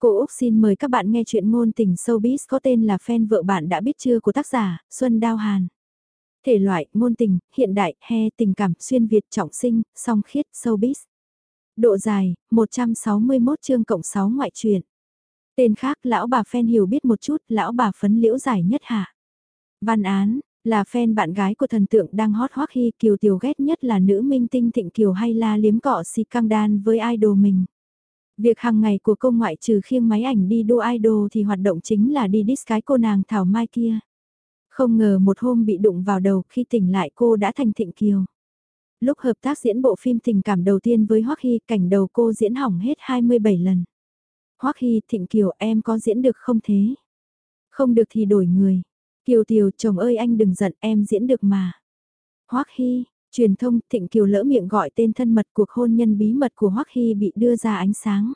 Cô Úc xin mời các bạn nghe chuyện ngôn tình showbiz có tên là Fan vợ bạn đã biết chưa của tác giả Xuân Đao Hàn. Thể loại, ngôn tình, hiện đại, he, tình cảm, xuyên Việt, trọng sinh, song khiết, showbiz. Độ dài, 161 chương cộng 6 ngoại truyện. Tên khác, lão bà fan hiểu biết một chút, lão bà phấn liễu giải nhất hạ. Văn án, là fan bạn gái của thần tượng đang hot hoắc khi Kiều Tiểu ghét nhất là nữ minh tinh Thịnh Kiều hay la liếm cọ si căng đan với idol mình. Việc hàng ngày của cô ngoại trừ khiêng máy ảnh đi đua idol thì hoạt động chính là đi diss cái cô nàng Thảo Mai kia. Không ngờ một hôm bị đụng vào đầu khi tỉnh lại cô đã thành Thịnh Kiều. Lúc hợp tác diễn bộ phim tình cảm đầu tiên với Hoắc Hy, cảnh đầu cô diễn hỏng hết 27 lần. Hoắc Hy, Thịnh Kiều em có diễn được không thế? Không được thì đổi người. Kiều Tiều, chồng ơi anh đừng giận, em diễn được mà. Hoắc Hy, truyền thông, Thịnh Kiều lỡ miệng gọi tên thân mật cuộc hôn nhân bí mật của Hoắc Hy bị đưa ra ánh sáng.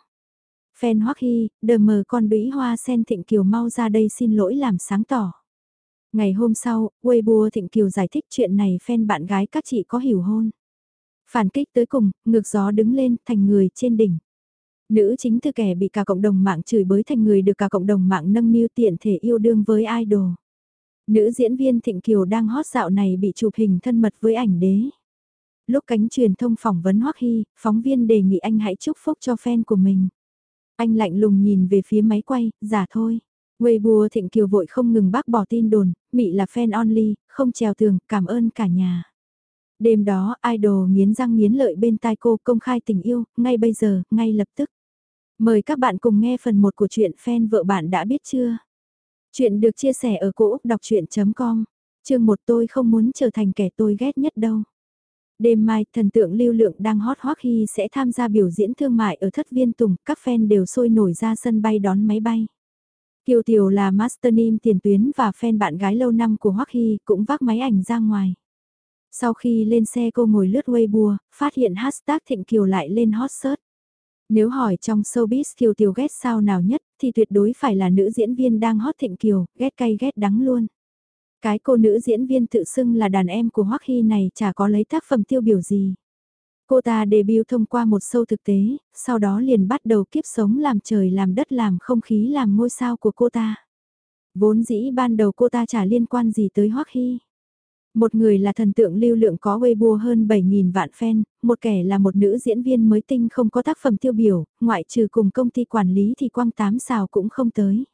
Fan Hoắc Hy, đờ mờ con đũy hoa sen Thịnh Kiều mau ra đây xin lỗi làm sáng tỏ. Ngày hôm sau, Weibo Thịnh Kiều giải thích chuyện này fan bạn gái các chị có hiểu hôn. Phản kích tới cùng, ngược gió đứng lên thành người trên đỉnh. Nữ chính thư kẻ bị cả cộng đồng mạng chửi bới thành người được cả cộng đồng mạng nâng niu tiện thể yêu đương với idol. Nữ diễn viên Thịnh Kiều đang hot dạo này bị chụp hình thân mật với ảnh đế. Lúc cánh truyền thông phỏng vấn Hoắc Hy, phóng viên đề nghị anh hãy chúc phúc cho fan của mình. Anh lạnh lùng nhìn về phía máy quay, giả thôi. Weibo Thịnh Kiều vội không ngừng bác bỏ tin đồn, Mỹ là fan only, không trèo tường, cảm ơn cả nhà. Đêm đó, idol nghiến răng nghiến lợi bên tai cô công khai tình yêu, ngay bây giờ, ngay lập tức. Mời các bạn cùng nghe phần 1 của chuyện fan vợ bạn đã biết chưa? Chuyện được chia sẻ ở cỗ đọc chuyện.com, chương 1 tôi không muốn trở thành kẻ tôi ghét nhất đâu. Đêm mai, thần tượng lưu lượng đang hot hoắc khi sẽ tham gia biểu diễn thương mại ở thất viên tùng, các fan đều sôi nổi ra sân bay đón máy bay. Kiều Tiểu là master name tiền tuyến và fan bạn gái lâu năm của Hoắc Hy cũng vác máy ảnh ra ngoài. Sau khi lên xe cô ngồi lướt Weibo, phát hiện hashtag Thịnh Kiều lại lên hot search. Nếu hỏi trong showbiz Kiều Tiểu ghét sao nào nhất thì tuyệt đối phải là nữ diễn viên đang hot Thịnh Kiều, ghét cay ghét đắng luôn. Cái cô nữ diễn viên tự xưng là đàn em của Hoắc Hy này chả có lấy tác phẩm tiêu biểu gì. Cô ta debut thông qua một show thực tế, sau đó liền bắt đầu kiếp sống làm trời làm đất làm không khí làm ngôi sao của cô ta. Vốn dĩ ban đầu cô ta chả liên quan gì tới Hoắc Hy. Một người là thần tượng lưu lượng có Weibo hơn 7.000 vạn fan, một kẻ là một nữ diễn viên mới tinh không có tác phẩm tiêu biểu, ngoại trừ cùng công ty quản lý thì quang tám xào cũng không tới.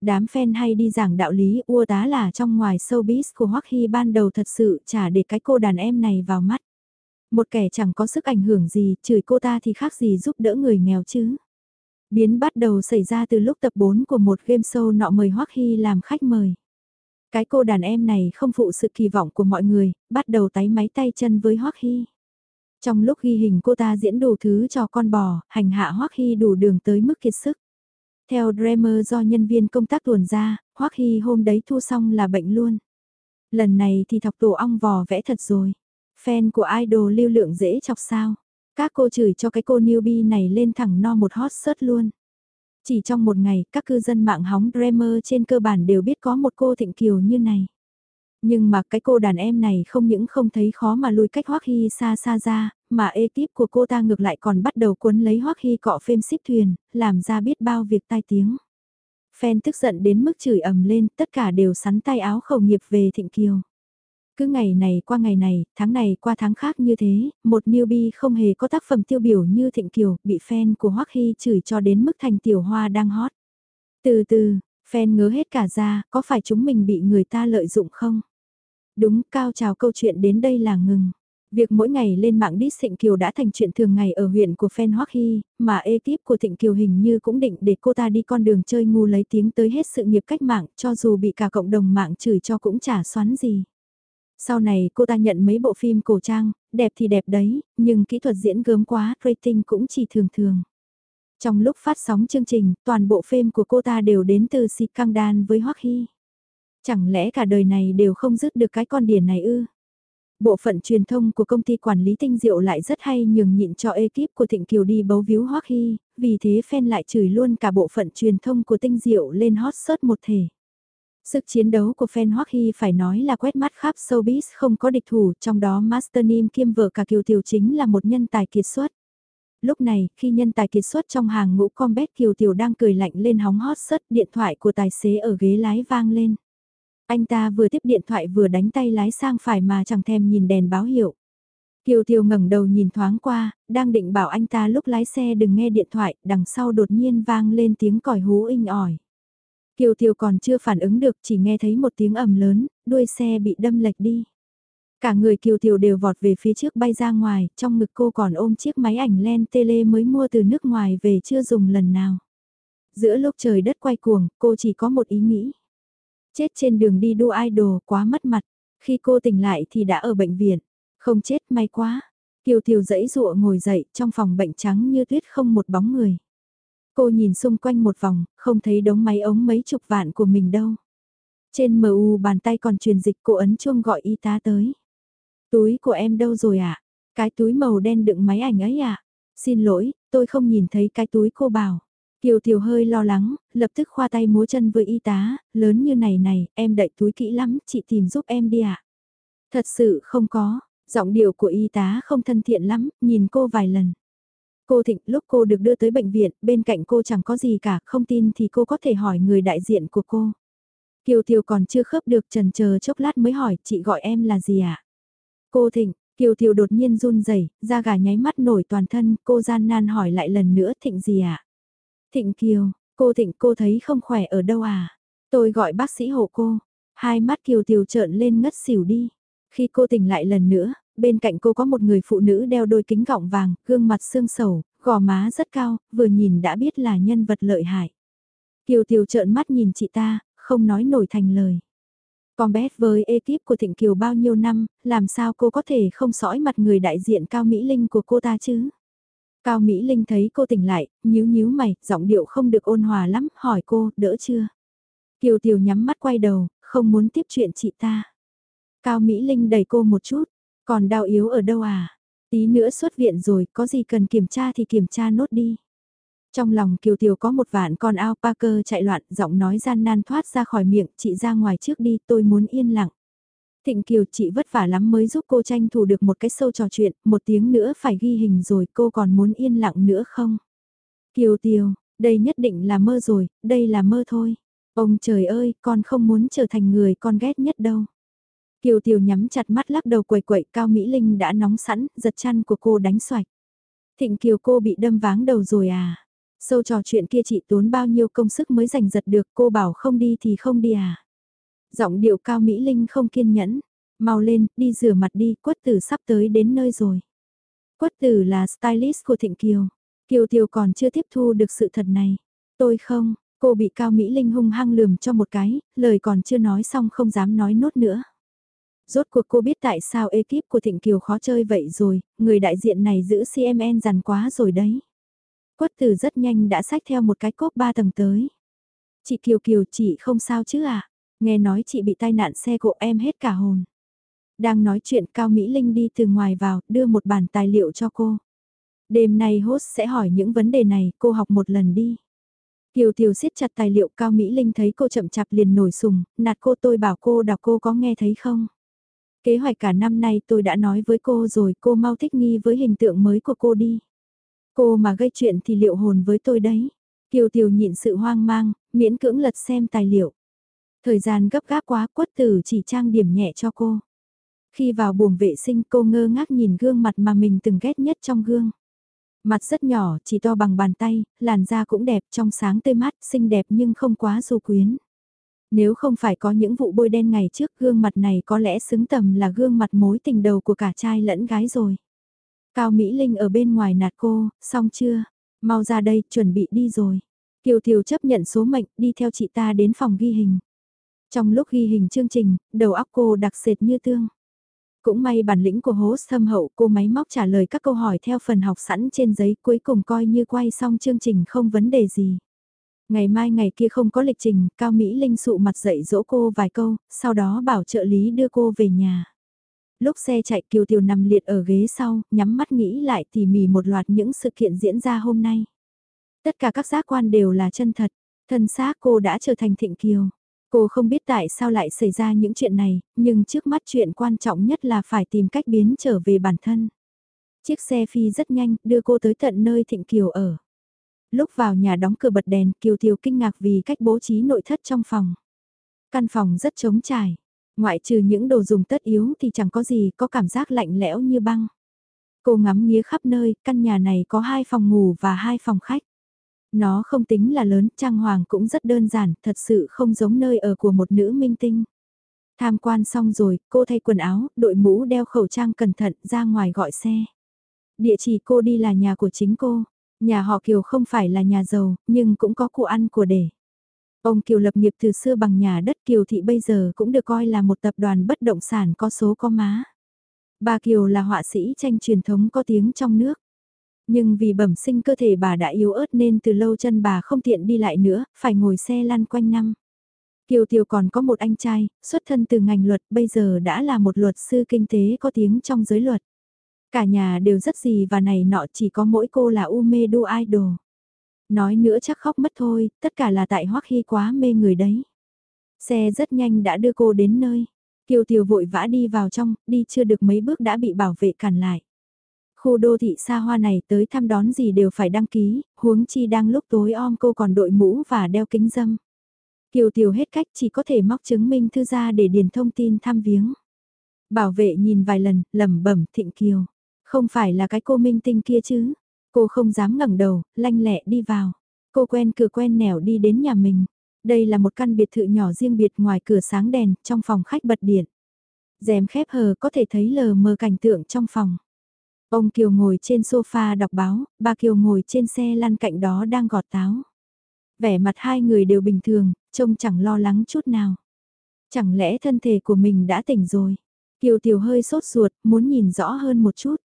Đám fan hay đi giảng đạo lý ua tá là trong ngoài showbiz của Hoắc Hy ban đầu thật sự chả để cái cô đàn em này vào mắt. Một kẻ chẳng có sức ảnh hưởng gì, chửi cô ta thì khác gì giúp đỡ người nghèo chứ. Biến bắt đầu xảy ra từ lúc tập 4 của một game show nọ mời Hoắc Hy làm khách mời. Cái cô đàn em này không phụ sự kỳ vọng của mọi người, bắt đầu tái máy tay chân với Hoắc Hy. Trong lúc ghi hình cô ta diễn đủ thứ cho con bò, hành hạ Hoắc Hy đủ đường tới mức kiệt sức. Theo Dreamer do nhân viên công tác tuồn ra, Hoắc Hy hôm đấy thu xong là bệnh luôn. Lần này thì thọc tổ ong vò vẽ thật rồi. Fan của idol lưu lượng dễ chọc sao. Các cô chửi cho cái cô newbie này lên thẳng no một hot search luôn. Chỉ trong một ngày, các cư dân mạng hóng Dreamer trên cơ bản đều biết có một cô thịnh kiều như này. Nhưng mà cái cô đàn em này không những không thấy khó mà lùi cách Hoắc Hy xa xa ra, mà ekip của cô ta ngược lại còn bắt đầu cuốn lấy Hoắc Hy cọ phêm ship thuyền, làm ra biết bao việc tai tiếng. Fan tức giận đến mức chửi ầm lên, tất cả đều sắn tay áo khẩu nghiệp về Thịnh Kiều. Cứ ngày này qua ngày này, tháng này qua tháng khác như thế, một newbie không hề có tác phẩm tiêu biểu như Thịnh Kiều, bị fan của Hoắc Hy chửi cho đến mức thành tiểu hoa đang hot. Từ từ, fan ngớ hết cả ra, có phải chúng mình bị người ta lợi dụng không? Đúng, cao trào câu chuyện đến đây là ngừng. Việc mỗi ngày lên mạng đít Thịnh Kiều đã thành chuyện thường ngày ở huyện của fan Hoắc Hy, mà ekip của Thịnh Kiều hình như cũng định để cô ta đi con đường chơi ngu lấy tiếng tới hết sự nghiệp cách mạng cho dù bị cả cộng đồng mạng chửi cho cũng chả xoắn gì. Sau này cô ta nhận mấy bộ phim cổ trang, đẹp thì đẹp đấy, nhưng kỹ thuật diễn gớm quá, rating cũng chỉ thường thường. Trong lúc phát sóng chương trình, toàn bộ phim của cô ta đều đến từ xịt Căng Đan với Hoắc Hy. Chẳng lẽ cả đời này đều không dứt được cái con điển này ư? Bộ phận truyền thông của công ty quản lý tinh diệu lại rất hay nhường nhịn cho ekip của Thịnh Kiều đi bấu víu Hoắc Hy, vì thế fan lại chửi luôn cả bộ phận truyền thông của tinh diệu lên hot search một thể. Sức chiến đấu của fan Hoắc Hy phải nói là quét mắt khắp showbiz không có địch thủ, trong đó Master Nim kiêm vợ cả Kiều Tiểu chính là một nhân tài kiệt xuất. Lúc này, khi nhân tài kiệt xuất trong hàng ngũ combat Kiều Tiểu đang cười lạnh lên hóng hot sất điện thoại của tài xế ở ghế lái vang lên. Anh ta vừa tiếp điện thoại vừa đánh tay lái sang phải mà chẳng thèm nhìn đèn báo hiệu. Kiều Tiểu ngẩng đầu nhìn thoáng qua, đang định bảo anh ta lúc lái xe đừng nghe điện thoại, đằng sau đột nhiên vang lên tiếng còi hú inh ỏi. Kiều Tiểu còn chưa phản ứng được chỉ nghe thấy một tiếng ầm lớn, đuôi xe bị đâm lệch đi. Cả người Kiều Tiểu đều vọt về phía trước bay ra ngoài, trong ngực cô còn ôm chiếc máy ảnh len tele mới mua từ nước ngoài về chưa dùng lần nào. Giữa lúc trời đất quay cuồng, cô chỉ có một ý nghĩ. Chết trên đường đi đua idol quá mất mặt, khi cô tỉnh lại thì đã ở bệnh viện. Không chết may quá. Kiều Tiểu dẫy dụa ngồi dậy, trong phòng bệnh trắng như tuyết không một bóng người. Cô nhìn xung quanh một vòng, không thấy đống máy ống mấy chục vạn của mình đâu. Trên MU bàn tay còn truyền dịch cô ấn chuông gọi y tá tới. Túi của em đâu rồi ạ? À? Cái túi màu đen đựng máy ảnh ấy ạ? À? Xin lỗi, tôi không nhìn thấy cái túi cô bảo. Kiều Thiều hơi lo lắng, lập tức khoa tay múa chân với y tá, lớn như này này, em đậy túi kỹ lắm, chị tìm giúp em đi ạ. À? Thật sự không có, giọng điệu của y tá không thân thiện lắm, nhìn cô vài lần. Cô Thịnh, lúc cô được đưa tới bệnh viện, bên cạnh cô chẳng có gì cả, không tin thì cô có thể hỏi người đại diện của cô. Kiều Tiểu còn chưa khớp được trần chờ chốc lát mới hỏi, chị gọi em là gì ạ? À? Cô Thịnh, Kiều Tiểu đột nhiên run rẩy, da gà nháy mắt nổi toàn thân, cô gian nan hỏi lại lần nữa Thịnh gì ạ? À? Thịnh Kiều, cô Thịnh cô thấy không khỏe ở đâu à? Tôi gọi bác sĩ hộ cô. Hai mắt Kiều Tiểu trợn lên ngất xỉu đi. Khi cô tỉnh lại lần nữa, bên cạnh cô có một người phụ nữ đeo đôi kính gọng vàng, gương mặt xương sầu, gò má rất cao, vừa nhìn đã biết là nhân vật lợi hại. Kiều Tiểu trợn mắt nhìn chị ta, không nói nổi thành lời. Còn bé với ekip của Thịnh Kiều bao nhiêu năm, làm sao cô có thể không sõi mặt người đại diện Cao Mỹ Linh của cô ta chứ? Cao Mỹ Linh thấy cô tỉnh lại, nhíu nhíu mày, giọng điệu không được ôn hòa lắm, hỏi cô, đỡ chưa? Kiều Tiểu nhắm mắt quay đầu, không muốn tiếp chuyện chị ta. Cao Mỹ Linh đẩy cô một chút, còn đau yếu ở đâu à? Tí nữa xuất viện rồi, có gì cần kiểm tra thì kiểm tra nốt đi. Trong lòng Kiều Tiểu có một vạn con alpaca chạy loạn, giọng nói gian nan thoát ra khỏi miệng, chị ra ngoài trước đi, tôi muốn yên lặng. Thịnh Kiều chị vất vả lắm mới giúp cô tranh thủ được một cái sâu trò chuyện, một tiếng nữa phải ghi hình rồi cô còn muốn yên lặng nữa không? Kiều Tiểu, đây nhất định là mơ rồi, đây là mơ thôi. Ông trời ơi, con không muốn trở thành người con ghét nhất đâu. Kiều Tiểu nhắm chặt mắt lắc đầu quậy quậy Cao Mỹ Linh đã nóng sẵn, giật chăn của cô đánh xoạch. Thịnh Kiều cô bị đâm váng đầu rồi à? Sâu trò chuyện kia chị tốn bao nhiêu công sức mới giành giật được cô bảo không đi thì không đi à? Giọng điệu Cao Mỹ Linh không kiên nhẫn. Mau lên, đi rửa mặt đi, quất tử sắp tới đến nơi rồi. Quất tử là stylist của Thịnh Kiều. Kiều Tiểu còn chưa tiếp thu được sự thật này. Tôi không, cô bị Cao Mỹ Linh hung hăng lườm cho một cái, lời còn chưa nói xong không dám nói nốt nữa. Rốt cuộc cô biết tại sao ekip của Thịnh Kiều khó chơi vậy rồi, người đại diện này giữ CMN dằn quá rồi đấy. Quất tử rất nhanh đã xách theo một cái cốp ba tầng tới. Chị Kiều Kiều chị không sao chứ à? Nghe nói chị bị tai nạn xe cộ em hết cả hồn. Đang nói chuyện Cao Mỹ Linh đi từ ngoài vào, đưa một bản tài liệu cho cô. Đêm nay host sẽ hỏi những vấn đề này, cô học một lần đi. Kiều Kiều siết chặt tài liệu Cao Mỹ Linh thấy cô chậm chạp liền nổi sùng, nạt cô tôi bảo cô đọc cô có nghe thấy không? Kế hoạch cả năm nay tôi đã nói với cô rồi, cô mau thích nghi với hình tượng mới của cô đi. Cô mà gây chuyện thì liệu hồn với tôi đấy. Kiều Tiểu nhịn sự hoang mang, miễn cưỡng lật xem tài liệu. Thời gian gấp gáp quá quất tử chỉ trang điểm nhẹ cho cô. Khi vào buồng vệ sinh cô ngơ ngác nhìn gương mặt mà mình từng ghét nhất trong gương. Mặt rất nhỏ, chỉ to bằng bàn tay, làn da cũng đẹp, trong sáng tươi mát, xinh đẹp nhưng không quá du quyến. Nếu không phải có những vụ bôi đen ngày trước gương mặt này có lẽ xứng tầm là gương mặt mối tình đầu của cả trai lẫn gái rồi. Cao Mỹ Linh ở bên ngoài nạt cô, xong chưa? Mau ra đây, chuẩn bị đi rồi. Kiều Thiều chấp nhận số mệnh, đi theo chị ta đến phòng ghi hình. Trong lúc ghi hình chương trình, đầu óc cô đặc sệt như tương. Cũng may bản lĩnh của host thâm hậu cô máy móc trả lời các câu hỏi theo phần học sẵn trên giấy cuối cùng coi như quay xong chương trình không vấn đề gì. Ngày mai ngày kia không có lịch trình, Cao Mỹ Linh sụ mặt dậy dỗ cô vài câu, sau đó bảo trợ lý đưa cô về nhà. Lúc xe chạy Kiều Tiểu nằm liệt ở ghế sau, nhắm mắt nghĩ lại tỉ mỉ một loạt những sự kiện diễn ra hôm nay. Tất cả các giác quan đều là chân thật, thân xác cô đã trở thành thịnh kiều. Cô không biết tại sao lại xảy ra những chuyện này, nhưng trước mắt chuyện quan trọng nhất là phải tìm cách biến trở về bản thân. Chiếc xe phi rất nhanh, đưa cô tới tận nơi Thịnh Kiều ở. Lúc vào nhà đóng cửa bật đèn, Kiều Tiều kinh ngạc vì cách bố trí nội thất trong phòng. Căn phòng rất trống trải, ngoại trừ những đồ dùng tất yếu thì chẳng có gì, có cảm giác lạnh lẽo như băng. Cô ngắm nghía khắp nơi, căn nhà này có hai phòng ngủ và hai phòng khách. Nó không tính là lớn, trang hoàng cũng rất đơn giản, thật sự không giống nơi ở của một nữ minh tinh. Tham quan xong rồi, cô thay quần áo, đội mũ đeo khẩu trang cẩn thận ra ngoài gọi xe. Địa chỉ cô đi là nhà của chính cô. Nhà họ Kiều không phải là nhà giàu, nhưng cũng có của ăn của để. Ông Kiều lập nghiệp từ xưa bằng nhà đất Kiều Thị bây giờ cũng được coi là một tập đoàn bất động sản có số có má. Bà Kiều là họa sĩ tranh truyền thống có tiếng trong nước. Nhưng vì bẩm sinh cơ thể bà đã yếu ớt nên từ lâu chân bà không tiện đi lại nữa, phải ngồi xe lăn quanh năm. Kiều Tiểu còn có một anh trai, xuất thân từ ngành luật, bây giờ đã là một luật sư kinh tế có tiếng trong giới luật. Cả nhà đều rất gì và này nọ chỉ có mỗi cô là u mê đu idol. Nói nữa chắc khóc mất thôi, tất cả là tại Hoắc Hy quá mê người đấy. Xe rất nhanh đã đưa cô đến nơi. Kiều Tiểu vội vã đi vào trong, đi chưa được mấy bước đã bị bảo vệ cản lại. Khu đô thị xa hoa này tới thăm đón gì đều phải đăng ký, huống chi đang lúc tối om cô còn đội mũ và đeo kính dâm. Kiều Tiểu hết cách chỉ có thể móc chứng minh thư ra để điền thông tin thăm viếng. Bảo vệ nhìn vài lần, lẩm bẩm Thịnh Kiều. Không phải là cái cô minh tinh kia chứ. Cô không dám ngẩng đầu, lanh lẹ đi vào. Cô quen cửa quen nẻo đi đến nhà mình. Đây là một căn biệt thự nhỏ riêng biệt ngoài cửa sáng đèn, trong phòng khách bật điện. rèm khép hờ có thể thấy lờ mờ cảnh tượng trong phòng. Ông Kiều ngồi trên sofa đọc báo, bà Kiều ngồi trên xe lăn cạnh đó đang gọt táo. Vẻ mặt hai người đều bình thường, trông chẳng lo lắng chút nào. Chẳng lẽ thân thể của mình đã tỉnh rồi? Kiều Tiểu hơi sốt ruột, muốn nhìn rõ hơn một chút.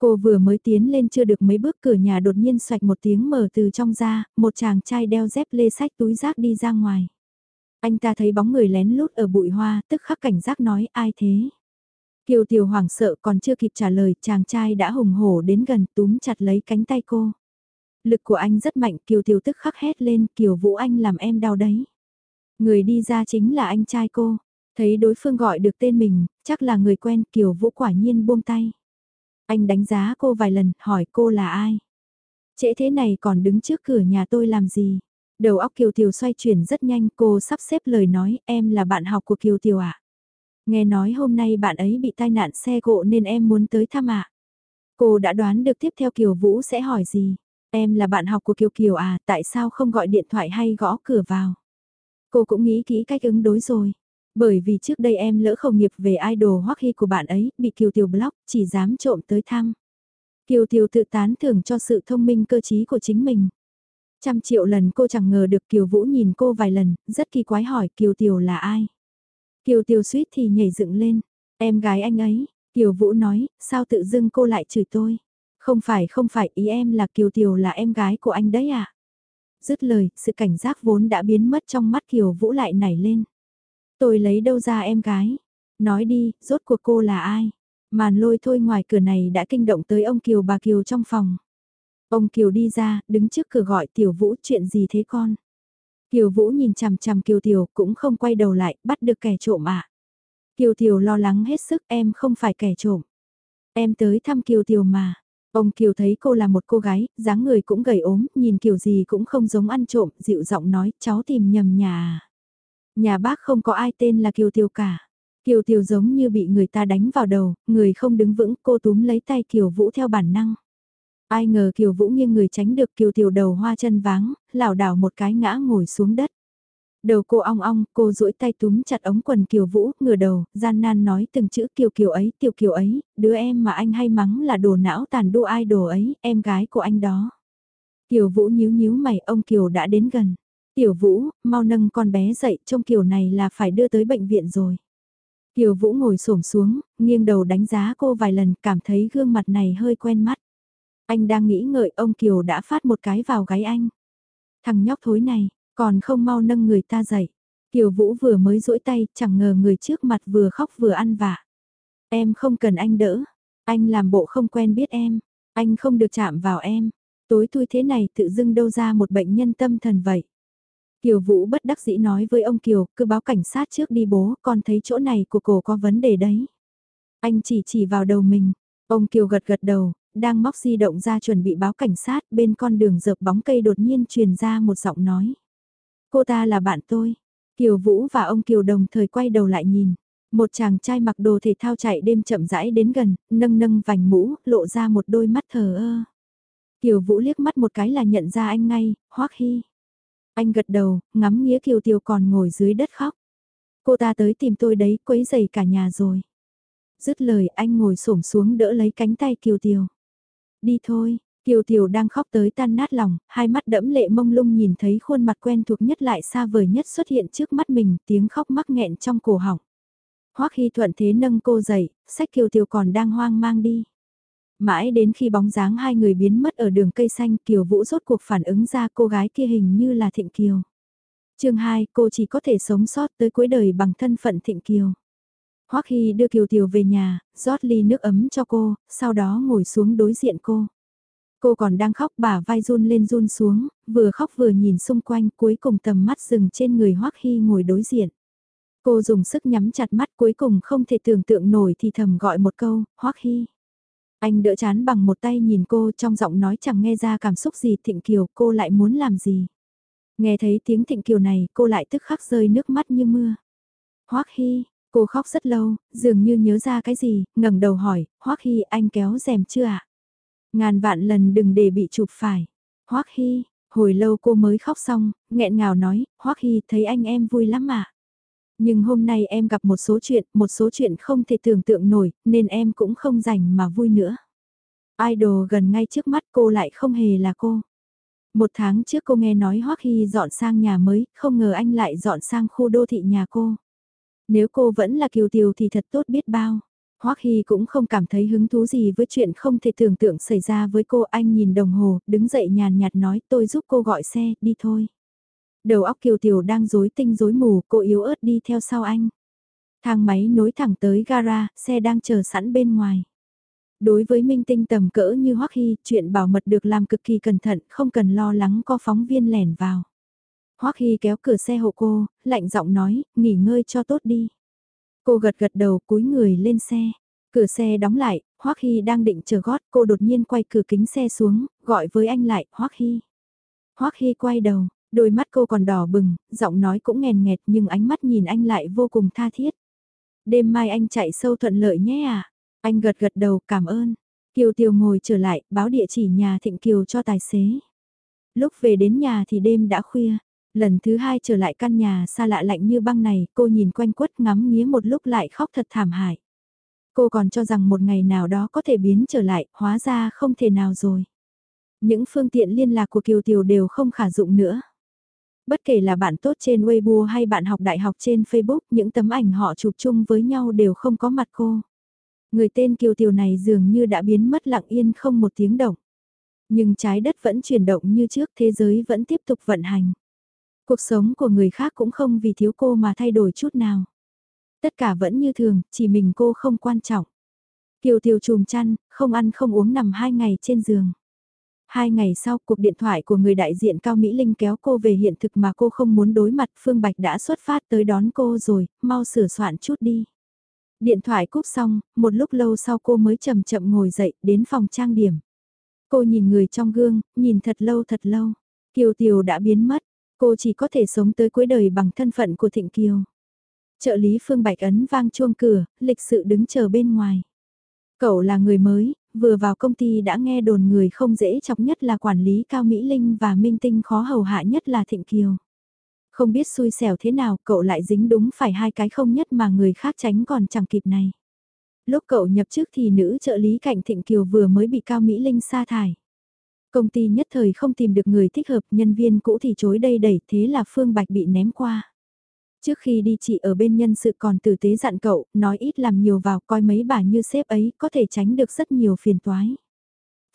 Cô vừa mới tiến lên chưa được mấy bước cửa nhà đột nhiên xoạch một tiếng mở từ trong ra, một chàng trai đeo dép lê sách túi rác đi ra ngoài. Anh ta thấy bóng người lén lút ở bụi hoa, tức khắc cảnh giác nói ai thế? Kiều Tiểu hoảng sợ còn chưa kịp trả lời, chàng trai đã hùng hổ đến gần túm chặt lấy cánh tay cô. Lực của anh rất mạnh, Kiều Tiểu tức khắc hét lên, Kiều Vũ Anh làm em đau đấy. Người đi ra chính là anh trai cô. Thấy đối phương gọi được tên mình, chắc là người quen, Kiều Vũ quả nhiên buông tay. Anh đánh giá cô vài lần, hỏi cô là ai. Trễ thế này còn đứng trước cửa nhà tôi làm gì? Đầu óc Kiều Tiểu xoay chuyển rất nhanh, cô sắp xếp lời nói, em là bạn học của Kiều Tiểu ạ. À? Nghe nói hôm nay bạn ấy bị tai nạn xe cộ nên em muốn tới thăm ạ. À? Cô đã đoán được tiếp theo Kiều Vũ sẽ hỏi gì. Em là bạn học của Kiều Kiều à, tại sao không gọi điện thoại hay gõ cửa vào? Cô cũng nghĩ kỹ cách ứng đối rồi. Bởi vì trước đây em lỡ không nghiệp về idol hoắc hy của bạn ấy, bị Kiều Tiểu block, chỉ dám trộm tới thăm. Kiều Tiểu tự tán thưởng cho sự thông minh cơ trí của chính mình. Trăm triệu lần cô chẳng ngờ được Kiều Vũ nhìn cô vài lần, rất kỳ quái hỏi Kiều Tiểu là ai. Kiều Tiểu suýt thì nhảy dựng lên, em gái anh ấy, Kiều Vũ nói, sao tự dưng cô lại chửi tôi. Không phải không phải ý em là Kiều Tiểu là em gái của anh đấy à? Dứt lời, sự cảnh giác vốn đã biến mất trong mắt Kiều Vũ lại nảy lên. Tôi lấy đâu ra em gái? Nói đi, rốt cuộc cô là ai? Màn lôi thôi ngoài cửa này đã kinh động tới ông Kiều bà Kiều trong phòng. Ông Kiều đi ra, đứng trước cửa gọi Tiểu Vũ chuyện gì thế con? Kiều Vũ nhìn chằm chằm Kiều Tiểu cũng không quay đầu lại, bắt được kẻ trộm ạ. À. Kiều Tiểu lo lắng hết sức em không phải kẻ trộm. Em tới thăm Kiều Tiểu mà. Ông Kiều thấy cô là một cô gái, dáng người cũng gầy ốm, nhìn kiểu gì cũng không giống ăn trộm, dịu giọng nói, cháu tìm nhầm nhà à. Nhà bác không có ai tên là Kiều tiểu cả. Kiều tiểu giống như bị người ta đánh vào đầu, người không đứng vững, cô túm lấy tay Kiều Vũ theo bản năng. Ai ngờ Kiều Vũ nghiêng người tránh được Kiều tiểu đầu hoa chân váng, lảo đảo một cái ngã ngồi xuống đất. Đầu cô ong ong, cô duỗi tay túm chặt ống quần Kiều Vũ, ngửa đầu, gian nan nói từng chữ Kiều Kiều ấy, Tiểu Kiều ấy, đứa em mà anh hay mắng là đồ não tàn đua ai đồ ấy, em gái của anh đó. Kiều Vũ nhíu nhíu mày, ông Kiều đã đến gần. Tiểu Vũ, mau nâng con bé dậy, trông kiểu này là phải đưa tới bệnh viện rồi. Kiều Vũ ngồi xổm xuống, nghiêng đầu đánh giá cô vài lần, cảm thấy gương mặt này hơi quen mắt. Anh đang nghĩ ngợi ông Kiều đã phát một cái vào gáy anh. Thằng nhóc thối này, còn không mau nâng người ta dậy. Kiều Vũ vừa mới duỗi tay, chẳng ngờ người trước mặt vừa khóc vừa ăn vạ. Em không cần anh đỡ, anh làm bộ không quen biết em, anh không được chạm vào em. Tối tôi thế này tự dưng đâu ra một bệnh nhân tâm thần vậy. Kiều Vũ bất đắc dĩ nói với ông Kiều, cứ báo cảnh sát trước đi bố, con thấy chỗ này của cổ có vấn đề đấy. Anh chỉ chỉ vào đầu mình, ông Kiều gật gật đầu, đang móc di động ra chuẩn bị báo cảnh sát, bên con đường dợp bóng cây đột nhiên truyền ra một giọng nói. Cô ta là bạn tôi. Kiều Vũ và ông Kiều đồng thời quay đầu lại nhìn. Một chàng trai mặc đồ thể thao chạy đêm chậm rãi đến gần, nâng nâng vành mũ, lộ ra một đôi mắt thờ ơ. Kiều Vũ liếc mắt một cái là nhận ra anh ngay, Hoắc Hy. Anh gật đầu, ngắm nghĩa Kiều Tiều còn ngồi dưới đất khóc. Cô ta tới tìm tôi đấy, quấy dày cả nhà rồi. Dứt lời anh ngồi xổm xuống đỡ lấy cánh tay Kiều Tiều. Đi thôi, Kiều Tiều đang khóc tới tan nát lòng, hai mắt đẫm lệ mông lung nhìn thấy khuôn mặt quen thuộc nhất lại xa vời nhất xuất hiện trước mắt mình, tiếng khóc mắc nghẹn trong cổ họng. Hoắc Hy thuận thế nâng cô dậy, sách Kiều Tiều còn đang hoang mang đi. Mãi đến khi bóng dáng hai người biến mất ở đường cây xanh Kiều Vũ rốt cuộc phản ứng ra cô gái kia hình như là Thịnh Kiều. chương 2 cô chỉ có thể sống sót tới cuối đời bằng thân phận Thịnh Kiều. Hoắc Hy đưa Kiều Tiểu về nhà, rót ly nước ấm cho cô, sau đó ngồi xuống đối diện cô. Cô còn đang khóc bà vai run lên run xuống, vừa khóc vừa nhìn xung quanh cuối cùng tầm mắt dừng trên người Hoắc Hy ngồi đối diện. Cô dùng sức nhắm chặt mắt cuối cùng không thể tưởng tượng nổi thì thầm gọi một câu, Hoắc Hy. Anh đỡ chán bằng một tay nhìn cô trong giọng nói chẳng nghe ra cảm xúc gì Thịnh Kiều cô lại muốn làm gì. Nghe thấy tiếng Thịnh Kiều này cô lại tức khắc rơi nước mắt như mưa. Hoắc Hy, cô khóc rất lâu, dường như nhớ ra cái gì, ngẩng đầu hỏi, Hoắc Hy anh kéo rèm chưa ạ? Ngàn vạn lần đừng để bị chụp phải. Hoắc Hy, hồi lâu cô mới khóc xong, nghẹn ngào nói, Hoắc Hy thấy anh em vui lắm mà. Nhưng hôm nay em gặp một số chuyện, một số chuyện không thể tưởng tượng nổi, nên em cũng không rảnh mà vui nữa. Idol gần ngay trước mắt cô lại không hề là cô. Một tháng trước cô nghe nói Hoắc Hy dọn sang nhà mới, không ngờ anh lại dọn sang khu đô thị nhà cô. Nếu cô vẫn là kiều tiều thì thật tốt biết bao. Hoắc Hy cũng không cảm thấy hứng thú gì với chuyện không thể tưởng tượng xảy ra với cô. Anh nhìn đồng hồ, đứng dậy nhàn nhạt nói tôi giúp cô gọi xe, đi thôi. Đầu óc Kiều Tiểu đang rối tinh rối mù, cô yếu ớt đi theo sau anh. Thang máy nối thẳng tới gara, xe đang chờ sẵn bên ngoài. Đối với minh tinh tầm cỡ như Hoắc Hy, chuyện bảo mật được làm cực kỳ cẩn thận, không cần lo lắng có phóng viên lẻn vào. Hoắc Hy kéo cửa xe hộ cô, lạnh giọng nói, nghỉ ngơi cho tốt đi. Cô gật gật đầu cúi người lên xe. Cửa xe đóng lại, Hoắc Hy đang định chờ gót, cô đột nhiên quay cửa kính xe xuống, gọi với anh lại, Hoắc Hy. Hoắc Hy quay đầu, Đôi mắt cô còn đỏ bừng, giọng nói cũng nghèn nghẹt nhưng ánh mắt nhìn anh lại vô cùng tha thiết. Đêm mai anh chạy sâu thuận lợi nhé à? Anh gật gật đầu cảm ơn. Kiều Tiêu ngồi trở lại, báo địa chỉ nhà Thịnh Kiều cho tài xế. Lúc về đến nhà thì đêm đã khuya. Lần thứ hai trở lại căn nhà xa lạ lạnh như băng này, cô nhìn quanh quất ngắm nghía một lúc lại khóc thật thảm hại. Cô còn cho rằng một ngày nào đó có thể biến trở lại, hóa ra không thể nào rồi. Những phương tiện liên lạc của Kiều Tiểu đều không khả dụng nữa. Bất kể là bạn tốt trên Weibo hay bạn học đại học trên Facebook, những tấm ảnh họ chụp chung với nhau đều không có mặt cô. Người tên Kiều Tiều này dường như đã biến mất lặng yên không một tiếng động. Nhưng trái đất vẫn chuyển động như trước, thế giới vẫn tiếp tục vận hành. Cuộc sống của người khác cũng không vì thiếu cô mà thay đổi chút nào. Tất cả vẫn như thường, chỉ mình cô không quan trọng. Kiều Tiều trùm chăn, không ăn không uống nằm hai ngày trên giường. Hai ngày sau, cuộc điện thoại của người đại diện Cao Mỹ Linh kéo cô về hiện thực mà cô không muốn đối mặt. Phương Bạch đã xuất phát tới đón cô rồi, mau sửa soạn chút đi. Điện thoại cúp xong, một lúc lâu sau cô mới chậm chậm ngồi dậy, đến phòng trang điểm. Cô nhìn người trong gương, nhìn thật lâu thật lâu. Kiều Tiều đã biến mất, cô chỉ có thể sống tới cuối đời bằng thân phận của Thịnh Kiều. Trợ lý Phương Bạch ấn vang chuông cửa, lịch sự đứng chờ bên ngoài. Cậu là người mới, vừa vào công ty đã nghe đồn người không dễ chọc nhất là quản lý Cao Mỹ Linh và minh tinh khó hầu hạ nhất là Thịnh Kiều. Không biết xui xẻo thế nào cậu lại dính đúng phải hai cái không nhất mà người khác tránh còn chẳng kịp này. Lúc cậu nhập chức thì nữ trợ lý cạnh Thịnh Kiều vừa mới bị Cao Mỹ Linh sa thải. Công ty nhất thời không tìm được người thích hợp, nhân viên cũ thì chối đây đẩy thế là Phương Bạch bị ném qua. Trước khi đi chị ở bên nhân sự còn tử tế dặn cậu, nói ít làm nhiều vào coi mấy bà như sếp ấy có thể tránh được rất nhiều phiền toái.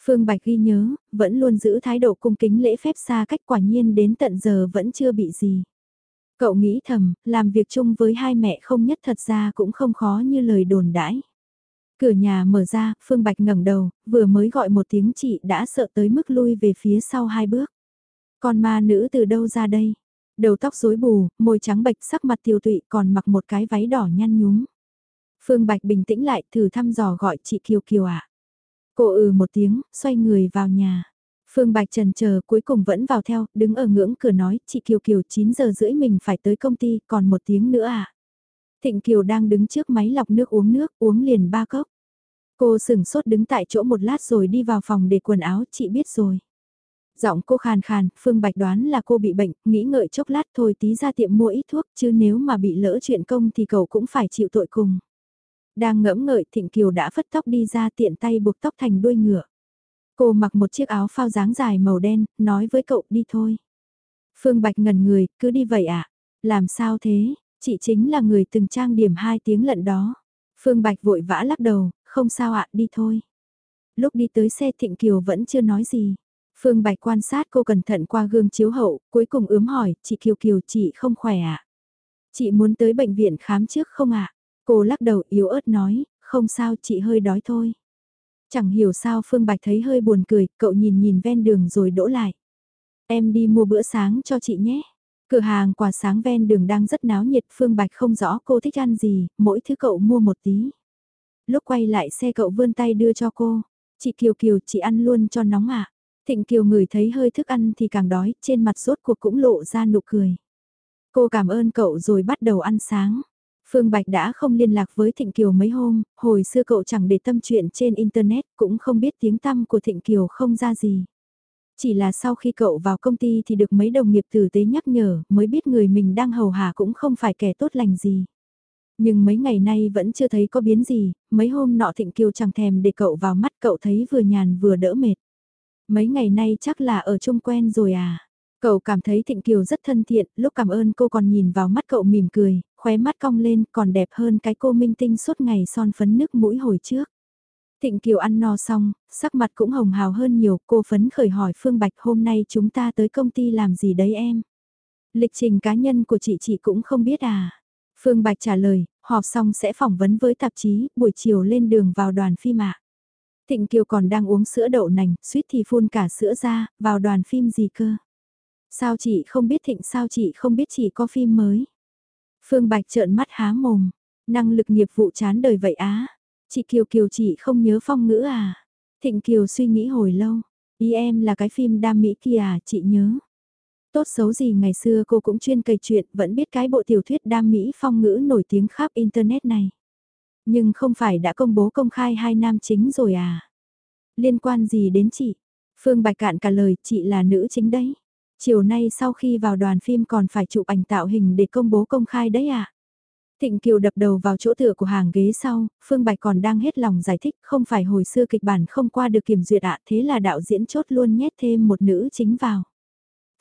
Phương Bạch ghi nhớ, vẫn luôn giữ thái độ cung kính lễ phép xa cách quả nhiên đến tận giờ vẫn chưa bị gì. Cậu nghĩ thầm, làm việc chung với hai mẹ không nhất thật ra cũng không khó như lời đồn đãi. Cửa nhà mở ra, Phương Bạch ngẩng đầu, vừa mới gọi một tiếng chị đã sợ tới mức lui về phía sau hai bước. Con ma nữ từ đâu ra đây? Đầu tóc rối bù, môi trắng bệch sắc mặt tiêu tụy còn mặc một cái váy đỏ nhăn nhúm. Phương Bạch bình tĩnh lại thử thăm dò gọi chị Kiều Kiều ạ. À. Cô ừ một tiếng, xoay người vào nhà. Phương Bạch trần chờ cuối cùng vẫn vào theo, đứng ở ngưỡng cửa nói, chị Kiều Kiều 9 giờ rưỡi mình phải tới công ty, còn một tiếng nữa à. Thịnh Kiều đang đứng trước máy lọc nước uống nước, uống liền ba cốc. Cô sừng sốt đứng tại chỗ một lát rồi đi vào phòng để quần áo, chị biết rồi. Giọng cô khàn khàn, Phương Bạch đoán là cô bị bệnh, nghĩ ngợi chốc lát thôi tí ra tiệm mua ít thuốc, chứ nếu mà bị lỡ chuyện công thì cậu cũng phải chịu tội cùng. Đang ngẫm ngợi Thịnh Kiều đã phất tóc đi ra tiện tay buộc tóc thành đuôi ngựa. Cô mặc một chiếc áo phao dáng dài màu đen, nói với cậu đi thôi. Phương Bạch ngần người, cứ đi vậy ạ. À? Làm sao thế, chị chính là người từng trang điểm hai tiếng lận đó. Phương Bạch vội vã lắc đầu, không sao ạ, đi thôi. Lúc đi tới xe Thịnh Kiều vẫn chưa nói gì. Phương Bạch quan sát cô cẩn thận qua gương chiếu hậu, cuối cùng ướm hỏi, chị Kiều Kiều chị không khỏe ạ? À? Chị muốn tới bệnh viện khám trước không ạ? À? Cô lắc đầu yếu ớt nói, không sao chị hơi đói thôi. Chẳng hiểu sao Phương Bạch thấy hơi buồn cười, cậu nhìn nhìn ven đường rồi đỗ lại. Em đi mua bữa sáng cho chị nhé. Cửa hàng quà sáng ven đường đang rất náo nhiệt, Phương Bạch không rõ cô thích ăn gì, mỗi thứ cậu mua một tí. Lúc quay lại xe cậu vươn tay đưa cho cô. Chị Kiều Kiều, chị ăn luôn cho nóng ạ. À? Thịnh Kiều ngửi thấy hơi thức ăn thì càng đói, trên mặt rốt cuộc cũng lộ ra nụ cười. Cô cảm ơn cậu rồi bắt đầu ăn sáng. Phương Bạch đã không liên lạc với Thịnh Kiều mấy hôm, hồi xưa cậu chẳng để tâm chuyện trên Internet, cũng không biết tiếng tăm của Thịnh Kiều không ra gì. Chỉ là sau khi cậu vào công ty thì được mấy đồng nghiệp tử tế nhắc nhở, mới biết người mình đang hầu hạ cũng không phải kẻ tốt lành gì. Nhưng mấy ngày nay vẫn chưa thấy có biến gì, mấy hôm nọ Thịnh Kiều chẳng thèm để cậu vào mắt cậu thấy vừa nhàn vừa đỡ mệt. Mấy ngày nay chắc là ở chung quen rồi à. Cậu cảm thấy Thịnh Kiều rất thân thiện, lúc cảm ơn cô còn nhìn vào mắt cậu mỉm cười, khóe mắt cong lên còn đẹp hơn cái cô minh tinh suốt ngày son phấn nước mũi hồi trước. Thịnh Kiều ăn no xong, sắc mặt cũng hồng hào hơn nhiều, cô phấn khởi hỏi Phương Bạch hôm nay chúng ta tới công ty làm gì đấy em? Lịch trình cá nhân của chị chị cũng không biết à? Phương Bạch trả lời, họp xong sẽ phỏng vấn với tạp chí, buổi chiều lên đường vào đoàn phim ạ. Thịnh Kiều còn đang uống sữa đậu nành, suýt thì phun cả sữa ra, vào đoàn phim gì cơ? Sao chị không biết Thịnh sao chị không biết chị có phim mới? Phương Bạch trợn mắt há mồm, năng lực nghiệp vụ chán đời vậy á. Chị Kiều Kiều chị không nhớ phong ngữ à? Thịnh Kiều suy nghĩ hồi lâu, ý em là cái phim đam mỹ kia à, chị nhớ. Tốt xấu gì ngày xưa cô cũng chuyên cày chuyện, vẫn biết cái bộ tiểu thuyết đam mỹ phong ngữ nổi tiếng khắp Internet này. Nhưng không phải đã công bố công khai hai nam chính rồi à? Liên quan gì đến chị? Phương Bạch cạn cả lời, chị là nữ chính đấy. Chiều nay sau khi vào đoàn phim còn phải chụp ảnh tạo hình để công bố công khai đấy à? Thịnh Kiều đập đầu vào chỗ tựa của hàng ghế sau, Phương Bạch còn đang hết lòng giải thích không phải hồi xưa kịch bản không qua được kiểm duyệt ạ thế là đạo diễn chốt luôn nhét thêm một nữ chính vào.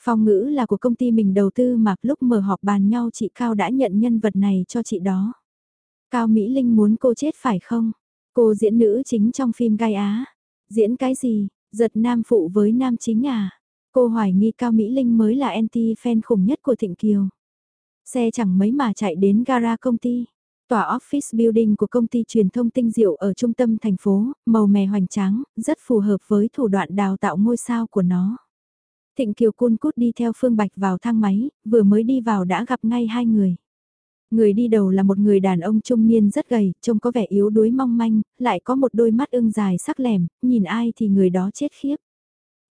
Phong ngữ là của công ty mình đầu tư mà lúc mở họp bàn nhau chị Cao đã nhận nhân vật này cho chị đó. Cao Mỹ Linh muốn cô chết phải không? Cô diễn nữ chính trong phim Gai Á. Diễn cái gì? Giật nam phụ với nam chính à? Cô hoài nghi Cao Mỹ Linh mới là anti-fan khủng nhất của Thịnh Kiều. Xe chẳng mấy mà chạy đến gara công ty. Tòa office building của công ty truyền thông tinh diệu ở trung tâm thành phố, màu mè hoành tráng, rất phù hợp với thủ đoạn đào tạo ngôi sao của nó. Thịnh Kiều cun cút đi theo Phương Bạch vào thang máy, vừa mới đi vào đã gặp ngay hai người. Người đi đầu là một người đàn ông trung niên rất gầy, trông có vẻ yếu đuối mong manh, lại có một đôi mắt ưng dài sắc lẻm, nhìn ai thì người đó chết khiếp.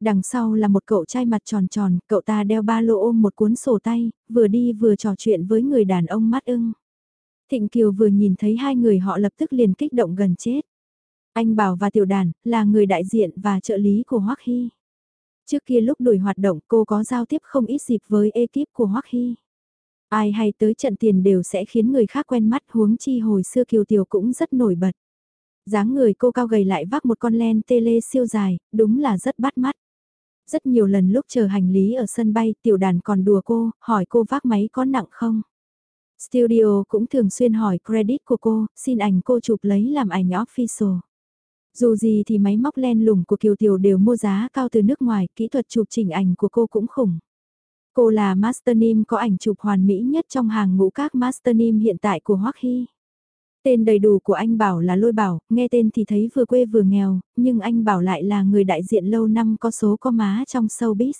Đằng sau là một cậu trai mặt tròn tròn, cậu ta đeo ba lô ôm một cuốn sổ tay, vừa đi vừa trò chuyện với người đàn ông mắt ưng. Thịnh Kiều vừa nhìn thấy hai người họ lập tức liền kích động gần chết. Anh Bảo và Tiểu Đàn là người đại diện và trợ lý của Hoắc Hy. Trước kia lúc đuổi hoạt động cô có giao tiếp không ít dịp với ekip của Hoắc Hy. Ai hay tới trận tiền đều sẽ khiến người khác quen mắt huống chi hồi xưa Kiều Tiểu cũng rất nổi bật. dáng người cô cao gầy lại vác một con len tele siêu dài, đúng là rất bắt mắt. Rất nhiều lần lúc chờ hành lý ở sân bay tiểu đàn còn đùa cô, hỏi cô vác máy có nặng không? Studio cũng thường xuyên hỏi credit của cô, xin ảnh cô chụp lấy làm ảnh official. Dù gì thì máy móc len lủng của Kiều Tiểu đều mua giá cao từ nước ngoài, kỹ thuật chụp chỉnh ảnh của cô cũng khủng. Cô là masternim có ảnh chụp hoàn mỹ nhất trong hàng ngũ các masternim hiện tại của Hoắc Hy. Tên đầy đủ của anh Bảo là Lôi Bảo, nghe tên thì thấy vừa quê vừa nghèo, nhưng anh Bảo lại là người đại diện lâu năm có số có má trong showbiz.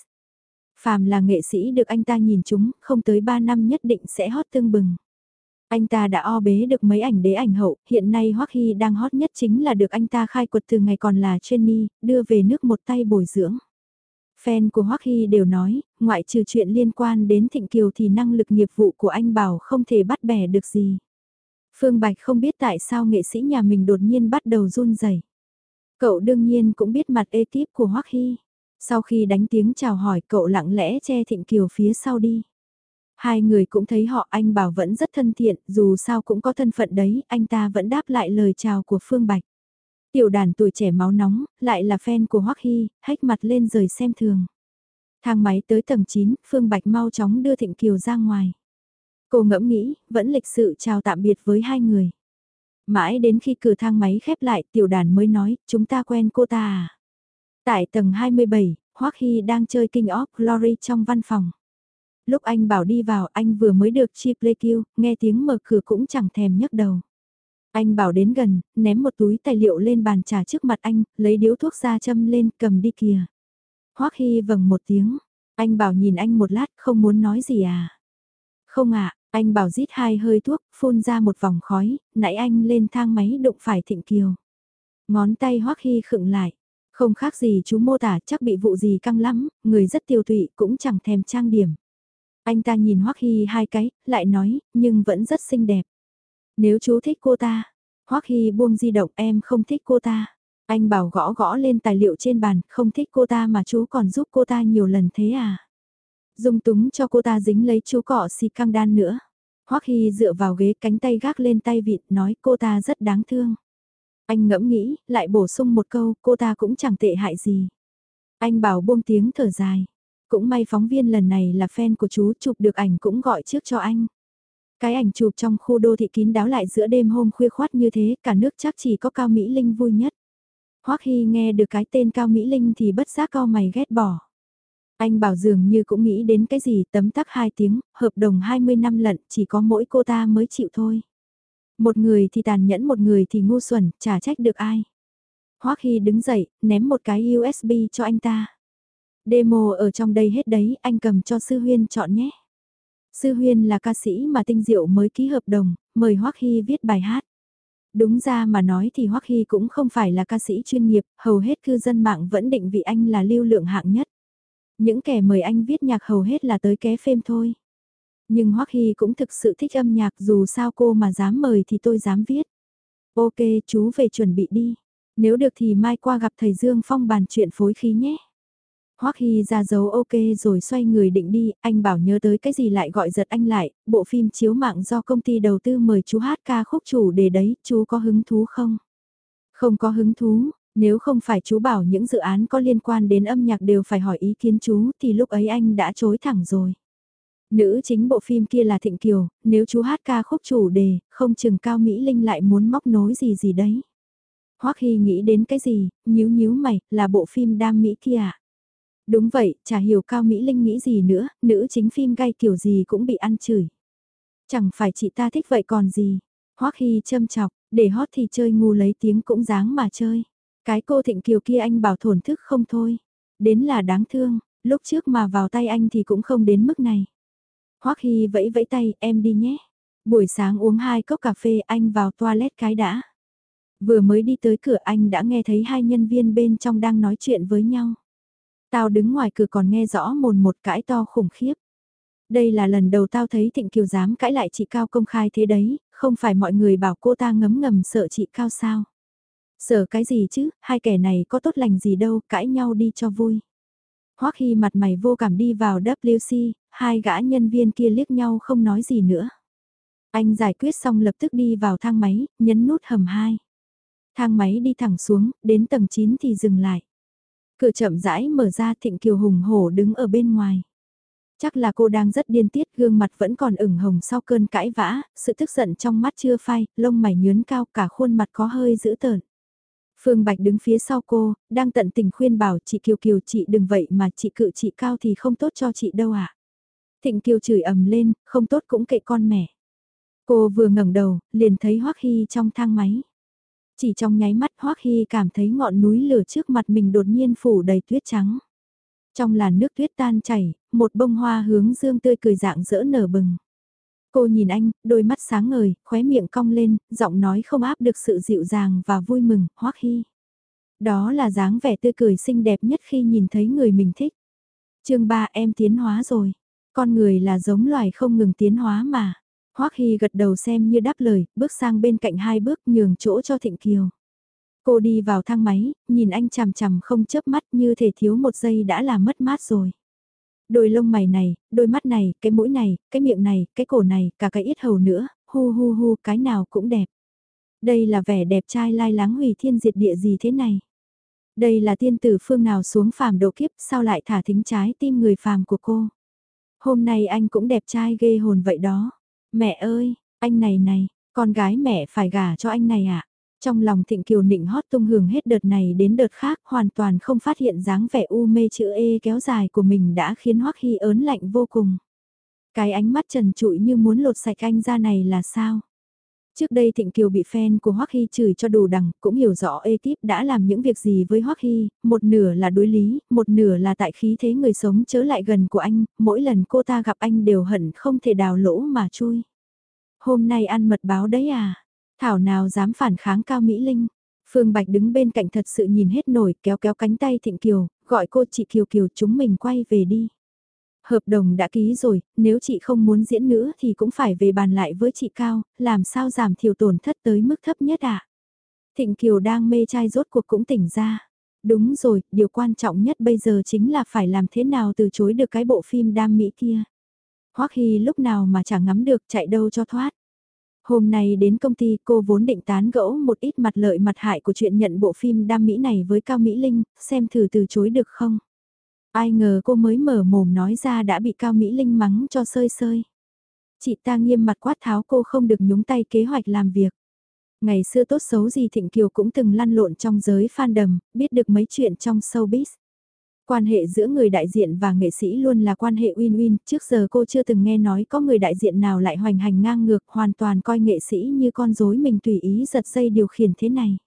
Phàm là nghệ sĩ được anh ta nhìn chúng, không tới 3 năm nhất định sẽ hot tương bừng. Anh ta đã o bế được mấy ảnh đế ảnh hậu, hiện nay Hoắc Hy đang hot nhất chính là được anh ta khai quật từ ngày còn là trainee, đưa về nước một tay bồi dưỡng. Fan của Hoắc Hy đều nói, ngoại trừ chuyện liên quan đến Thịnh Kiều thì năng lực nghiệp vụ của anh bảo không thể bắt bẻ được gì. Phương Bạch không biết tại sao nghệ sĩ nhà mình đột nhiên bắt đầu run rẩy. Cậu đương nhiên cũng biết mặt ekip của Hoắc Hy. Sau khi đánh tiếng chào hỏi cậu lặng lẽ che Thịnh Kiều phía sau đi. Hai người cũng thấy họ anh bảo vẫn rất thân thiện, dù sao cũng có thân phận đấy, anh ta vẫn đáp lại lời chào của Phương Bạch. Tiểu đàn tuổi trẻ máu nóng, lại là fan của Hoắc Hy, hách mặt lên rời xem thường. Thang máy tới tầng 9, Phương Bạch mau chóng đưa Thịnh Kiều ra ngoài. Cô ngẫm nghĩ, vẫn lịch sự chào tạm biệt với hai người. Mãi đến khi cửa thang máy khép lại, tiểu đàn mới nói, chúng ta quen cô ta à? Tại tầng 27, Hoắc Hy đang chơi King of Glory trong văn phòng. Lúc anh bảo đi vào, anh vừa mới được chi play kêu, nghe tiếng mở cửa cũng chẳng thèm nhấc đầu. Anh bảo đến gần, ném một túi tài liệu lên bàn trà trước mặt anh, lấy điếu thuốc ra châm lên, cầm đi kìa. Hoắc Hy vầng một tiếng, anh bảo nhìn anh một lát, không muốn nói gì à? Không ạ, anh bảo rít hai hơi thuốc, phun ra một vòng khói, nãy anh lên thang máy đụng phải Thịnh Kiều. Ngón tay Hoắc Hy khựng lại, không khác gì chú mô tả chắc bị vụ gì căng lắm, người rất tiêu tụy cũng chẳng thèm trang điểm. Anh ta nhìn Hoắc Hy hai cái, lại nói, nhưng vẫn rất xinh đẹp. Nếu chú thích cô ta, Hoắc Hy buông di động em không thích cô ta. Anh bảo gõ gõ lên tài liệu trên bàn, không thích cô ta mà chú còn giúp cô ta nhiều lần thế à. Dung túng cho cô ta dính lấy chú cọ xì căng đan nữa. Hoắc Hy dựa vào ghế cánh tay gác lên tay vịt nói cô ta rất đáng thương. Anh ngẫm nghĩ, lại bổ sung một câu, cô ta cũng chẳng tệ hại gì. Anh bảo buông tiếng thở dài. Cũng may phóng viên lần này là fan của chú chụp được ảnh cũng gọi trước cho anh. Cái ảnh chụp trong khu đô thị kín đáo lại giữa đêm hôm khuya khoát như thế, cả nước chắc chỉ có Cao Mỹ Linh vui nhất. Hoắc Hy nghe được cái tên Cao Mỹ Linh thì bất giác cao mày ghét bỏ. Anh bảo dường như cũng nghĩ đến cái gì tấm tắc hai tiếng, hợp đồng 20 năm lận chỉ có mỗi cô ta mới chịu thôi. Một người thì tàn nhẫn một người thì ngu xuẩn, chả trách được ai. Hoắc Hy đứng dậy, ném một cái USB cho anh ta. Demo ở trong đây hết đấy, anh cầm cho Sư Huyên chọn nhé. Sư Huyên là ca sĩ mà Tinh Diệu mới ký hợp đồng, mời Hoắc Hy viết bài hát. Đúng ra mà nói thì Hoắc Hy cũng không phải là ca sĩ chuyên nghiệp, hầu hết cư dân mạng vẫn định vị anh là lưu lượng hạng nhất. Những kẻ mời anh viết nhạc hầu hết là tới ké phim thôi. Nhưng Hoắc Hy cũng thực sự thích âm nhạc dù sao cô mà dám mời thì tôi dám viết. Ok chú về chuẩn bị đi. Nếu được thì mai qua gặp thầy Dương Phong bàn chuyện phối khí nhé. Hoắc Hy ra dấu ok rồi xoay người định đi, anh bảo nhớ tới cái gì lại gọi giật anh lại, bộ phim chiếu mạng do công ty đầu tư mời chú hát ca khúc chủ để đấy, chú có hứng thú không? Không có hứng thú, nếu không phải chú bảo những dự án có liên quan đến âm nhạc đều phải hỏi ý kiến chú thì lúc ấy anh đã chối thẳng rồi. Nữ chính bộ phim kia là Thịnh Kiều, nếu chú hát ca khúc chủ đề, không chừng Cao Mỹ Linh lại muốn móc nối gì gì đấy. Hoắc Hy nghĩ đến cái gì, nhíu nhíu mày, là bộ phim đam mỹ kia à? Đúng vậy, chả hiểu Cao Mỹ Linh nghĩ gì nữa, nữ chính phim gay kiểu gì cũng bị ăn chửi. Chẳng phải chị ta thích vậy còn gì. Hoắc Hy châm chọc, để hót thì chơi ngu lấy tiếng cũng dáng mà chơi. Cái cô thịnh kiều kia anh bảo thổn thức không thôi. Đến là đáng thương, lúc trước mà vào tay anh thì cũng không đến mức này. Hoắc Hy vẫy vẫy tay, em đi nhé. Buổi sáng uống hai cốc cà phê anh vào toilet cái đã. Vừa mới đi tới cửa anh đã nghe thấy hai nhân viên bên trong đang nói chuyện với nhau. Tao đứng ngoài cửa còn nghe rõ mồn một cãi to khủng khiếp. Đây là lần đầu tao thấy Thịnh Kiều dám cãi lại chị Cao công khai thế đấy, không phải mọi người bảo cô ta ngấm ngầm sợ chị Cao sao. Sợ cái gì chứ, hai kẻ này có tốt lành gì đâu, cãi nhau đi cho vui. Hoắc Hy mặt mày vô cảm đi vào WC, hai gã nhân viên kia liếc nhau không nói gì nữa. Anh giải quyết xong lập tức đi vào thang máy, nhấn nút hầm 2. Thang máy đi thẳng xuống, đến tầng 9 thì dừng lại. Cửa chậm rãi mở ra Thịnh Kiều hùng hổ đứng ở bên ngoài. Chắc là cô đang rất điên tiết, gương mặt vẫn còn ửng hồng sau cơn cãi vã, sự tức giận trong mắt chưa phai, lông mày nhướn cao cả khuôn mặt có hơi dữ tợn. Phương Bạch đứng phía sau cô, đang tận tình khuyên bảo chị Kiều Kiều chị đừng vậy mà chị cự chị cao thì không tốt cho chị đâu ạ. À? Thịnh Kiều chửi ầm lên, không tốt cũng kệ con mẹ. Cô vừa ngẩng đầu, liền thấy Hoắc Hy trong thang máy. Chỉ trong nháy mắt Hoắc Hy cảm thấy ngọn núi lửa trước mặt mình đột nhiên phủ đầy tuyết trắng. Trong làn nước tuyết tan chảy, một bông hoa hướng dương tươi cười dạng dỡ nở bừng. Cô nhìn anh, đôi mắt sáng ngời, khóe miệng cong lên, giọng nói không áp được sự dịu dàng và vui mừng, Hoắc Hy. Đó là dáng vẻ tươi cười xinh đẹp nhất khi nhìn thấy người mình thích. chương 3 em tiến hóa rồi. Con người là giống loài không ngừng tiến hóa mà. Hoắc Hy gật đầu xem như đáp lời, bước sang bên cạnh hai bước nhường chỗ cho Thịnh Kiều. Cô đi vào thang máy, nhìn anh chằm chằm không chớp mắt như thể thiếu một giây đã là mất mát rồi. Đôi lông mày này, đôi mắt này, cái mũi này, cái miệng này, cái cổ này, cả cái yết hầu nữa, hu hu hu, cái nào cũng đẹp. Đây là vẻ đẹp trai lai láng hủy thiên diệt địa gì thế này? Đây là tiên tử phương nào xuống phàm độ kiếp, sao lại thả thính trái tim người phàm của cô? Hôm nay anh cũng đẹp trai ghê hồn vậy đó. Mẹ ơi, anh này này, con gái mẹ phải gả cho anh này ạ. À? Trong lòng Thịnh Kiều nịnh hót tung hưởng hết đợt này đến đợt khác hoàn toàn không phát hiện dáng vẻ u mê chữ E kéo dài của mình đã khiến Hoắc Hy ớn lạnh vô cùng. Cái ánh mắt trần trụi như muốn lột sạch anh ra này là sao? Trước đây Thịnh Kiều bị fan của Hoắc Hy chửi cho đủ đằng, cũng hiểu rõ ekip đã làm những việc gì với Hoắc Hy, một nửa là đối lý, một nửa là tại khí thế người sống chớ lại gần của anh, mỗi lần cô ta gặp anh đều hận không thể đào lỗ mà chui. Hôm nay ăn mật báo đấy à? Thảo nào dám phản kháng Cao Mỹ Linh. Phương Bạch đứng bên cạnh thật sự nhìn hết nổi kéo kéo cánh tay Thịnh Kiều, gọi cô chị Kiều Kiều chúng mình quay về đi. Hợp đồng đã ký rồi, nếu chị không muốn diễn nữa thì cũng phải về bàn lại với chị Cao, làm sao giảm thiểu tổn thất tới mức thấp nhất ạ. À? Thịnh Kiều đang mê trai rốt cuộc cũng tỉnh ra. Đúng rồi, điều quan trọng nhất bây giờ chính là phải làm thế nào từ chối được cái bộ phim đam mỹ kia. Hoắc Hy lúc nào mà chẳng ngắm được chạy đâu cho thoát. Hôm nay đến công ty cô vốn định tán gẫu một ít mặt lợi mặt hại của chuyện nhận bộ phim đam mỹ này với Cao Mỹ Linh, xem thử từ chối được không. Ai ngờ cô mới mở mồm nói ra đã bị Cao Mỹ Linh mắng cho sơi sơi. Chị ta nghiêm mặt quát tháo cô không được nhúng tay kế hoạch làm việc. Ngày xưa tốt xấu gì Thịnh Kiều cũng từng lăn lộn trong giới fan đầm, biết được mấy chuyện trong showbiz. Quan hệ giữa người đại diện và nghệ sĩ luôn là quan hệ win-win, trước giờ cô chưa từng nghe nói có người đại diện nào lại hoành hành ngang ngược hoàn toàn coi nghệ sĩ như con rối mình tùy ý giật dây điều khiển thế này.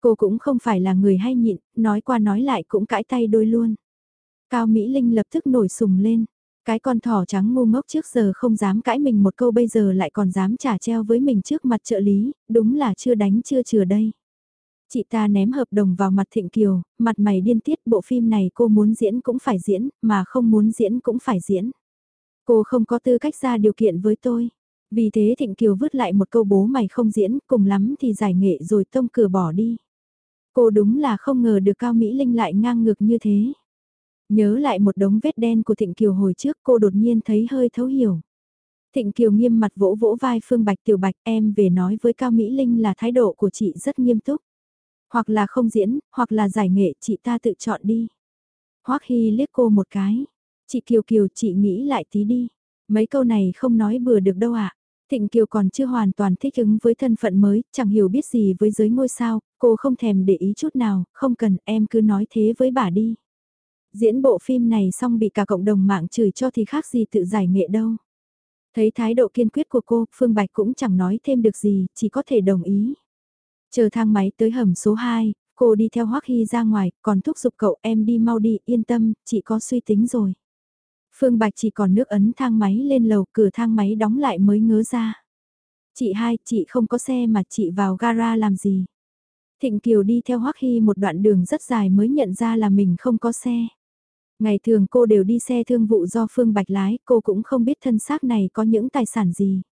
Cô cũng không phải là người hay nhịn, nói qua nói lại cũng cãi tay đôi luôn. Cao Mỹ Linh lập tức nổi sùng lên. Cái con thỏ trắng ngu ngốc trước giờ không dám cãi mình một câu bây giờ lại còn dám trả treo với mình trước mặt trợ lý, đúng là chưa đánh chưa chừa đây. Chị ta ném hợp đồng vào mặt Thịnh Kiều, mặt mày điên tiết bộ phim này cô muốn diễn cũng phải diễn, mà không muốn diễn cũng phải diễn. Cô không có tư cách ra điều kiện với tôi. Vì thế Thịnh Kiều vứt lại một câu bố mày không diễn, cùng lắm thì giải nghệ rồi tông cửa bỏ đi. Cô đúng là không ngờ được Cao Mỹ Linh lại ngang ngược như thế. Nhớ lại một đống vết đen của Thịnh Kiều hồi trước cô đột nhiên thấy hơi thấu hiểu. Thịnh Kiều nghiêm mặt vỗ vỗ vai Phương Bạch Tiểu Bạch em về nói với Cao Mỹ Linh là thái độ của chị rất nghiêm túc. Hoặc là không diễn, hoặc là giải nghệ chị ta tự chọn đi. Hoắc Hy liếc cô một cái. Chị Kiều Kiều chị nghĩ lại tí đi. Mấy câu này không nói bừa được đâu ạ. À. Thịnh Kiều còn chưa hoàn toàn thích ứng với thân phận mới, chẳng hiểu biết gì với giới ngôi sao, cô không thèm để ý chút nào, không cần em cứ nói thế với bà đi. Diễn bộ phim này xong bị cả cộng đồng mạng chửi cho thì khác gì tự giải nghệ đâu. Thấy thái độ kiên quyết của cô, Phương Bạch cũng chẳng nói thêm được gì, chỉ có thể đồng ý. Chờ thang máy tới hầm số 2, cô đi theo Hoắc Hy ra ngoài, còn thúc giục cậu em đi mau đi, yên tâm, chị có suy tính rồi. Phương Bạch chỉ còn nước ấn thang máy lên lầu, cửa thang máy đóng lại mới ngớ ra. Chị hai, chị không có xe mà chị vào gara làm gì? Thịnh Kiều đi theo Hoắc Hy một đoạn đường rất dài mới nhận ra là mình không có xe. Ngày thường cô đều đi xe thương vụ do Phương Bạch lái, cô cũng không biết thân xác này có những tài sản gì.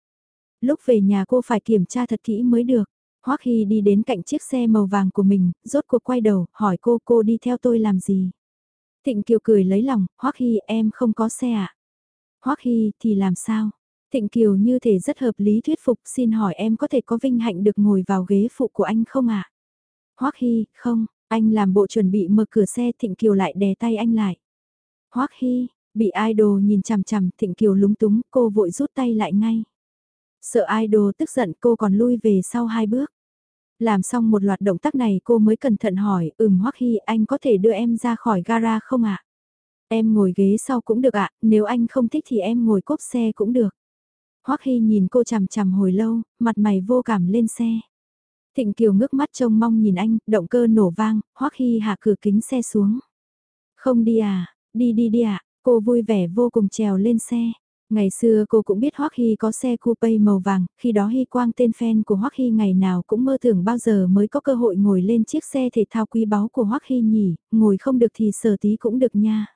Lúc về nhà cô phải kiểm tra thật kỹ mới được. Hoắc Hy đi đến cạnh chiếc xe màu vàng của mình, rốt cuộc quay đầu, hỏi cô cô đi theo tôi làm gì. Thịnh Kiều cười lấy lòng, Hoắc Hy em không có xe ạ. À? Hoắc Hy thì làm sao? Thịnh Kiều như thể rất hợp lý thuyết phục xin hỏi em có thể có vinh hạnh được ngồi vào ghế phụ của anh không ạ? À? Hoắc Hy, không, anh làm bộ chuẩn bị mở cửa xe Thịnh Kiều lại đè tay anh lại. Hoắc Hy, bị idol nhìn chằm chằm Thịnh Kiều lúng túng cô vội rút tay lại ngay. Sợ idol tức giận cô còn lui về sau hai bước. Làm xong một loạt động tác này cô mới cẩn thận hỏi, ừm Hoắc Hy anh có thể đưa em ra khỏi gara không ạ? Em ngồi ghế sau cũng được ạ, nếu anh không thích thì em ngồi cốp xe cũng được. Hoắc Hy nhìn cô chằm chằm hồi lâu, mặt mày vô cảm lên xe. Thịnh Kiều ngước mắt trông mong nhìn anh, động cơ nổ vang, Hoắc Hy hạ cửa kính xe xuống. Không đi à, đi đi đi ạ, cô vui vẻ vô cùng trèo lên xe. Ngày xưa cô cũng biết Hoắc Hy có xe coupe màu vàng, khi đó Hy Quang tên fan của Hoắc Hy ngày nào cũng mơ tưởng bao giờ mới có cơ hội ngồi lên chiếc xe thể thao quý báu của Hoắc Hy nhỉ, ngồi không được thì sờ tí cũng được nha.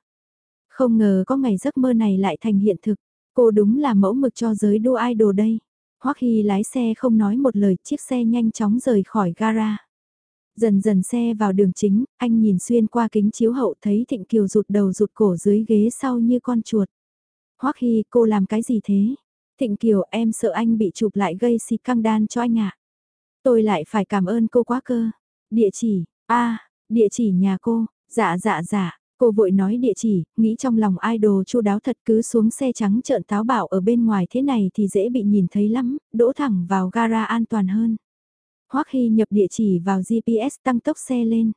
Không ngờ có ngày giấc mơ này lại thành hiện thực, cô đúng là mẫu mực cho giới đua idol đây. Hoắc Hy lái xe không nói một lời, chiếc xe nhanh chóng rời khỏi gara. Dần dần xe vào đường chính, anh nhìn xuyên qua kính chiếu hậu thấy Thịnh Kiều rụt đầu rụt cổ dưới ghế sau như con chuột. Hoắc Hy, cô làm cái gì thế? Thịnh Kiều, em sợ anh bị chụp lại gây xì căng đan cho anh ạ. Tôi lại phải cảm ơn cô quá cơ. Địa chỉ, a địa chỉ nhà cô, dạ dạ dạ, cô vội nói địa chỉ, nghĩ trong lòng idol chu đáo thật cứ xuống xe trắng trợn táo bạo ở bên ngoài thế này thì dễ bị nhìn thấy lắm, đỗ thẳng vào gara an toàn hơn. Hoắc Hy nhập địa chỉ vào GPS tăng tốc xe lên.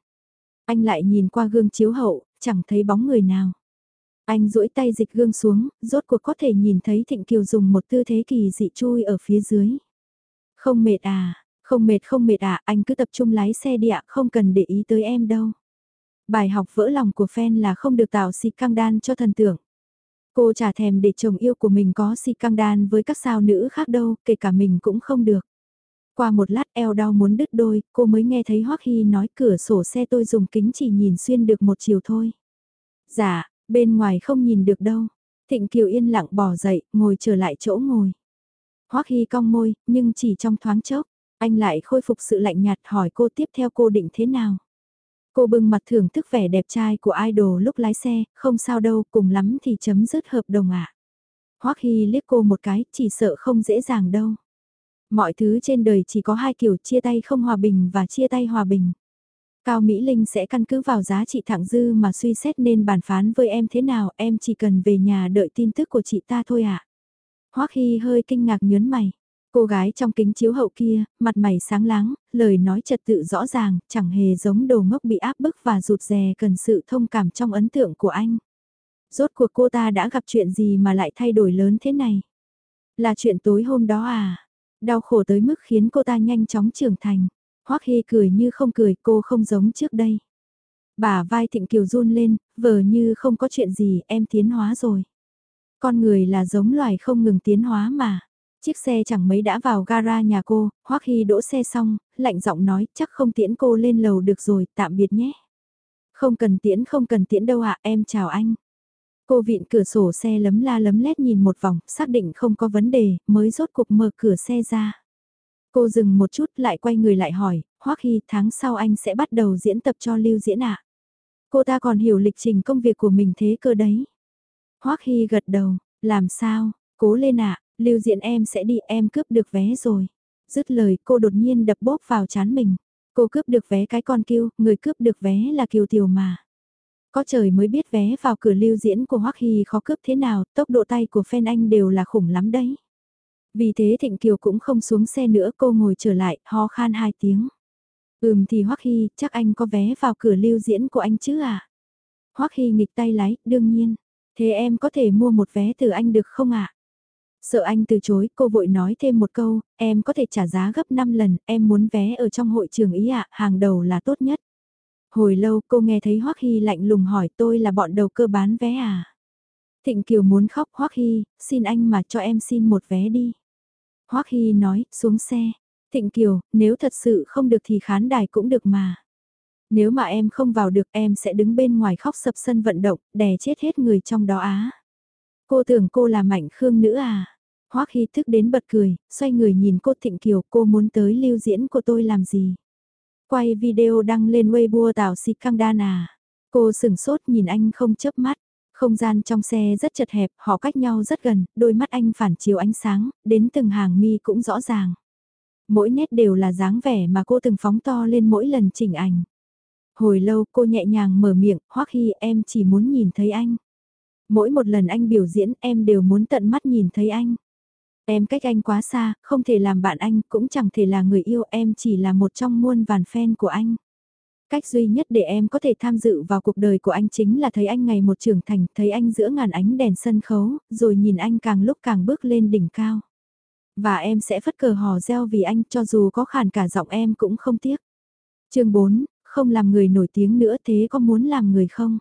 Anh lại nhìn qua gương chiếu hậu, chẳng thấy bóng người nào. Anh duỗi tay dịch gương xuống, rốt cuộc có thể nhìn thấy Thịnh Kiều dùng một tư thế kỳ dị chui ở phía dưới. Không mệt à, không mệt không mệt à, anh cứ tập trung lái xe đi ạ, không cần để ý tới em đâu. Bài học vỡ lòng của fan là không được tạo si căng đan cho thần tượng. Cô trả thèm để chồng yêu của mình có si căng đan với các sao nữ khác đâu, kể cả mình cũng không được. Qua một lát eo đau muốn đứt đôi, cô mới nghe thấy Hoắc Hy nói cửa sổ xe tôi dùng kính chỉ nhìn xuyên được một chiều thôi. Dạ, bên ngoài không nhìn được đâu. Thịnh Kiều yên lặng bỏ dậy, ngồi trở lại chỗ ngồi. Hoắc Hy cong môi, nhưng chỉ trong thoáng chốc, anh lại khôi phục sự lạnh nhạt hỏi cô tiếp theo cô định thế nào. Cô bưng mặt thưởng thức vẻ đẹp trai của idol lúc lái xe, không sao đâu, cùng lắm thì chấm dứt hợp đồng ạ. À. Hoắc Hy liếc cô một cái, chỉ sợ không dễ dàng đâu. Mọi thứ trên đời chỉ có hai kiểu chia tay không hòa bình và chia tay hòa bình. Cao Mỹ Linh sẽ căn cứ vào giá trị thẳng dư mà suy xét nên bàn phán với em thế nào, em chỉ cần về nhà đợi tin tức của chị ta thôi ạ. À. Hoắc Hy hơi kinh ngạc nhớn mày. Cô gái trong kính chiếu hậu kia, mặt mày sáng láng, lời nói trật tự rõ ràng, chẳng hề giống đồ ngốc bị áp bức và rụt rè cần sự thông cảm trong ấn tượng của anh. Rốt cuộc cô ta đã gặp chuyện gì mà lại thay đổi lớn thế này? Là chuyện tối hôm đó à? Đau khổ tới mức khiến cô ta nhanh chóng trưởng thành. Hoắc Hy cười như không cười, cô không giống trước đây. Bà vai Thịnh Kiều run lên, vờ như không có chuyện gì, em tiến hóa rồi. Con người là giống loài không ngừng tiến hóa mà. Chiếc xe chẳng mấy đã vào gara nhà cô, Hoắc Hy đỗ xe xong, lạnh giọng nói chắc không tiễn cô lên lầu được rồi, tạm biệt nhé. Không cần tiễn không cần tiễn đâu ạ, em chào anh. Cô vịn cửa sổ xe lấm la lấm lét nhìn một vòng, xác định không có vấn đề, mới rốt cuộc mở cửa xe ra. Cô dừng một chút lại quay người lại hỏi, Hoắc Hy tháng sau anh sẽ bắt đầu diễn tập cho lưu diễn ạ. Cô ta còn hiểu lịch trình công việc của mình thế cơ đấy. Hoắc Hy gật đầu, làm sao, cố lên ạ, lưu diễn em sẽ đi em cướp được vé rồi. Dứt lời cô đột nhiên đập bóp vào chán mình. Cô cướp được vé cái con kiêu người cướp được vé là Kiều Tiểu mà. Có trời mới biết vé vào cửa lưu diễn của Hoắc Hy khó cướp thế nào, tốc độ tay của fan anh đều là khủng lắm đấy. Vì thế Thịnh Kiều cũng không xuống xe nữa cô ngồi trở lại, ho khan hai tiếng. Ừm thì Hoắc Hy, chắc anh có vé vào cửa lưu diễn của anh chứ à? Hoắc Hy nghịch tay lái, đương nhiên. Thế em có thể mua một vé từ anh được không ạ? À? Sợ anh từ chối, cô vội nói thêm một câu, em có thể trả giá gấp 5 lần, em muốn vé ở trong hội trường ý ạ, hàng đầu là tốt nhất. Hồi lâu cô nghe thấy Hoắc Hy lạnh lùng hỏi tôi là bọn đầu cơ bán vé à? Thịnh Kiều muốn khóc Hoắc Hy, xin anh mà cho em xin một vé đi. Hoắc Hy nói, xuống xe. Thịnh Kiều, nếu thật sự không được thì khán đài cũng được mà. Nếu mà em không vào được em sẽ đứng bên ngoài khóc sập sân vận động, đè chết hết người trong đó á. Cô tưởng cô là mạnh khương nữ à? Hoắc Hy thức đến bật cười, xoay người nhìn cô Thịnh Kiều, cô muốn tới lưu diễn của tôi làm gì? Quay video đăng lên Weibo tàu xịt căng đan à. Cô sửng sốt nhìn anh không chớp mắt. Không gian trong xe rất chật hẹp, họ cách nhau rất gần, đôi mắt anh phản chiếu ánh sáng, đến từng hàng mi cũng rõ ràng. Mỗi nét đều là dáng vẻ mà cô từng phóng to lên mỗi lần chỉnh ảnh. Hồi lâu cô nhẹ nhàng mở miệng, hoắc khi em chỉ muốn nhìn thấy anh. Mỗi một lần anh biểu diễn em đều muốn tận mắt nhìn thấy anh. Em cách anh quá xa, không thể làm bạn anh, cũng chẳng thể là người yêu em chỉ là một trong muôn vàn fan của anh. Cách duy nhất để em có thể tham dự vào cuộc đời của anh chính là thấy anh ngày một trưởng thành, thấy anh giữa ngàn ánh đèn sân khấu, rồi nhìn anh càng lúc càng bước lên đỉnh cao. Và em sẽ phất cờ hò reo vì anh cho dù có khàn cả giọng em cũng không tiếc. chương 4, không làm người nổi tiếng nữa thế có muốn làm người không?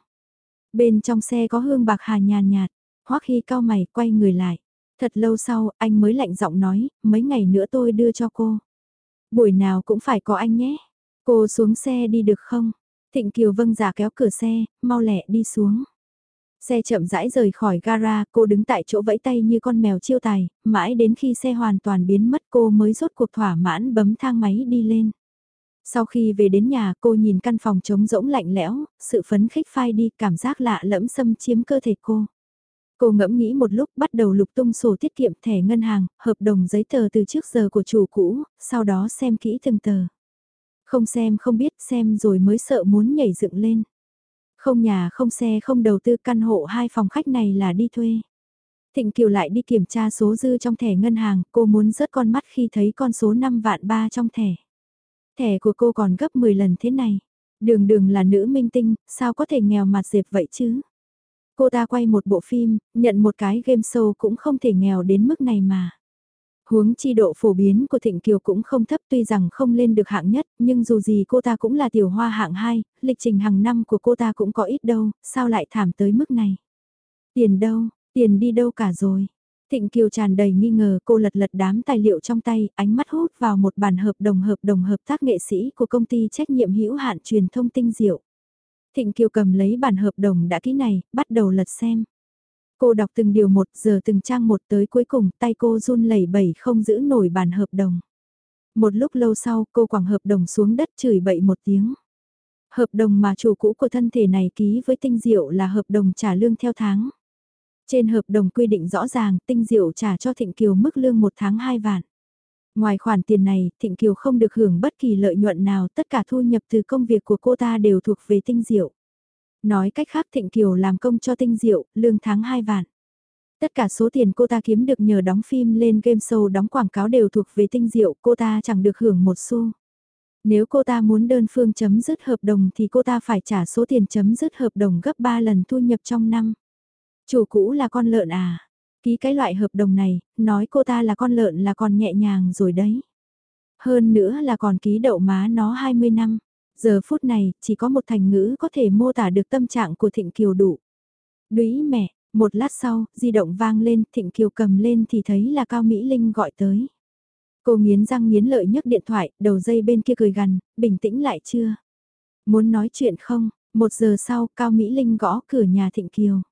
Bên trong xe có hương bạc hà nhàn nhạt, hoắc khi cao mày quay người lại. Thật lâu sau, anh mới lạnh giọng nói, mấy ngày nữa tôi đưa cho cô. Buổi nào cũng phải có anh nhé. Cô xuống xe đi được không? Thịnh Kiều vâng giả kéo cửa xe, mau lẹ đi xuống. Xe chậm rãi rời khỏi gara, cô đứng tại chỗ vẫy tay như con mèo chiêu tài, mãi đến khi xe hoàn toàn biến mất cô mới rốt cuộc thỏa mãn bấm thang máy đi lên. Sau khi về đến nhà cô nhìn căn phòng trống rỗng lạnh lẽo, sự phấn khích phai đi cảm giác lạ lẫm xâm chiếm cơ thể cô. Cô ngẫm nghĩ một lúc bắt đầu lục tung sổ tiết kiệm thẻ ngân hàng, hợp đồng giấy tờ từ trước giờ của chủ cũ, sau đó xem kỹ từng tờ. Không xem không biết xem rồi mới sợ muốn nhảy dựng lên. Không nhà không xe không đầu tư căn hộ hai phòng khách này là đi thuê. Thịnh Kiều lại đi kiểm tra số dư trong thẻ ngân hàng, cô muốn rớt con mắt khi thấy con số 5 vạn 3 trong thẻ. Thẻ của cô còn gấp 10 lần thế này. Đường đường là nữ minh tinh, sao có thể nghèo mặt dẹp vậy chứ? Cô ta quay một bộ phim, nhận một cái game show cũng không thể nghèo đến mức này mà. Huống chi độ phổ biến của Thịnh Kiều cũng không thấp tuy rằng không lên được hạng nhất, nhưng dù gì cô ta cũng là tiểu hoa hạng 2, lịch trình hàng năm của cô ta cũng có ít đâu, sao lại thảm tới mức này. Tiền đâu, tiền đi đâu cả rồi. Thịnh Kiều tràn đầy nghi ngờ cô lật lật đám tài liệu trong tay, ánh mắt hút vào một bản hợp đồng hợp đồng hợp tác nghệ sĩ của công ty trách nhiệm hữu hạn truyền thông tinh diệu. Thịnh Kiều cầm lấy bản hợp đồng đã ký này, bắt đầu lật xem. Cô đọc từng điều một giờ từng trang một tới cuối cùng tay cô run lẩy bẩy không giữ nổi bản hợp đồng. Một lúc lâu sau cô quẳng hợp đồng xuống đất chửi bậy một tiếng. Hợp đồng mà chủ cũ của thân thể này ký với tinh diệu là hợp đồng trả lương theo tháng. Trên hợp đồng quy định rõ ràng tinh diệu trả cho Thịnh Kiều mức lương một tháng 2 vạn. Ngoài khoản tiền này, Thịnh Kiều không được hưởng bất kỳ lợi nhuận nào, tất cả thu nhập từ công việc của cô ta đều thuộc về tinh diệu. Nói cách khác Thịnh Kiều làm công cho tinh diệu, lương tháng 2 vạn. Tất cả số tiền cô ta kiếm được nhờ đóng phim lên game show đóng quảng cáo đều thuộc về tinh diệu, cô ta chẳng được hưởng một xu. Nếu cô ta muốn đơn phương chấm dứt hợp đồng thì cô ta phải trả số tiền chấm dứt hợp đồng gấp 3 lần thu nhập trong năm. Chủ cũ là con lợn à? Ký cái loại hợp đồng này, nói cô ta là con lợn là còn nhẹ nhàng rồi đấy. Hơn nữa là còn ký đậu má nó 20 năm. Giờ phút này, chỉ có một thành ngữ có thể mô tả được tâm trạng của Thịnh Kiều đủ. Đúy mẹ, một lát sau, di động vang lên, Thịnh Kiều cầm lên thì thấy là Cao Mỹ Linh gọi tới. Cô nghiến răng nghiến lợi nhấc điện thoại, đầu dây bên kia cười gằn, bình tĩnh lại chưa? Muốn nói chuyện không? Một giờ sau, Cao Mỹ Linh gõ cửa nhà Thịnh Kiều.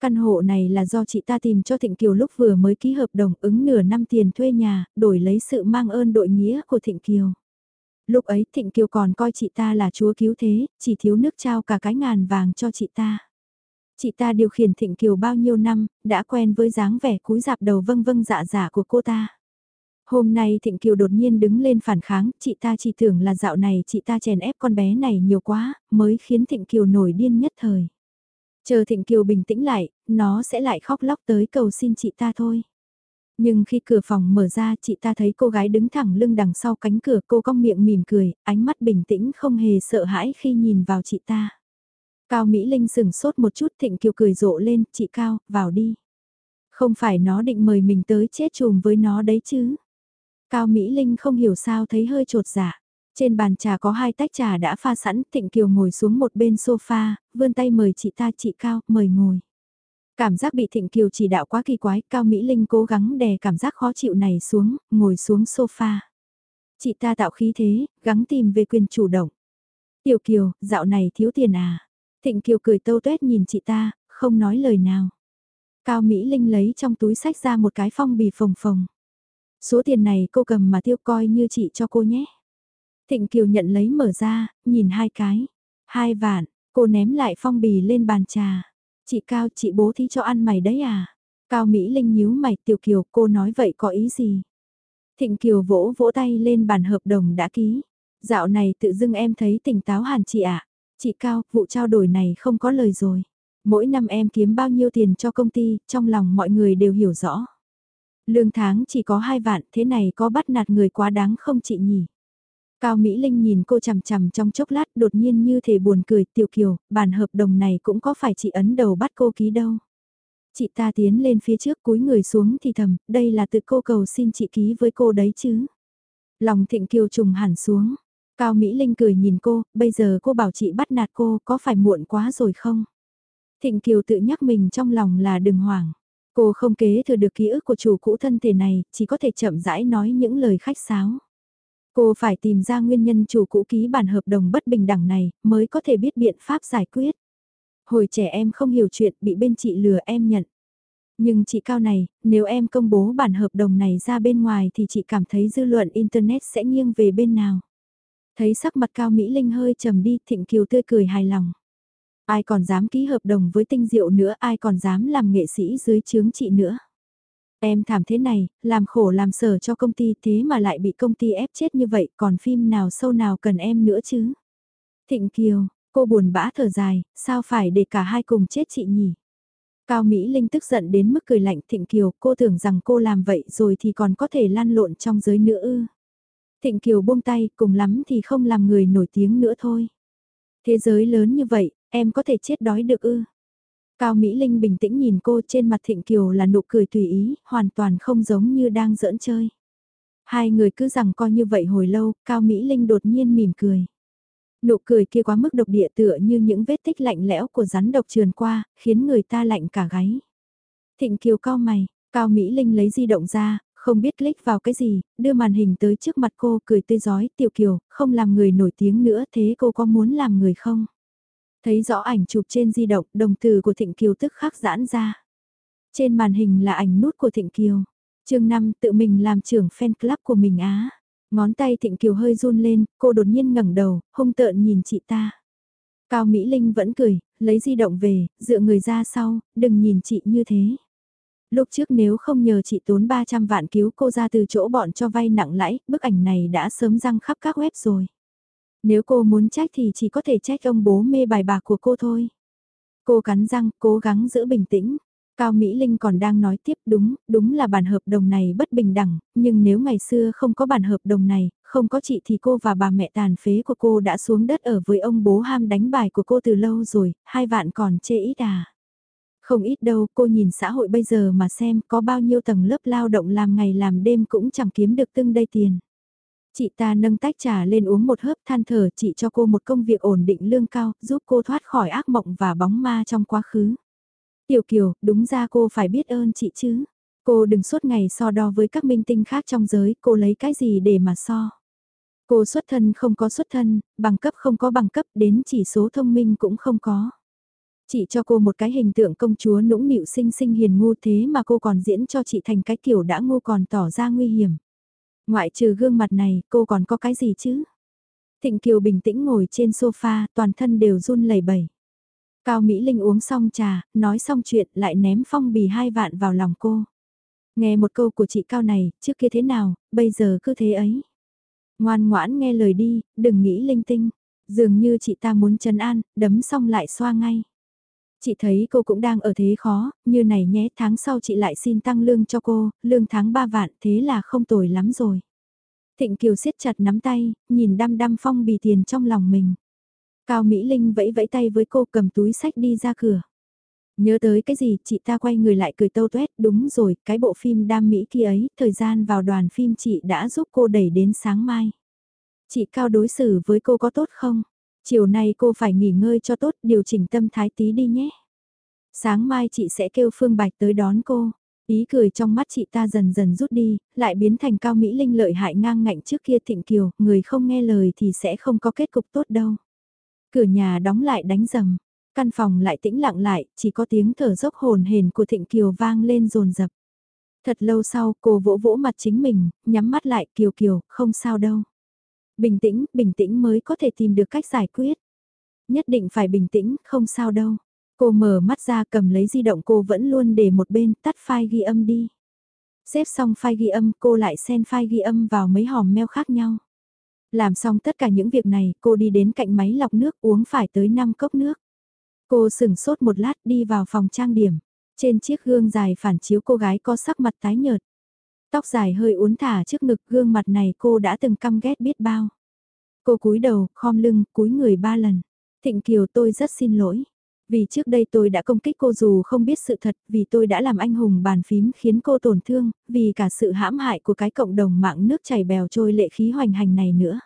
Căn hộ này là do chị ta tìm cho Thịnh Kiều lúc vừa mới ký hợp đồng ứng nửa năm tiền thuê nhà, đổi lấy sự mang ơn đội nghĩa của Thịnh Kiều. Lúc ấy Thịnh Kiều còn coi chị ta là chúa cứu thế, chỉ thiếu nước trao cả cái ngàn vàng cho chị ta. Chị ta điều khiển Thịnh Kiều bao nhiêu năm, đã quen với dáng vẻ cúi dạp đầu vâng vâng dạ dạ của cô ta. Hôm nay Thịnh Kiều đột nhiên đứng lên phản kháng, chị ta chỉ tưởng là dạo này chị ta chèn ép con bé này nhiều quá, mới khiến Thịnh Kiều nổi điên nhất thời. Chờ Thịnh Kiều bình tĩnh lại, nó sẽ lại khóc lóc tới cầu xin chị ta thôi. Nhưng khi cửa phòng mở ra chị ta thấy cô gái đứng thẳng lưng đằng sau cánh cửa cô cong miệng mỉm cười, ánh mắt bình tĩnh không hề sợ hãi khi nhìn vào chị ta. Cao Mỹ Linh sừng sốt một chút Thịnh Kiều cười rộ lên, chị Cao, vào đi. Không phải nó định mời mình tới chết chùm với nó đấy chứ. Cao Mỹ Linh không hiểu sao thấy hơi trột dạ. Trên bàn trà có hai tách trà đã pha sẵn, Thịnh Kiều ngồi xuống một bên sofa, vươn tay mời chị ta chị Cao, mời ngồi. Cảm giác bị Thịnh Kiều chỉ đạo quá kỳ quái, Cao Mỹ Linh cố gắng đè cảm giác khó chịu này xuống, ngồi xuống sofa. Chị ta tạo khí thế, gắng tìm về quyền chủ động. Tiểu Kiều, dạo này thiếu tiền à? Thịnh Kiều cười tâu tuét nhìn chị ta, không nói lời nào. Cao Mỹ Linh lấy trong túi sách ra một cái phong bì phồng phồng. Số tiền này cô cầm mà tiêu coi như chị cho cô nhé. Thịnh Kiều nhận lấy mở ra, nhìn hai cái. Hai vạn, cô ném lại phong bì lên bàn trà. Chị Cao chị bố thí cho ăn mày đấy à? Cao Mỹ Linh nhíu mày Tiểu Kiều cô nói vậy có ý gì? Thịnh Kiều vỗ vỗ tay lên bàn hợp đồng đã ký. Dạo này tự dưng em thấy tỉnh táo hẳn chị ạ. À? Chị Cao, vụ trao đổi này không có lời rồi. Mỗi năm em kiếm bao nhiêu tiền cho công ty, trong lòng mọi người đều hiểu rõ. Lương tháng chỉ có hai vạn, thế này có bắt nạt người quá đáng không chị nhỉ? Cao Mỹ Linh nhìn cô chằm chằm trong chốc lát đột nhiên như thể buồn cười tiểu kiều, bản hợp đồng này cũng có phải chị ấn đầu bắt cô ký đâu. Chị ta tiến lên phía trước cúi người xuống thì thầm, đây là tự cô cầu xin chị ký với cô đấy chứ. Lòng thịnh kiều trùng hẳn xuống. Cao Mỹ Linh cười nhìn cô, bây giờ cô bảo chị bắt nạt cô có phải muộn quá rồi không? Thịnh Kiều tự nhắc mình trong lòng là đừng hoảng. Cô không kế thừa được ký ức của chủ cũ thân thể này, chỉ có thể chậm rãi nói những lời khách sáo. Cô phải tìm ra nguyên nhân chủ cũ ký bản hợp đồng bất bình đẳng này, mới có thể biết biện pháp giải quyết. Hồi trẻ em không hiểu chuyện bị bên chị lừa em nhận. Nhưng chị Cao này, nếu em công bố bản hợp đồng này ra bên ngoài thì chị cảm thấy dư luận Internet sẽ nghiêng về bên nào. Thấy sắc mặt Cao Mỹ Linh hơi trầm đi, Thịnh Kiều tươi cười hài lòng. Ai còn dám ký hợp đồng với tinh diệu nữa, ai còn dám làm nghệ sĩ dưới chướng chị nữa. Em thảm thế này, làm khổ làm sở cho công ty thế mà lại bị công ty ép chết như vậy, còn phim nào sâu nào cần em nữa chứ. Thịnh Kiều, cô buồn bã thở dài, sao phải để cả hai cùng chết chị nhỉ? Cao Mỹ Linh tức giận đến mức cười lạnh Thịnh Kiều, cô tưởng rằng cô làm vậy rồi thì còn có thể lan lộn trong giới nữa ư. Thịnh Kiều buông tay, cùng lắm thì không làm người nổi tiếng nữa thôi. Thế giới lớn như vậy, em có thể chết đói được ư? Cao Mỹ Linh bình tĩnh nhìn cô trên mặt Thịnh Kiều là nụ cười tùy ý, hoàn toàn không giống như đang giỡn chơi. Hai người cứ rằng coi như vậy hồi lâu, Cao Mỹ Linh đột nhiên mỉm cười. Nụ cười kia quá mức độc địa tựa như những vết tích lạnh lẽo của rắn độc trườn qua, khiến người ta lạnh cả gáy. Thịnh Kiều cao mày, Cao Mỹ Linh lấy di động ra, không biết click vào cái gì, đưa màn hình tới trước mặt cô cười tươi giói, Tiểu Kiều, không làm người nổi tiếng nữa thế cô có muốn làm người không? Thấy rõ ảnh chụp trên di động, đồng từ của Thịnh Kiều tức khắc giãn ra. Trên màn hình là ảnh nút của Thịnh Kiều. chương 5 tự mình làm trưởng fan club của mình á. Ngón tay Thịnh Kiều hơi run lên, cô đột nhiên ngẩng đầu, hung tợn nhìn chị ta. Cao Mỹ Linh vẫn cười, lấy di động về, dựa người ra sau, đừng nhìn chị như thế. Lúc trước nếu không nhờ chị tốn 300 vạn cứu cô ra từ chỗ bọn cho vay nặng lãi, bức ảnh này đã sớm răng khắp các web rồi. Nếu cô muốn trách thì chỉ có thể trách ông bố mê bài bạc của cô thôi. Cô cắn răng, cố gắng giữ bình tĩnh. Cao Mỹ Linh còn đang nói tiếp đúng, đúng là bản hợp đồng này bất bình đẳng, nhưng nếu ngày xưa không có bản hợp đồng này, không có chị thì cô và bà mẹ tàn phế của cô đã xuống đất ở với ông bố ham đánh bài của cô từ lâu rồi, hai vạn còn chê ít à. Không ít đâu, cô nhìn xã hội bây giờ mà xem có bao nhiêu tầng lớp lao động làm ngày làm đêm cũng chẳng kiếm được tương đây tiền. Chị ta nâng tách trà lên uống một hớp than thở chị cho cô một công việc ổn định lương cao, giúp cô thoát khỏi ác mộng và bóng ma trong quá khứ. Tiểu Kiều, đúng ra cô phải biết ơn chị chứ. Cô đừng suốt ngày so đo với các minh tinh khác trong giới, cô lấy cái gì để mà so. Cô xuất thân không có xuất thân, bằng cấp không có bằng cấp, đến chỉ số thông minh cũng không có. Chị cho cô một cái hình tượng công chúa nũng nịu xinh xinh hiền ngu thế mà cô còn diễn cho chị thành cái kiểu đã ngu còn tỏ ra nguy hiểm. Ngoại trừ gương mặt này, cô còn có cái gì chứ? Thịnh Kiều bình tĩnh ngồi trên sofa, toàn thân đều run lẩy bẩy. Cao Mỹ Linh uống xong trà, nói xong chuyện lại ném phong bì hai vạn vào lòng cô. Nghe một câu của chị Cao này, trước kia thế nào, bây giờ cứ thế ấy. Ngoan ngoãn nghe lời đi, đừng nghĩ linh tinh. Dường như chị ta muốn trấn an, đấm xong lại xoa ngay. Chị thấy cô cũng đang ở thế khó, như này nhé tháng sau chị lại xin tăng lương cho cô, lương tháng 3 vạn thế là không tồi lắm rồi. Thịnh Kiều siết chặt nắm tay, nhìn đăm đăm phong bì tiền trong lòng mình. Cao Mỹ Linh vẫy vẫy tay với cô cầm túi sách đi ra cửa. Nhớ tới cái gì, chị ta quay người lại cười tâu tuét, đúng rồi, cái bộ phim đam mỹ kia ấy, thời gian vào đoàn phim chị đã giúp cô đẩy đến sáng mai. Chị Cao đối xử với cô có tốt không? Chiều nay cô phải nghỉ ngơi cho tốt, điều chỉnh tâm thái tí đi nhé. Sáng mai chị sẽ kêu Phương Bạch tới đón cô. Ý cười trong mắt chị ta dần dần rút đi, lại biến thành cao mỹ linh lợi hại ngang ngạnh trước kia thịnh kiều, người không nghe lời thì sẽ không có kết cục tốt đâu. Cửa nhà đóng lại đánh rầm, căn phòng lại tĩnh lặng lại, chỉ có tiếng thở dốc hồn hền của thịnh kiều vang lên rồn rập. Thật lâu sau cô vỗ vỗ mặt chính mình, nhắm mắt lại kiều kiều, không sao đâu. Bình tĩnh, bình tĩnh mới có thể tìm được cách giải quyết. Nhất định phải bình tĩnh, không sao đâu. Cô mở mắt ra cầm lấy di động cô vẫn luôn để một bên tắt file ghi âm đi. Xếp xong file ghi âm cô lại xen file ghi âm vào mấy hòm mail khác nhau. Làm xong tất cả những việc này cô đi đến cạnh máy lọc nước uống phải tới 5 cốc nước. Cô sửng sốt một lát đi vào phòng trang điểm. Trên chiếc gương dài phản chiếu cô gái có sắc mặt tái nhợt. Tóc dài hơi uốn thả trước ngực gương mặt này cô đã từng căm ghét biết bao. Cô cúi đầu, khom lưng, cúi người ba lần. Thịnh Kiều tôi rất xin lỗi. Vì trước đây tôi đã công kích cô dù không biết sự thật, vì tôi đã làm anh hùng bàn phím khiến cô tổn thương, vì cả sự hãm hại của cái cộng đồng mạng nước chảy bèo trôi lệ khí hoành hành này nữa.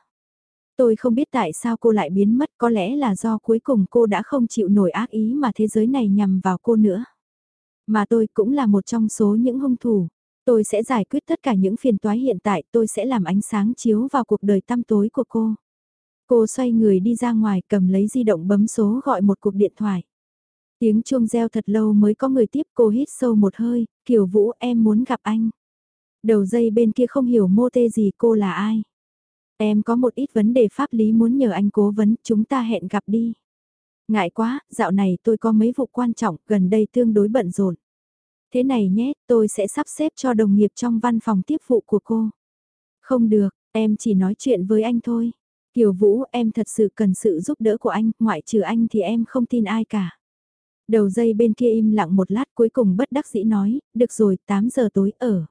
Tôi không biết tại sao cô lại biến mất, có lẽ là do cuối cùng cô đã không chịu nổi ác ý mà thế giới này nhằm vào cô nữa. Mà tôi cũng là một trong số những hung thủ. Tôi sẽ giải quyết tất cả những phiền toái hiện tại, tôi sẽ làm ánh sáng chiếu vào cuộc đời tăm tối của cô. Cô xoay người đi ra ngoài cầm lấy di động bấm số gọi một cuộc điện thoại. Tiếng chuông reo thật lâu mới có người tiếp cô hít sâu một hơi, Kiều Vũ em muốn gặp anh. Đầu dây bên kia không hiểu mô tê gì cô là ai. Em có một ít vấn đề pháp lý muốn nhờ anh cố vấn, chúng ta hẹn gặp đi. Ngại quá, dạo này tôi có mấy vụ quan trọng, gần đây tương đối bận rộn. Thế này nhé, tôi sẽ sắp xếp cho đồng nghiệp trong văn phòng tiếp vụ của cô. Không được, em chỉ nói chuyện với anh thôi. Kiều Vũ, em thật sự cần sự giúp đỡ của anh, ngoại trừ anh thì em không tin ai cả. Đầu dây bên kia im lặng một lát cuối cùng bất đắc dĩ nói, được rồi, 8 giờ tối ở.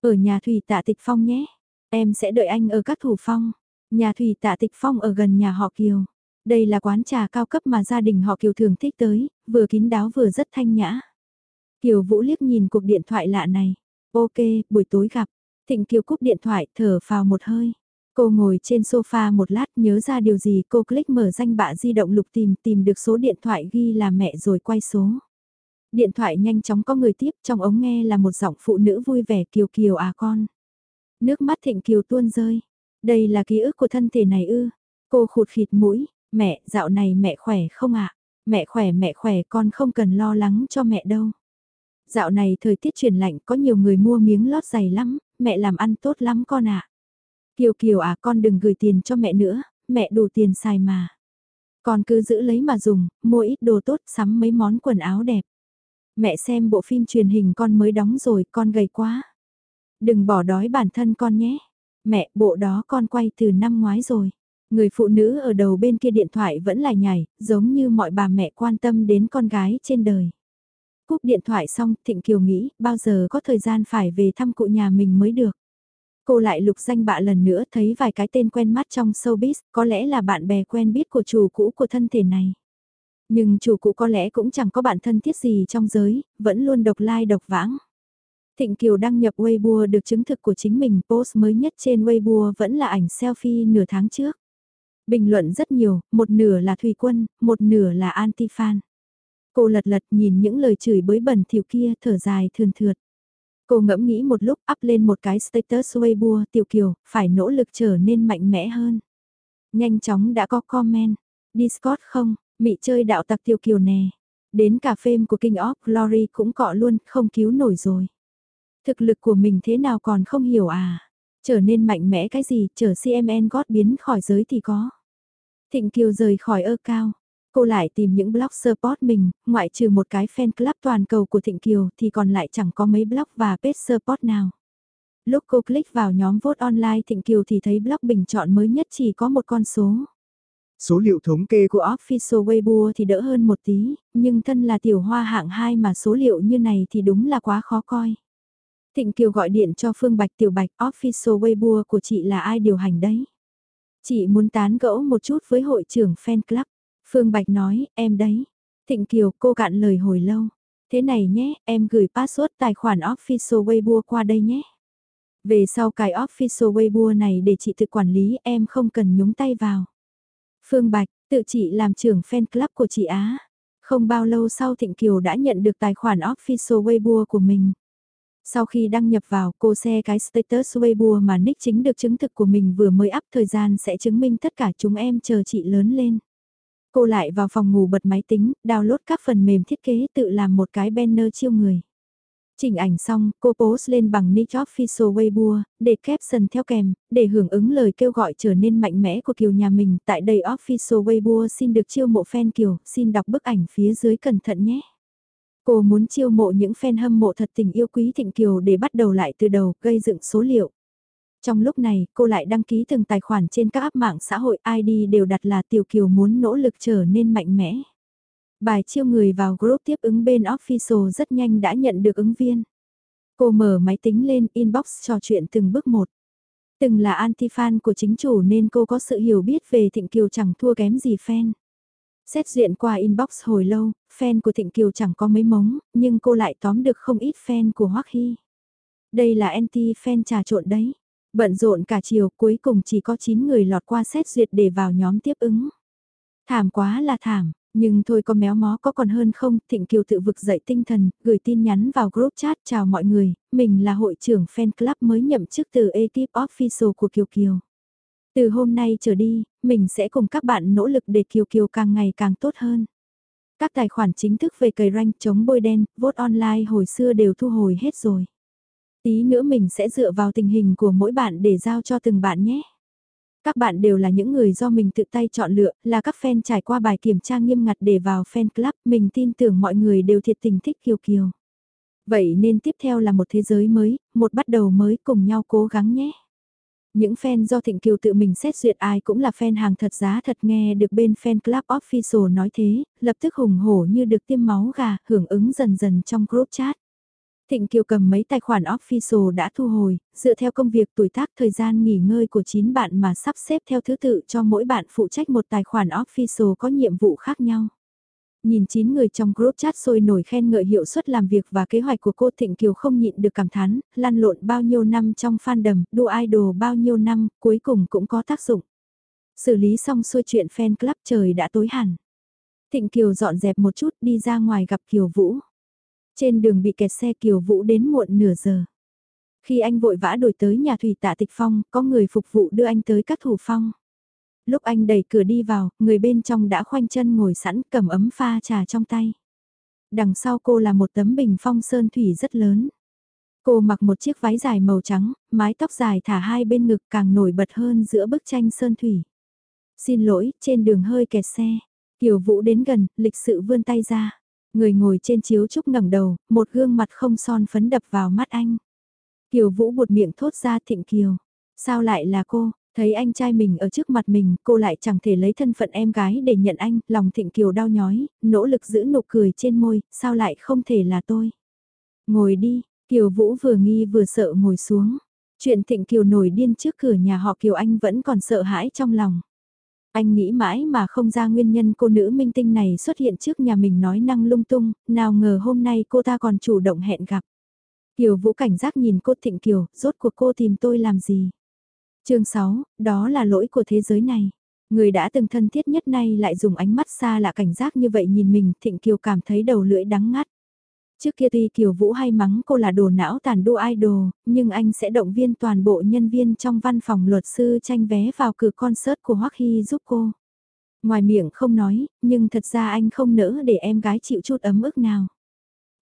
Ở nhà Thủy Tạ Tịch Phong nhé. Em sẽ đợi anh ở các thủ phong. Nhà Thủy Tạ Tịch Phong ở gần nhà họ Kiều. Đây là quán trà cao cấp mà gia đình họ Kiều thường thích tới, vừa kín đáo vừa rất thanh nhã. Kiều Vũ liếc nhìn cuộc điện thoại lạ này. Ok, buổi tối gặp. Thịnh Kiều cúp điện thoại thở vào một hơi. Cô ngồi trên sofa một lát nhớ ra điều gì cô click mở danh bạ di động lục tìm tìm được số điện thoại ghi là mẹ rồi quay số. Điện thoại nhanh chóng có người tiếp trong ống nghe là một giọng phụ nữ vui vẻ kiều kiều à con. Nước mắt thịnh kiều tuôn rơi. Đây là ký ức của thân thể này ư. Cô khụt khịt mũi, mẹ dạo này mẹ khỏe không ạ? Mẹ khỏe mẹ khỏe con không cần lo lắng cho mẹ đâu. Dạo này thời tiết chuyển lạnh có nhiều người mua miếng lót dày lắm, mẹ làm ăn tốt lắm con ạ. Kiều Kiều à con đừng gửi tiền cho mẹ nữa, mẹ đủ tiền xài mà. Con cứ giữ lấy mà dùng, mua ít đồ tốt sắm mấy món quần áo đẹp. Mẹ xem bộ phim truyền hình con mới đóng rồi, con gầy quá. Đừng bỏ đói bản thân con nhé. Mẹ, bộ đó con quay từ năm ngoái rồi. Người phụ nữ ở đầu bên kia điện thoại vẫn lại nhảy, giống như mọi bà mẹ quan tâm đến con gái trên đời. Cúp điện thoại xong, Thịnh Kiều nghĩ, bao giờ có thời gian phải về thăm cụ nhà mình mới được. Cô lại lục danh bạ lần nữa thấy vài cái tên quen mắt trong showbiz, có lẽ là bạn bè quen biết của chủ cũ của thân thể này. Nhưng chủ cũ có lẽ cũng chẳng có bạn thân thiết gì trong giới, vẫn luôn độc lai like độc vãng. Thịnh Kiều đăng nhập Weibo được chứng thực của chính mình, post mới nhất trên Weibo vẫn là ảnh selfie nửa tháng trước. Bình luận rất nhiều, một nửa là Thùy Quân, một nửa là anti-fan. Cô lật lật nhìn những lời chửi bới bẩn thỉu kia thở dài thườn thượt. Cô ngẫm nghĩ một lúc up lên một cái status Weibo tiểu kiều, phải nỗ lực trở nên mạnh mẽ hơn. Nhanh chóng đã có comment, Discord không, mị chơi đạo tặc tiểu kiều nè. Đến cả phim của King of Glory cũng cọ luôn, không cứu nổi rồi. Thực lực của mình thế nào còn không hiểu à? Trở nên mạnh mẽ cái gì, trở CMN gót biến khỏi giới thì có. Thịnh Kiều rời khỏi ơ cao. Cô lại tìm những blog support mình, ngoại trừ một cái fan club toàn cầu của Thịnh Kiều thì còn lại chẳng có mấy blog và page support nào. Lúc cô click vào nhóm vote online Thịnh Kiều thì thấy blog bình chọn mới nhất chỉ có một con số. Số liệu thống kê của Official Weibo thì đỡ hơn một tí, nhưng thân là tiểu hoa hạng 2 mà số liệu như này thì đúng là quá khó coi. Thịnh Kiều gọi điện cho Phương Bạch Tiểu Bạch Official Weibo của chị là ai điều hành đấy? Chị muốn tán gẫu một chút với hội trưởng fan club. Phương Bạch nói, em đấy. Thịnh Kiều, cô cạn lời hồi lâu. Thế này nhé, em gửi password tài khoản Official Weibo qua đây nhé. Về sau cài Official Weibo này để chị tự quản lý em không cần nhúng tay vào. Phương Bạch, tự chị làm trưởng fan club của chị Á. Không bao lâu sau Thịnh Kiều đã nhận được tài khoản Official Weibo của mình. Sau khi đăng nhập vào, cô xe cái status Weibo mà nick chính được chứng thực của mình vừa mới up thời gian sẽ chứng minh tất cả chúng em chờ chị lớn lên. Cô lại vào phòng ngủ bật máy tính, download các phần mềm thiết kế tự làm một cái banner chiêu người. Chỉnh ảnh xong, cô post lên bằng nick official Weibo, để caption theo kèm, để hưởng ứng lời kêu gọi trở nên mạnh mẽ của Kiều nhà mình. Tại đây official Weibo xin được chiêu mộ fan Kiều, xin đọc bức ảnh phía dưới cẩn thận nhé. Cô muốn chiêu mộ những fan hâm mộ thật tình yêu quý Thịnh Kiều để bắt đầu lại từ đầu, gây dựng số liệu. Trong lúc này, cô lại đăng ký từng tài khoản trên các app mạng xã hội ID đều đặt là Tiểu Kiều muốn nỗ lực trở nên mạnh mẽ. Bài chiêu người vào group tiếp ứng bên official rất nhanh đã nhận được ứng viên. Cô mở máy tính lên inbox trò chuyện từng bước một. Từng là anti-fan của chính chủ nên cô có sự hiểu biết về Thịnh Kiều chẳng thua kém gì fan. Xét duyện qua inbox hồi lâu, fan của Thịnh Kiều chẳng có mấy mống, nhưng cô lại tóm được không ít fan của Hoắc Hy. Đây là anti-fan trà trộn đấy. Bận rộn cả chiều cuối cùng chỉ có 9 người lọt qua xét duyệt để vào nhóm tiếp ứng. Thảm quá là thảm, Nhưng thôi có méo mó có còn hơn không, Thịnh Kiều tự vực dậy tinh thần, gửi tin nhắn vào group chat chào mọi người, mình là hội trưởng fan club mới nhậm chức từ ekip official của Kiều Kiều. Từ hôm nay trở đi, mình sẽ cùng các bạn nỗ lực để Kiều Kiều càng ngày càng tốt hơn. Các tài khoản chính thức về cầy rank chống bôi đen, vote online hồi xưa đều thu hồi hết rồi. Tí nữa mình sẽ dựa vào tình hình của mỗi bạn để giao cho từng bạn nhé. Các bạn đều là những người do mình tự tay chọn lựa, là các fan trải qua bài kiểm tra nghiêm ngặt để vào fan club, mình tin tưởng mọi người đều thiệt tình thích Kiều Kiều. Vậy nên tiếp theo là một thế giới mới, một bắt đầu mới cùng nhau cố gắng nhé. Những fan do Thịnh Kiều tự mình xét duyệt ai cũng là fan hàng thật giá thật nghe được bên fan club official nói thế, lập tức hùng hổ như được tiêm máu gà, hưởng ứng dần dần trong group chat. Thịnh Kiều cầm mấy tài khoản official đã thu hồi, dựa theo công việc tuổi tác thời gian nghỉ ngơi của 9 bạn mà sắp xếp theo thứ tự cho mỗi bạn phụ trách một tài khoản official có nhiệm vụ khác nhau. Nhìn 9 người trong group chat sôi nổi khen ngợi hiệu suất làm việc và kế hoạch của cô Thịnh Kiều không nhịn được cảm thán, lăn lộn bao nhiêu năm trong fandom, đua idol bao nhiêu năm, cuối cùng cũng có tác dụng. Xử lý xong xuôi chuyện fan club trời đã tối hẳn. Thịnh Kiều dọn dẹp một chút đi ra ngoài gặp Kiều Vũ. Trên đường bị kẹt xe Kiều Vũ đến muộn nửa giờ. Khi anh vội vã đổi tới nhà thủy tạ tịch phong, có người phục vụ đưa anh tới các thủ phong. Lúc anh đẩy cửa đi vào, người bên trong đã khoanh chân ngồi sẵn cầm ấm pha trà trong tay. Đằng sau cô là một tấm bình phong sơn thủy rất lớn. Cô mặc một chiếc váy dài màu trắng, mái tóc dài thả hai bên ngực càng nổi bật hơn giữa bức tranh sơn thủy. Xin lỗi, trên đường hơi kẹt xe. Kiều Vũ đến gần, lịch sự vươn tay ra. Người ngồi trên chiếu trúc ngẩng đầu, một gương mặt không son phấn đập vào mắt anh. Kiều Vũ buột miệng thốt ra thịnh Kiều. Sao lại là cô? Thấy anh trai mình ở trước mặt mình, cô lại chẳng thể lấy thân phận em gái để nhận anh, lòng thịnh Kiều đau nhói, nỗ lực giữ nụ cười trên môi, sao lại không thể là tôi? Ngồi đi, Kiều Vũ vừa nghi vừa sợ ngồi xuống. Chuyện thịnh Kiều nổi điên trước cửa nhà họ Kiều Anh vẫn còn sợ hãi trong lòng. Anh nghĩ mãi mà không ra nguyên nhân cô nữ minh tinh này xuất hiện trước nhà mình nói năng lung tung, nào ngờ hôm nay cô ta còn chủ động hẹn gặp. Kiều Vũ cảnh giác nhìn cô Thịnh Kiều, rốt cuộc cô tìm tôi làm gì? chương 6, đó là lỗi của thế giới này. Người đã từng thân thiết nhất nay lại dùng ánh mắt xa lạ cảnh giác như vậy nhìn mình, Thịnh Kiều cảm thấy đầu lưỡi đắng ngắt. Trước kia tuy Kiều Vũ hay mắng cô là đồ não tàn đua idol, nhưng anh sẽ động viên toàn bộ nhân viên trong văn phòng luật sư tranh vé vào cửa concert của Hoắc Hy giúp cô. Ngoài miệng không nói, nhưng thật ra anh không nỡ để em gái chịu chút ấm ức nào.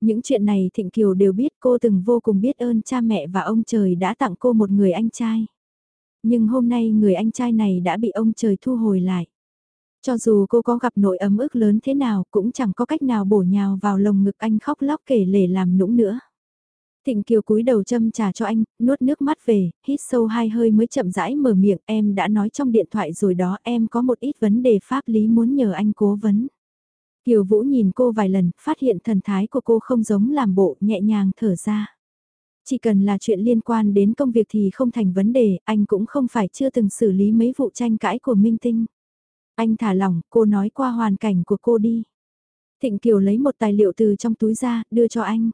Những chuyện này Thịnh Kiều đều biết cô từng vô cùng biết ơn cha mẹ và ông trời đã tặng cô một người anh trai. Nhưng hôm nay người anh trai này đã bị ông trời thu hồi lại. Cho dù cô có gặp nỗi ấm ức lớn thế nào cũng chẳng có cách nào bổ nhào vào lồng ngực anh khóc lóc kể lể làm nũng nữa. Thịnh Kiều cúi đầu châm trà cho anh, nuốt nước mắt về, hít sâu hai hơi mới chậm rãi mở miệng em đã nói trong điện thoại rồi đó em có một ít vấn đề pháp lý muốn nhờ anh cố vấn. Kiều Vũ nhìn cô vài lần, phát hiện thần thái của cô không giống làm bộ, nhẹ nhàng thở ra. Chỉ cần là chuyện liên quan đến công việc thì không thành vấn đề, anh cũng không phải chưa từng xử lý mấy vụ tranh cãi của Minh Tinh. Anh thả lỏng, cô nói qua hoàn cảnh của cô đi. Thịnh Kiều lấy một tài liệu từ trong túi ra, đưa cho anh.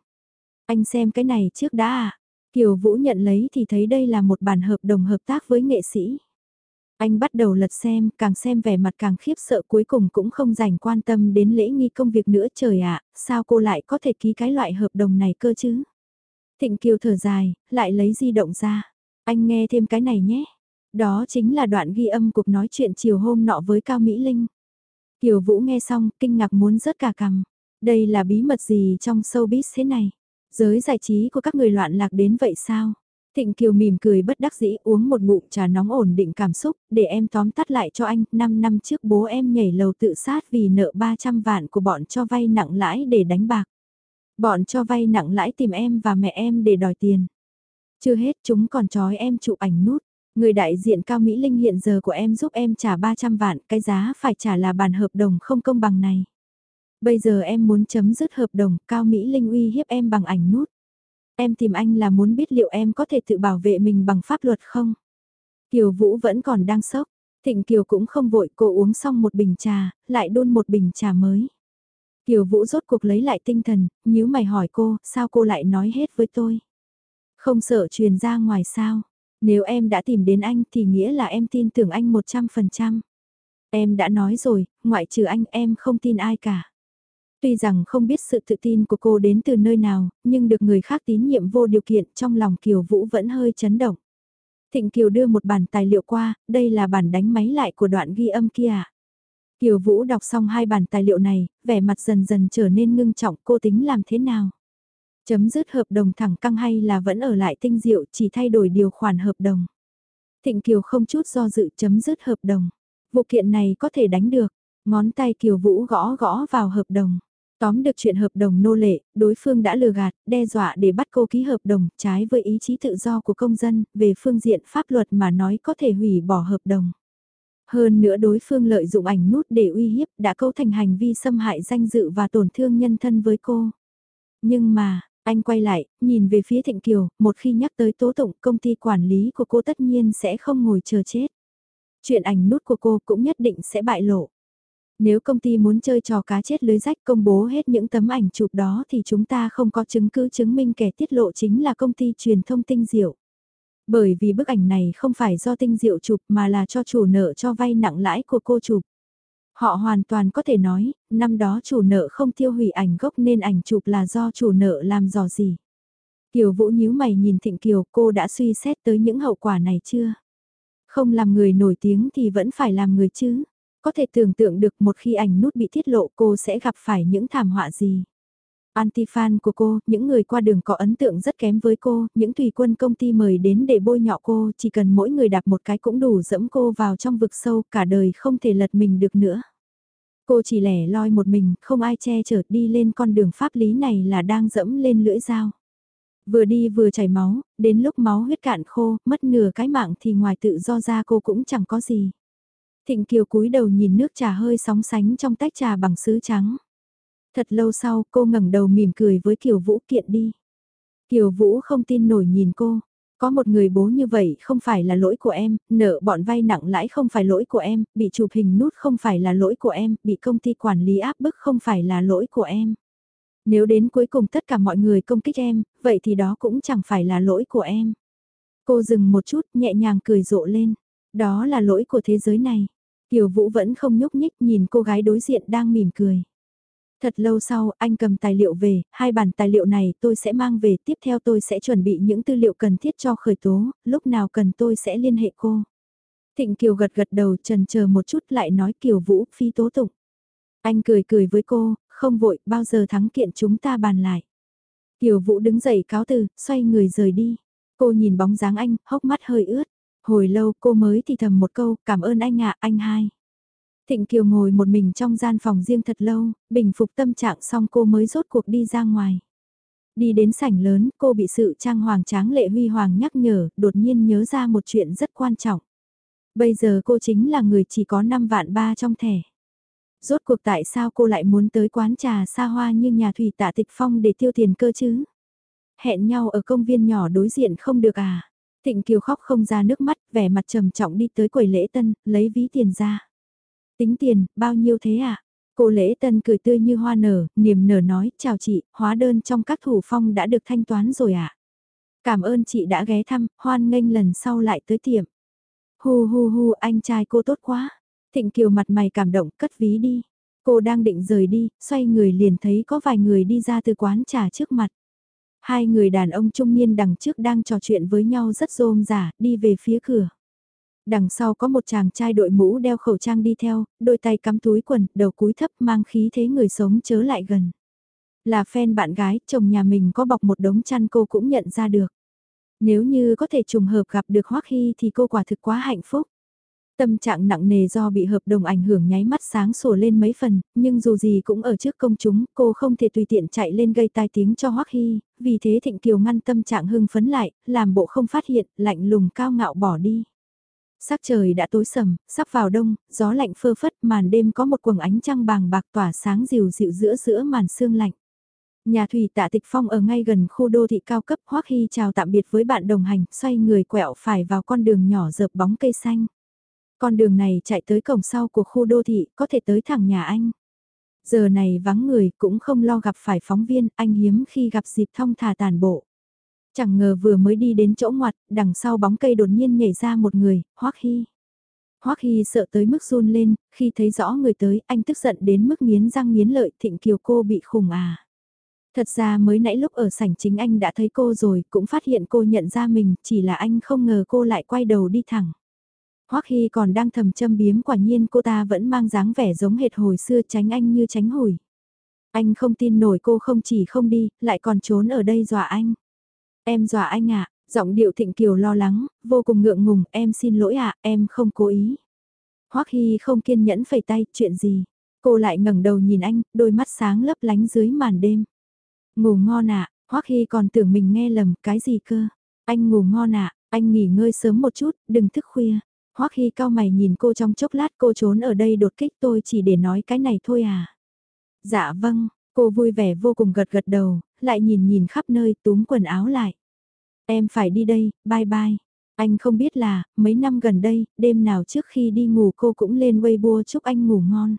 Anh xem cái này trước đã à? Kiều Vũ nhận lấy thì thấy đây là một bản hợp đồng hợp tác với nghệ sĩ. Anh bắt đầu lật xem, càng xem vẻ mặt càng khiếp sợ cuối cùng cũng không dành quan tâm đến lễ nghi công việc nữa trời ạ, sao cô lại có thể ký cái loại hợp đồng này cơ chứ? Thịnh Kiều thở dài, lại lấy di động ra. Anh nghe thêm cái này nhé. Đó chính là đoạn ghi âm cuộc nói chuyện chiều hôm nọ với Cao Mỹ Linh. Kiều Vũ nghe xong, kinh ngạc muốn rớt cả cằm. Đây là bí mật gì trong showbiz thế này? Giới giải trí của các người loạn lạc đến vậy sao? Thịnh Kiều mỉm cười bất đắc dĩ uống một ngụm trà nóng ổn định cảm xúc, để em tóm tắt lại cho anh, 5 năm trước bố em nhảy lầu tự sát vì nợ 300 vạn của bọn cho vay nặng lãi để đánh bạc. Bọn cho vay nặng lãi tìm em và mẹ em để đòi tiền. Chưa hết chúng còn trói em chụp ảnh nút. Người đại diện Cao Mỹ Linh hiện giờ của em giúp em trả 300 vạn, cái giá phải trả là bản hợp đồng không công bằng này. Bây giờ em muốn chấm dứt hợp đồng, Cao Mỹ Linh uy hiếp em bằng ảnh nút. Em tìm anh là muốn biết liệu em có thể tự bảo vệ mình bằng pháp luật không? Kiều Vũ vẫn còn đang sốc. Thịnh Kiều cũng không vội cô uống xong một bình trà, lại đun một bình trà mới. Kiều Vũ rốt cuộc lấy lại tinh thần, nhíu mày hỏi cô, sao cô lại nói hết với tôi? Không sợ truyền ra ngoài sao? Nếu em đã tìm đến anh thì nghĩa là em tin tưởng anh 100%. Em đã nói rồi, ngoại trừ anh em không tin ai cả. Tuy rằng không biết sự tự tin của cô đến từ nơi nào, nhưng được người khác tín nhiệm vô điều kiện trong lòng Kiều Vũ vẫn hơi chấn động. Thịnh Kiều đưa một bản tài liệu qua, đây là bản đánh máy lại của đoạn ghi âm kia. Kiều Vũ đọc xong hai bản tài liệu này, vẻ mặt dần dần trở nên ngưng trọng cô tính làm thế nào. Chấm dứt hợp đồng thẳng căng hay là vẫn ở lại tinh diệu chỉ thay đổi điều khoản hợp đồng. Thịnh Kiều không chút do dự chấm dứt hợp đồng. Vụ kiện này có thể đánh được, ngón tay Kiều Vũ gõ gõ vào hợp đồng. Tóm được chuyện hợp đồng nô lệ, đối phương đã lừa gạt, đe dọa để bắt cô ký hợp đồng, trái với ý chí tự do của công dân, về phương diện pháp luật mà nói có thể hủy bỏ hợp đồng. Hơn nữa đối phương lợi dụng ảnh nút để uy hiếp đã cấu thành hành vi xâm hại danh dự và tổn thương nhân thân với cô. Nhưng mà, anh quay lại, nhìn về phía Thịnh Kiều, một khi nhắc tới tố tụng công ty quản lý của cô tất nhiên sẽ không ngồi chờ chết. Chuyện ảnh nút của cô cũng nhất định sẽ bại lộ. Nếu công ty muốn chơi trò cá chết lưới rách công bố hết những tấm ảnh chụp đó thì chúng ta không có chứng cứ chứng minh kẻ tiết lộ chính là công ty truyền thông tinh diệu. Bởi vì bức ảnh này không phải do tinh diệu chụp mà là cho chủ nợ cho vay nặng lãi của cô chụp. Họ hoàn toàn có thể nói, năm đó chủ nợ không tiêu hủy ảnh gốc nên ảnh chụp là do chủ nợ làm dò gì. Kiều Vũ nhíu mày nhìn Thịnh Kiều cô đã suy xét tới những hậu quả này chưa? Không làm người nổi tiếng thì vẫn phải làm người chứ. Có thể tưởng tượng được một khi ảnh nút bị tiết lộ cô sẽ gặp phải những thảm họa gì. Anti-fan của cô, những người qua đường có ấn tượng rất kém với cô, những tùy quân công ty mời đến để bôi nhọ cô, chỉ cần mỗi người đạp một cái cũng đủ dẫm cô vào trong vực sâu, cả đời không thể lật mình được nữa. Cô chỉ lẻ loi một mình, không ai che chở đi lên con đường pháp lý này là đang dẫm lên lưỡi dao. Vừa đi vừa chảy máu, đến lúc máu huyết cạn khô, mất nửa cái mạng thì ngoài tự do ra cô cũng chẳng có gì. Thịnh Kiều cúi đầu nhìn nước trà hơi sóng sánh trong tách trà bằng sứ trắng. Thật lâu sau cô ngẩng đầu mỉm cười với Kiều Vũ kiện đi. Kiều Vũ không tin nổi nhìn cô. Có một người bố như vậy không phải là lỗi của em, nợ bọn vay nặng lãi không phải lỗi của em, bị chụp hình nút không phải là lỗi của em, bị công ty quản lý áp bức không phải là lỗi của em. Nếu đến cuối cùng tất cả mọi người công kích em, vậy thì đó cũng chẳng phải là lỗi của em. Cô dừng một chút nhẹ nhàng cười rộ lên. Đó là lỗi của thế giới này. Kiều Vũ vẫn không nhúc nhích nhìn cô gái đối diện đang mỉm cười. Thật lâu sau, anh cầm tài liệu về, hai bản tài liệu này tôi sẽ mang về, tiếp theo tôi sẽ chuẩn bị những tư liệu cần thiết cho khởi tố, lúc nào cần tôi sẽ liên hệ cô. Thịnh Kiều gật gật đầu trần chờ một chút lại nói Kiều Vũ phi tố tụng. Anh cười cười với cô, không vội, bao giờ thắng kiện chúng ta bàn lại. Kiều Vũ đứng dậy cáo từ, xoay người rời đi. Cô nhìn bóng dáng anh, hốc mắt hơi ướt. Hồi lâu cô mới thì thầm một câu, cảm ơn anh ạ, anh hai. Thịnh Kiều ngồi một mình trong gian phòng riêng thật lâu, bình phục tâm trạng xong cô mới rốt cuộc đi ra ngoài. Đi đến sảnh lớn, cô bị sự trang hoàng tráng lệ huy hoàng nhắc nhở, đột nhiên nhớ ra một chuyện rất quan trọng. Bây giờ cô chính là người chỉ có 5 vạn ba trong thẻ. Rốt cuộc tại sao cô lại muốn tới quán trà xa hoa như nhà thủy tạ tịch phong để tiêu tiền cơ chứ? Hẹn nhau ở công viên nhỏ đối diện không được à? Thịnh Kiều khóc không ra nước mắt, vẻ mặt trầm trọng đi tới quầy lễ tân, lấy ví tiền ra. Tính tiền, bao nhiêu thế ạ? À? Cô lễ tân cười tươi như hoa nở, niềm nở nói, chào chị, hóa đơn trong các thủ phong đã được thanh toán rồi ạ. À? Cảm ơn chị đã ghé thăm, hoan nghênh lần sau lại tới tiệm. Hu hu hu, anh trai cô tốt quá. Thịnh Kiều mặt mày cảm động, cất ví đi. Cô đang định rời đi, xoay người liền thấy có vài người đi ra từ quán trà trước mặt. Hai người đàn ông trung niên đằng trước đang trò chuyện với nhau rất rôm rả, đi về phía cửa. Đằng sau có một chàng trai đội mũ đeo khẩu trang đi theo, đôi tay cắm túi quần, đầu cúi thấp mang khí thế người sống chớ lại gần. Là fan bạn gái, chồng nhà mình có bọc một đống chăn cô cũng nhận ra được. Nếu như có thể trùng hợp gặp được Hoắc Hy thì cô quả thực quá hạnh phúc. Tâm trạng nặng nề do bị hợp đồng ảnh hưởng nháy mắt sáng sủa lên mấy phần, nhưng dù gì cũng ở trước công chúng, cô không thể tùy tiện chạy lên gây tai tiếng cho Hoắc Hy, vì thế Thịnh Kiều ngăn tâm trạng hưng phấn lại, làm bộ không phát hiện, lạnh lùng cao ngạo bỏ đi. Sắc trời đã tối sầm, sắp vào đông, gió lạnh phơ phất, màn đêm có một quầng ánh trăng bàng bạc tỏa sáng dịu dịu giữa giữa màn sương lạnh. Nhà thủy tạ tịch phong ở ngay gần khu đô thị cao cấp Hoắc Hy chào tạm biệt với bạn đồng hành, xoay người quẹo phải vào con đường nhỏ dợp bóng cây xanh. Con đường này chạy tới cổng sau của khu đô thị, có thể tới thẳng nhà anh. Giờ này vắng người cũng không lo gặp phải phóng viên, anh hiếm khi gặp dịp thong thả tàn bộ. Chẳng ngờ vừa mới đi đến chỗ ngoặt, đằng sau bóng cây đột nhiên nhảy ra một người, hoắc hy. Hoắc Hy sợ tới mức run lên, khi thấy rõ người tới, anh tức giận đến mức nghiến răng nghiến lợi, Thịnh Kiều cô bị khủng à. Thật ra mới nãy lúc ở sảnh chính anh đã thấy cô rồi, cũng phát hiện cô nhận ra mình, chỉ là anh không ngờ cô lại quay đầu đi thẳng. Hoắc Hy còn đang thầm châm biếm quả nhiên cô ta vẫn mang dáng vẻ giống hệt hồi xưa tránh anh như tránh hồi. Anh không tin nổi cô không chỉ không đi, lại còn trốn ở đây dọa anh. Em dọa anh ạ, giọng điệu thịnh kiều lo lắng, vô cùng ngượng ngùng, em xin lỗi ạ, em không cố ý. Hoắc Hy không kiên nhẫn phẩy tay, chuyện gì? Cô lại ngẩng đầu nhìn anh, đôi mắt sáng lấp lánh dưới màn đêm. Ngủ ngon ạ, Hoắc Hy còn tưởng mình nghe lầm, cái gì cơ? Anh ngủ ngon ạ, anh nghỉ ngơi sớm một chút, đừng thức khuya. Hoắc Hy cao mày nhìn cô trong chốc lát cô trốn ở đây đột kích tôi chỉ để nói cái này thôi à. Dạ vâng, cô vui vẻ vô cùng gật gật đầu, lại nhìn nhìn khắp nơi túm quần áo lại. Em phải đi đây, bye bye. Anh không biết là, mấy năm gần đây, đêm nào trước khi đi ngủ cô cũng lên Weibo chúc anh ngủ ngon.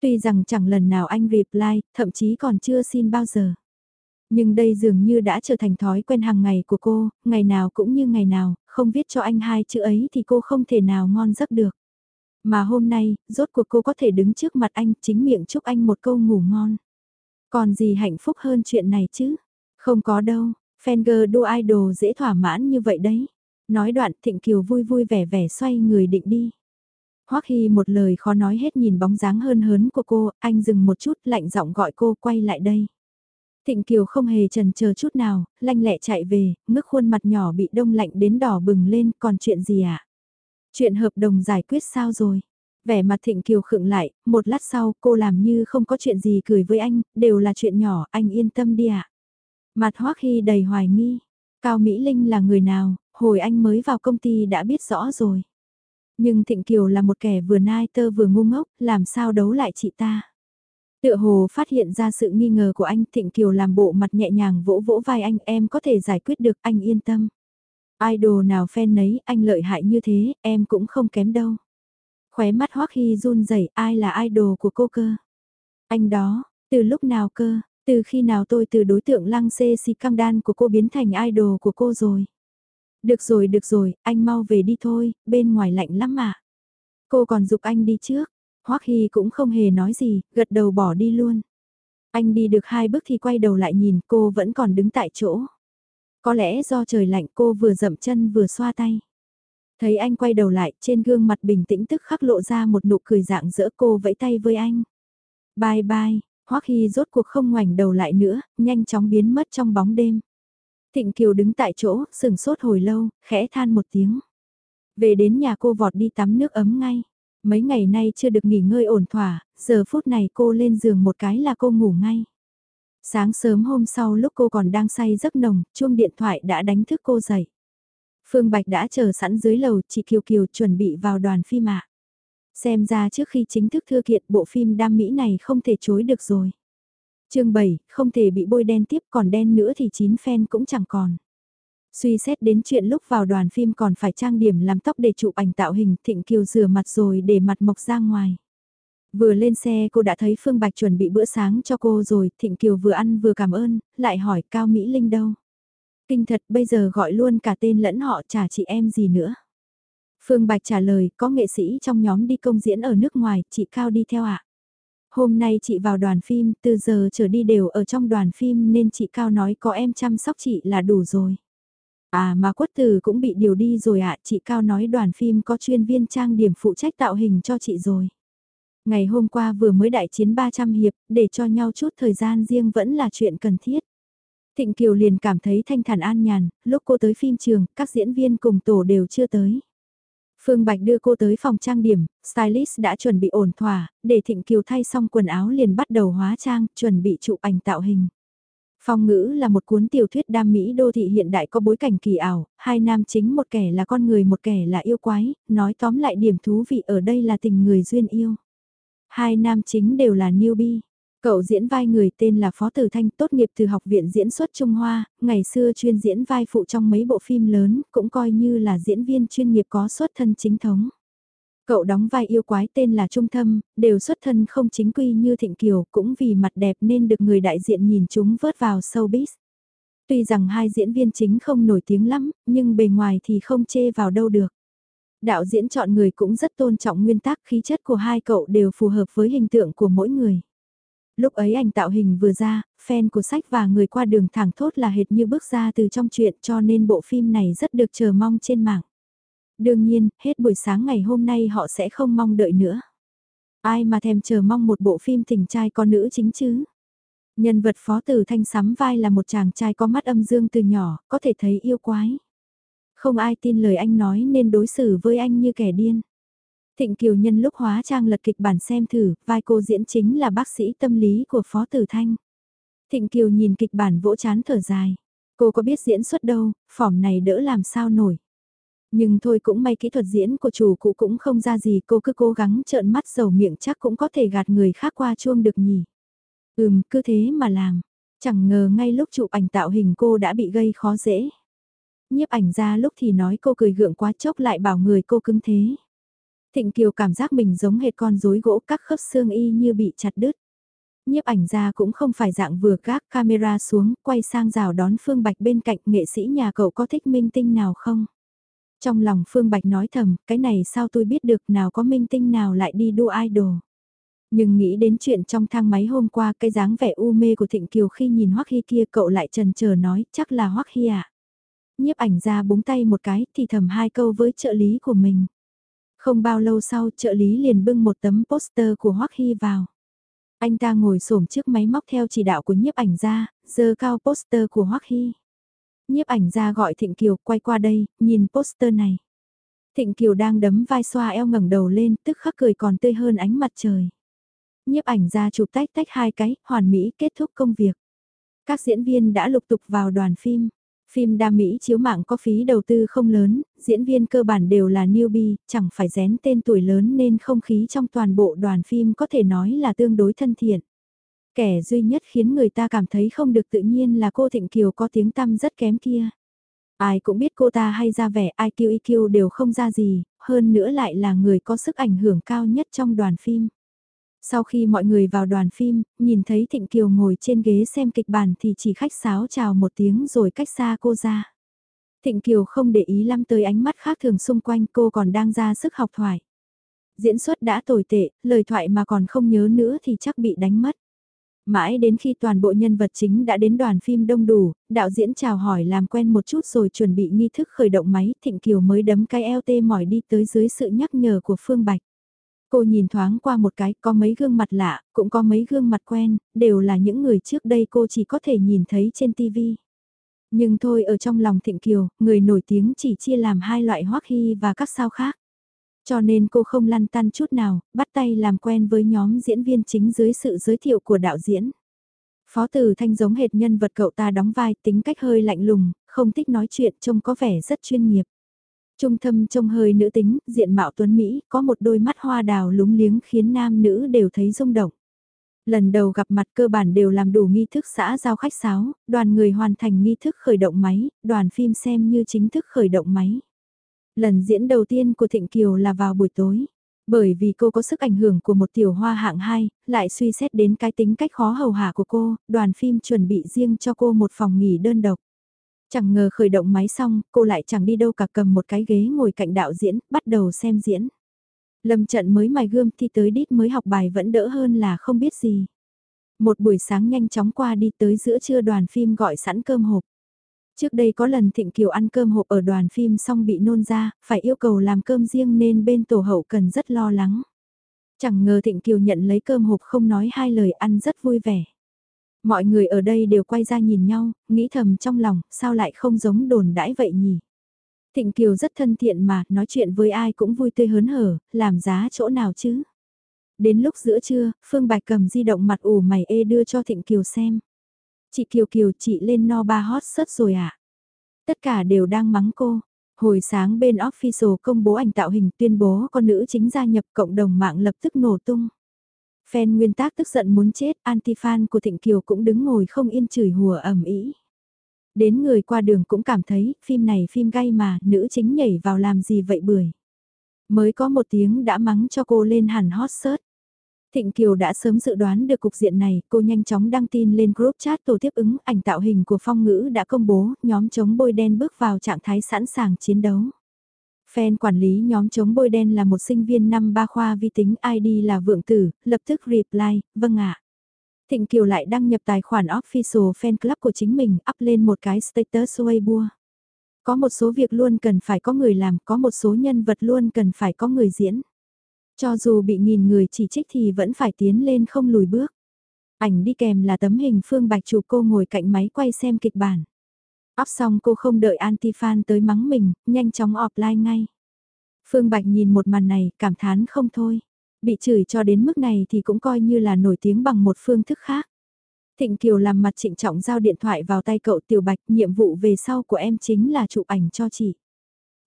Tuy rằng chẳng lần nào anh reply, thậm chí còn chưa xin bao giờ. Nhưng đây dường như đã trở thành thói quen hàng ngày của cô, ngày nào cũng như ngày nào, không viết cho anh hai chữ ấy thì cô không thể nào ngon giấc được. Mà hôm nay, rốt cuộc cô có thể đứng trước mặt anh chính miệng chúc anh một câu ngủ ngon. Còn gì hạnh phúc hơn chuyện này chứ? Không có đâu, Fenger đua idol dễ thỏa mãn như vậy đấy. Nói đoạn Thịnh Kiều vui vui vẻ vẻ xoay người định đi. Hoắc Hy một lời khó nói hết nhìn bóng dáng hơn hớn của cô, anh dừng một chút lạnh giọng gọi cô quay lại đây. Thịnh Kiều không hề trần chờ chút nào, lanh lẹ chạy về, ngước khuôn mặt nhỏ bị đông lạnh đến đỏ bừng lên, còn chuyện gì ạ? À? Chuyện hợp đồng giải quyết sao rồi? Vẻ mặt Thịnh Kiều khựng lại, một lát sau cô làm như không có chuyện gì cười với anh, đều là chuyện nhỏ, anh yên tâm đi ạ. À? Mặt Hoắc Hy đầy hoài nghi. Cao Mỹ Linh là người nào, hồi anh mới vào công ty đã biết rõ rồi. Nhưng Thịnh Kiều là một kẻ vừa nai tơ vừa ngu ngốc, làm sao đấu lại chị ta. Tựa hồ phát hiện ra sự nghi ngờ của anh Thịnh Kiều làm bộ mặt nhẹ nhàng vỗ vỗ vai anh em có thể giải quyết được anh yên tâm. Idol nào fan nấy anh lợi hại như thế em cũng không kém đâu. Khóe mắt Hoắc Hy run rẩy ai là idol của cô cơ. Anh đó, từ lúc nào cơ, từ khi nào tôi từ đối tượng lăng xê xì căng đan của cô biến thành idol của cô rồi. Được rồi được rồi, anh mau về đi thôi, bên ngoài lạnh lắm mà. Cô còn dục anh đi trước, Hoắc Hy cũng không hề nói gì, gật đầu bỏ đi luôn. Anh đi được hai bước thì quay đầu lại nhìn cô vẫn còn đứng tại chỗ. Có lẽ do trời lạnh cô vừa dậm chân vừa xoa tay. Thấy anh quay đầu lại trên gương mặt bình tĩnh tức khắc lộ ra một nụ cười dạng dỡ cô vẫy tay với anh. Bye bye, Hoắc Hy rốt cuộc không ngoảnh đầu lại nữa, nhanh chóng biến mất trong bóng đêm. Thịnh Kiều đứng tại chỗ, sừng sốt hồi lâu, khẽ than một tiếng. Về đến nhà cô vọt đi tắm nước ấm ngay. Mấy ngày nay chưa được nghỉ ngơi ổn thỏa, giờ phút này cô lên giường một cái là cô ngủ ngay. Sáng sớm hôm sau lúc cô còn đang say giấc nồng, chuông điện thoại đã đánh thức cô dậy. Phương Bạch đã chờ sẵn dưới lầu, chị Kiều Kiều chuẩn bị vào đoàn phim ạ. Xem ra trước khi chính thức thư kiện bộ phim đam mỹ này không thể chối được rồi. chương 7, không thể bị bôi đen tiếp còn đen nữa thì chín fan cũng chẳng còn. Suy xét đến chuyện lúc vào đoàn phim còn phải trang điểm làm tóc để chụp ảnh tạo hình Thịnh Kiều rửa mặt rồi để mặt mộc ra ngoài. Vừa lên xe cô đã thấy Phương Bạch chuẩn bị bữa sáng cho cô rồi, Thịnh Kiều vừa ăn vừa cảm ơn, lại hỏi Cao Mỹ Linh đâu. Kinh thật bây giờ gọi luôn cả tên lẫn họ trả chị em gì nữa. Phương Bạch trả lời có nghệ sĩ trong nhóm đi công diễn ở nước ngoài, chị Cao đi theo ạ. À? Hôm nay chị vào đoàn phim, từ giờ trở đi đều ở trong đoàn phim nên chị Cao nói có em chăm sóc chị là đủ rồi. À mà quất tử cũng bị điều đi rồi ạ, chị Cao nói đoàn phim có chuyên viên trang điểm phụ trách tạo hình cho chị rồi. Ngày hôm qua vừa mới đại chiến 300 hiệp, để cho nhau chút thời gian riêng vẫn là chuyện cần thiết. Thịnh Kiều liền cảm thấy thanh thản an nhàn, lúc cô tới phim trường, các diễn viên cùng tổ đều chưa tới. Phương Bạch đưa cô tới phòng trang điểm, stylist đã chuẩn bị ổn thỏa, để Thịnh Kiều thay xong quần áo liền bắt đầu hóa trang, chuẩn bị chụp ảnh tạo hình. Phong ngữ là một cuốn tiểu thuyết đam mỹ đô thị hiện đại có bối cảnh kỳ ảo, hai nam chính một kẻ là con người một kẻ là yêu quái, nói tóm lại điểm thú vị ở đây là tình người duyên yêu. Hai nam chính đều là newbie. Cậu diễn vai người tên là Phó Tử Thanh tốt nghiệp từ Học viện Diễn xuất Trung Hoa, ngày xưa chuyên diễn vai phụ trong mấy bộ phim lớn, cũng coi như là diễn viên chuyên nghiệp có xuất thân chính thống. Cậu đóng vai yêu quái tên là Trung Thâm, đều xuất thân không chính quy như Thịnh Kiều, cũng vì mặt đẹp nên được người đại diện nhìn chúng vớt vào showbiz. Tuy rằng hai diễn viên chính không nổi tiếng lắm, nhưng bề ngoài thì không chê vào đâu được. Đạo diễn chọn người cũng rất tôn trọng nguyên tắc khí chất của hai cậu đều phù hợp với hình tượng của mỗi người. Lúc ấy ảnh tạo hình vừa ra, fan của sách và người qua đường thẳng thốt là hệt như bước ra từ trong chuyện cho nên bộ phim này rất được chờ mong trên mạng. Đương nhiên, hết buổi sáng ngày hôm nay họ sẽ không mong đợi nữa. Ai mà thèm chờ mong một bộ phim tình trai con nữ chính chứ? Nhân vật phó tử thanh sắm vai là một chàng trai có mắt âm dương từ nhỏ, có thể thấy yêu quái. Không ai tin lời anh nói nên đối xử với anh như kẻ điên. Thịnh Kiều nhân lúc hóa trang lật kịch bản xem thử, vai cô diễn chính là bác sĩ tâm lý của Phó Tử Thanh. Thịnh Kiều nhìn kịch bản vỗ chán thở dài. Cô có biết diễn xuất đâu, phỏm này đỡ làm sao nổi. Nhưng thôi cũng may kỹ thuật diễn của chủ cụ cũng không ra gì cô cứ cố gắng trợn mắt dầu miệng chắc cũng có thể gạt người khác qua chuông được nhỉ. Ừm, cứ thế mà làm. Chẳng ngờ ngay lúc chụp ảnh tạo hình cô đã bị gây khó dễ. Nhiếp ảnh ra lúc thì nói cô cười gượng quá chốc lại bảo người cô cứng thế. Thịnh Kiều cảm giác mình giống hệt con rối gỗ các khớp xương y như bị chặt đứt. Nhiếp ảnh ra cũng không phải dạng vừa gác camera xuống, quay sang rào đón Phương Bạch bên cạnh nghệ sĩ nhà cậu có thích minh tinh nào không? Trong lòng Phương Bạch nói thầm, cái này sao tôi biết được nào có minh tinh nào lại đi đua idol. Nhưng nghĩ đến chuyện trong thang máy hôm qua cái dáng vẻ u mê của Thịnh Kiều khi nhìn Hoắc Hy kia cậu lại trần chờ nói chắc là Hoắc Hy à. Nhiếp ảnh ra búng tay một cái thì thầm hai câu với trợ lý của mình. Không bao lâu sau trợ lý liền bưng một tấm poster của Hoắc Hy vào. Anh ta ngồi xổm trước máy móc theo chỉ đạo của nhiếp ảnh ra, dơ cao poster của Hoắc Hy. Nhiếp ảnh ra gọi Thịnh Kiều quay qua đây, nhìn poster này. Thịnh Kiều đang đấm vai xoa eo ngẩng đầu lên, tức khắc cười còn tươi hơn ánh mặt trời. Nhiếp ảnh ra chụp tách tách hai cái, hoàn mỹ kết thúc công việc. Các diễn viên đã lục tục vào đoàn phim. Phim đa Mỹ chiếu mạng có phí đầu tư không lớn, diễn viên cơ bản đều là newbie, chẳng phải rén tên tuổi lớn nên không khí trong toàn bộ đoàn phim có thể nói là tương đối thân thiện. Kẻ duy nhất khiến người ta cảm thấy không được tự nhiên là cô Thịnh Kiều có tiếng tăm rất kém kia. Ai cũng biết cô ta hay ra vẻ IQ EQ đều không ra gì, hơn nữa lại là người có sức ảnh hưởng cao nhất trong đoàn phim. Sau khi mọi người vào đoàn phim, nhìn thấy Thịnh Kiều ngồi trên ghế xem kịch bản thì chỉ khách sáo chào một tiếng rồi cách xa cô ra. Thịnh Kiều không để ý lắm tới ánh mắt khác thường xung quanh cô còn đang ra sức học thoại. Diễn xuất đã tồi tệ, lời thoại mà còn không nhớ nữa thì chắc bị đánh mất. Mãi đến khi toàn bộ nhân vật chính đã đến đoàn phim đông đủ, đạo diễn chào hỏi làm quen một chút rồi chuẩn bị nghi thức khởi động máy, Thịnh Kiều mới đấm cái eo tê mỏi đi tới dưới sự nhắc nhở của Phương Bạch. Cô nhìn thoáng qua một cái, có mấy gương mặt lạ, cũng có mấy gương mặt quen, đều là những người trước đây cô chỉ có thể nhìn thấy trên TV. Nhưng thôi ở trong lòng Thịnh Kiều, người nổi tiếng chỉ chia làm hai loại hoắc hy và các sao khác. Cho nên cô không lăn tăn chút nào, bắt tay làm quen với nhóm diễn viên chính dưới sự giới thiệu của đạo diễn. Phó Tử Thanh giống hệt nhân vật cậu ta đóng vai tính cách hơi lạnh lùng, không thích nói chuyện trông có vẻ rất chuyên nghiệp. Trung thâm trông hơi nữ tính, diện mạo tuấn Mỹ, có một đôi mắt hoa đào lúng liếng khiến nam nữ đều thấy rung động. Lần đầu gặp mặt cơ bản đều làm đủ nghi thức xã giao khách sáo, đoàn người hoàn thành nghi thức khởi động máy, đoàn phim xem như chính thức khởi động máy. Lần diễn đầu tiên của Thịnh Kiều là vào buổi tối. Bởi vì cô có sức ảnh hưởng của một tiểu hoa hạng 2, lại suy xét đến cái tính cách khó hầu hạ của cô, đoàn phim chuẩn bị riêng cho cô một phòng nghỉ đơn độc. Chẳng ngờ khởi động máy xong, cô lại chẳng đi đâu cả cầm một cái ghế ngồi cạnh đạo diễn, bắt đầu xem diễn. Lâm trận mới mài gươm thi tới đít mới học bài vẫn đỡ hơn là không biết gì. Một buổi sáng nhanh chóng qua đi tới giữa trưa đoàn phim gọi sẵn cơm hộp. Trước đây có lần Thịnh Kiều ăn cơm hộp ở đoàn phim xong bị nôn ra, phải yêu cầu làm cơm riêng nên bên tổ hậu cần rất lo lắng. Chẳng ngờ Thịnh Kiều nhận lấy cơm hộp không nói hai lời ăn rất vui vẻ. Mọi người ở đây đều quay ra nhìn nhau, nghĩ thầm trong lòng, sao lại không giống đồn đãi vậy nhỉ? Thịnh Kiều rất thân thiện mà, nói chuyện với ai cũng vui tươi hớn hở, làm giá chỗ nào chứ? Đến lúc giữa trưa, Phương Bạch cầm di động mặt ủ mày ê đưa cho Thịnh Kiều xem. Chị Kiều Kiều chị lên no ba hot sớt rồi à? Tất cả đều đang mắng cô. Hồi sáng bên official công bố ảnh tạo hình tuyên bố con nữ chính gia nhập cộng đồng mạng lập tức nổ tung. Fan nguyên tác tức giận muốn chết, anti-fan của Thịnh Kiều cũng đứng ngồi không yên chửi hùa ẩm ý. Đến người qua đường cũng cảm thấy, phim này phim gay mà, nữ chính nhảy vào làm gì vậy bưởi. Mới có một tiếng đã mắng cho cô lên hẳn hot search. Thịnh Kiều đã sớm dự đoán được cục diện này, cô nhanh chóng đăng tin lên group chat tổ tiếp ứng, ảnh tạo hình của phong ngữ đã công bố, nhóm chống bôi đen bước vào trạng thái sẵn sàng chiến đấu. Fan quản lý nhóm chống bôi đen là một sinh viên năm ba khoa vi tính ID là vượng tử, lập tức reply, vâng ạ. Thịnh Kiều lại đăng nhập tài khoản official fan club của chính mình, up lên một cái status Weibo. Có một số việc luôn cần phải có người làm, có một số nhân vật luôn cần phải có người diễn. Cho dù bị nghìn người chỉ trích thì vẫn phải tiến lên không lùi bước. Ảnh đi kèm là tấm hình Phương Bạch chụp cô ngồi cạnh máy quay xem kịch bản. Up xong cô không đợi anti-fan tới mắng mình, nhanh chóng offline ngay. Phương Bạch nhìn một màn này, cảm thán không thôi. Bị chửi cho đến mức này thì cũng coi như là nổi tiếng bằng một phương thức khác. Thịnh Kiều làm mặt trịnh trọng giao điện thoại vào tay cậu Tiểu Bạch, nhiệm vụ về sau của em chính là chụp ảnh cho chị.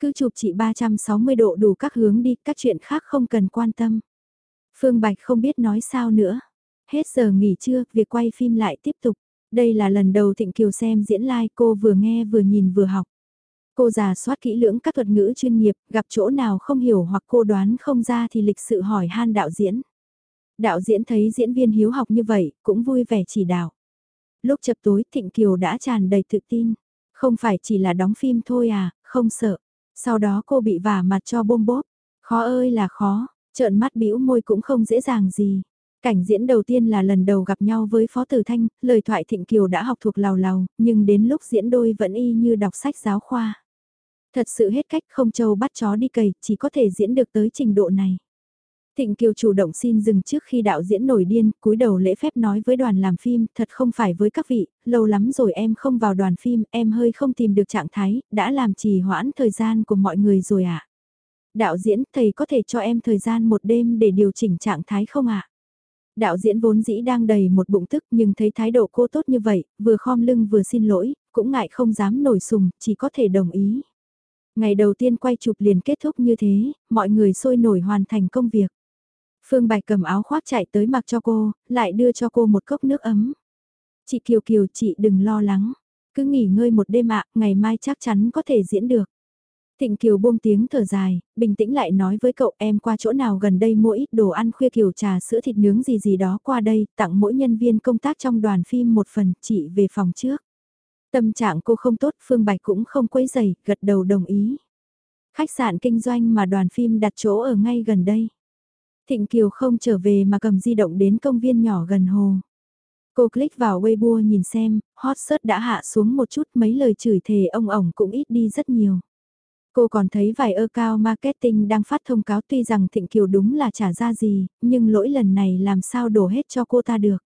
Cứ chụp chị 360 độ đủ các hướng đi, các chuyện khác không cần quan tâm. Phương Bạch không biết nói sao nữa. Hết giờ nghỉ trưa, việc quay phim lại tiếp tục. Đây là lần đầu Thịnh Kiều xem diễn live cô vừa nghe vừa nhìn vừa học. Cô giả soát kỹ lưỡng các thuật ngữ chuyên nghiệp, gặp chỗ nào không hiểu hoặc cô đoán không ra thì lịch sự hỏi han đạo diễn. Đạo diễn thấy diễn viên hiếu học như vậy, cũng vui vẻ chỉ đạo. Lúc chập tối Thịnh Kiều đã tràn đầy tự tin. Không phải chỉ là đóng phim thôi à, không sợ. Sau đó cô bị vả mặt cho bôm bốp. Khó ơi là khó, trợn mắt bĩu môi cũng không dễ dàng gì. Cảnh diễn đầu tiên là lần đầu gặp nhau với Phó Tử Thanh, lời thoại Thịnh Kiều đã học thuộc lào lào, nhưng đến lúc diễn đôi vẫn y như đọc sách giáo khoa. Thật sự hết cách không châu bắt chó đi cầy, chỉ có thể diễn được tới trình độ này. Thịnh Kiều chủ động xin dừng trước khi đạo diễn nổi điên, cúi đầu lễ phép nói với đoàn làm phim, thật không phải với các vị, lâu lắm rồi em không vào đoàn phim, em hơi không tìm được trạng thái, đã làm trì hoãn thời gian của mọi người rồi ạ. À? Đạo diễn, thầy có thể cho em thời gian một đêm để điều chỉnh trạng thái không ạ? À? Đạo diễn vốn dĩ đang đầy một bụng tức nhưng thấy thái độ cô tốt như vậy, vừa khom lưng vừa xin lỗi, cũng ngại không dám nổi sùng, chỉ có thể đồng ý. Ngày đầu tiên quay chụp liền kết thúc như thế, mọi người sôi nổi hoàn thành công việc. Phương Bạch cầm áo khoác chạy tới mặc cho cô, lại đưa cho cô một cốc nước ấm. Chị Kiều Kiều chị đừng lo lắng, cứ nghỉ ngơi một đêm ạ, ngày mai chắc chắn có thể diễn được. Thịnh Kiều buông tiếng thở dài, bình tĩnh lại nói với cậu em qua chỗ nào gần đây mua ít đồ ăn khuya Kiều trà sữa thịt nướng gì gì đó qua đây, tặng mỗi nhân viên công tác trong đoàn phim một phần, chị về phòng trước. Tâm trạng cô không tốt, Phương Bạch cũng không quấy dày, gật đầu đồng ý. Khách sạn kinh doanh mà đoàn phim đặt chỗ ở ngay gần đây. Thịnh Kiều không trở về mà cầm di động đến công viên nhỏ gần hồ. Cô click vào Weibo nhìn xem, hot search đã hạ xuống một chút mấy lời chửi thề ông ổng cũng ít đi rất nhiều. Cô còn thấy vài ơ cao marketing đang phát thông cáo tuy rằng Thịnh Kiều đúng là trả ra gì, nhưng lỗi lần này làm sao đổ hết cho cô ta được.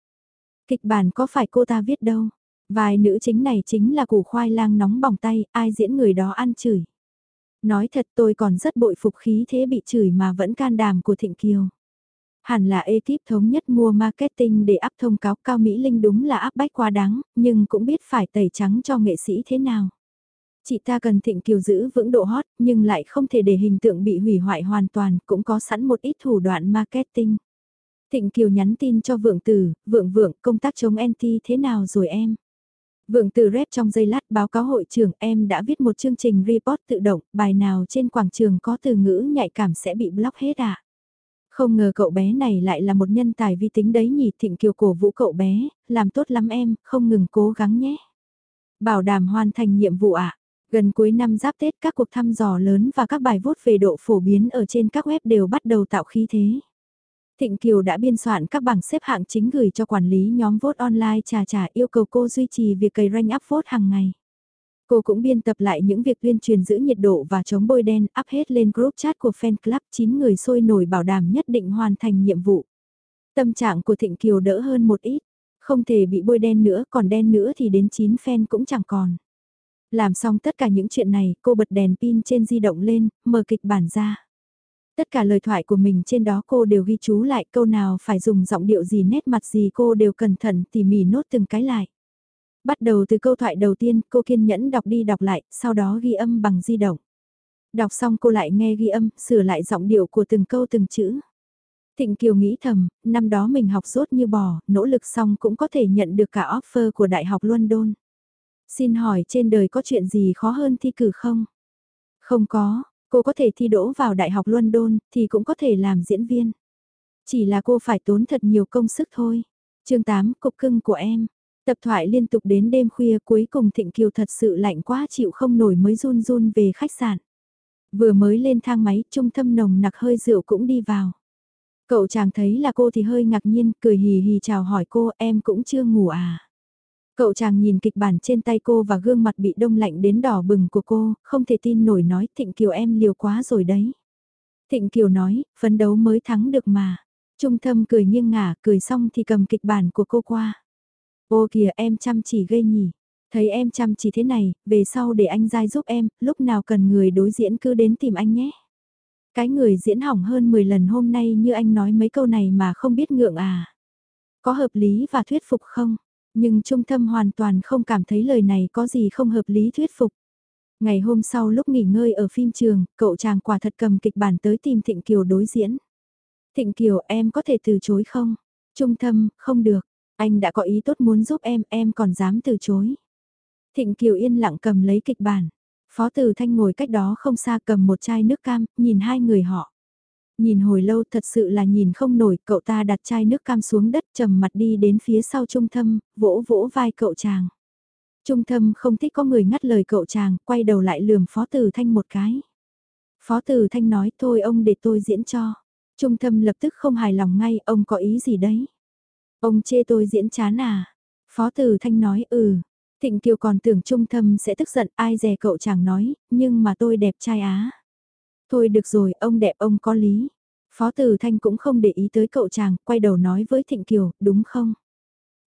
Kịch bản có phải cô ta viết đâu. Vài nữ chính này chính là củ khoai lang nóng bỏng tay, ai diễn người đó ăn chửi. Nói thật tôi còn rất bội phục khí thế bị chửi mà vẫn can đảm của Thịnh Kiều. Hẳn là ekip thống nhất mua marketing để áp thông cáo Cao Mỹ Linh đúng là áp bách quá đáng, nhưng cũng biết phải tẩy trắng cho nghệ sĩ thế nào. Chị ta cần Thịnh Kiều giữ vững độ hot, nhưng lại không thể để hình tượng bị hủy hoại hoàn toàn, cũng có sẵn một ít thủ đoạn marketing. Thịnh Kiều nhắn tin cho Vượng Tử, Vượng Vượng, công tác chống NT thế nào rồi em? Vượng Tử rep trong giây lát báo cáo hội trưởng em đã viết một chương trình report tự động, bài nào trên quảng trường có từ ngữ nhạy cảm sẽ bị block hết à? Không ngờ cậu bé này lại là một nhân tài vi tính đấy nhỉ Thịnh Kiều cổ vũ cậu bé, làm tốt lắm em, không ngừng cố gắng nhé. Bảo đảm hoàn thành nhiệm vụ ạ. À? Gần cuối năm giáp Tết các cuộc thăm dò lớn và các bài vote về độ phổ biến ở trên các web đều bắt đầu tạo khí thế. Thịnh Kiều đã biên soạn các bảng xếp hạng chính gửi cho quản lý nhóm vote online trà trà yêu cầu cô duy trì việc cày rank up vote hàng ngày. Cô cũng biên tập lại những việc tuyên truyền giữ nhiệt độ và chống bôi đen up hết lên group chat của fan club 9 người sôi nổi bảo đảm nhất định hoàn thành nhiệm vụ. Tâm trạng của Thịnh Kiều đỡ hơn một ít, không thể bị bôi đen nữa còn đen nữa thì đến 9 fan cũng chẳng còn. Làm xong tất cả những chuyện này, cô bật đèn pin trên di động lên, mở kịch bản ra. Tất cả lời thoại của mình trên đó cô đều ghi chú lại câu nào phải dùng giọng điệu gì nét mặt gì cô đều cẩn thận tỉ mỉ nốt từng cái lại. Bắt đầu từ câu thoại đầu tiên, cô kiên nhẫn đọc đi đọc lại, sau đó ghi âm bằng di động. Đọc xong cô lại nghe ghi âm, sửa lại giọng điệu của từng câu từng chữ. Thịnh Kiều nghĩ thầm, năm đó mình học rốt như bò, nỗ lực xong cũng có thể nhận được cả offer của Đại học London. Xin hỏi trên đời có chuyện gì khó hơn thi cử không? Không có, cô có thể thi đỗ vào Đại học London thì cũng có thể làm diễn viên. Chỉ là cô phải tốn thật nhiều công sức thôi. chương 8 Cục cưng của em. Tập thoại liên tục đến đêm khuya cuối cùng Thịnh Kiều thật sự lạnh quá chịu không nổi mới run run về khách sạn. Vừa mới lên thang máy, trung thâm nồng nặc hơi rượu cũng đi vào. Cậu chàng thấy là cô thì hơi ngạc nhiên, cười hì hì chào hỏi cô, em cũng chưa ngủ à. Cậu chàng nhìn kịch bản trên tay cô và gương mặt bị đông lạnh đến đỏ bừng của cô, không thể tin nổi nói Thịnh Kiều em liều quá rồi đấy. Thịnh Kiều nói, phấn đấu mới thắng được mà. Trung thâm cười nghiêng ngả, cười xong thì cầm kịch bản của cô qua. Ô kìa em chăm chỉ gây nhỉ. Thấy em chăm chỉ thế này, về sau để anh dai giúp em, lúc nào cần người đối diễn cứ đến tìm anh nhé. Cái người diễn hỏng hơn 10 lần hôm nay như anh nói mấy câu này mà không biết ngượng à. Có hợp lý và thuyết phục không? Nhưng Trung Thâm hoàn toàn không cảm thấy lời này có gì không hợp lý thuyết phục. Ngày hôm sau lúc nghỉ ngơi ở phim trường, cậu chàng quả thật cầm kịch bản tới tìm Thịnh Kiều đối diễn. Thịnh Kiều em có thể từ chối không? Trung Thâm, không được. Anh đã có ý tốt muốn giúp em, em còn dám từ chối. Thịnh Kiều yên lặng cầm lấy kịch bản. Phó Từ Thanh ngồi cách đó không xa cầm một chai nước cam, nhìn hai người họ. Nhìn hồi lâu thật sự là nhìn không nổi, cậu ta đặt chai nước cam xuống đất trầm mặt đi đến phía sau Trung Thâm, vỗ vỗ vai cậu chàng. Trung Thâm không thích có người ngắt lời cậu chàng, quay đầu lại lườm Phó tử Thanh một cái. Phó tử Thanh nói thôi ông để tôi diễn cho. Trung Thâm lập tức không hài lòng ngay, ông có ý gì đấy? Ông chê tôi diễn chán à? Phó tử Thanh nói ừ, Thịnh Kiều còn tưởng trung thâm sẽ tức giận ai dè cậu chàng nói, nhưng mà tôi đẹp trai á. Thôi được rồi, ông đẹp ông có lý. Phó Tử Thanh cũng không để ý tới cậu chàng, quay đầu nói với Thịnh Kiều, đúng không?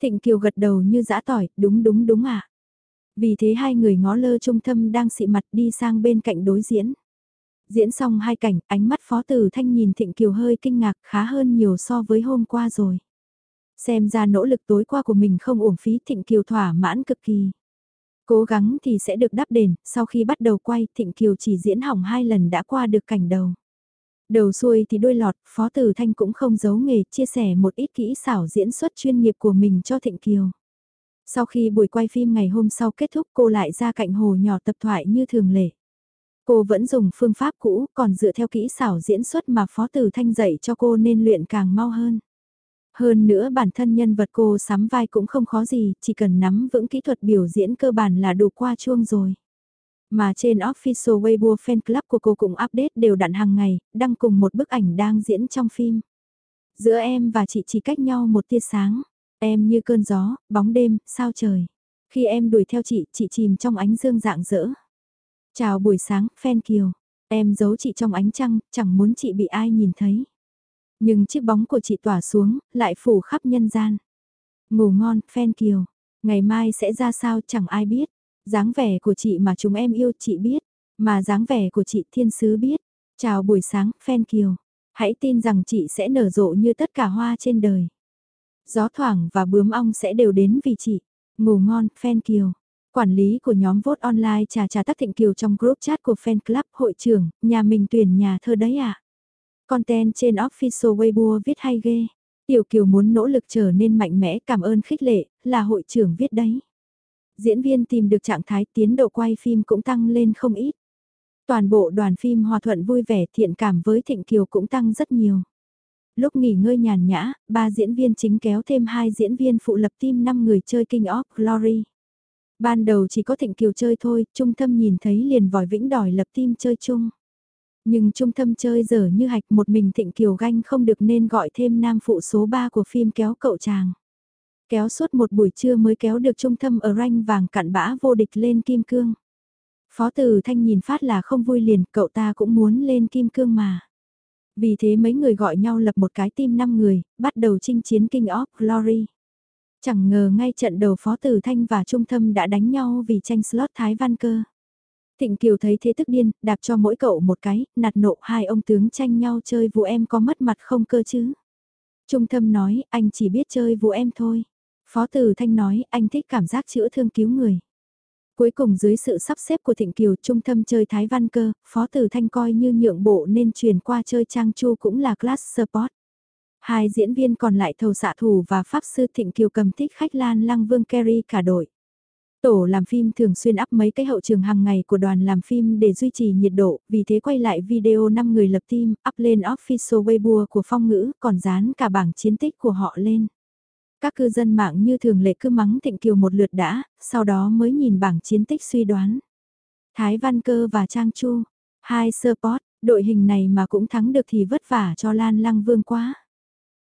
Thịnh Kiều gật đầu như dã tỏi, đúng đúng đúng ạ. À. Vì thế hai người ngó lơ trung thâm đang xị mặt đi sang bên cạnh đối diễn. Diễn xong hai cảnh, ánh mắt Phó Tử Thanh nhìn Thịnh Kiều hơi kinh ngạc khá hơn nhiều so với hôm qua rồi. Xem ra nỗ lực tối qua của mình không uổng phí Thịnh Kiều thỏa mãn cực kỳ. Cố gắng thì sẽ được đắp đền, sau khi bắt đầu quay Thịnh Kiều chỉ diễn hỏng hai lần đã qua được cảnh đầu. Đầu xuôi thì đuôi lọt, Phó Tử Thanh cũng không giấu nghề, chia sẻ một ít kỹ xảo diễn xuất chuyên nghiệp của mình cho Thịnh Kiều. Sau khi buổi quay phim ngày hôm sau kết thúc cô lại ra cạnh hồ nhỏ tập thoại như thường lệ. Cô vẫn dùng phương pháp cũ, còn dựa theo kỹ xảo diễn xuất mà Phó Tử Thanh dạy cho cô nên luyện càng mau hơn. Hơn nữa bản thân nhân vật cô sắm vai cũng không khó gì, chỉ cần nắm vững kỹ thuật biểu diễn cơ bản là đủ qua chuông rồi. Mà trên official Weibo fan club của cô cũng update đều đặn hàng ngày, đăng cùng một bức ảnh đang diễn trong phim. Giữa em và chị chỉ cách nhau một tia sáng, em như cơn gió, bóng đêm, sao trời. Khi em đuổi theo chị, chị chìm trong ánh dương dạng dỡ. Chào buổi sáng, fan kiều. Em giấu chị trong ánh trăng, chẳng muốn chị bị ai nhìn thấy. Nhưng chiếc bóng của chị tỏa xuống, lại phủ khắp nhân gian. Ngủ ngon, phen kiều. Ngày mai sẽ ra sao chẳng ai biết. dáng vẻ của chị mà chúng em yêu chị biết. Mà dáng vẻ của chị thiên sứ biết. Chào buổi sáng, phen kiều. Hãy tin rằng chị sẽ nở rộ như tất cả hoa trên đời. Gió thoảng và bướm ong sẽ đều đến vì chị. Ngủ ngon, phen kiều. Quản lý của nhóm vote online trà trà tắc thịnh kiều trong group chat của fan club hội trưởng, nhà mình tuyển nhà thơ đấy à? Content trên official Weibo viết hay ghê. Tiểu Kiều muốn nỗ lực trở nên mạnh mẽ cảm ơn khích lệ, là hội trưởng viết đấy. Diễn viên tìm được trạng thái tiến độ quay phim cũng tăng lên không ít. Toàn bộ đoàn phim hòa thuận vui vẻ thiện cảm với Thịnh Kiều cũng tăng rất nhiều. Lúc nghỉ ngơi nhàn nhã, ba diễn viên chính kéo thêm hai diễn viên phụ lập team 5 người chơi King of Glory. Ban đầu chỉ có Thịnh Kiều chơi thôi, trung tâm nhìn thấy liền vòi vĩnh đòi lập team chơi chung. Nhưng trung tâm chơi dở như hạch một mình Thịnh Kiều Ganh không được nên gọi thêm nam phụ số 3 của phim kéo cậu chàng. Kéo suốt một buổi trưa mới kéo được trung tâm ở ranh vàng cặn bã vô địch lên kim cương. Phó Tử Thanh nhìn phát là không vui liền, cậu ta cũng muốn lên kim cương mà. Vì thế mấy người gọi nhau lập một cái team 5 người, bắt đầu chinh chiến King of Glory. Chẳng ngờ ngay trận đầu Phó Tử Thanh và Trung Thâm đã đánh nhau vì tranh slot Thái Văn Cơ. Thịnh Kiều thấy thế tức điên, đạp cho mỗi cậu một cái, nạt nộ hai ông tướng tranh nhau chơi vụ em có mất mặt không cơ chứ. Trung thâm nói, anh chỉ biết chơi vụ em thôi. Phó Tử Thanh nói, anh thích cảm giác chữa thương cứu người. Cuối cùng dưới sự sắp xếp của Thịnh Kiều trung thâm chơi Thái Văn Cơ, Phó Tử Thanh coi như nhượng bộ nên chuyển qua chơi Trang Chu cũng là class support. Hai diễn viên còn lại thầu xạ thủ và pháp sư Thịnh Kiều cầm thích khách Lan Lăng Vương Kerry cả đội. Tổ làm phim thường xuyên up mấy cái hậu trường hàng ngày của đoàn làm phim để duy trì nhiệt độ, vì thế quay lại video 5 người lập team, up lên official Weibo của phong ngữ, còn dán cả bảng chiến tích của họ lên. Các cư dân mạng như thường lệ cứ mắng Thịnh Kiều một lượt đã, sau đó mới nhìn bảng chiến tích suy đoán. Thái Văn Cơ và Trang Chu, Hai support, đội hình này mà cũng thắng được thì vất vả cho Lan Lăng Vương quá.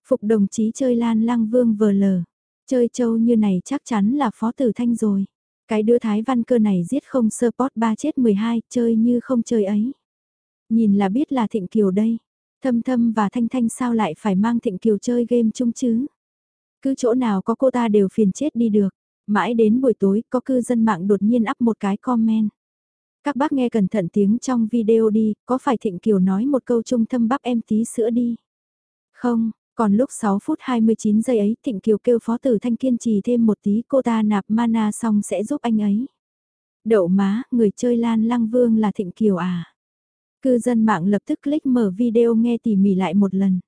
Phục đồng chí chơi Lan Lăng Vương vờ lờ. Chơi châu như này chắc chắn là phó tử thanh rồi. Cái đứa Thái Văn cơ này giết không support 3 chết 12, chơi như không chơi ấy. Nhìn là biết là Thịnh Kiều đây. Thâm thâm và Thanh Thanh sao lại phải mang Thịnh Kiều chơi game chung chứ? Cứ chỗ nào có cô ta đều phiền chết đi được. Mãi đến buổi tối có cư dân mạng đột nhiên up một cái comment. Các bác nghe cẩn thận tiếng trong video đi, có phải Thịnh Kiều nói một câu trung thâm bắp em tí sữa đi? Không, còn lúc 6 phút 29 giây ấy Thịnh Kiều kêu Phó Tử Thanh kiên trì thêm một tí cô ta nạp mana xong sẽ giúp anh ấy. Đậu má, người chơi Lan Lăng Vương là Thịnh Kiều à? Cư dân mạng lập tức click mở video nghe tỉ mỉ lại một lần.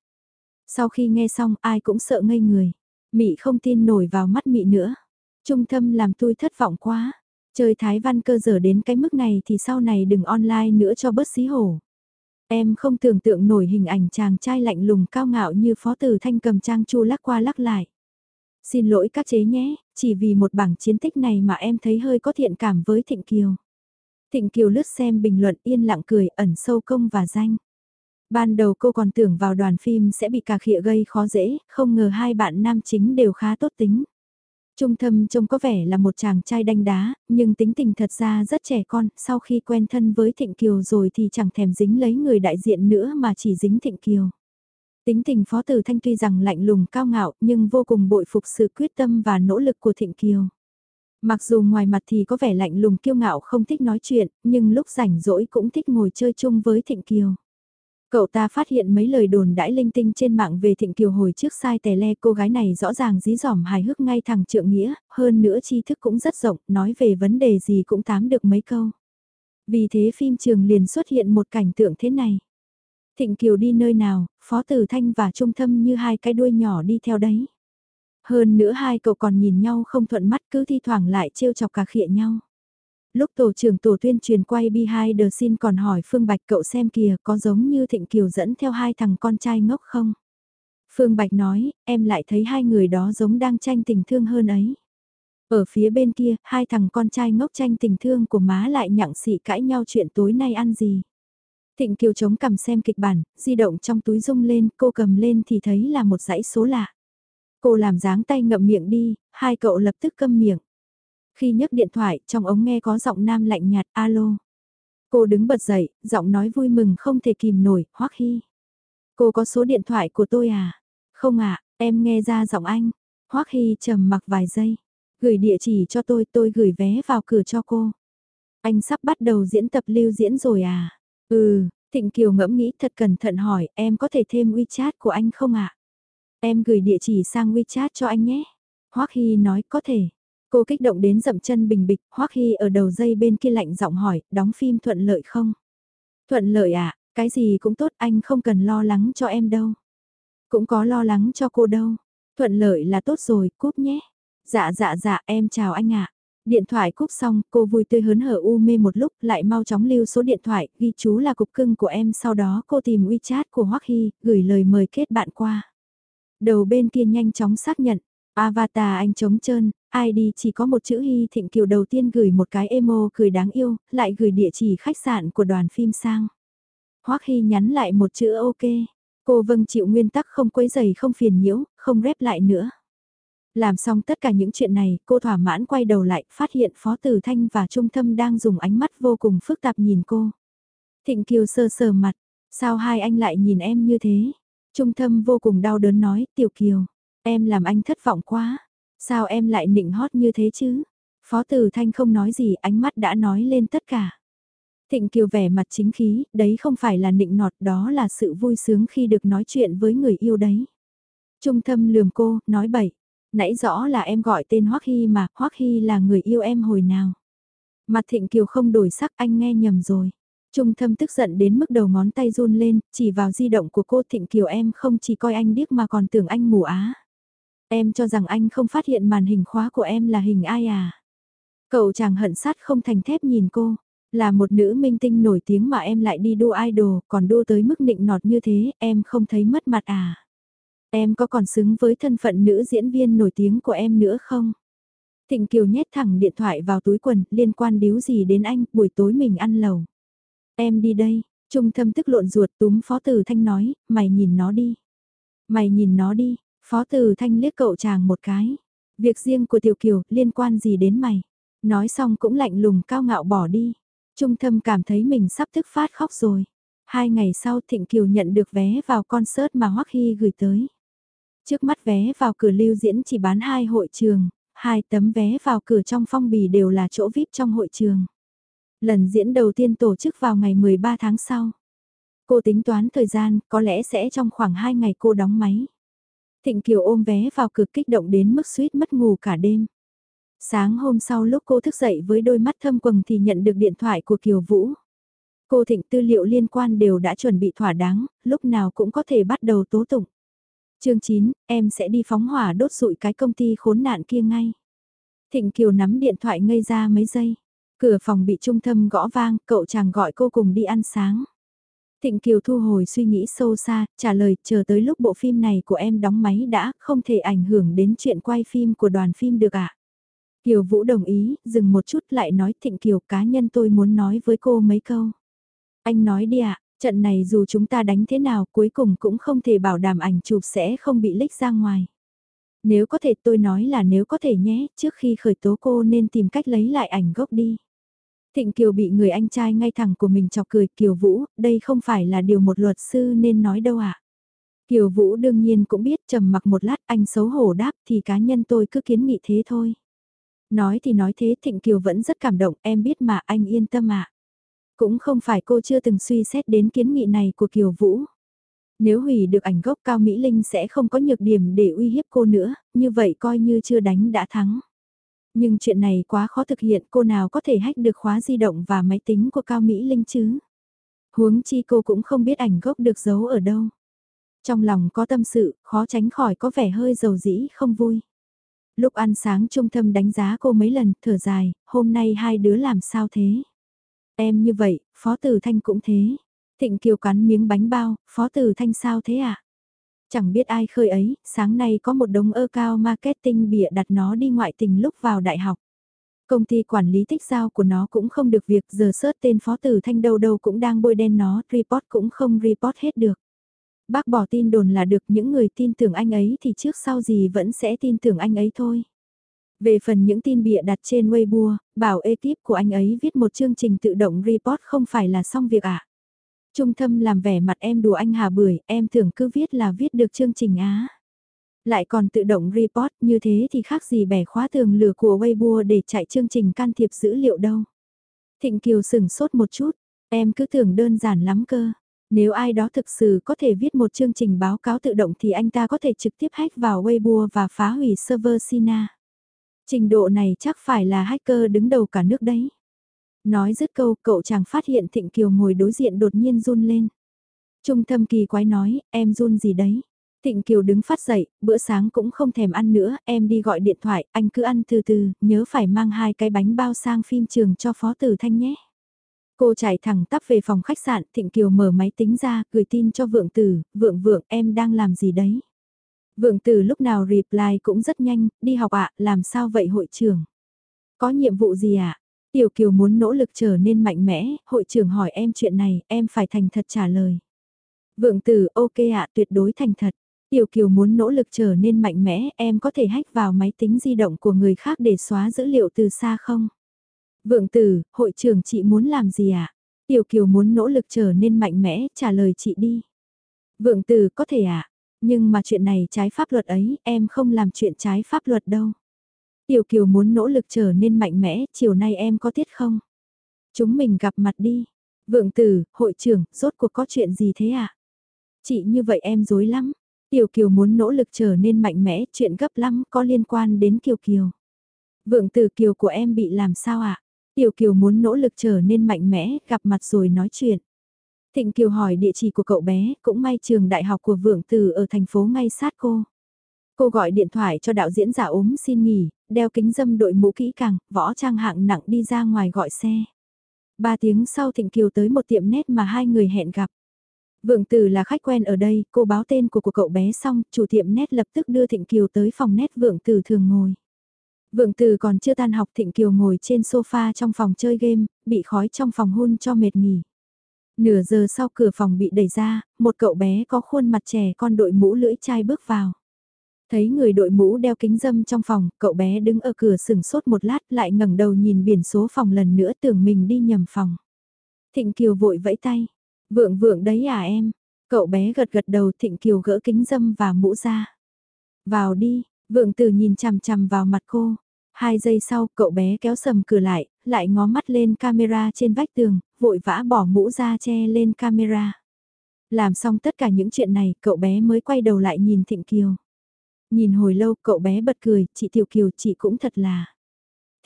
Sau khi nghe xong ai cũng sợ ngây người. Mị không tin nổi vào mắt mị nữa. Trung thâm làm tôi thất vọng quá. Chơi Thái Văn cơ giờ đến cái mức này thì sau này đừng online nữa cho bớt xí hổ. Em không tưởng tượng nổi hình ảnh chàng trai lạnh lùng cao ngạo như phó tử thanh cầm trang chu lắc qua lắc lại. Xin lỗi các chế nhé, chỉ vì một bảng chiến tích này mà em thấy hơi có thiện cảm với Thịnh Kiều. Thịnh Kiều lướt xem bình luận yên lặng cười ẩn sâu công và danh. Ban đầu cô còn tưởng vào đoàn phim sẽ bị cà khịa gây khó dễ, không ngờ hai bạn nam chính đều khá tốt tính. Trung thâm trông có vẻ là một chàng trai đanh đá, nhưng tính tình thật ra rất trẻ con, sau khi quen thân với Thịnh Kiều rồi thì chẳng thèm dính lấy người đại diện nữa mà chỉ dính Thịnh Kiều. Tính tình Phó Tử Thanh tuy rằng lạnh lùng cao ngạo nhưng vô cùng bội phục sự quyết tâm và nỗ lực của Thịnh Kiều. Mặc dù ngoài mặt thì có vẻ lạnh lùng kiêu ngạo không thích nói chuyện, nhưng lúc rảnh rỗi cũng thích ngồi chơi chung với Thịnh Kiều. Cậu ta phát hiện mấy lời đồn đãi linh tinh trên mạng về Thịnh Kiều hồi trước sai tè le cô gái này rõ ràng dí dỏm hài hước ngay thẳng trượng nghĩa, hơn nữa tri thức cũng rất rộng, nói về vấn đề gì cũng tám được mấy câu. Vì thế phim trường liền xuất hiện một cảnh tượng thế này. Thịnh Kiều đi nơi nào, Phó Tử Thanh và Trung Thâm như hai cái đuôi nhỏ đi theo đấy. Hơn nữa hai cậu còn nhìn nhau không thuận mắt cứ thi thoảng lại trêu chọc cà khịa nhau. Lúc tổ trưởng tổ tuyên truyền quay behind the scene còn hỏi Phương Bạch cậu xem kìa có giống như Thịnh Kiều dẫn theo hai thằng con trai ngốc không? Phương Bạch nói, em lại thấy hai người đó giống đang tranh tình thương hơn ấy. Ở phía bên kia, hai thằng con trai ngốc tranh tình thương của má lại nhặng xị cãi nhau chuyện tối nay ăn gì. Thịnh Kiều chống cầm xem kịch bản, di động trong túi rung lên, cô cầm lên thì thấy là một dãy số lạ. Cô làm dáng tay ngậm miệng đi, hai cậu lập tức câm miệng. Khi nhấc điện thoại, trong ống nghe có giọng nam lạnh nhạt, alo. Cô đứng bật dậy, giọng nói vui mừng không thể kìm nổi, hoắc hy. Cô có số điện thoại của tôi à? Không ạ, em nghe ra giọng anh. hoắc hy trầm mặc vài giây. Gửi địa chỉ cho tôi, tôi gửi vé vào cửa cho cô. Anh sắp bắt đầu diễn tập lưu diễn rồi à? Ừ, Thịnh Kiều ngẫm nghĩ thật cẩn thận hỏi, em có thể thêm WeChat của anh không ạ? Em gửi địa chỉ sang WeChat cho anh nhé. Hoắc Hy nói có thể. Cô kích động đến dậm chân bình bịch, Hoắc Hy ở đầu dây bên kia lạnh giọng hỏi, đóng phim thuận lợi không? Thuận lợi à, cái gì cũng tốt anh không cần lo lắng cho em đâu. Cũng có lo lắng cho cô đâu. Thuận lợi là tốt rồi, cúp nhé. Dạ dạ dạ em chào anh ạ. Điện thoại cúp xong, cô vui tươi hớn hở u mê một lúc, lại mau chóng lưu số điện thoại, ghi chú là cục cưng của em, sau đó cô tìm WeChat của Hoắc Hy, gửi lời mời kết bạn qua. Đầu bên kia nhanh chóng xác nhận, avatar anh trống trơn, ID chỉ có một chữ Hy Thịnh Kiều đầu tiên gửi một cái emo cười đáng yêu, lại gửi địa chỉ khách sạn của đoàn phim sang. Hoắc Hy nhắn lại một chữ ok. Cô vâng chịu nguyên tắc không quấy giày không phiền nhiễu, không rep lại nữa. Làm xong tất cả những chuyện này, cô thỏa mãn quay đầu lại, phát hiện Phó Tử Thanh và Trung Thâm đang dùng ánh mắt vô cùng phức tạp nhìn cô. Thịnh Kiều sơ sờ mặt, sao hai anh lại nhìn em như thế? Trung Thâm vô cùng đau đớn nói, Tiểu Kiều, em làm anh thất vọng quá. Sao em lại nịnh hót như thế chứ? Phó Tử Thanh không nói gì, ánh mắt đã nói lên tất cả. Thịnh Kiều vẻ mặt chính khí, đấy không phải là nịnh nọt, đó là sự vui sướng khi được nói chuyện với người yêu đấy. Trung thâm lườm cô, nói bậy. Nãy rõ là em gọi tên Hoắc Hy mà, Hoắc Hy là người yêu em hồi nào. Mặt Thịnh Kiều không đổi sắc anh nghe nhầm rồi. Trung thâm tức giận đến mức đầu ngón tay run lên, chỉ vào di động của cô Thịnh Kiều em không chỉ coi anh điếc mà còn tưởng anh mù á. Em cho rằng anh không phát hiện màn hình khóa của em là hình ai à? Cậu chàng hận sát không thành thép nhìn cô, là một nữ minh tinh nổi tiếng mà em lại đi đua idol, còn đua tới mức nịnh nọt như thế, em không thấy mất mặt à? Em có còn xứng với thân phận nữ diễn viên nổi tiếng của em nữa không? Thịnh Kiều nhét thẳng điện thoại vào túi quần, liên quan điếu gì đến anh, buổi tối mình ăn lầu. Em đi đây, Trung thâm tức lộn ruột túm Phó Tử Thanh nói, mày nhìn nó đi. Mày nhìn nó đi, Phó từ Thanh liếc cậu chàng một cái. Việc riêng của Tiểu Kiều liên quan gì đến mày. Nói xong cũng lạnh lùng cao ngạo bỏ đi. Trung thâm cảm thấy mình sắp tức phát khóc rồi. Hai ngày sau Thịnh Kiều nhận được vé vào concert mà Hoắc Hy gửi tới. Trước mắt vé vào cửa lưu diễn chỉ bán hai hội trường, hai tấm vé vào cửa trong phong bì đều là chỗ VIP trong hội trường. Lần diễn đầu tiên tổ chức vào ngày 13 tháng sau. Cô tính toán thời gian, có lẽ sẽ trong khoảng 2 ngày cô đóng máy. Thịnh Kiều ôm vé vào cực kích động đến mức suýt mất ngủ cả đêm. Sáng hôm sau lúc cô thức dậy với đôi mắt thâm quầng thì nhận được điện thoại của Kiều Vũ. Cô Thịnh tư liệu liên quan đều đã chuẩn bị thỏa đáng, lúc nào cũng có thể bắt đầu tố tụng. chương 9, em sẽ đi phóng hỏa đốt rụi cái công ty khốn nạn kia ngay. Thịnh Kiều nắm điện thoại ngây ra mấy giây. Cửa phòng bị trung thâm gõ vang, cậu chàng gọi cô cùng đi ăn sáng. Thịnh Kiều thu hồi suy nghĩ sâu xa, trả lời chờ tới lúc bộ phim này của em đóng máy đã không thể ảnh hưởng đến chuyện quay phim của đoàn phim được ạ. À? Kiều Vũ đồng ý, dừng một chút lại nói Thịnh Kiều cá nhân tôi muốn nói với cô mấy câu. Anh nói đi ạ, trận này dù chúng ta đánh thế nào cuối cùng cũng không thể bảo đảm ảnh chụp sẽ không bị lích ra ngoài. Nếu có thể tôi nói là nếu có thể nhé, trước khi khởi tố cô nên tìm cách lấy lại ảnh gốc đi. Thịnh Kiều bị người anh trai ngay thẳng của mình chọc cười Kiều Vũ, đây không phải là điều một luật sư nên nói đâu ạ. À? Kiều Vũ đương nhiên cũng biết trầm mặc một lát anh xấu hổ đáp thì cá nhân tôi cứ kiến nghị thế thôi. Nói thì nói thế Thịnh Kiều vẫn rất cảm động em biết mà anh yên tâm ạ. À. Cũng không phải cô chưa từng suy xét đến kiến nghị này của Kiều Vũ. Nếu hủy được ảnh gốc Cao Mỹ Linh sẽ không có nhược điểm để uy hiếp cô nữa, như vậy coi như chưa đánh đã thắng. Nhưng chuyện này quá khó thực hiện cô nào có thể hách được khóa di động và máy tính của Cao Mỹ Linh chứ. Huống chi cô cũng không biết ảnh gốc được giấu ở đâu. Trong lòng có tâm sự, khó tránh khỏi có vẻ hơi dầu dĩ không vui. Lúc ăn sáng trung thâm đánh giá cô mấy lần, thở dài, hôm nay hai đứa làm sao thế? Em như vậy, Phó Tử Thanh cũng thế. Thịnh Kiều cắn miếng bánh bao, Phó Tử Thanh sao thế ạ? À? Chẳng biết ai khơi ấy, sáng nay có một đống ơ cao marketing bịa đặt nó đi ngoại tình lúc vào đại học. Công ty quản lý tích giao của nó cũng không được việc giờ search tên phó tử thanh đâu đâu cũng đang bôi đen nó, report cũng không report hết được. Bác bỏ tin đồn là được những người tin tưởng anh ấy thì trước sau gì vẫn sẽ tin tưởng anh ấy thôi. Về phần những tin bịa đặt trên Weibo, bảo ekip của anh ấy viết một chương trình tự động report không phải là xong việc ạ. À? Trung thâm làm vẻ mặt em đùa anh Hà Bưởi, em tưởng cứ viết là viết được chương trình á. Lại còn tự động report như thế thì khác gì bẻ khóa tường lửa của Weibo để chạy chương trình can thiệp dữ liệu đâu. Thịnh Kiều sửng sốt một chút, em cứ tưởng đơn giản lắm cơ. Nếu ai đó thực sự có thể viết một chương trình báo cáo tự động thì anh ta có thể trực tiếp hack vào Weibo và phá hủy server Sina. Trình độ này chắc phải là hacker đứng đầu cả nước đấy. Nói dứt câu, cậu chàng phát hiện Thịnh Kiều ngồi đối diện đột nhiên run lên. Trung thâm kỳ quái nói, em run gì đấy? Thịnh Kiều đứng phát dậy, bữa sáng cũng không thèm ăn nữa, em đi gọi điện thoại, anh cứ ăn từ từ, nhớ phải mang hai cái bánh bao sang phim trường cho Phó Tử Thanh nhé. Cô chạy thẳng tắp về phòng khách sạn, Thịnh Kiều mở máy tính ra, gửi tin cho Vượng Tử, Vượng Vượng em đang làm gì đấy? Vượng Tử lúc nào reply cũng rất nhanh, đi học ạ, làm sao vậy hội trưởng? Có nhiệm vụ gì ạ? Tiểu Kiều muốn nỗ lực trở nên mạnh mẽ, hội trưởng hỏi em chuyện này, em phải thành thật trả lời. Vượng tử, ok ạ, tuyệt đối thành thật. Tiểu Kiều muốn nỗ lực trở nên mạnh mẽ, em có thể hack vào máy tính di động của người khác để xóa dữ liệu từ xa không? Vượng tử, hội trưởng chị muốn làm gì ạ? À? Tiểu Kiều muốn nỗ lực trở nên mạnh mẽ, trả lời chị đi. Vượng tử, có thể ạ, à? nhưng mà chuyện này trái pháp luật ấy, em không làm chuyện trái pháp luật đâu. Tiểu Kiều muốn nỗ lực trở nên mạnh mẽ, chiều nay em có tiết không? Chúng mình gặp mặt đi. Vượng tử, hội trưởng, rốt cuộc có chuyện gì thế ạ? À? Chị như vậy em dối lắm. Tiểu Kiều muốn nỗ lực trở nên mạnh mẽ, chuyện gấp lắm, có liên quan đến Kiều Kiều. Vượng tử Kiều của em bị làm sao ạ? À? Tiểu Kiều muốn nỗ lực trở nên mạnh mẽ, gặp mặt rồi nói chuyện. Thịnh Kiều hỏi địa chỉ của cậu bé, cũng may trường đại học của Vượng Tử ở thành phố ngay sát cô. Cô gọi điện thoại cho đạo diễn giả ốm xin nghỉ, đeo kính dâm đội mũ kỹ càng, võ trang hạng nặng đi ra ngoài gọi xe. Ba tiếng sau Thịnh Kiều tới một tiệm nét mà hai người hẹn gặp. Vượng Tử là khách quen ở đây, cô báo tên của của cậu bé xong, chủ tiệm nét lập tức đưa Thịnh Kiều tới phòng nét Vượng Tử thường ngồi. Vượng Tử còn chưa tan học Thịnh Kiều ngồi trên sofa trong phòng chơi game, bị khói trong phòng hôn cho mệt nghỉ. Nửa giờ sau cửa phòng bị đẩy ra, một cậu bé có khuôn mặt trẻ con đội mũ lưỡi chai bước vào. Thấy người đội mũ đeo kính dâm trong phòng, cậu bé đứng ở cửa sừng sốt một lát lại ngẩng đầu nhìn biển số phòng lần nữa tưởng mình đi nhầm phòng. Thịnh Kiều vội vẫy tay. Vượng vượng đấy à em? Cậu bé gật gật đầu Thịnh Kiều gỡ kính dâm và mũ ra. Vào đi, vượng tử nhìn chằm chằm vào mặt cô. Hai giây sau cậu bé kéo sầm cửa lại, lại ngó mắt lên camera trên vách tường, vội vã bỏ mũ ra che lên camera. Làm xong tất cả những chuyện này, cậu bé mới quay đầu lại nhìn Thịnh Kiều. Nhìn hồi lâu cậu bé bật cười, chị Tiểu Kiều chị cũng thật là.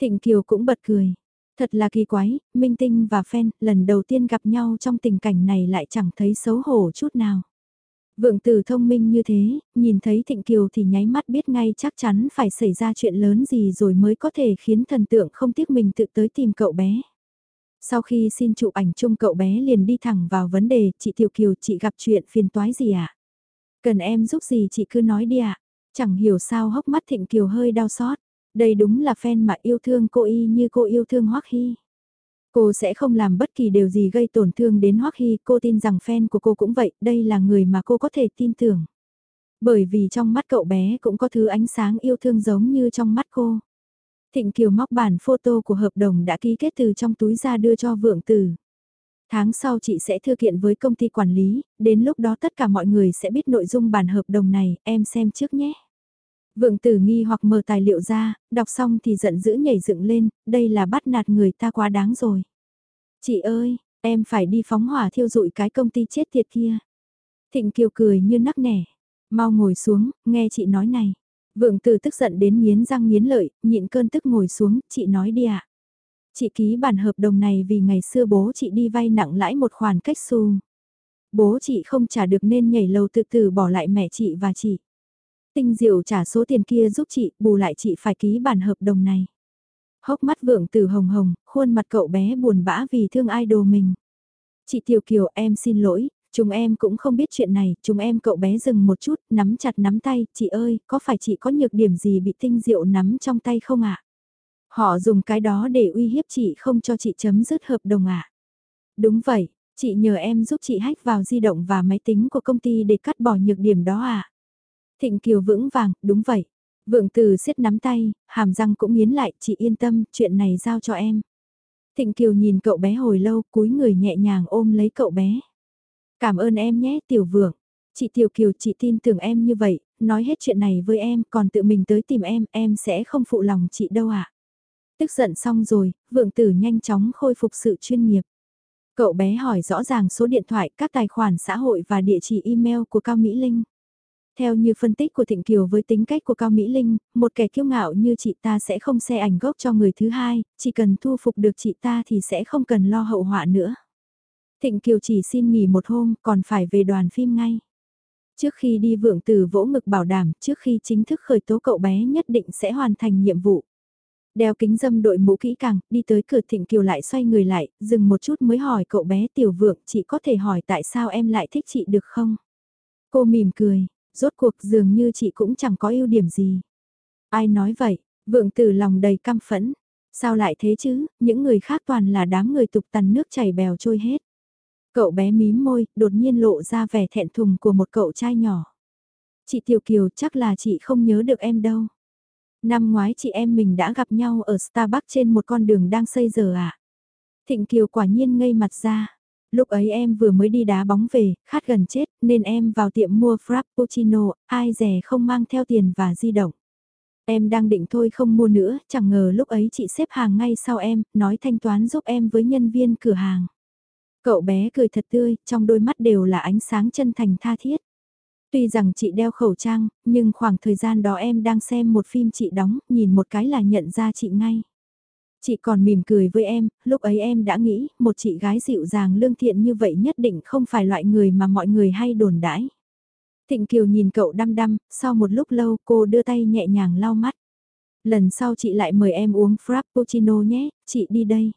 Thịnh Kiều cũng bật cười. Thật là kỳ quái, Minh Tinh và Phen lần đầu tiên gặp nhau trong tình cảnh này lại chẳng thấy xấu hổ chút nào. Vượng tử thông minh như thế, nhìn thấy Thịnh Kiều thì nháy mắt biết ngay chắc chắn phải xảy ra chuyện lớn gì rồi mới có thể khiến thần tượng không tiếc mình tự tới tìm cậu bé. Sau khi xin chụp ảnh chung cậu bé liền đi thẳng vào vấn đề, chị Tiểu Kiều chị gặp chuyện phiền toái gì ạ? À? Cần em giúp gì chị cứ nói đi ạ. À? Chẳng hiểu sao hốc mắt Thịnh Kiều hơi đau xót. Đây đúng là fan mà yêu thương cô y như cô yêu thương Hoắc Hy. Cô sẽ không làm bất kỳ điều gì gây tổn thương đến Hoắc Hy, cô tin rằng fan của cô cũng vậy, đây là người mà cô có thể tin tưởng. Bởi vì trong mắt cậu bé cũng có thứ ánh sáng yêu thương giống như trong mắt cô. Thịnh Kiều móc bản photo của hợp đồng đã ký kết từ trong túi ra đưa cho vượng tử. Tháng sau chị sẽ thư kiện với công ty quản lý, đến lúc đó tất cả mọi người sẽ biết nội dung bản hợp đồng này, em xem trước nhé. Vượng tử nghi hoặc mở tài liệu ra, đọc xong thì giận dữ nhảy dựng lên, đây là bắt nạt người ta quá đáng rồi. Chị ơi, em phải đi phóng hỏa thiêu dụi cái công ty chết tiệt kia. Thịnh Kiều cười như nắc nẻ. Mau ngồi xuống, nghe chị nói này. Vượng tử tức giận đến nghiến răng nghiến lợi, nhịn cơn tức ngồi xuống, chị nói đi ạ. Chị ký bản hợp đồng này vì ngày xưa bố chị đi vay nặng lãi một khoản cách xu. Bố chị không trả được nên nhảy lầu tự tử bỏ lại mẹ chị và chị. Tinh diệu trả số tiền kia giúp chị, bù lại chị phải ký bản hợp đồng này. Hốc mắt vượng từ hồng hồng, khuôn mặt cậu bé buồn bã vì thương idol mình. Chị Tiểu Kiều em xin lỗi, chúng em cũng không biết chuyện này, chúng em cậu bé dừng một chút, nắm chặt nắm tay, chị ơi, có phải chị có nhược điểm gì bị tinh diệu nắm trong tay không ạ? Họ dùng cái đó để uy hiếp chị không cho chị chấm dứt hợp đồng ạ. Đúng vậy, chị nhờ em giúp chị hack vào di động và máy tính của công ty để cắt bỏ nhược điểm đó ạ. Thịnh Kiều vững vàng, đúng vậy. Vượng Từ siết nắm tay, hàm răng cũng nghiến lại, chị yên tâm, chuyện này giao cho em. Thịnh Kiều nhìn cậu bé hồi lâu, cúi người nhẹ nhàng ôm lấy cậu bé. Cảm ơn em nhé, Tiểu Vượng. Chị Tiểu Kiều chị tin tưởng em như vậy, nói hết chuyện này với em, còn tự mình tới tìm em, em sẽ không phụ lòng chị đâu ạ. À. Tức giận xong rồi, Vượng Tử nhanh chóng khôi phục sự chuyên nghiệp. Cậu bé hỏi rõ ràng số điện thoại, các tài khoản xã hội và địa chỉ email của Cao Mỹ Linh. Theo như phân tích của Thịnh Kiều với tính cách của Cao Mỹ Linh, một kẻ kiêu ngạo như chị ta sẽ không xe ảnh gốc cho người thứ hai, chỉ cần thu phục được chị ta thì sẽ không cần lo hậu họa nữa. Thịnh Kiều chỉ xin nghỉ một hôm, còn phải về đoàn phim ngay. Trước khi đi vượng từ vỗ ngực bảo đảm, trước khi chính thức khởi tố cậu bé nhất định sẽ hoàn thành nhiệm vụ. Đeo kính dâm đội mũ kỹ càng, đi tới cửa Thịnh Kiều lại xoay người lại, dừng một chút mới hỏi cậu bé tiểu vượng, chị có thể hỏi tại sao em lại thích chị được không? Cô mỉm cười, Rốt cuộc dường như chị cũng chẳng có ưu điểm gì. Ai nói vậy, vượng tử lòng đầy căm phẫn. Sao lại thế chứ, những người khác toàn là đám người tục tằn nước chảy bèo trôi hết. Cậu bé mím môi, đột nhiên lộ ra vẻ thẹn thùng của một cậu trai nhỏ. Chị Tiểu Kiều chắc là chị không nhớ được em đâu. Năm ngoái chị em mình đã gặp nhau ở Starbucks trên một con đường đang xây giờ à? Thịnh Kiều quả nhiên ngây mặt ra. Lúc ấy em vừa mới đi đá bóng về, khát gần chết, nên em vào tiệm mua Frappuccino, ai rẻ không mang theo tiền và di động. Em đang định thôi không mua nữa, chẳng ngờ lúc ấy chị xếp hàng ngay sau em, nói thanh toán giúp em với nhân viên cửa hàng. Cậu bé cười thật tươi, trong đôi mắt đều là ánh sáng chân thành tha thiết. Tuy rằng chị đeo khẩu trang, nhưng khoảng thời gian đó em đang xem một phim chị đóng, nhìn một cái là nhận ra chị ngay. Chị còn mỉm cười với em, lúc ấy em đã nghĩ, một chị gái dịu dàng lương thiện như vậy nhất định không phải loại người mà mọi người hay đồn đãi. Thịnh Kiều nhìn cậu đăm đăm, sau một lúc lâu cô đưa tay nhẹ nhàng lau mắt. Lần sau chị lại mời em uống Frappuccino nhé, chị đi đây.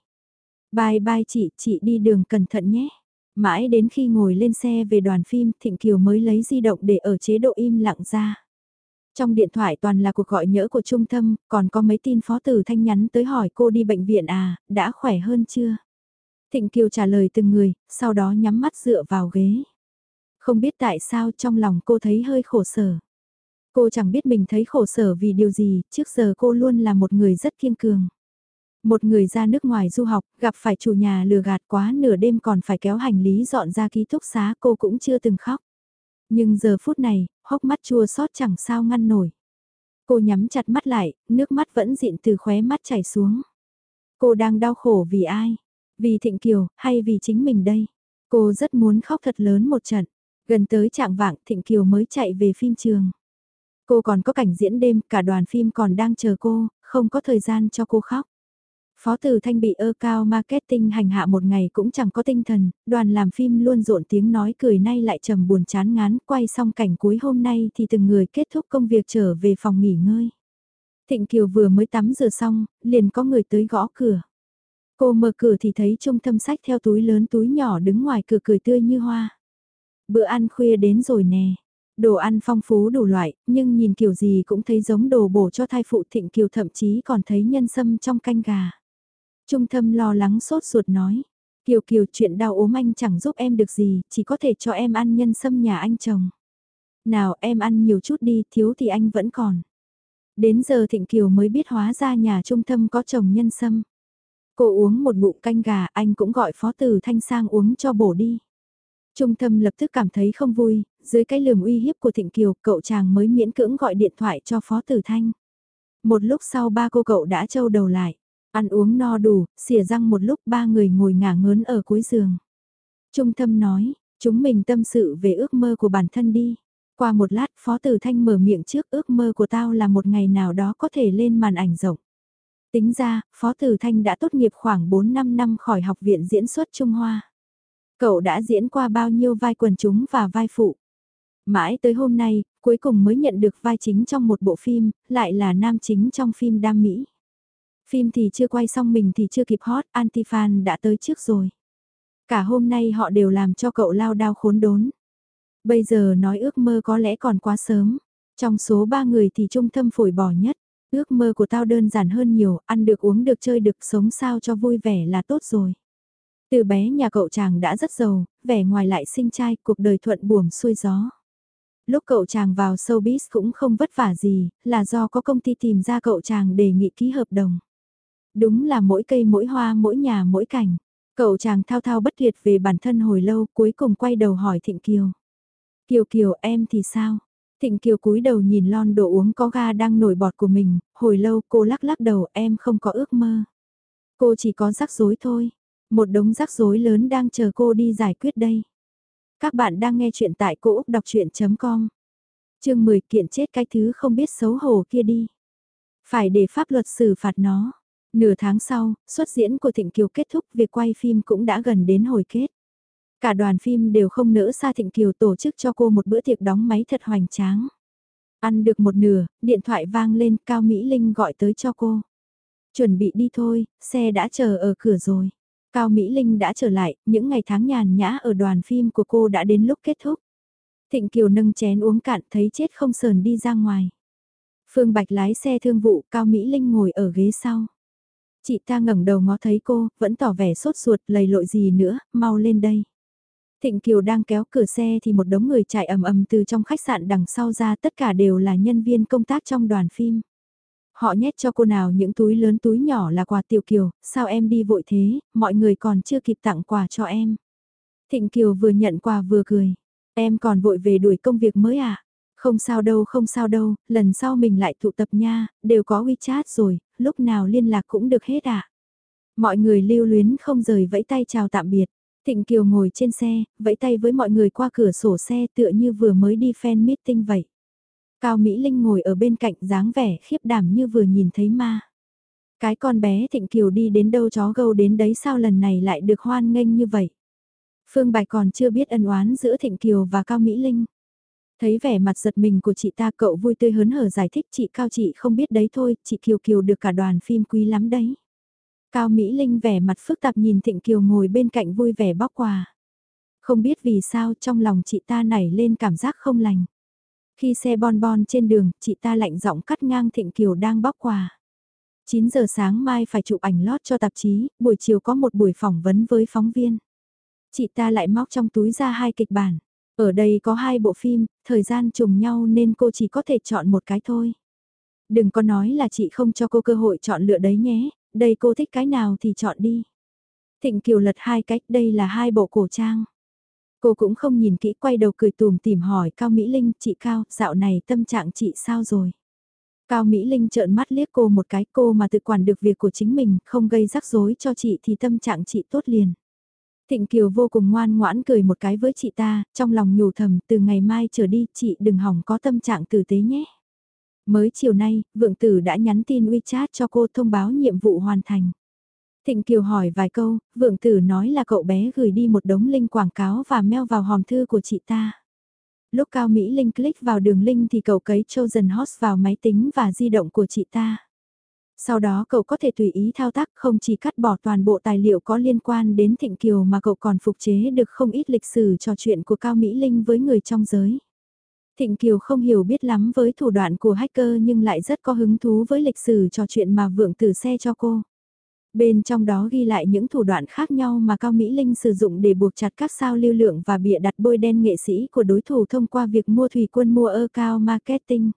Bye bye chị, chị đi đường cẩn thận nhé. Mãi đến khi ngồi lên xe về đoàn phim, Thịnh Kiều mới lấy di động để ở chế độ im lặng ra. Trong điện thoại toàn là cuộc gọi nhỡ của trung tâm, còn có mấy tin phó tử thanh nhắn tới hỏi cô đi bệnh viện à, đã khỏe hơn chưa? Thịnh Kiều trả lời từng người, sau đó nhắm mắt dựa vào ghế. Không biết tại sao trong lòng cô thấy hơi khổ sở. Cô chẳng biết mình thấy khổ sở vì điều gì, trước giờ cô luôn là một người rất kiên cường. Một người ra nước ngoài du học, gặp phải chủ nhà lừa gạt quá nửa đêm còn phải kéo hành lý dọn ra ký túc xá cô cũng chưa từng khóc. Nhưng giờ phút này, hốc mắt chua xót chẳng sao ngăn nổi. Cô nhắm chặt mắt lại, nước mắt vẫn dịn từ khóe mắt chảy xuống. Cô đang đau khổ vì ai? Vì Thịnh Kiều, hay vì chính mình đây? Cô rất muốn khóc thật lớn một trận. Gần tới trạng vạng Thịnh Kiều mới chạy về phim trường. Cô còn có cảnh diễn đêm, cả đoàn phim còn đang chờ cô, không có thời gian cho cô khóc. Phó Tử Thanh bị ơ cao marketing hành hạ một ngày cũng chẳng có tinh thần, đoàn làm phim luôn rộn tiếng nói cười nay lại trầm buồn chán ngán, quay xong cảnh cuối hôm nay thì từng người kết thúc công việc trở về phòng nghỉ ngơi. Thịnh Kiều vừa mới tắm rửa xong, liền có người tới gõ cửa. Cô mở cửa thì thấy Trung Thâm sách theo túi lớn túi nhỏ đứng ngoài cửa cười tươi như hoa. Bữa ăn khuya đến rồi nè. Đồ ăn phong phú đủ loại, nhưng nhìn kiểu gì cũng thấy giống đồ bổ cho thai phụ Thịnh Kiều thậm chí còn thấy nhân sâm trong canh gà. Trung thâm lo lắng sốt ruột nói. Kiều Kiều chuyện đau ốm anh chẳng giúp em được gì, chỉ có thể cho em ăn nhân sâm nhà anh chồng. Nào em ăn nhiều chút đi, thiếu thì anh vẫn còn. Đến giờ Thịnh Kiều mới biết hóa ra nhà trung thâm có chồng nhân sâm. Cô uống một bụng canh gà, anh cũng gọi phó tử thanh sang uống cho bổ đi. Trung thâm lập tức cảm thấy không vui, dưới cái lườm uy hiếp của Thịnh Kiều, cậu chàng mới miễn cưỡng gọi điện thoại cho phó tử thanh. Một lúc sau ba cô cậu đã trâu đầu lại. Ăn uống no đủ, xỉa răng một lúc ba người ngồi ngả ngớn ở cuối giường. Trung thâm nói, chúng mình tâm sự về ước mơ của bản thân đi. Qua một lát Phó Tử Thanh mở miệng trước ước mơ của tao là một ngày nào đó có thể lên màn ảnh rộng. Tính ra, Phó Tử Thanh đã tốt nghiệp khoảng 4-5 năm khỏi học viện diễn xuất Trung Hoa. Cậu đã diễn qua bao nhiêu vai quần chúng và vai phụ. Mãi tới hôm nay, cuối cùng mới nhận được vai chính trong một bộ phim, lại là nam chính trong phim Đam Mỹ. Phim thì chưa quay xong mình thì chưa kịp hot, anti-fan đã tới trước rồi. Cả hôm nay họ đều làm cho cậu lao đao khốn đốn. Bây giờ nói ước mơ có lẽ còn quá sớm. Trong số ba người thì trung thâm phổi bỏ nhất. Ước mơ của tao đơn giản hơn nhiều, ăn được uống được chơi được sống sao cho vui vẻ là tốt rồi. Từ bé nhà cậu chàng đã rất giàu, vẻ ngoài lại sinh trai, cuộc đời thuận buồm xuôi gió. Lúc cậu chàng vào showbiz cũng không vất vả gì, là do có công ty tìm ra cậu chàng đề nghị ký hợp đồng. Đúng là mỗi cây mỗi hoa mỗi nhà mỗi cảnh. Cậu chàng thao thao bất tuyệt về bản thân hồi lâu cuối cùng quay đầu hỏi Thịnh Kiều. Kiều Kiều em thì sao? Thịnh Kiều cúi đầu nhìn lon đồ uống có ga đang nổi bọt của mình, hồi lâu cô lắc lắc đầu em không có ước mơ. Cô chỉ có rắc rối thôi, một đống rắc rối lớn đang chờ cô đi giải quyết đây. Các bạn đang nghe chuyện tại cô Úc Đọc Chuyện.com Chương 10 kiện chết cái thứ không biết xấu hổ kia đi. Phải để pháp luật xử phạt nó. Nửa tháng sau, xuất diễn của Thịnh Kiều kết thúc việc quay phim cũng đã gần đến hồi kết. Cả đoàn phim đều không nỡ xa Thịnh Kiều tổ chức cho cô một bữa tiệc đóng máy thật hoành tráng. Ăn được một nửa, điện thoại vang lên Cao Mỹ Linh gọi tới cho cô. Chuẩn bị đi thôi, xe đã chờ ở cửa rồi. Cao Mỹ Linh đã trở lại, những ngày tháng nhàn nhã ở đoàn phim của cô đã đến lúc kết thúc. Thịnh Kiều nâng chén uống cạn thấy chết không sờn đi ra ngoài. Phương Bạch lái xe thương vụ, Cao Mỹ Linh ngồi ở ghế sau. Chị ta ngẩng đầu ngó thấy cô, vẫn tỏ vẻ sốt ruột, lầy lội gì nữa, mau lên đây. Thịnh Kiều đang kéo cửa xe thì một đống người chạy ầm ầm từ trong khách sạn đằng sau ra tất cả đều là nhân viên công tác trong đoàn phim. Họ nhét cho cô nào những túi lớn túi nhỏ là quà Tiểu Kiều, sao em đi vội thế, mọi người còn chưa kịp tặng quà cho em. Thịnh Kiều vừa nhận quà vừa cười, em còn vội về đuổi công việc mới à? Không sao đâu không sao đâu, lần sau mình lại tụ tập nha, đều có WeChat rồi, lúc nào liên lạc cũng được hết à. Mọi người lưu luyến không rời vẫy tay chào tạm biệt. Thịnh Kiều ngồi trên xe, vẫy tay với mọi người qua cửa sổ xe tựa như vừa mới đi fan meeting vậy. Cao Mỹ Linh ngồi ở bên cạnh dáng vẻ khiếp đảm như vừa nhìn thấy ma. Cái con bé Thịnh Kiều đi đến đâu chó gâu đến đấy sao lần này lại được hoan nghênh như vậy. Phương Bạch còn chưa biết ân oán giữa Thịnh Kiều và Cao Mỹ Linh. Thấy vẻ mặt giật mình của chị ta cậu vui tươi hớn hở giải thích chị Cao chị không biết đấy thôi, chị Kiều Kiều được cả đoàn phim quý lắm đấy. Cao Mỹ Linh vẻ mặt phức tạp nhìn Thịnh Kiều ngồi bên cạnh vui vẻ bóc quà. Không biết vì sao trong lòng chị ta nảy lên cảm giác không lành. Khi xe bon bon trên đường, chị ta lạnh giọng cắt ngang Thịnh Kiều đang bóc quà. 9 giờ sáng mai phải chụp ảnh lót cho tạp chí, buổi chiều có một buổi phỏng vấn với phóng viên. Chị ta lại móc trong túi ra hai kịch bản. Ở đây có hai bộ phim, thời gian trùng nhau nên cô chỉ có thể chọn một cái thôi. Đừng có nói là chị không cho cô cơ hội chọn lựa đấy nhé, đây cô thích cái nào thì chọn đi. Thịnh Kiều lật hai cách, đây là hai bộ cổ trang. Cô cũng không nhìn kỹ quay đầu cười tùm tìm hỏi Cao Mỹ Linh, chị Cao, dạo này tâm trạng chị sao rồi? Cao Mỹ Linh trợn mắt liếc cô một cái cô mà tự quản được việc của chính mình, không gây rắc rối cho chị thì tâm trạng chị tốt liền. Thịnh Kiều vô cùng ngoan ngoãn cười một cái với chị ta, trong lòng nhủ thầm từ ngày mai trở đi chị đừng hỏng có tâm trạng tử tế nhé. Mới chiều nay, vượng tử đã nhắn tin WeChat cho cô thông báo nhiệm vụ hoàn thành. Thịnh Kiều hỏi vài câu, vượng tử nói là cậu bé gửi đi một đống link quảng cáo và mail vào hòm thư của chị ta. Lúc Cao Mỹ Linh click vào đường link thì cậu cấy Chosen Host vào máy tính và di động của chị ta. Sau đó cậu có thể tùy ý thao tác, không chỉ cắt bỏ toàn bộ tài liệu có liên quan đến Thịnh Kiều mà cậu còn phục chế được không ít lịch sử trò chuyện của Cao Mỹ Linh với người trong giới. Thịnh Kiều không hiểu biết lắm với thủ đoạn của hacker nhưng lại rất có hứng thú với lịch sử trò chuyện mà vượng tử xe cho cô. Bên trong đó ghi lại những thủ đoạn khác nhau mà Cao Mỹ Linh sử dụng để buộc chặt các sao lưu lượng và bịa đặt bôi đen nghệ sĩ của đối thủ thông qua việc mua thủy quân mua ơ cao marketing.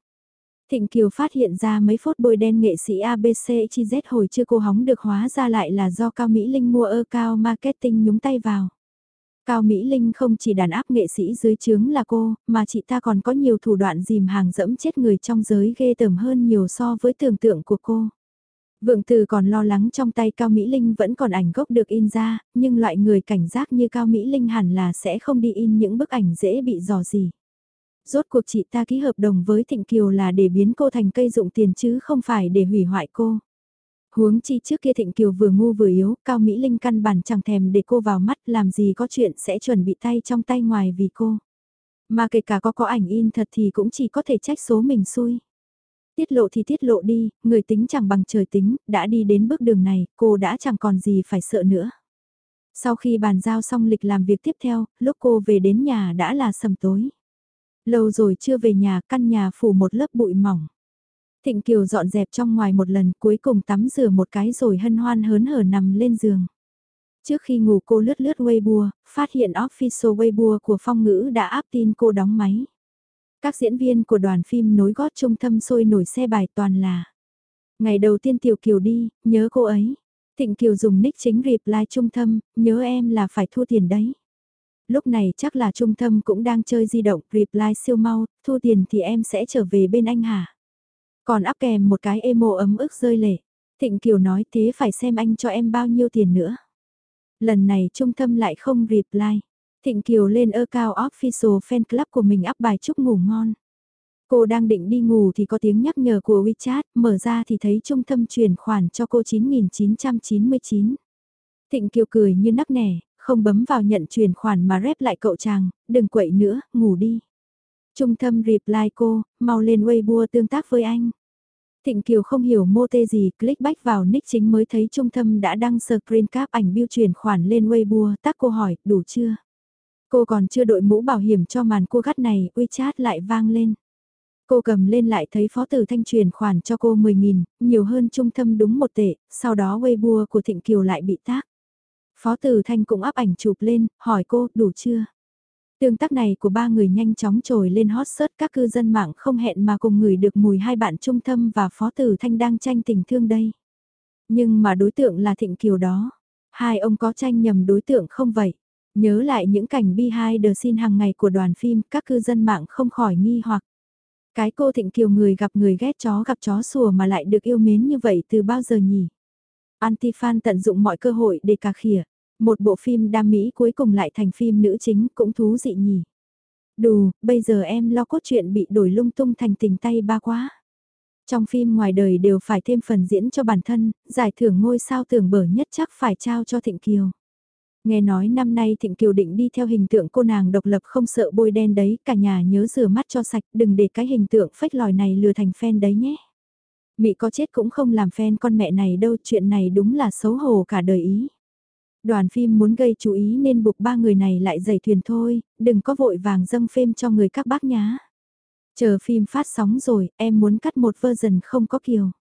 Thịnh Kiều phát hiện ra mấy phốt bôi đen nghệ sĩ ABC chi Z hồi chưa cô hóng được hóa ra lại là do Cao Mỹ Linh mua ơ cao marketing nhúng tay vào. Cao Mỹ Linh không chỉ đàn áp nghệ sĩ dưới chướng là cô, mà chị ta còn có nhiều thủ đoạn dìm hàng dẫm chết người trong giới ghê tởm hơn nhiều so với tưởng tượng của cô. Vượng Từ còn lo lắng trong tay Cao Mỹ Linh vẫn còn ảnh gốc được in ra, nhưng loại người cảnh giác như Cao Mỹ Linh hẳn là sẽ không đi in những bức ảnh dễ bị dò gì. Rốt cuộc chị ta ký hợp đồng với Thịnh Kiều là để biến cô thành cây dụng tiền chứ không phải để hủy hoại cô. Huống chi trước kia Thịnh Kiều vừa ngu vừa yếu, Cao Mỹ Linh căn bản chẳng thèm để cô vào mắt làm gì có chuyện sẽ chuẩn bị tay trong tay ngoài vì cô. Mà kể cả có có ảnh in thật thì cũng chỉ có thể trách số mình xui. Tiết lộ thì tiết lộ đi, người tính chẳng bằng trời tính, đã đi đến bước đường này, cô đã chẳng còn gì phải sợ nữa. Sau khi bàn giao xong lịch làm việc tiếp theo, lúc cô về đến nhà đã là sầm tối. Lâu rồi chưa về nhà, căn nhà phủ một lớp bụi mỏng. Thịnh Kiều dọn dẹp trong ngoài một lần cuối cùng tắm rửa một cái rồi hân hoan hớn hở nằm lên giường. Trước khi ngủ cô lướt lướt Weibo, phát hiện official Weibo của phong ngữ đã áp tin cô đóng máy. Các diễn viên của đoàn phim nối gót trung thâm sôi nổi xe bài toàn là. Ngày đầu tiên Tiểu Kiều đi, nhớ cô ấy. Thịnh Kiều dùng nick chính reply trung thâm, nhớ em là phải thu tiền đấy. Lúc này chắc là trung tâm cũng đang chơi di động, reply siêu mau, thu tiền thì em sẽ trở về bên anh hả? Còn áp kèm một cái emo ấm ức rơi lệ. Thịnh Kiều nói thế phải xem anh cho em bao nhiêu tiền nữa. Lần này trung tâm lại không reply. Thịnh Kiều lên ơ cao official fan club của mình áp bài chúc ngủ ngon. Cô đang định đi ngủ thì có tiếng nhắc nhở của WeChat, mở ra thì thấy trung tâm chuyển khoản cho cô 9.999. Thịnh Kiều cười như nắc nẻ, không bấm vào nhận chuyển khoản mà rep lại cậu chàng, đừng quậy nữa, ngủ đi. Trung thâm reply cô, mau lên Weibo tương tác với anh. Thịnh Kiều không hiểu mô tê gì, click back vào nick chính mới thấy Trung Thâm đã đăng screen cap ảnh biêu chuyển khoản lên Weibo, tác cô hỏi, đủ chưa? Cô còn chưa đội mũ bảo hiểm cho màn cua gắt này, WeChat lại vang lên. Cô cầm lên lại thấy phó tử thanh truyền khoản cho cô 10.000, nhiều hơn trung thâm đúng một tệ, sau đó Weibo của Thịnh Kiều lại bị tác. Phó tử thanh cũng áp ảnh chụp lên, hỏi cô, đủ chưa? Tương tác này của ba người nhanh chóng trồi lên hot search các cư dân mạng không hẹn mà cùng người được mùi hai bạn trung thâm và phó tử thanh đang tranh tình thương đây. Nhưng mà đối tượng là Thịnh Kiều đó. Hai ông có tranh nhầm đối tượng không vậy? Nhớ lại những cảnh behind the scene hàng ngày của đoàn phim, các cư dân mạng không khỏi nghi hoặc. Cái cô Thịnh Kiều người gặp người ghét chó gặp chó sủa mà lại được yêu mến như vậy từ bao giờ nhỉ? Antifan tận dụng mọi cơ hội để cà khỉa. Một bộ phim đam mỹ cuối cùng lại thành phim nữ chính cũng thú dị nhỉ. Đù, bây giờ em lo cốt truyện bị đổi lung tung thành tình tay ba quá. Trong phim ngoài đời đều phải thêm phần diễn cho bản thân, giải thưởng ngôi sao tưởng bở nhất chắc phải trao cho Thịnh Kiều. Nghe nói năm nay Thịnh Kiều định đi theo hình tượng cô nàng độc lập không sợ bôi đen đấy, cả nhà nhớ rửa mắt cho sạch, đừng để cái hình tượng phách lòi này lừa thành fan đấy nhé. Mị có chết cũng không làm fan con mẹ này đâu, chuyện này đúng là xấu hổ cả đời ý. Đoàn phim muốn gây chú ý nên buộc ba người này lại dày thuyền thôi, đừng có vội vàng dâng phim cho người các bác nhá. Chờ phim phát sóng rồi, em muốn cắt một version không có kiều.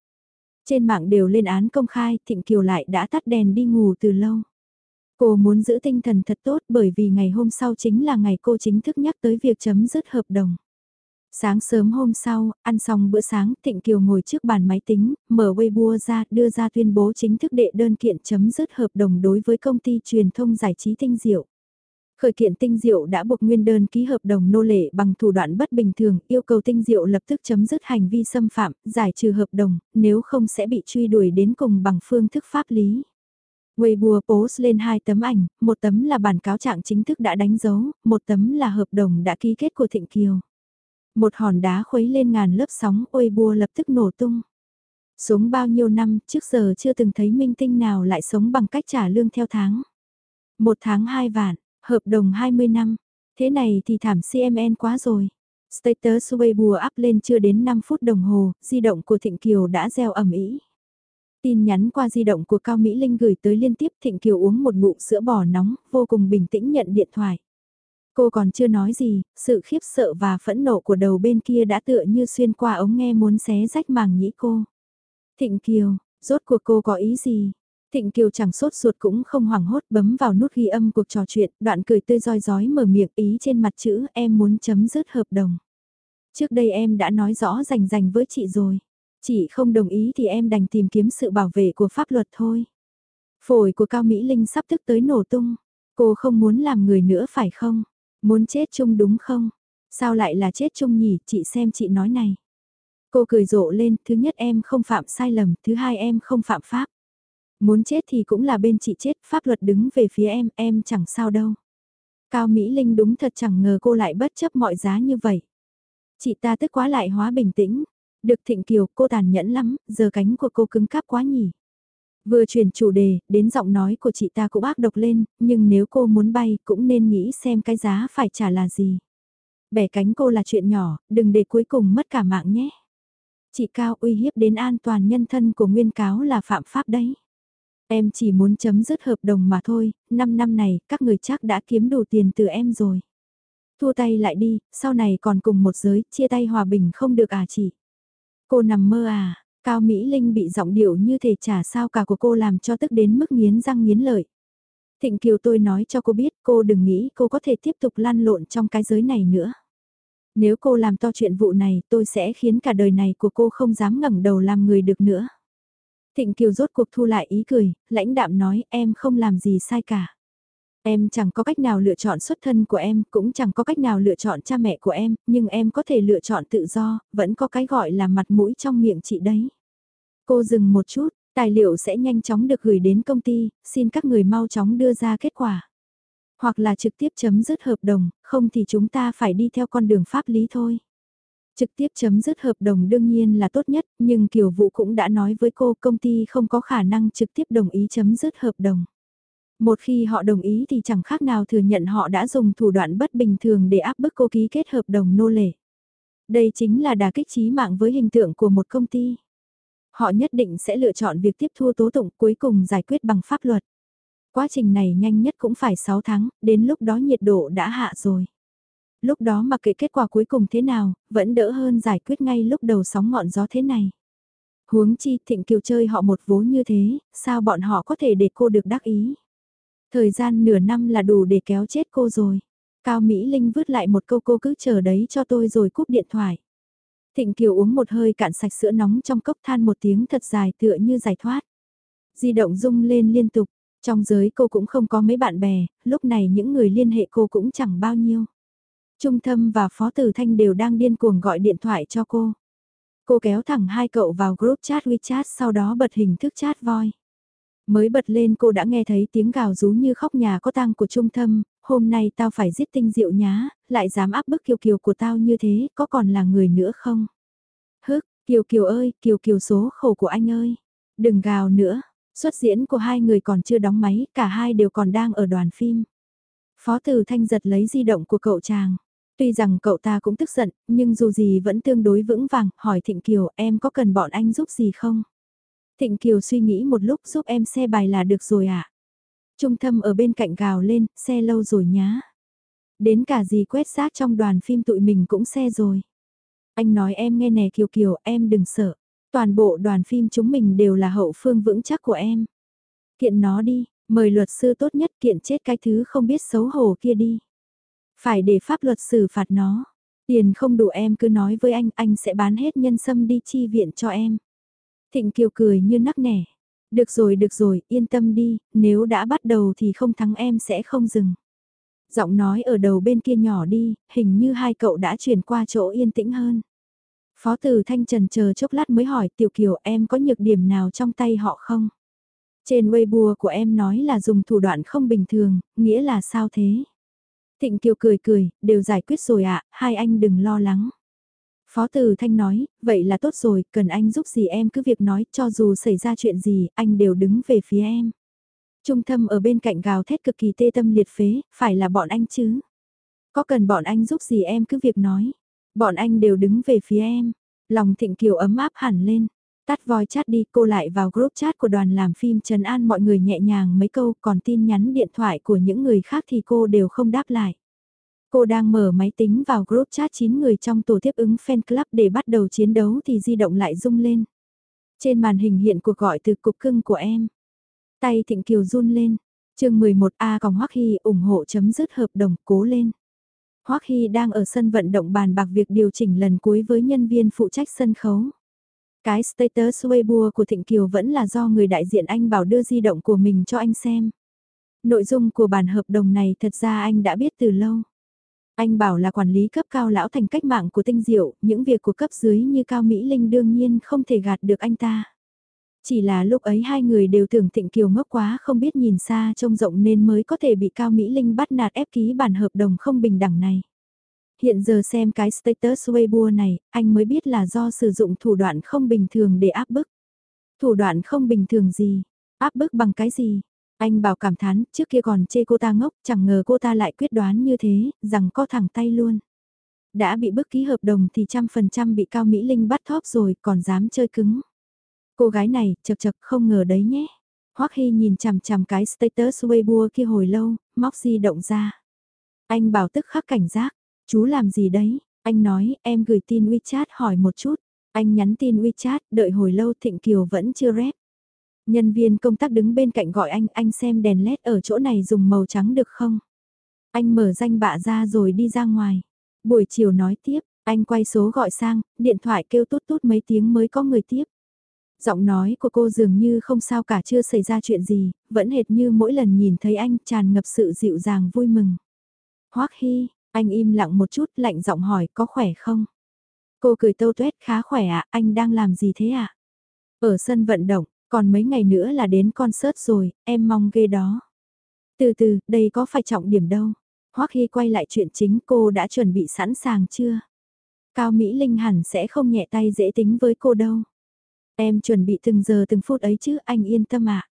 Trên mạng đều lên án công khai, Thịnh Kiều lại đã tắt đèn đi ngủ từ lâu. Cô muốn giữ tinh thần thật tốt bởi vì ngày hôm sau chính là ngày cô chính thức nhắc tới việc chấm dứt hợp đồng. Sáng sớm hôm sau, ăn xong bữa sáng, Thịnh Kiều ngồi trước bàn máy tính, mở Weibo ra, đưa ra tuyên bố chính thức đệ đơn kiện chấm dứt hợp đồng đối với công ty truyền thông giải trí tinh diệu. Khởi kiện tinh diệu đã buộc nguyên đơn ký hợp đồng nô lệ bằng thủ đoạn bất bình thường, yêu cầu tinh diệu lập tức chấm dứt hành vi xâm phạm, giải trừ hợp đồng, nếu không sẽ bị truy đuổi đến cùng bằng phương thức pháp lý. Weibo post lên hai tấm ảnh, một tấm là bản cáo trạng chính thức đã đánh dấu, một tấm là hợp đồng đã ký kết của Thịnh Kiều. Một hòn đá khuấy lên ngàn lớp sóng, ôi bua lập tức nổ tung. Sống bao nhiêu năm, trước giờ chưa từng thấy minh tinh nào lại sống bằng cách trả lương theo tháng. Một tháng hai vạn, hợp đồng 20 năm. Thế này thì thảm CMN quá rồi. Status Weibo up lên chưa đến 5 phút đồng hồ, di động của Thịnh Kiều đã gieo ẩm ý. Tin nhắn qua di động của Cao Mỹ Linh gửi tới liên tiếp Thịnh Kiều uống một ngụm sữa bò nóng, vô cùng bình tĩnh nhận điện thoại. Cô còn chưa nói gì, sự khiếp sợ và phẫn nộ của đầu bên kia đã tựa như xuyên qua ống nghe muốn xé rách màng nhĩ cô. Thịnh Kiều, rốt cuộc cô có ý gì? Thịnh Kiều chẳng sốt ruột cũng không hoảng hốt bấm vào nút ghi âm cuộc trò chuyện, đoạn cười tươi roi rói mở miệng ý trên mặt chữ em muốn chấm dứt hợp đồng. Trước đây em đã nói rõ rành rành với chị rồi. Chị không đồng ý thì em đành tìm kiếm sự bảo vệ của pháp luật thôi. Phổi của Cao Mỹ Linh sắp tức tới nổ tung. Cô không muốn làm người nữa phải không? Muốn chết chung đúng không? Sao lại là chết chung nhỉ? Chị xem chị nói này. Cô cười rộ lên, thứ nhất em không phạm sai lầm, thứ hai em không phạm pháp. Muốn chết thì cũng là bên chị chết, pháp luật đứng về phía em, em chẳng sao đâu. Cao Mỹ Linh đúng thật chẳng ngờ cô lại bất chấp mọi giá như vậy. Chị ta tức quá lại hóa bình tĩnh, được Thịnh Kiều, cô tàn nhẫn lắm, giờ cánh của cô cứng cáp quá nhỉ. Vừa chuyển chủ đề, đến giọng nói của chị ta cũng ác độc lên, nhưng nếu cô muốn bay cũng nên nghĩ xem cái giá phải trả là gì. Bẻ cánh cô là chuyện nhỏ, đừng để cuối cùng mất cả mạng nhé. Chị Cao uy hiếp đến an toàn nhân thân của Nguyên Cáo là phạm pháp đấy. Em chỉ muốn chấm dứt hợp đồng mà thôi, 5 năm này các người chắc đã kiếm đủ tiền từ em rồi. Thua tay lại đi, sau này còn cùng một giới, chia tay hòa bình không được à chị. Cô nằm mơ à, Cao Mỹ Linh bị giọng điệu như thể trả sao cả của cô làm cho tức đến mức nghiến răng nghiến lợi. Thịnh Kiều tôi nói cho cô biết cô đừng nghĩ cô có thể tiếp tục lan lộn trong cái giới này nữa. Nếu cô làm to chuyện vụ này tôi sẽ khiến cả đời này của cô không dám ngẩng đầu làm người được nữa. Thịnh Kiều rốt cuộc thu lại ý cười, lãnh đạm nói em không làm gì sai cả. Em chẳng có cách nào lựa chọn xuất thân của em, cũng chẳng có cách nào lựa chọn cha mẹ của em, nhưng em có thể lựa chọn tự do, vẫn có cái gọi là mặt mũi trong miệng chị đấy. Cô dừng một chút, tài liệu sẽ nhanh chóng được gửi đến công ty, xin các người mau chóng đưa ra kết quả. Hoặc là trực tiếp chấm dứt hợp đồng, không thì chúng ta phải đi theo con đường pháp lý thôi. Trực tiếp chấm dứt hợp đồng đương nhiên là tốt nhất, nhưng Kiều Vũ cũng đã nói với cô công ty không có khả năng trực tiếp đồng ý chấm dứt hợp đồng. Một khi họ đồng ý thì chẳng khác nào thừa nhận họ đã dùng thủ đoạn bất bình thường để áp bức cô ký kết hợp đồng nô lệ. Đây chính là đà kích trí mạng với hình tượng của một công ty. Họ nhất định sẽ lựa chọn việc tiếp thu tố tụng cuối cùng giải quyết bằng pháp luật. Quá trình này nhanh nhất cũng phải 6 tháng, đến lúc đó nhiệt độ đã hạ rồi. Lúc đó mặc kệ kết quả cuối cùng thế nào, vẫn đỡ hơn giải quyết ngay lúc đầu sóng ngọn gió thế này. Huống chi thịnh kiều chơi họ một vố như thế, sao bọn họ có thể để cô được đắc ý. Thời gian nửa năm là đủ để kéo chết cô rồi. Cao Mỹ Linh vứt lại một câu cô cứ chờ đấy cho tôi rồi cúp điện thoại. Thịnh Kiều uống một hơi cạn sạch sữa nóng trong cốc than một tiếng thật dài tựa như giải thoát. Di động rung lên liên tục, trong giới cô cũng không có mấy bạn bè, lúc này những người liên hệ cô cũng chẳng bao nhiêu. Trung Thâm và Phó Tử Thanh đều đang điên cuồng gọi điện thoại cho cô. Cô kéo thẳng hai cậu vào group chat WeChat sau đó bật hình thức chat voi. Mới bật lên cô đã nghe thấy tiếng gào rú như khóc nhà có tang của Trung Thâm, hôm nay tao phải giết tinh diệu nhá, lại dám áp bức Kiều Kiều của tao như thế, có còn là người nữa không? Hức, Kiều Kiều ơi, Kiều Kiều số khổ của anh ơi, đừng gào nữa, xuất diễn của hai người còn chưa đóng máy, cả hai đều còn đang ở đoàn phim. Phó Tử Thanh giật lấy di động của cậu chàng. Tuy rằng cậu ta cũng tức giận, nhưng dù gì vẫn tương đối vững vàng, hỏi Thịnh Kiều em có cần bọn anh giúp gì không? Thịnh Kiều suy nghĩ một lúc giúp em xe bài là được rồi ạ. À? Trung thâm ở bên cạnh gào lên, xe lâu rồi nhá. Đến cả gì quét xác trong đoàn phim tụi mình cũng xe rồi. Anh nói em nghe nè Kiều Kiều, em đừng sợ. Toàn bộ đoàn phim chúng mình đều là hậu phương vững chắc của em. Kiện nó đi, mời luật sư tốt nhất kiện chết cái thứ không biết xấu hổ kia đi. Phải để pháp luật xử phạt nó. Tiền không đủ em cứ nói với anh, anh sẽ bán hết nhân sâm đi chi viện cho em. Thịnh Kiều cười như nắc nẻ. Được rồi, được rồi, yên tâm đi, nếu đã bắt đầu thì không thắng em sẽ không dừng. Giọng nói ở đầu bên kia nhỏ đi, hình như hai cậu đã chuyển qua chỗ yên tĩnh hơn. Phó tử Thanh Trần chờ chốc lát mới hỏi Tiểu Kiều em có nhược điểm nào trong tay họ không? Trên Weibo của em nói là dùng thủ đoạn không bình thường, nghĩa là sao thế? Thịnh Kiều cười cười, đều giải quyết rồi ạ, hai anh đừng lo lắng. Phó Từ Thanh nói, vậy là tốt rồi, cần anh giúp gì em cứ việc nói, cho dù xảy ra chuyện gì, anh đều đứng về phía em. Trung thâm ở bên cạnh gào thét cực kỳ tê tâm liệt phế, phải là bọn anh chứ. Có cần bọn anh giúp gì em cứ việc nói. Bọn anh đều đứng về phía em. Lòng Thịnh Kiều ấm áp hẳn lên. Tắt voi chat đi, cô lại vào group chat của đoàn làm phim Trần An mọi người nhẹ nhàng mấy câu, còn tin nhắn điện thoại của những người khác thì cô đều không đáp lại. Cô đang mở máy tính vào group chat 9 người trong tổ tiếp ứng fan club để bắt đầu chiến đấu thì di động lại rung lên. Trên màn hình hiện cuộc gọi từ cục cưng của em. Tay Thịnh Kiều run lên. chương 11A còng Hoắc Hy ủng hộ chấm dứt hợp đồng, cố lên. Hoắc Hy đang ở sân vận động bàn bạc việc điều chỉnh lần cuối với nhân viên phụ trách sân khấu. Cái status Weibo của Thịnh Kiều vẫn là do người đại diện anh bảo đưa di động của mình cho anh xem. Nội dung của bản hợp đồng này thật ra anh đã biết từ lâu. Anh bảo là quản lý cấp cao lão thành cách mạng của tinh diệu, những việc của cấp dưới như Cao Mỹ Linh đương nhiên không thể gạt được anh ta. Chỉ là lúc ấy hai người đều tưởng Thịnh Kiều ngốc quá không biết nhìn xa trông rộng nên mới có thể bị Cao Mỹ Linh bắt nạt ép ký bản hợp đồng không bình đẳng này. Hiện giờ xem cái status Weibo này, anh mới biết là do sử dụng thủ đoạn không bình thường để áp bức. Thủ đoạn không bình thường gì? Áp bức bằng cái gì? Anh bảo cảm thán, trước kia còn chê cô ta ngốc, chẳng ngờ cô ta lại quyết đoán như thế, rằng có thẳng tay luôn. Đã bị bức ký hợp đồng thì trăm phần trăm bị Cao Mỹ Linh bắt thóp rồi, còn dám chơi cứng. Cô gái này, chật chật không ngờ đấy nhé. Hoắc Hy nhìn chằm chằm cái status Weibo kia hồi lâu, móc di động ra. Anh bảo tức khắc cảnh giác, chú làm gì đấy? Anh nói, em gửi tin WeChat hỏi một chút. Anh nhắn tin WeChat, đợi hồi lâu Thịnh Kiều vẫn chưa rep. Nhân viên công tác đứng bên cạnh gọi anh, anh xem đèn led ở chỗ này dùng màu trắng được không? Anh mở danh bạ ra rồi đi ra ngoài. Buổi chiều nói tiếp, anh quay số gọi sang, điện thoại kêu tút tút mấy tiếng mới có người tiếp. Giọng nói của cô dường như không sao cả chưa xảy ra chuyện gì, vẫn hệt như mỗi lần nhìn thấy anh tràn ngập sự dịu dàng vui mừng. Hoắc Hy, anh im lặng một chút lạnh giọng hỏi có khỏe không? Cô cười tâu tuét khá khỏe ạ, anh đang làm gì thế ạ? Ở sân vận động, còn mấy ngày nữa là đến concert rồi, em mong ghê đó. Từ từ, đây có phải trọng điểm đâu. Hoắc Hy quay lại chuyện chính cô đã chuẩn bị sẵn sàng chưa? Cao Mỹ Linh hẳn sẽ không nhẹ tay dễ tính với cô đâu. Em chuẩn bị từng giờ từng phút ấy chứ anh yên tâm ạ.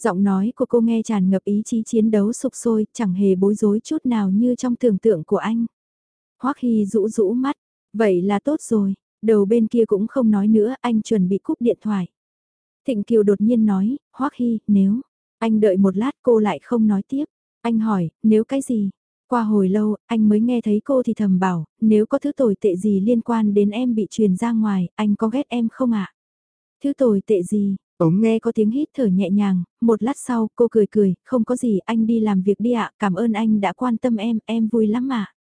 Giọng nói của cô nghe tràn ngập ý chí chiến đấu sục sôi, chẳng hề bối rối chút nào như trong tưởng tượng của anh. Hoắc Hy rũ rũ mắt, vậy là tốt rồi, đầu bên kia cũng không nói nữa, anh chuẩn bị cúp điện thoại. Thịnh Kiều đột nhiên nói, Hoắc Hy, nếu, anh đợi một lát cô lại không nói tiếp. Anh hỏi, nếu cái gì? Qua hồi lâu, anh mới nghe thấy cô thì thầm bảo, nếu có thứ tồi tệ gì liên quan đến em bị truyền ra ngoài, anh có ghét em không ạ? Thứ tồi tệ gì? Ống nghe có tiếng hít thở nhẹ nhàng, một lát sau cô cười cười, không có gì anh đi làm việc đi ạ, cảm ơn anh đã quan tâm em, em vui lắm ạ.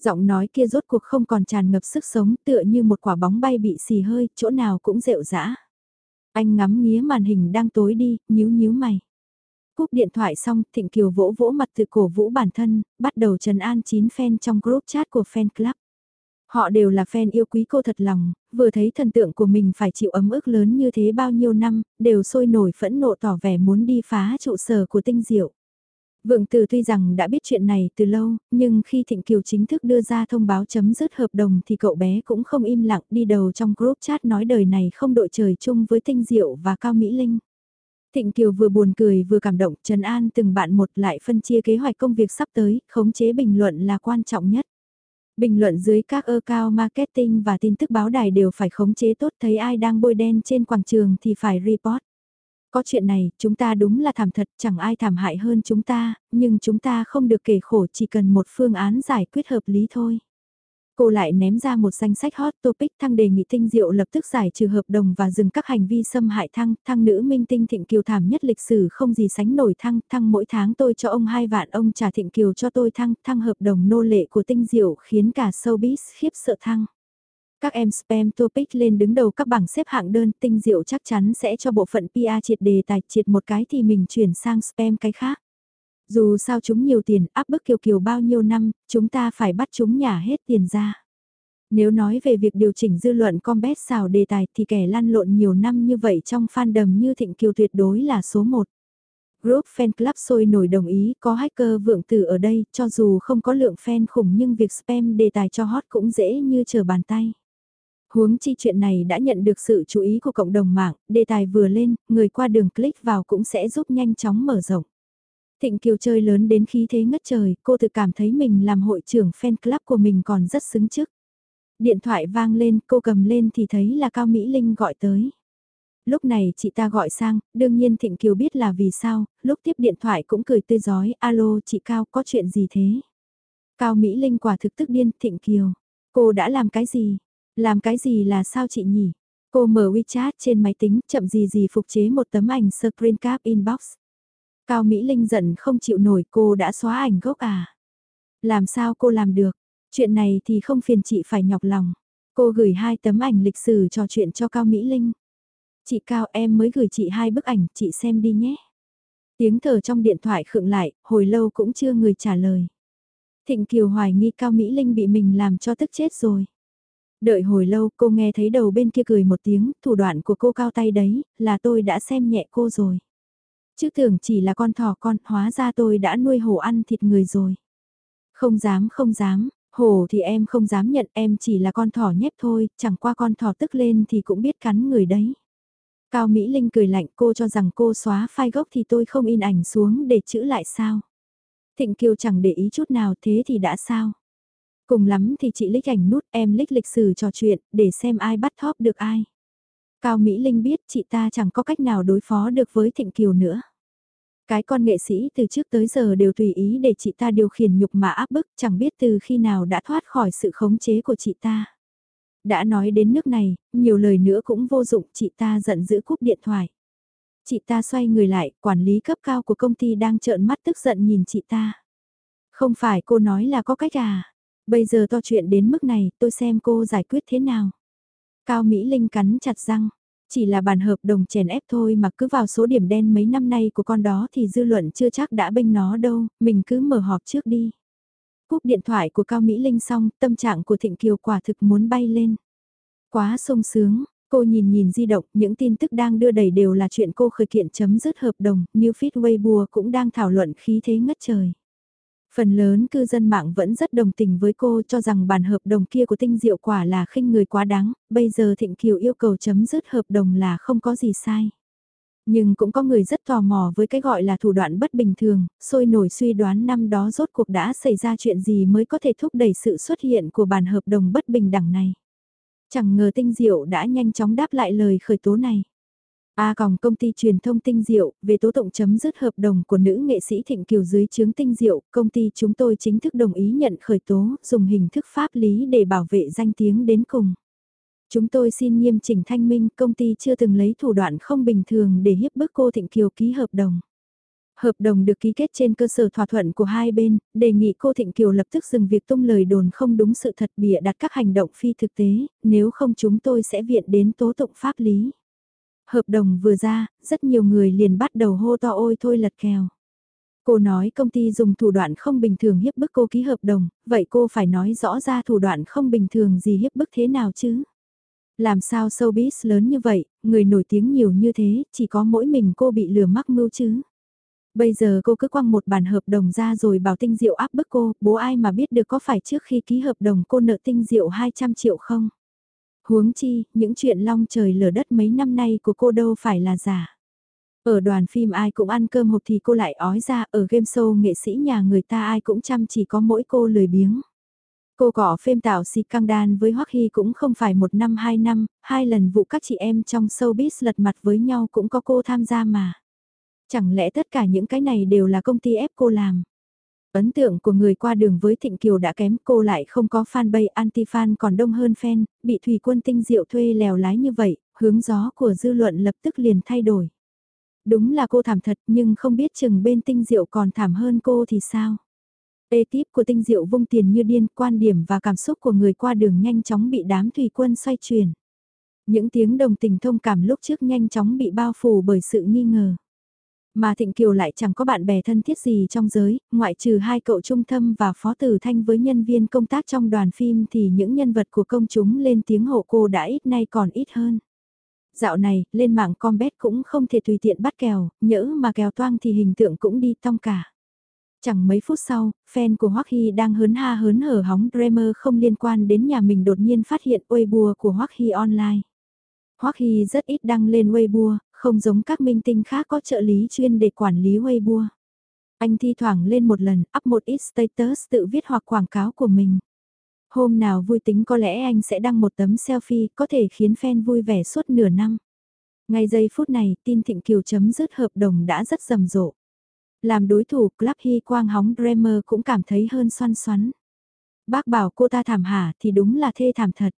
Giọng nói kia rốt cuộc không còn tràn ngập sức sống tựa như một quả bóng bay bị xì hơi, chỗ nào cũng rệu rã. Anh ngắm nghía màn hình đang tối đi, nhíu nhíu mày. Cúp điện thoại xong, Thịnh Kiều vỗ vỗ mặt từ cổ vũ bản thân, bắt đầu trần an chín fan trong group chat của fan club. Họ đều là fan yêu quý cô thật lòng, vừa thấy thần tượng của mình phải chịu ấm ức lớn như thế bao nhiêu năm, đều sôi nổi phẫn nộ tỏ vẻ muốn đi phá trụ sở của tinh diệu. Vượng Từ tuy rằng đã biết chuyện này từ lâu, nhưng khi Thịnh Kiều chính thức đưa ra thông báo chấm dứt hợp đồng thì cậu bé cũng không im lặng đi đầu trong group chat nói đời này không đội trời chung với Tinh Diệu và Cao Mỹ Linh. Thịnh Kiều vừa buồn cười vừa cảm động, Trần An từng bạn một lại phân chia kế hoạch công việc sắp tới, khống chế bình luận là quan trọng nhất. Bình luận dưới các ơ cao marketing và tin tức báo đài đều phải khống chế tốt thấy ai đang bôi đen trên quảng trường thì phải report. Có chuyện này, chúng ta đúng là thảm thật, chẳng ai thảm hại hơn chúng ta, nhưng chúng ta không được kể khổ chỉ cần một phương án giải quyết hợp lý thôi. Cô lại ném ra một danh sách hot topic thăng đề nghị tinh diệu lập tức giải trừ hợp đồng và dừng các hành vi xâm hại thăng, thăng nữ minh tinh thịnh kiều thảm nhất lịch sử không gì sánh nổi thăng, thăng mỗi tháng tôi cho ông hai vạn ông trả thịnh kiều cho tôi thăng, thăng hợp đồng nô lệ của tinh diệu khiến cả showbiz khiếp sợ thăng. Các em spam topic lên đứng đầu các bảng xếp hạng đơn tinh diệu chắc chắn sẽ cho bộ phận PR triệt đề tài triệt một cái thì mình chuyển sang spam cái khác. Dù sao chúng nhiều tiền, áp bức kiều kiều bao nhiêu năm, chúng ta phải bắt chúng nhả hết tiền ra. Nếu nói về việc điều chỉnh dư luận combat xào đề tài thì kẻ lăn lộn nhiều năm như vậy trong fandom như Thịnh Kiều tuyệt đối là số 1. Group fan club sôi nổi đồng ý có hacker vượng tử ở đây cho dù không có lượng fan khủng nhưng việc spam đề tài cho hot cũng dễ như chờ bàn tay. Huống chi chuyện này đã nhận được sự chú ý của cộng đồng mạng, đề tài vừa lên, người qua đường click vào cũng sẽ giúp nhanh chóng mở rộng. Thịnh Kiều chơi lớn đến khí thế ngất trời, cô tự cảm thấy mình làm hội trưởng fan club của mình còn rất xứng chức. Điện thoại vang lên, cô cầm lên thì thấy là Cao Mỹ Linh gọi tới. Lúc này chị ta gọi sang, đương nhiên Thịnh Kiều biết là vì sao, lúc tiếp điện thoại cũng cười tươi giói, alo chị Cao có chuyện gì thế? Cao Mỹ Linh quả thực tức điên, Thịnh Kiều, cô đã làm cái gì? Làm cái gì là sao chị nhỉ? Cô mở WeChat trên máy tính, chậm gì gì phục chế một tấm ảnh screen cap inbox. Cao Mỹ Linh giận không chịu nổi cô đã xóa ảnh gốc à? Làm sao cô làm được? Chuyện này thì không phiền chị phải nhọc lòng. Cô gửi hai tấm ảnh lịch sử trò chuyện cho Cao Mỹ Linh. Chị Cao em mới gửi chị hai bức ảnh, chị xem đi nhé. Tiếng thở trong điện thoại khựng lại, hồi lâu cũng chưa người trả lời. Thịnh Kiều hoài nghi Cao Mỹ Linh bị mình làm cho tức chết rồi. Đợi hồi lâu cô nghe thấy đầu bên kia cười một tiếng, thủ đoạn của cô cao tay đấy, là tôi đã xem nhẹ cô rồi. Chứ tưởng chỉ là con thỏ con, hóa ra tôi đã nuôi hổ ăn thịt người rồi. Không dám không dám, hổ thì em không dám nhận em chỉ là con thỏ nhép thôi, chẳng qua con thỏ tức lên thì cũng biết cắn người đấy. Cao Mỹ Linh cười lạnh cô cho rằng cô xóa file gốc thì tôi không in ảnh xuống để chữ lại sao. Thịnh Kiều chẳng để ý chút nào thế thì đã sao. Cùng lắm thì chị lích ảnh nút em lích lịch sử trò chuyện để xem ai bắt thóp được ai. Cao Mỹ Linh biết chị ta chẳng có cách nào đối phó được với Thịnh Kiều nữa. Cái con nghệ sĩ từ trước tới giờ đều tùy ý để chị ta điều khiển nhục mà áp bức chẳng biết từ khi nào đã thoát khỏi sự khống chế của chị ta. Đã nói đến nước này, nhiều lời nữa cũng vô dụng chị ta giận dữ cúp điện thoại. Chị ta xoay người lại, quản lý cấp cao của công ty đang trợn mắt tức giận nhìn chị ta. Không phải cô nói là có cách à? Bây giờ to chuyện đến mức này, tôi xem cô giải quyết thế nào. Cao Mỹ Linh cắn chặt răng. Chỉ là bàn hợp đồng chèn ép thôi mà cứ vào số điểm đen mấy năm nay của con đó thì dư luận chưa chắc đã bênh nó đâu, mình cứ mở họp trước đi. Cúp điện thoại của Cao Mỹ Linh xong, tâm trạng của Thịnh Kiều quả thực muốn bay lên. Quá sung sướng, cô nhìn nhìn di động, những tin tức đang đưa đẩy đều là chuyện cô khởi kiện chấm dứt hợp đồng, Newfit Weibo cũng đang thảo luận khí thế ngất trời. Phần lớn cư dân mạng vẫn rất đồng tình với cô cho rằng bản hợp đồng kia của tinh diệu quả là khinh người quá đáng, bây giờ Thịnh Kiều yêu cầu chấm dứt hợp đồng là không có gì sai. Nhưng cũng có người rất tò mò với cái gọi là thủ đoạn bất bình thường, sôi nổi suy đoán năm đó rốt cuộc đã xảy ra chuyện gì mới có thể thúc đẩy sự xuất hiện của bản hợp đồng bất bình đẳng này. Chẳng ngờ tinh diệu đã nhanh chóng đáp lại lời khởi tố này. A còng công ty truyền thông tinh diệu, về tố tụng chấm dứt hợp đồng của nữ nghệ sĩ Thịnh Kiều dưới chướng tinh diệu, công ty chúng tôi chính thức đồng ý nhận khởi tố, dùng hình thức pháp lý để bảo vệ danh tiếng đến cùng. Chúng tôi xin nghiêm chỉnh thanh minh công ty chưa từng lấy thủ đoạn không bình thường để hiếp bức cô Thịnh Kiều ký hợp đồng. Hợp đồng được ký kết trên cơ sở thỏa thuận của hai bên, đề nghị cô Thịnh Kiều lập tức dừng việc tung lời đồn không đúng sự thật bịa đặt các hành động phi thực tế, nếu không chúng tôi sẽ viện đến tố tụng pháp lý. Hợp đồng vừa ra, rất nhiều người liền bắt đầu hô to ôi thôi lật kèo. Cô nói công ty dùng thủ đoạn không bình thường hiếp bức cô ký hợp đồng, vậy cô phải nói rõ ra thủ đoạn không bình thường gì hiếp bức thế nào chứ? Làm sao showbiz lớn như vậy, người nổi tiếng nhiều như thế, chỉ có mỗi mình cô bị lừa mắc mưu chứ? Bây giờ cô cứ quăng một bản hợp đồng ra rồi bảo tinh diệu áp bức cô, bố ai mà biết được có phải trước khi ký hợp đồng cô nợ tinh diệu 200 triệu không? Huống chi, những chuyện long trời lở đất mấy năm nay của cô đâu phải là giả. Ở đoàn phim ai cũng ăn cơm hộp thì cô lại ói ra, ở game show nghệ sĩ nhà người ta ai cũng chăm chỉ có mỗi cô lười biếng. Cô gõ phim tạo si căng đan với Hoắc Hy cũng không phải một năm hai năm, hai lần vụ các chị em trong showbiz lật mặt với nhau cũng có cô tham gia mà. Chẳng lẽ tất cả những cái này đều là công ty ép cô làm? Ấn tượng của người qua đường với Thịnh Kiều đã kém cô lại không có fanpage anti-fan còn đông hơn fan, bị Thủy quân tinh diệu thuê lèo lái như vậy, hướng gió của dư luận lập tức liền thay đổi. Đúng là cô thảm thật nhưng không biết chừng bên tinh diệu còn thảm hơn cô thì sao. Ekip của tinh diệu vung tiền như điên, quan điểm và cảm xúc của người qua đường nhanh chóng bị đám thủy quân xoay chuyển. Những tiếng đồng tình thông cảm lúc trước nhanh chóng bị bao phủ bởi sự nghi ngờ. Mà Thịnh Kiều lại chẳng có bạn bè thân thiết gì trong giới, ngoại trừ hai cậu trung thâm và phó tử thanh với nhân viên công tác trong đoàn phim thì những nhân vật của công chúng lên tiếng hộ cô đã ít nay còn ít hơn. Dạo này, lên mạng combat cũng không thể tùy tiện bắt kèo, nhỡ mà kèo toang thì hình tượng cũng đi tong cả. Chẳng mấy phút sau, fan của Hoắc Hy đang hớn ha hớn hở hóng Dreamer không liên quan đến nhà mình đột nhiên phát hiện Weibo của Hoắc Hy online. Hoắc Hy rất ít đăng lên Weibo, không giống các minh tinh khác có trợ lý chuyên để quản lý Weibo. Anh thi thoảng lên một lần, up một ít status tự viết hoặc quảng cáo của mình. Hôm nào vui tính có lẽ anh sẽ đăng một tấm selfie có thể khiến fan vui vẻ suốt nửa năm. Ngay giây phút này, tin Thịnh Kiều chấm dứt hợp đồng đã rất rầm rộ. Làm đối thủ, Club Hy Quang hóng Bremer cũng cảm thấy hơn xoan xoắn. Bác bảo cô ta thảm hả thì đúng là thê thảm thật.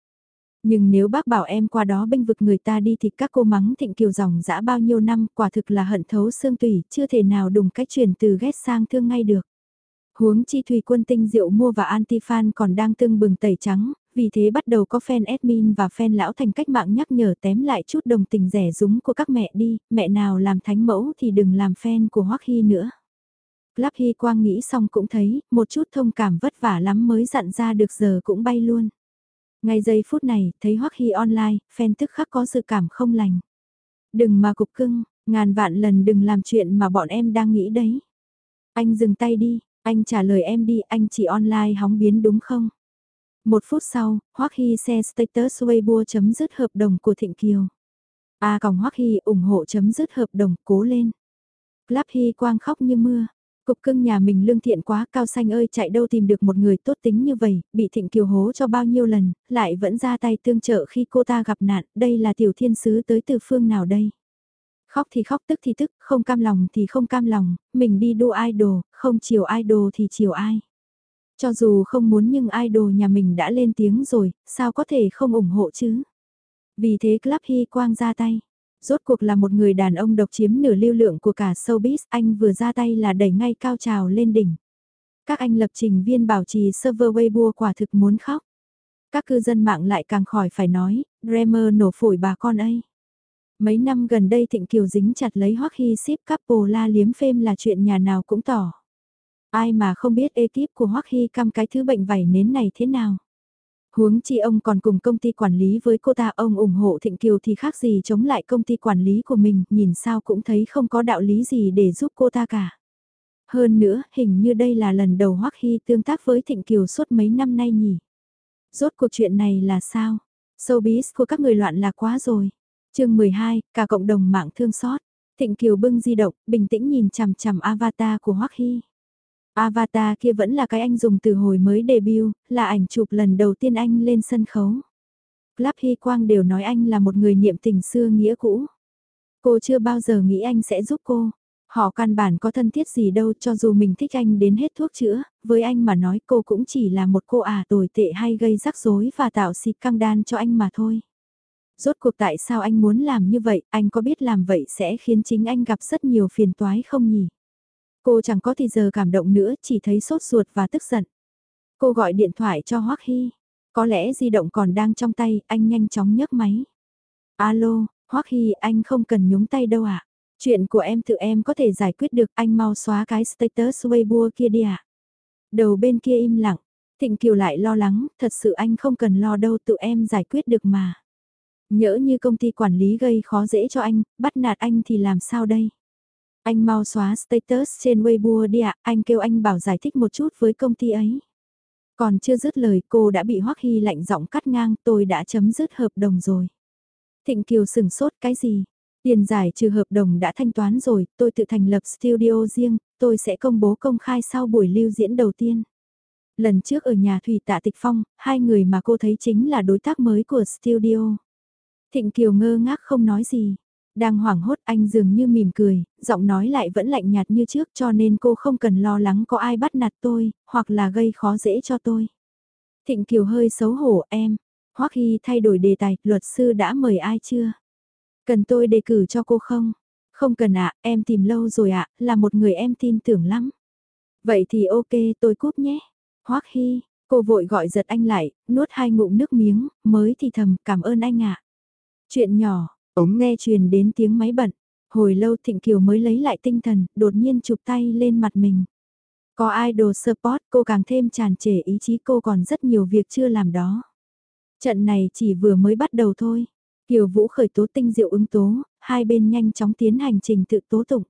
Nhưng nếu bác bảo em qua đó bênh vực người ta đi thì các cô mắng thịnh kiều dòng dã bao nhiêu năm quả thực là hận thấu xương tủy, chưa thể nào đùng cách chuyển từ ghét sang thương ngay được. Huống chi thủy quân tinh diệu mua và anti-fan còn đang tương bừng tẩy trắng, vì thế bắt đầu có fan admin và fan lão thành cách mạng nhắc nhở tém lại chút đồng tình rẻ rúng của các mẹ đi, mẹ nào làm thánh mẫu thì đừng làm fan của Hoắc Hy nữa. Lắp Hy Quang nghĩ xong cũng thấy, một chút thông cảm vất vả lắm mới dặn ra được giờ cũng bay luôn. Ngay giây phút này, thấy Hoắc Hy online, fan tức khắc có sự cảm không lành. Đừng mà cục cưng, ngàn vạn lần đừng làm chuyện mà bọn em đang nghĩ đấy. Anh dừng tay đi, anh trả lời em đi, anh chỉ online hóng biến đúng không? Một phút sau, Hoắc Hy xe status Weibo chấm dứt hợp đồng của Thịnh Kiều. A à, còng Hoắc Hy ủng hộ chấm dứt hợp đồng, cố lên. Club Hy quang khóc như mưa. Cục cưng nhà mình lương thiện quá cao xanh ơi chạy đâu tìm được một người tốt tính như vậy, bị thịnh kiều hố cho bao nhiêu lần, lại vẫn ra tay tương trợ khi cô ta gặp nạn, đây là tiểu thiên sứ tới từ phương nào đây? Khóc thì khóc tức thì tức, không cam lòng thì không cam lòng, mình đi đua idol, không chiều idol thì chiều ai. Cho dù không muốn nhưng idol nhà mình đã lên tiếng rồi, sao có thể không ủng hộ chứ? Vì thế Club Hy Quang ra tay. Rốt cuộc là một người đàn ông độc chiếm nửa lưu lượng của cả showbiz, anh vừa ra tay là đẩy ngay cao trào lên đỉnh. Các anh lập trình viên bảo trì server Weibo quả thực muốn khóc. Các cư dân mạng lại càng khỏi phải nói, Dreamer nổ phổi bà con ấy. Mấy năm gần đây Thịnh Kiều dính chặt lấy Hoắc Hy ship couple la liếm phêm là chuyện nhà nào cũng tỏ. Ai mà không biết ekip của Hoắc Hy căm cái thứ bệnh vảy nến này thế nào. Huống chi ông còn cùng công ty quản lý với cô ta ông ủng hộ Thịnh Kiều thì khác gì chống lại công ty quản lý của mình, nhìn sao cũng thấy không có đạo lý gì để giúp cô ta cả. Hơn nữa, hình như đây là lần đầu Hoắc Hy tương tác với Thịnh Kiều suốt mấy năm nay nhỉ. Rốt cuộc chuyện này là sao? Showbiz của các người loạn là quá rồi. chương 12, cả cộng đồng mạng thương xót. Thịnh Kiều bưng di động, bình tĩnh nhìn chằm chằm avatar của Hoắc Hy. Avatar kia vẫn là cái anh dùng từ hồi mới debut, là ảnh chụp lần đầu tiên anh lên sân khấu. Club Hy Quang đều nói anh là một người niệm tình xưa nghĩa cũ. Cô chưa bao giờ nghĩ anh sẽ giúp cô. Họ căn bản có thân thiết gì đâu cho dù mình thích anh đến hết thuốc chữa, với anh mà nói cô cũng chỉ là một cô à tồi tệ hay gây rắc rối và tạo xịt căng đan cho anh mà thôi. Rốt cuộc tại sao anh muốn làm như vậy, anh có biết làm vậy sẽ khiến chính anh gặp rất nhiều phiền toái không nhỉ? Cô chẳng có thì giờ cảm động nữa, chỉ thấy sốt ruột và tức giận. Cô gọi điện thoại cho Hoắc Hy. Có lẽ di động còn đang trong tay, anh nhanh chóng nhấc máy. Alo, Hoắc Hy anh không cần nhúng tay đâu ạ. À? Chuyện của em tự em có thể giải quyết được anh mau xóa cái status Weibo kia đi ạ. À? Đầu bên kia im lặng, Thịnh Kiều lại lo lắng, thật sự anh không cần lo đâu tự em giải quyết được mà. Nhỡ như công ty quản lý gây khó dễ cho anh, bắt nạt anh thì làm sao đây? Anh mau xóa status trên Weibo đi ạ, anh kêu anh bảo giải thích một chút với công ty ấy. Còn chưa dứt lời cô đã bị Hoắc Hy lạnh giọng cắt ngang tôi đã chấm dứt hợp đồng rồi. Thịnh Kiều sửng sốt cái gì? Tiền giải trừ hợp đồng đã thanh toán rồi, tôi tự thành lập studio riêng, tôi sẽ công bố công khai sau buổi lưu diễn đầu tiên. Lần trước ở nhà Thủy Tạ Tịch Phong, hai người mà cô thấy chính là đối tác mới của studio. Thịnh Kiều ngơ ngác không nói gì. Đang hoảng hốt anh dường như mỉm cười, giọng nói lại vẫn lạnh nhạt như trước cho nên cô không cần lo lắng có ai bắt nạt tôi, hoặc là gây khó dễ cho tôi. Thịnh Kiều hơi xấu hổ em, Hoắc Hy thay đổi đề tài, luật sư đã mời ai chưa? Cần tôi đề cử cho cô không? Không cần ạ, em tìm lâu rồi ạ, là một người em tin tưởng lắm. Vậy thì ok, tôi cúp nhé. Hoắc Hy, cô vội gọi giật anh lại, nuốt hai ngụm nước miếng, mới thì thầm cảm ơn anh ạ. Chuyện nhỏ, ống nghe truyền đến tiếng máy bận. Hồi lâu Thịnh Kiều mới lấy lại tinh thần, đột nhiên chụp tay lên mặt mình. Có idol support cô càng thêm tràn trề ý chí cô còn rất nhiều việc chưa làm đó. Trận này chỉ vừa mới bắt đầu thôi. Kiều Vũ khởi tố tinh diệu ứng tố, hai bên nhanh chóng tiến hành trình tự tố tụng.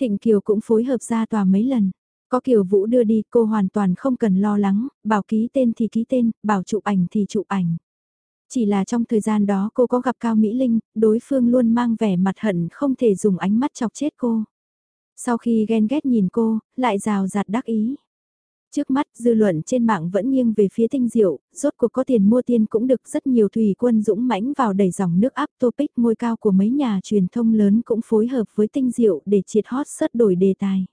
Thịnh Kiều cũng phối hợp ra tòa mấy lần. Có Kiều Vũ đưa đi cô hoàn toàn không cần lo lắng, bảo ký tên thì ký tên, bảo chụp ảnh thì chụp ảnh. Chỉ là trong thời gian đó cô có gặp Cao Mỹ Linh, đối phương luôn mang vẻ mặt hận không thể dùng ánh mắt chọc chết cô. Sau khi ghen ghét nhìn cô, lại rào rạt đắc ý. Trước mắt dư luận trên mạng vẫn nghiêng về phía tinh diệu, rốt cuộc có tiền mua tiền cũng được rất nhiều thủy quân dũng mãnh vào đẩy dòng nước áp topic ngôi cao của mấy nhà truyền thông lớn cũng phối hợp với tinh diệu để triệt hot sớt đổi đề tài.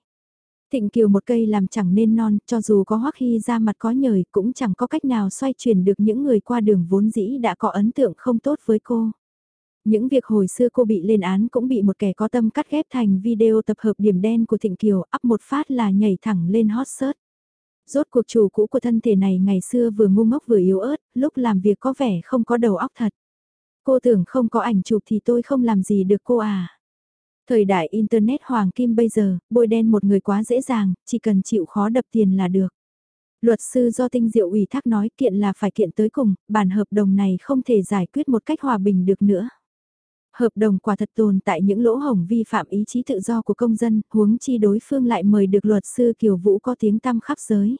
Thịnh Kiều một cây làm chẳng nên non, cho dù có hoắc hy ra mặt có nhời cũng chẳng có cách nào xoay chuyển được những người qua đường vốn dĩ đã có ấn tượng không tốt với cô. Những việc hồi xưa cô bị lên án cũng bị một kẻ có tâm cắt ghép thành video tập hợp điểm đen của Thịnh Kiều up một phát là nhảy thẳng lên hot search. Rốt cuộc chủ cũ của thân thể này ngày xưa vừa ngu ngốc vừa yếu ớt, lúc làm việc có vẻ không có đầu óc thật. Cô tưởng không có ảnh chụp thì tôi không làm gì được cô à. Thời đại Internet hoàng kim bây giờ, bôi đen một người quá dễ dàng, chỉ cần chịu khó đập tiền là được. Luật sư do tinh diệu ủy thác nói kiện là phải kiện tới cùng, bản hợp đồng này không thể giải quyết một cách hòa bình được nữa. Hợp đồng quả thật tồn tại những lỗ hổng vi phạm ý chí tự do của công dân, huống chi đối phương lại mời được luật sư Kiều Vũ có tiếng tăm khắp giới.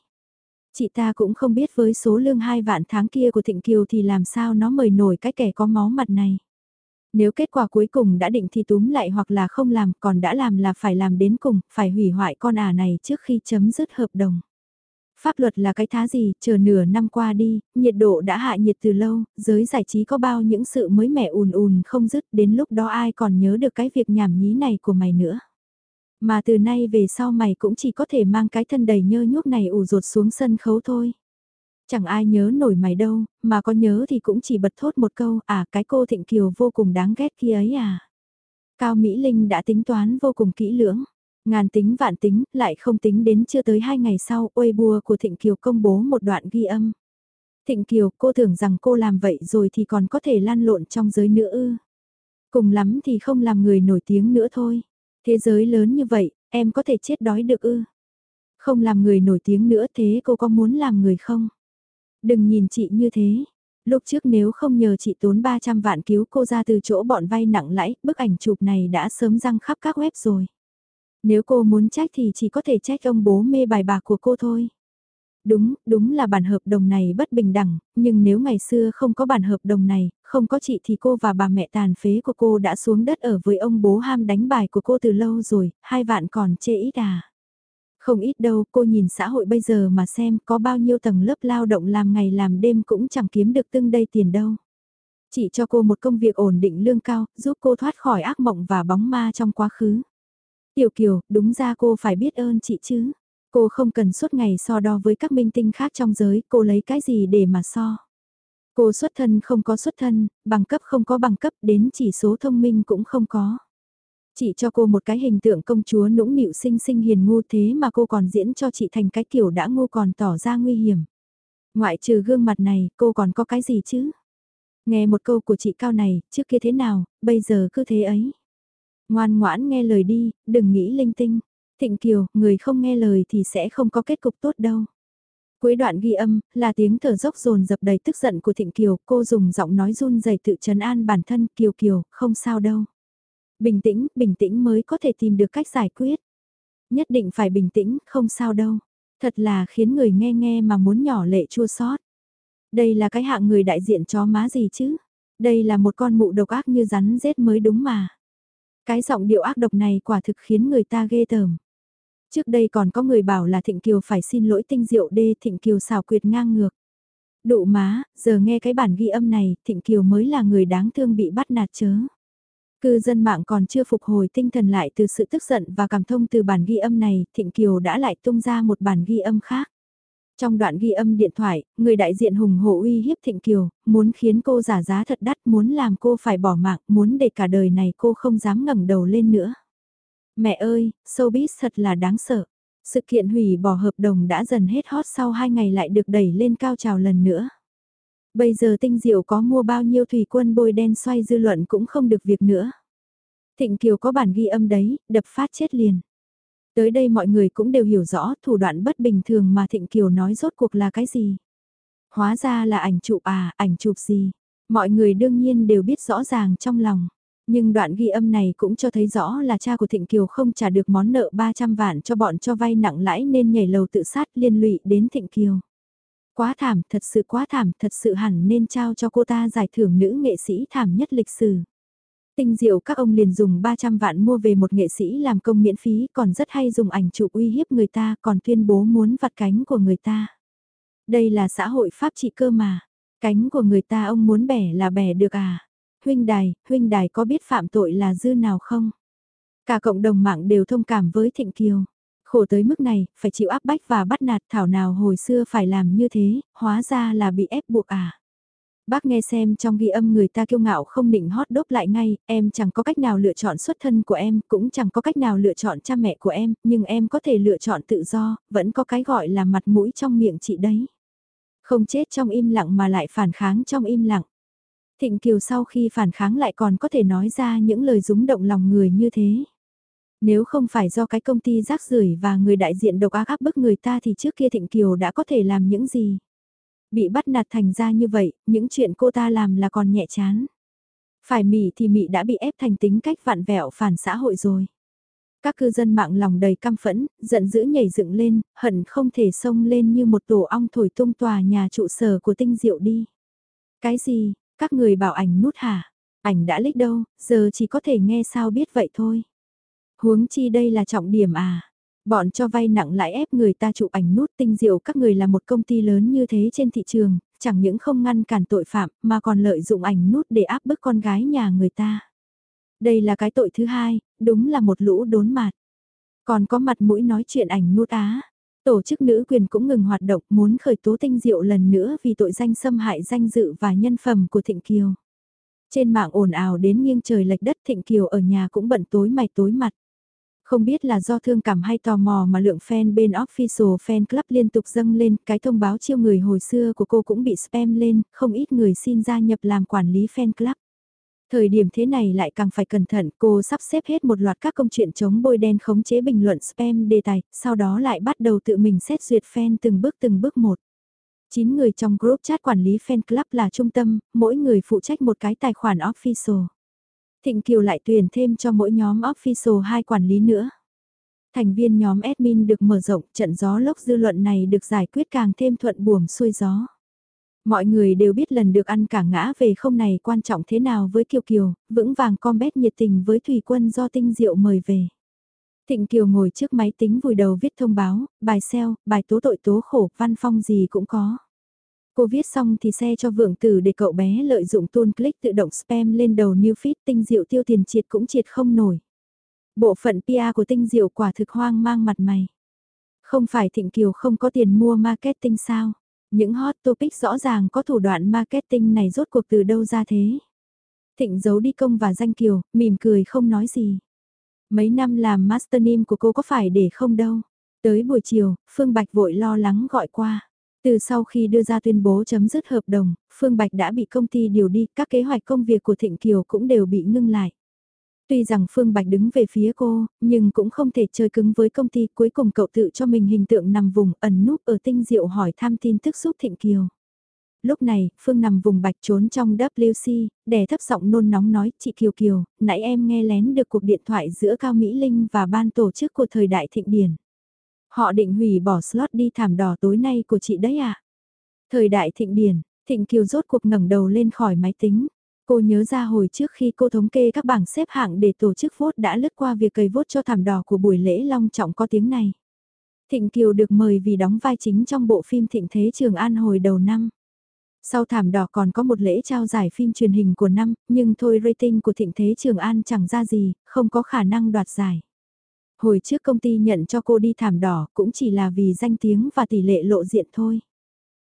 Chị ta cũng không biết với số lương hai vạn tháng kia của Thịnh Kiều thì làm sao nó mời nổi cái kẻ có máu mặt này. Nếu kết quả cuối cùng đã định thì túm lại hoặc là không làm còn đã làm là phải làm đến cùng, phải hủy hoại con ả này trước khi chấm dứt hợp đồng. Pháp luật là cái thá gì, chờ nửa năm qua đi, nhiệt độ đã hạ nhiệt từ lâu, giới giải trí có bao những sự mới mẻ ùn ùn không dứt, đến lúc đó ai còn nhớ được cái việc nhảm nhí này của mày nữa. Mà từ nay về sau mày cũng chỉ có thể mang cái thân đầy nhơ nhuốc này ủ rột xuống sân khấu thôi. Chẳng ai nhớ nổi mày đâu, mà có nhớ thì cũng chỉ bật thốt một câu, à cái cô Thịnh Kiều vô cùng đáng ghét kia ấy à. Cao Mỹ Linh đã tính toán vô cùng kỹ lưỡng. Ngàn tính vạn tính, lại không tính đến chưa tới hai ngày sau, uê bùa của Thịnh Kiều công bố một đoạn ghi âm. Thịnh Kiều, cô tưởng rằng cô làm vậy rồi thì còn có thể lan lộn trong giới nữa ư. Cùng lắm thì không làm người nổi tiếng nữa thôi. Thế giới lớn như vậy, em có thể chết đói được ư. Không làm người nổi tiếng nữa thế cô có muốn làm người không? Đừng nhìn chị như thế. Lúc trước nếu không nhờ chị tốn 300 vạn cứu cô ra từ chỗ bọn vay nặng lãi, bức ảnh chụp này đã sớm răng khắp các web rồi. Nếu cô muốn trách thì chỉ có thể trách ông bố mê bài bạc của cô thôi. Đúng, đúng là bản hợp đồng này bất bình đẳng, nhưng nếu ngày xưa không có bản hợp đồng này, không có chị thì cô và bà mẹ tàn phế của cô đã xuống đất ở với ông bố ham đánh bài của cô từ lâu rồi, hai vạn còn chê ít à. Không ít đâu, cô nhìn xã hội bây giờ mà xem có bao nhiêu tầng lớp lao động làm ngày làm đêm cũng chẳng kiếm được tương đây tiền đâu. Chị cho cô một công việc ổn định lương cao, giúp cô thoát khỏi ác mộng và bóng ma trong quá khứ. Tiểu Kiều, đúng ra cô phải biết ơn chị chứ. Cô không cần suốt ngày so đo với các minh tinh khác trong giới, cô lấy cái gì để mà so. Cô xuất thân không có xuất thân, bằng cấp không có bằng cấp, đến chỉ số thông minh cũng không có. Chị cho cô một cái hình tượng công chúa nũng nịu xinh xinh hiền ngu thế mà cô còn diễn cho chị thành cái kiểu đã ngu còn tỏ ra nguy hiểm. Ngoại trừ gương mặt này, cô còn có cái gì chứ? Nghe một câu của chị Cao này, trước kia thế nào, bây giờ cứ thế ấy. Ngoan ngoãn nghe lời đi, đừng nghĩ linh tinh. Thịnh Kiều, người không nghe lời thì sẽ không có kết cục tốt đâu. Cuối đoạn ghi âm, là tiếng thở dốc dồn dập đầy tức giận của Thịnh Kiều, cô dùng giọng nói run rẩy tự trấn an bản thân, Kiều Kiều, không sao đâu. Bình tĩnh, bình tĩnh mới có thể tìm được cách giải quyết. Nhất định phải bình tĩnh, không sao đâu. Thật là khiến người nghe nghe mà muốn nhỏ lệ chua xót. Đây là cái hạng người đại diện chó má gì chứ? Đây là một con mụ độc ác như rắn rết mới đúng mà. Cái giọng điệu ác độc này quả thực khiến người ta ghê tởm. Trước đây còn có người bảo là Thịnh Kiều phải xin lỗi tinh diệu đê Thịnh Kiều xào quyệt ngang ngược. Đụ má, giờ nghe cái bản ghi âm này, Thịnh Kiều mới là người đáng thương bị bắt nạt chớ. Cư dân mạng còn chưa phục hồi tinh thần lại từ sự tức giận và cảm thông từ bản ghi âm này, Thịnh Kiều đã lại tung ra một bản ghi âm khác. Trong đoạn ghi âm điện thoại, người đại diện hùng hổ uy hiếp Thịnh Kiều, muốn khiến cô giả giá thật đắt, muốn làm cô phải bỏ mạng, muốn để cả đời này cô không dám ngẩng đầu lên nữa. Mẹ ơi, showbiz thật là đáng sợ. Sự kiện hủy bỏ hợp đồng đã dần hết hot sau 2 ngày lại được đẩy lên cao trào lần nữa. Bây giờ tinh diệu có mua bao nhiêu thủy quân bôi đen xoay dư luận cũng không được việc nữa. Thịnh Kiều có bản ghi âm đấy, đập phát chết liền. Tới đây mọi người cũng đều hiểu rõ thủ đoạn bất bình thường mà Thịnh Kiều nói rốt cuộc là cái gì. Hóa ra là ảnh chụp à, ảnh chụp gì. Mọi người đương nhiên đều biết rõ ràng trong lòng. Nhưng đoạn ghi âm này cũng cho thấy rõ là cha của Thịnh Kiều không trả được món nợ 300 vạn cho bọn cho vay nặng lãi nên nhảy lầu tự sát liên lụy đến Thịnh Kiều. Quá thảm, thật sự quá thảm, thật sự hẳn nên trao cho cô ta giải thưởng nữ nghệ sĩ thảm nhất lịch sử. Tinh diệu các ông liền dùng 300 vạn mua về một nghệ sĩ làm công miễn phí còn rất hay dùng ảnh chụp uy hiếp người ta còn tuyên bố muốn vặt cánh của người ta. Đây là xã hội pháp trị cơ mà. Cánh của người ta ông muốn bẻ là bẻ được à? Huynh đài, huynh đài có biết phạm tội là dư nào không? Cả cộng đồng mạng đều thông cảm với Thịnh Kiều. Khổ tới mức này, phải chịu áp bách và bắt nạt thảo nào hồi xưa phải làm như thế, hóa ra là bị ép buộc à. Bác nghe xem trong ghi âm người ta kiêu ngạo không định hót đốt lại ngay, em chẳng có cách nào lựa chọn xuất thân của em, cũng chẳng có cách nào lựa chọn cha mẹ của em, nhưng em có thể lựa chọn tự do, vẫn có cái gọi là mặt mũi trong miệng chị đấy. Không chết trong im lặng mà lại phản kháng trong im lặng. Thịnh Kiều sau khi phản kháng lại còn có thể nói ra những lời rúng động lòng người như thế. Nếu không phải do cái công ty rác rưởi và người đại diện độc ác áp bức người ta thì trước kia Thịnh Kiều đã có thể làm những gì. Bị bắt nạt thành ra như vậy, những chuyện cô ta làm là còn nhẹ chán. Phải mị thì mị đã bị ép thành tính cách vạn vẹo phản xã hội rồi. Các cư dân mạng lòng đầy căm phẫn, giận dữ nhảy dựng lên, hận không thể xông lên như một tổ ong thổi tung tòa nhà trụ sở của tinh diệu đi. Cái gì, các người bảo ảnh nút hả? Ảnh đã lích đâu, giờ chỉ có thể nghe sao biết vậy thôi. Huống chi đây là trọng điểm à? Bọn cho vay nặng lãi ép người ta chụp ảnh nút tinh diệu các người là một công ty lớn như thế trên thị trường, chẳng những không ngăn cản tội phạm mà còn lợi dụng ảnh nút để áp bức con gái nhà người ta. Đây là cái tội thứ hai, đúng là một lũ đốn mạt Còn có mặt mũi nói chuyện ảnh nút á. Tổ chức nữ quyền cũng ngừng hoạt động muốn khởi tố tinh diệu lần nữa vì tội danh xâm hại danh dự và nhân phẩm của Thịnh Kiều. Trên mạng ồn ào đến nghiêng trời lệch đất Thịnh Kiều ở nhà cũng bận tối mày tối mặt. Không biết là do thương cảm hay tò mò mà lượng fan bên official fan club liên tục dâng lên, cái thông báo chiêu người hồi xưa của cô cũng bị spam lên, không ít người xin gia nhập làm quản lý fan club. Thời điểm thế này lại càng phải cẩn thận, cô sắp xếp hết một loạt các công chuyện chống bôi đen khống chế bình luận spam đề tài, sau đó lại bắt đầu tự mình xét duyệt fan từng bước từng bước một. 9 người trong group chat quản lý fan club là trung tâm, mỗi người phụ trách một cái tài khoản official. Thịnh Kiều lại tuyển thêm cho mỗi nhóm official hai quản lý nữa. Thành viên nhóm admin được mở rộng, trận gió lốc dư luận này được giải quyết càng thêm thuận buồm xuôi gió. Mọi người đều biết lần được ăn cả ngã về không này quan trọng thế nào với Kiều Kiều, vững vàng combat nhiệt tình với Thủy Quân do tinh diệu mời về. Thịnh Kiều ngồi trước máy tính vùi đầu viết thông báo, bài xeo, bài tố tội tố khổ, văn phong gì cũng có. Cô viết xong thì xe cho vượng tử để cậu bé lợi dụng tool click tự động spam lên đầu new feed tinh diệu tiêu tiền triệt cũng triệt không nổi. Bộ phận PR của tinh diệu quả thực hoang mang mặt mày. Không phải Thịnh Kiều không có tiền mua marketing sao? Những hot topic rõ ràng có thủ đoạn marketing này rốt cuộc từ đâu ra thế? Thịnh giấu đi công và danh Kiều, mỉm cười không nói gì. Mấy năm làm master name của cô có phải để không đâu. Tới buổi chiều, Phương Bạch vội lo lắng gọi qua. Từ sau khi đưa ra tuyên bố chấm dứt hợp đồng, Phương Bạch đã bị công ty điều đi, các kế hoạch công việc của Thịnh Kiều cũng đều bị ngưng lại. Tuy rằng Phương Bạch đứng về phía cô, nhưng cũng không thể chơi cứng với công ty cuối cùng cậu tự cho mình hình tượng nằm vùng ẩn núp ở tinh diệu hỏi thăm tin tức giúp Thịnh Kiều. Lúc này, Phương nằm vùng bạch trốn trong WC, đè thấp giọng nôn nóng nói, chị Kiều Kiều, nãy em nghe lén được cuộc điện thoại giữa Cao Mỹ Linh và ban tổ chức của thời đại thịnh điển. Họ định hủy bỏ slot đi thảm đỏ tối nay của chị đấy à? Thời đại thịnh điển, thịnh kiều rốt cuộc ngẩng đầu lên khỏi máy tính. Cô nhớ ra hồi trước khi cô thống kê các bảng xếp hạng để tổ chức vote đã lướt qua việc cầy vote cho thảm đỏ của buổi lễ long trọng có tiếng này. Thịnh Kiều được mời vì đóng vai chính trong bộ phim Thịnh Thế Trường An hồi đầu năm. Sau thảm đỏ còn có một lễ trao giải phim truyền hình của năm, nhưng thôi rating của Thịnh Thế Trường An chẳng ra gì, không có khả năng đoạt giải. Hồi trước công ty nhận cho cô đi thảm đỏ cũng chỉ là vì danh tiếng và tỷ lệ lộ diện thôi.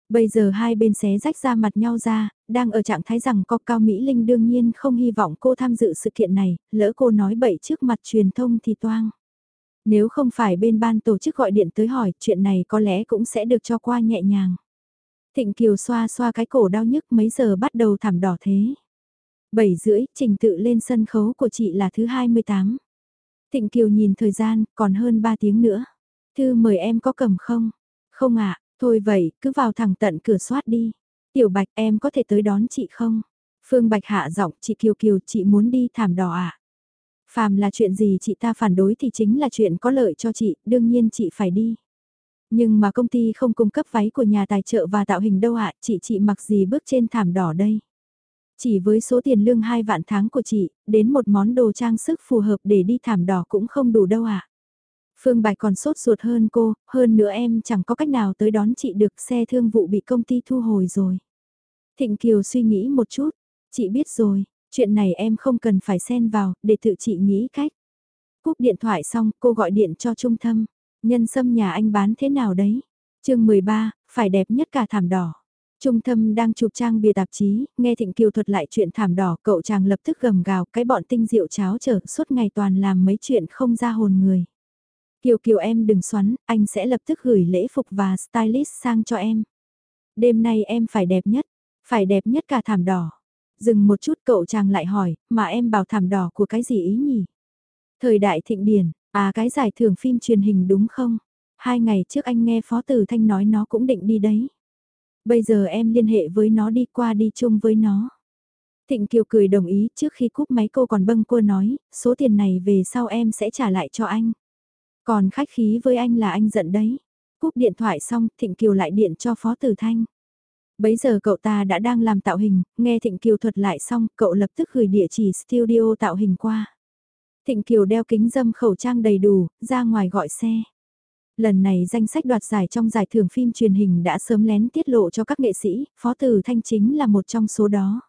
Bây giờ hai bên xé rách ra mặt nhau ra, đang ở trạng thái rằng có Cao Mỹ Linh đương nhiên không hy vọng cô tham dự sự kiện này, lỡ cô nói bậy trước mặt truyền thông thì toang. Nếu không phải bên ban tổ chức gọi điện tới hỏi, chuyện này có lẽ cũng sẽ được cho qua nhẹ nhàng. Thịnh Kiều xoa xoa cái cổ đau nhức mấy giờ bắt đầu thảm đỏ thế. 7 rưỡi, trình tự lên sân khấu của chị là thứ 28. Thịnh Kiều nhìn thời gian, còn hơn 3 tiếng nữa. Thư mời em có cầm không? Không ạ, thôi vậy, cứ vào thẳng tận cửa soát đi. Tiểu Bạch em có thể tới đón chị không? Phương Bạch hạ giọng, chị Kiều Kiều, chị muốn đi thảm đỏ ạ. À? Phàm là chuyện gì chị ta phản đối thì chính là chuyện có lợi cho chị, đương nhiên chị phải đi. Nhưng mà công ty không cung cấp váy của nhà tài trợ và tạo hình đâu ạ, chị chị mặc gì bước trên thảm đỏ đây. Chỉ với số tiền lương 2 vạn tháng của chị, đến một món đồ trang sức phù hợp để đi thảm đỏ cũng không đủ đâu ạ. Phương Bạch còn sốt ruột hơn cô, hơn nữa em chẳng có cách nào tới đón chị được xe thương vụ bị công ty thu hồi rồi. Thịnh Kiều suy nghĩ một chút, chị biết rồi, chuyện này em không cần phải xen vào, để tự chị nghĩ cách. Cúp điện thoại xong, cô gọi điện cho Trung Thâm. Nhân sâm nhà anh bán thế nào đấy? chương 13, phải đẹp nhất cả thảm đỏ. Trung thâm đang chụp trang bìa tạp chí, nghe Thịnh Kiều thuật lại chuyện thảm đỏ, cậu chàng lập tức gầm gào, cái bọn tinh diệu cháo trở suốt ngày toàn làm mấy chuyện không ra hồn người. Kiều Kiều em đừng xoắn, anh sẽ lập tức gửi lễ phục và stylist sang cho em. Đêm nay em phải đẹp nhất, phải đẹp nhất cả thảm đỏ. Dừng một chút cậu chàng lại hỏi, mà em bảo thảm đỏ của cái gì ý nhỉ? Thời đại thịnh điển, À cái giải thưởng phim truyền hình đúng không? Hai ngày trước anh nghe Phó Tử Thanh nói nó cũng định đi đấy. Bây giờ em liên hệ với nó đi qua đi chung với nó. Thịnh Kiều cười đồng ý trước khi cúp máy cô còn bâng cô nói, số tiền này về sau em sẽ trả lại cho anh. Còn khách khí với anh là anh giận đấy. Cúp điện thoại xong, Thịnh Kiều lại điện cho Phó Tử Thanh. Bấy giờ cậu ta đã đang làm tạo hình, nghe Thịnh Kiều thuật lại xong, cậu lập tức gửi địa chỉ studio tạo hình qua. Thịnh Kiều đeo kính dâm khẩu trang đầy đủ, ra ngoài gọi xe. Lần này danh sách đoạt giải trong giải thưởng phim truyền hình đã sớm lén tiết lộ cho các nghệ sĩ, Phó Tử Thanh chính là một trong số đó.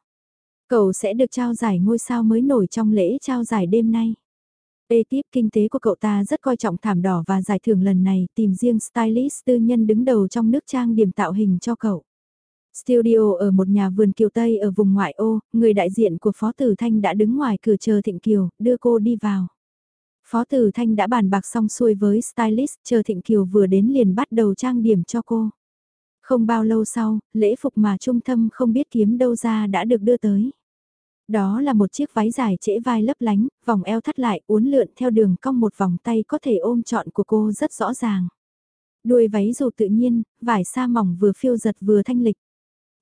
Cậu sẽ được trao giải ngôi sao mới nổi trong lễ trao giải đêm nay. Ê tiếp kinh tế của cậu ta rất coi trọng thảm đỏ và giải thưởng lần này tìm riêng stylist tư nhân đứng đầu trong nước trang điểm tạo hình cho cậu. Studio ở một nhà vườn Kiều Tây ở vùng ngoại ô, người đại diện của Phó Tử Thanh đã đứng ngoài cửa chờ Thịnh Kiều, đưa cô đi vào. Phó Tử Thanh đã bàn bạc xong xuôi với stylist, chờ Thịnh Kiều vừa đến liền bắt đầu trang điểm cho cô. Không bao lâu sau, lễ phục mà trung thâm không biết kiếm đâu ra đã được đưa tới. Đó là một chiếc váy dài trễ vai lấp lánh, vòng eo thắt lại uốn lượn theo đường cong một vòng tay có thể ôm trọn của cô rất rõ ràng. Đuôi váy dù tự nhiên, vải sa mỏng vừa phiêu giật vừa thanh lịch.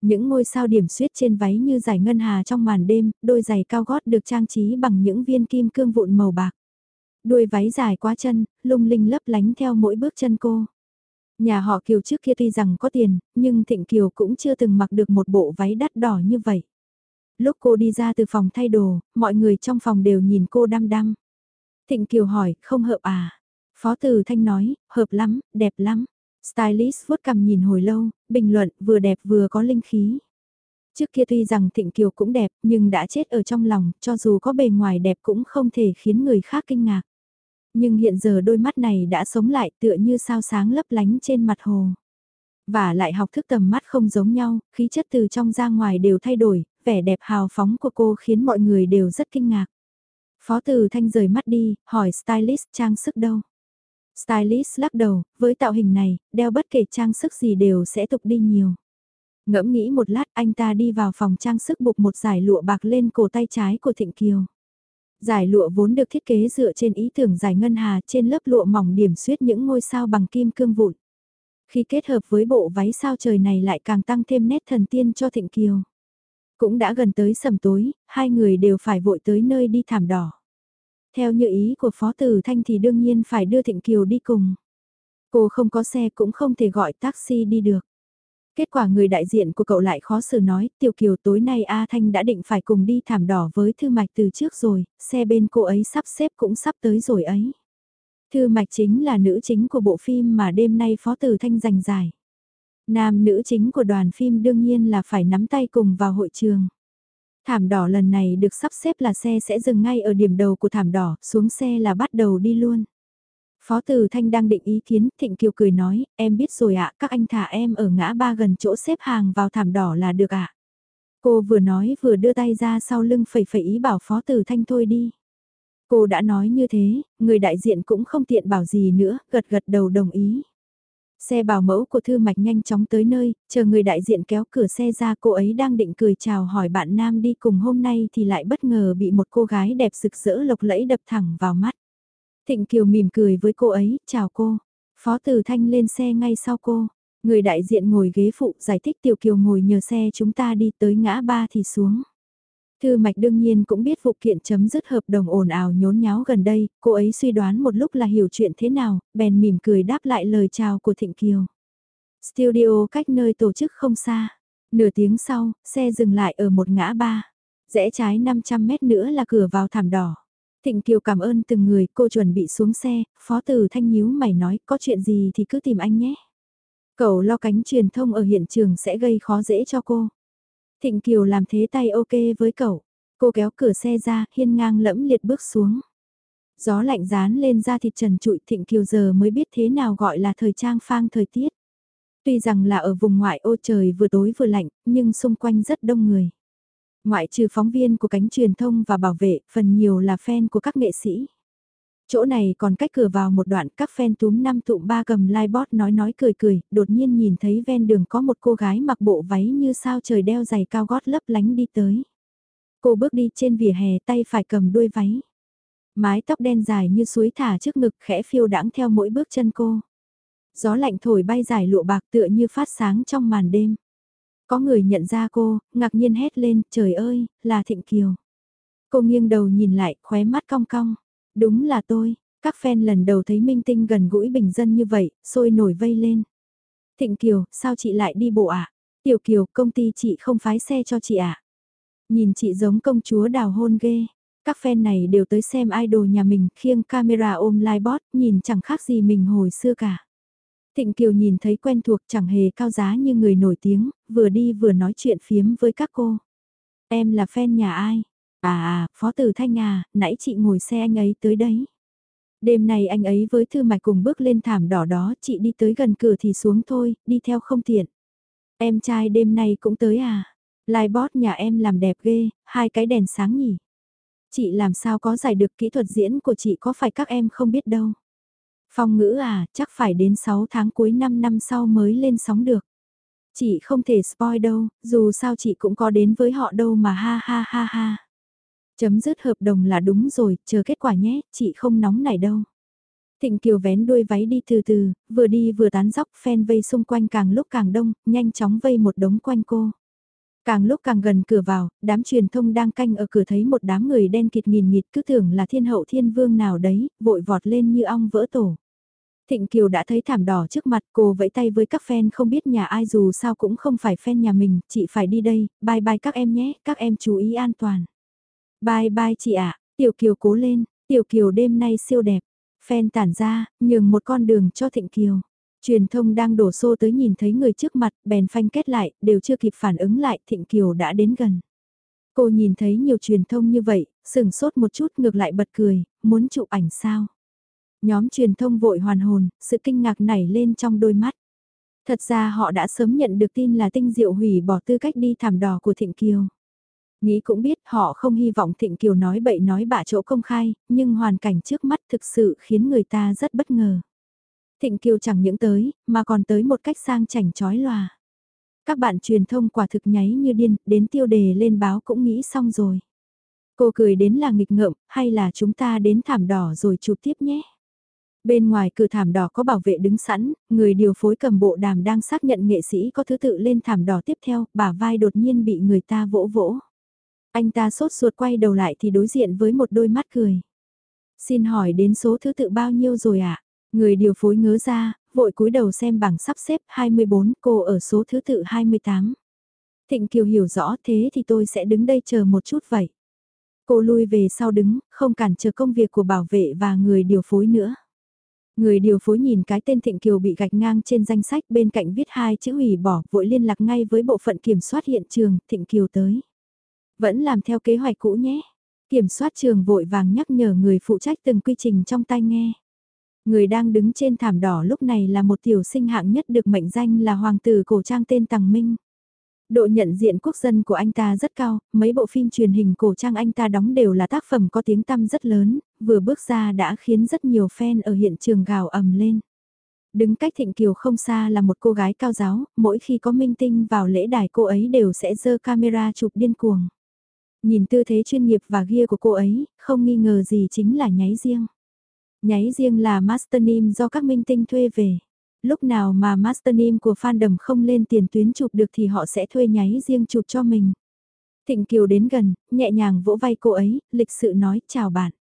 Những ngôi sao điểm xuyết trên váy như giải ngân hà trong màn đêm, đôi giày cao gót được trang trí bằng những viên kim cương vụn màu bạc. Đuôi váy dài quá chân, lung linh lấp lánh theo mỗi bước chân cô. Nhà họ Kiều trước kia tuy rằng có tiền, nhưng Thịnh Kiều cũng chưa từng mặc được một bộ váy đắt đỏ như vậy. Lúc cô đi ra từ phòng thay đồ, mọi người trong phòng đều nhìn cô đăm đăm. Thịnh Kiều hỏi, không hợp à? Phó Từ Thanh nói, hợp lắm, đẹp lắm. Stylist vuốt cằm nhìn hồi lâu, bình luận vừa đẹp vừa có linh khí. Trước kia tuy rằng Thịnh Kiều cũng đẹp, nhưng đã chết ở trong lòng, cho dù có bề ngoài đẹp cũng không thể khiến người khác kinh ngạc. Nhưng hiện giờ đôi mắt này đã sống lại tựa như sao sáng lấp lánh trên mặt hồ. Và lại học thức tầm mắt không giống nhau, khí chất từ trong ra ngoài đều thay đổi, vẻ đẹp hào phóng của cô khiến mọi người đều rất kinh ngạc. Phó Từ Thanh rời mắt đi, hỏi stylist trang sức đâu. Stylist lắc đầu, với tạo hình này, đeo bất kể trang sức gì đều sẽ tục đi nhiều. Ngẫm nghĩ một lát anh ta đi vào phòng trang sức buộc một giải lụa bạc lên cổ tay trái của Thịnh Kiều. Giải lụa vốn được thiết kế dựa trên ý tưởng giải ngân hà trên lớp lụa mỏng điểm xuyết những ngôi sao bằng kim cương vụn. Khi kết hợp với bộ váy sao trời này lại càng tăng thêm nét thần tiên cho Thịnh Kiều. Cũng đã gần tới sầm tối, hai người đều phải vội tới nơi đi thảm đỏ. Theo như ý của Phó Tử Thanh thì đương nhiên phải đưa Thịnh Kiều đi cùng. Cô không có xe cũng không thể gọi taxi đi được. Kết quả người đại diện của cậu lại khó xử nói, Tiểu Kiều tối nay A Thanh đã định phải cùng đi thảm đỏ với Thư Mạch từ trước rồi, xe bên cô ấy sắp xếp cũng sắp tới rồi ấy. Thư Mạch chính là nữ chính của bộ phim mà đêm nay Phó Tử Thanh giành giải. Nam nữ chính của đoàn phim đương nhiên là phải nắm tay cùng vào hội trường. Thảm đỏ lần này được sắp xếp là xe sẽ dừng ngay ở điểm đầu của thảm đỏ, xuống xe là bắt đầu đi luôn. Phó Từ Thanh đang định ý kiến, Thịnh Kiều cười nói, em biết rồi ạ, các anh thả em ở ngã ba gần chỗ xếp hàng vào thảm đỏ là được ạ. Cô vừa nói vừa đưa tay ra sau lưng phẩy phẩy ý bảo Phó Từ Thanh thôi đi. Cô đã nói như thế, người đại diện cũng không tiện bảo gì nữa, gật gật đầu đồng ý. Xe bảo mẫu của Thư Mạch nhanh chóng tới nơi, chờ người đại diện kéo cửa xe ra cô ấy đang định cười chào hỏi bạn nam đi cùng hôm nay thì lại bất ngờ bị một cô gái đẹp rực rỡ lộc lẫy đập thẳng vào mắt. Thịnh Kiều mỉm cười với cô ấy, chào cô. Phó Tử Thanh lên xe ngay sau cô. Người đại diện ngồi ghế phụ giải thích Tiểu Kiều ngồi nhờ xe chúng ta đi tới ngã ba thì xuống. Thư Mạch đương nhiên cũng biết vụ kiện chấm dứt hợp đồng ồn ào nhốn nháo gần đây, cô ấy suy đoán một lúc là hiểu chuyện thế nào, bèn mỉm cười đáp lại lời chào của Thịnh Kiều. Studio cách nơi tổ chức không xa. Nửa tiếng sau, xe dừng lại ở một ngã ba. Rẽ trái 500 mét nữa là cửa vào thảm đỏ. Thịnh Kiều cảm ơn từng người, cô chuẩn bị xuống xe, Phó Tử Thanh nhíu mày nói, có chuyện gì thì cứ tìm anh nhé. Cậu lo cánh truyền thông ở hiện trường sẽ gây khó dễ cho cô. Thịnh Kiều làm thế tay ok với cậu. Cô kéo cửa xe ra, hiên ngang lẫm liệt bước xuống. Gió lạnh dán lên da thịt trần trụi Thịnh Kiều giờ mới biết thế nào gọi là thời trang phang thời tiết. Tuy rằng là ở vùng ngoại ô trời vừa tối vừa lạnh, nhưng xung quanh rất đông người. Ngoại trừ phóng viên của cánh truyền thông và bảo vệ, phần nhiều là fan của các nghệ sĩ. Chỗ này còn cách cửa vào một đoạn các fan túm năm tụm ba cầm livebot nói nói cười cười, đột nhiên nhìn thấy ven đường có một cô gái mặc bộ váy như sao trời đeo giày cao gót lấp lánh đi tới. Cô bước đi trên vỉa hè tay phải cầm đuôi váy. Mái tóc đen dài như suối thả trước ngực khẽ phiêu đãng theo mỗi bước chân cô. Gió lạnh thổi bay dài lụa bạc tựa như phát sáng trong màn đêm. Có người nhận ra cô, ngạc nhiên hét lên, trời ơi, là Thịnh Kiều. Cô nghiêng đầu nhìn lại, khóe mắt cong cong. Đúng là tôi, các fan lần đầu thấy minh tinh gần gũi bình dân như vậy, sôi nổi vây lên. Thịnh Kiều, sao chị lại đi bộ ạ? À? Tiểu Kiều, công ty chị không phái xe cho chị ạ. À? Nhìn chị giống công chúa đào hôn ghê. Các fan này đều tới xem idol nhà mình, khiêng camera ôm livebot, nhìn chẳng khác gì mình hồi xưa cả. Thịnh Kiều nhìn thấy quen thuộc chẳng hề cao giá như người nổi tiếng, vừa đi vừa nói chuyện phiếm với các cô. Em là fan nhà ai? À à, Phó Tử Thanh à, nãy chị ngồi xe anh ấy tới đấy. Đêm này anh ấy với Thư Mạch cùng bước lên thảm đỏ đó, chị đi tới gần cửa thì xuống thôi, đi theo không tiện. Em trai đêm nay cũng tới à? Livebot nhà em làm đẹp ghê, hai cái đèn sáng nhỉ? Chị làm sao có giải được kỹ thuật diễn của chị có phải các em không biết đâu. Phong ngữ à, chắc phải đến 6 tháng cuối năm năm sau mới lên sóng được. Chị không thể spoil đâu, dù sao chị cũng có đến với họ đâu mà ha ha ha ha. Chấm dứt hợp đồng là đúng rồi, chờ kết quả nhé, chị không nóng này đâu. Thịnh Kiều vén đuôi váy đi từ từ, vừa đi vừa tán dóc fan vây xung quanh càng lúc càng đông, nhanh chóng vây một đống quanh cô. Càng lúc càng gần cửa vào, đám truyền thông đang canh ở cửa thấy một đám người đen kịt nghìn nghịt cứ tưởng là thiên hậu thiên vương nào đấy, vội vọt lên như ong vỡ tổ. Thịnh Kiều đã thấy thảm đỏ trước mặt cô vẫy tay với các fan không biết nhà ai dù sao cũng không phải fan nhà mình, chị phải đi đây, bye bye các em nhé, các em chú ý an toàn. Bye bye chị ạ, Tiểu Kiều cố lên, Tiểu Kiều đêm nay siêu đẹp. Fan tản ra, nhường một con đường cho Thịnh Kiều. Truyền thông đang đổ xô tới nhìn thấy người trước mặt, bèn phanh kết lại, đều chưa kịp phản ứng lại, Thịnh Kiều đã đến gần. Cô nhìn thấy nhiều truyền thông như vậy, sừng sốt một chút ngược lại bật cười, muốn chụp ảnh sao? Nhóm truyền thông vội hoàn hồn, sự kinh ngạc nảy lên trong đôi mắt. Thật ra họ đã sớm nhận được tin là tinh diệu hủy bỏ tư cách đi thảm đỏ của Thịnh Kiều. Nghĩ cũng biết họ không hy vọng Thịnh Kiều nói bậy nói bạ chỗ công khai, nhưng hoàn cảnh trước mắt thực sự khiến người ta rất bất ngờ. Thịnh Kiều chẳng những tới, mà còn tới một cách sang chảnh chói lòa. Các bạn truyền thông quả thực nháy như điên, đến tiêu đề lên báo cũng nghĩ xong rồi. Cô cười đến là nghịch ngợm, hay là chúng ta đến thảm đỏ rồi chụp tiếp nhé. Bên ngoài cửa thảm đỏ có bảo vệ đứng sẵn, người điều phối cầm bộ đàm đang xác nhận nghệ sĩ có thứ tự lên thảm đỏ tiếp theo, bả vai đột nhiên bị người ta vỗ vỗ. Anh ta sốt ruột quay đầu lại thì đối diện với một đôi mắt cười. Xin hỏi đến số thứ tự bao nhiêu rồi ạ? À? Người điều phối ngớ ra, vội cúi đầu xem bảng sắp xếp 24, cô ở số thứ tự 28. Thịnh Kiều hiểu rõ thế thì tôi sẽ đứng đây chờ một chút vậy. Cô lui về sau đứng, không cản trở công việc của bảo vệ và người điều phối nữa. Người điều phối nhìn cái tên Thịnh Kiều bị gạch ngang trên danh sách bên cạnh viết hai chữ hủy bỏ, vội liên lạc ngay với bộ phận kiểm soát hiện trường, Thịnh Kiều tới. Vẫn làm theo kế hoạch cũ nhé. Kiểm soát trường vội vàng nhắc nhở người phụ trách từng quy trình trong tai nghe. Người đang đứng trên thảm đỏ lúc này là một tiểu sinh hạng nhất được mệnh danh là hoàng tử cổ trang tên Tằng Minh. Độ nhận diện quốc dân của anh ta rất cao, mấy bộ phim truyền hình cổ trang anh ta đóng đều là tác phẩm có tiếng tăm rất lớn, vừa bước ra đã khiến rất nhiều fan ở hiện trường gào ầm lên. Đứng cách Thịnh Kiều không xa là một cô gái cao giáo, mỗi khi có minh tinh vào lễ đài cô ấy đều sẽ dơ camera chụp điên cuồng. Nhìn tư thế chuyên nghiệp và ghia của cô ấy, không nghi ngờ gì chính là nháy riêng. Nháy riêng là master name do các minh tinh thuê về. Lúc nào mà master name của fandom không lên tiền tuyến chụp được thì họ sẽ thuê nháy riêng chụp cho mình. Thịnh Kiều đến gần, nhẹ nhàng vỗ vai cô ấy, lịch sự nói chào bạn.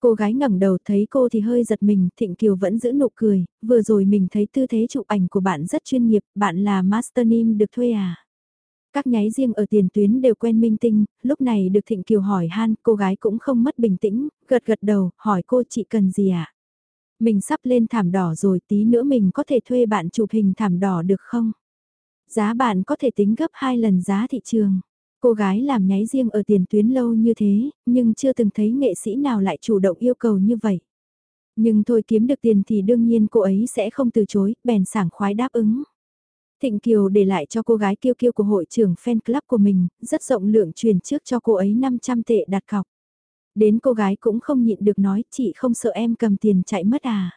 Cô gái ngẩng đầu thấy cô thì hơi giật mình, Thịnh Kiều vẫn giữ nụ cười, vừa rồi mình thấy tư thế chụp ảnh của bạn rất chuyên nghiệp, bạn là master name được thuê à? Các nháy riêng ở tiền tuyến đều quen minh tinh, lúc này được Thịnh Kiều hỏi han, cô gái cũng không mất bình tĩnh, gật gật đầu, hỏi cô chị cần gì ạ? À? Mình sắp lên thảm đỏ rồi tí nữa mình có thể thuê bạn chụp hình thảm đỏ được không? Giá bạn có thể tính gấp 2 lần giá thị trường. Cô gái làm nháy riêng ở tiền tuyến lâu như thế, nhưng chưa từng thấy nghệ sĩ nào lại chủ động yêu cầu như vậy. Nhưng thôi kiếm được tiền thì đương nhiên cô ấy sẽ không từ chối, bèn sảng khoái đáp ứng. Thịnh Kiều để lại cho cô gái kiêu kiêu của hội trưởng fan club của mình, rất rộng lượng truyền trước cho cô ấy 500 tệ đặt cọc. Đến cô gái cũng không nhịn được nói, chị không sợ em cầm tiền chạy mất à.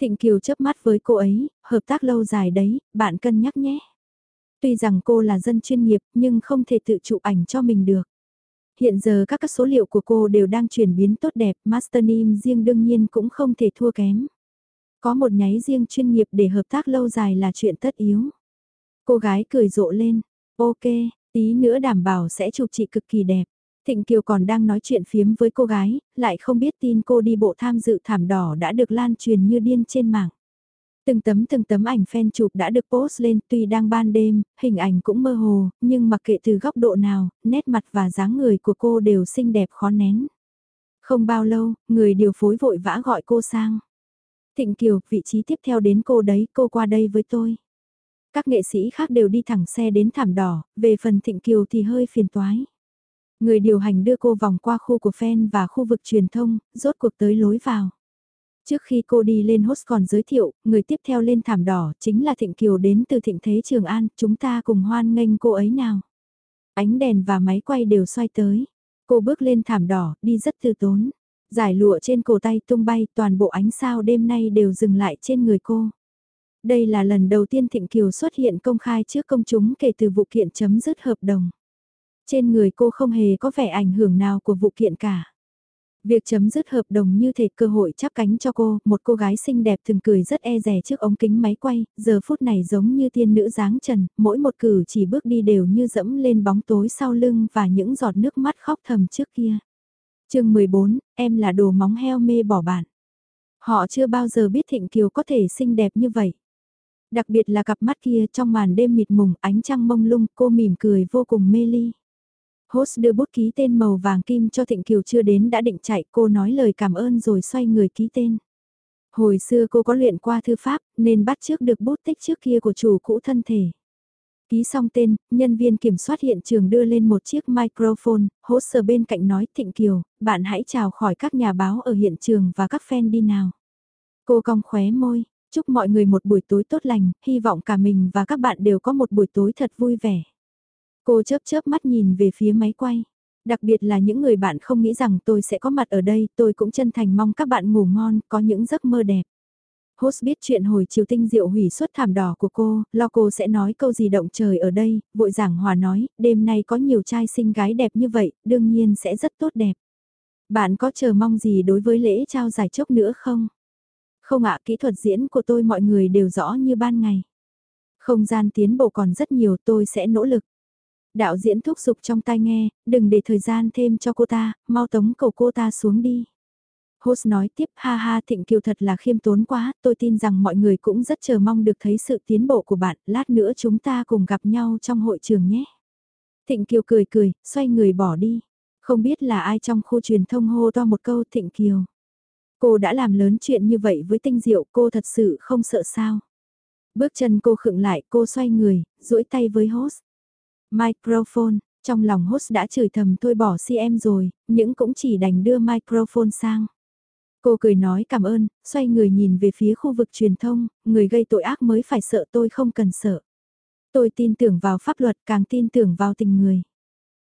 Thịnh Kiều chớp mắt với cô ấy, hợp tác lâu dài đấy, bạn cân nhắc nhé. Tuy rằng cô là dân chuyên nghiệp nhưng không thể tự chụp ảnh cho mình được. Hiện giờ các các số liệu của cô đều đang chuyển biến tốt đẹp, Master Name riêng đương nhiên cũng không thể thua kém. Có một nháy riêng chuyên nghiệp để hợp tác lâu dài là chuyện tất yếu. Cô gái cười rộ lên, ok, tí nữa đảm bảo sẽ chụp chị cực kỳ đẹp. Thịnh Kiều còn đang nói chuyện phiếm với cô gái, lại không biết tin cô đi bộ tham dự thảm đỏ đã được lan truyền như điên trên mạng. Từng tấm từng tấm ảnh fan chụp đã được post lên tuy đang ban đêm, hình ảnh cũng mơ hồ, nhưng mặc kệ từ góc độ nào, nét mặt và dáng người của cô đều xinh đẹp khó nén. Không bao lâu, người điều phối vội vã gọi cô sang. Thịnh Kiều, vị trí tiếp theo đến cô đấy, cô qua đây với tôi. Các nghệ sĩ khác đều đi thẳng xe đến thảm đỏ, về phần Thịnh Kiều thì hơi phiền toái. Người điều hành đưa cô vòng qua khu của fan và khu vực truyền thông, rốt cuộc tới lối vào. Trước khi cô đi lên host còn giới thiệu, người tiếp theo lên thảm đỏ chính là Thịnh Kiều đến từ Thịnh Thế Trường An, chúng ta cùng hoan nghênh cô ấy nào. Ánh đèn và máy quay đều xoay tới. Cô bước lên thảm đỏ, đi rất tư tốn. Giải lụa trên cổ tay tung bay, toàn bộ ánh sao đêm nay đều dừng lại trên người cô. Đây là lần đầu tiên Thịnh Kiều xuất hiện công khai trước công chúng kể từ vụ kiện chấm dứt hợp đồng. Trên người cô không hề có vẻ ảnh hưởng nào của vụ kiện cả. Việc chấm dứt hợp đồng như thể cơ hội chắp cánh cho cô, một cô gái xinh đẹp thường cười rất e rè trước ống kính máy quay, giờ phút này giống như tiên nữ dáng trần, mỗi một cử chỉ bước đi đều như dẫm lên bóng tối sau lưng và những giọt nước mắt khóc thầm trước kia. chương 14, em là đồ móng heo mê bỏ bạn. Họ chưa bao giờ biết Thịnh Kiều có thể xinh đẹp như vậy. Đặc biệt là cặp mắt kia trong màn đêm mịt mùng ánh trăng mông lung cô mỉm cười vô cùng mê ly. Host đưa bút ký tên màu vàng kim cho Thịnh Kiều chưa đến đã định chạy cô nói lời cảm ơn rồi xoay người ký tên. Hồi xưa cô có luyện qua thư pháp nên bắt trước được bút tích trước kia của chủ cũ thân thể. Ký xong tên, nhân viên kiểm soát hiện trường đưa lên một chiếc microphone, host ở bên cạnh nói Thịnh Kiều, bạn hãy chào khỏi các nhà báo ở hiện trường và các fan đi nào. Cô cong khóe môi, chúc mọi người một buổi tối tốt lành, hy vọng cả mình và các bạn đều có một buổi tối thật vui vẻ. Cô chớp chớp mắt nhìn về phía máy quay. Đặc biệt là những người bạn không nghĩ rằng tôi sẽ có mặt ở đây, tôi cũng chân thành mong các bạn ngủ ngon, có những giấc mơ đẹp. Host biết chuyện hồi chiều tinh diệu hủy suất thảm đỏ của cô, lo cô sẽ nói câu gì động trời ở đây, vội giảng hòa nói, đêm nay có nhiều trai xinh gái đẹp như vậy, đương nhiên sẽ rất tốt đẹp. Bạn có chờ mong gì đối với lễ trao giải chốc nữa không? Không ạ, kỹ thuật diễn của tôi mọi người đều rõ như ban ngày. Không gian tiến bộ còn rất nhiều tôi sẽ nỗ lực. Đạo diễn thúc giục trong tai nghe, đừng để thời gian thêm cho cô ta, mau tống cầu cô ta xuống đi. Host nói tiếp ha ha Thịnh Kiều thật là khiêm tốn quá, tôi tin rằng mọi người cũng rất chờ mong được thấy sự tiến bộ của bạn, lát nữa chúng ta cùng gặp nhau trong hội trường nhé. Thịnh Kiều cười cười, xoay người bỏ đi. Không biết là ai trong khu truyền thông hô to một câu Thịnh Kiều. Cô đã làm lớn chuyện như vậy với tinh diệu cô thật sự không sợ sao. Bước chân cô khựng lại cô xoay người, duỗi tay với host. Microphone, trong lòng host đã chửi thầm tôi bỏ CM rồi, những cũng chỉ đành đưa microphone sang. Cô cười nói cảm ơn, xoay người nhìn về phía khu vực truyền thông, người gây tội ác mới phải sợ tôi không cần sợ. Tôi tin tưởng vào pháp luật càng tin tưởng vào tình người.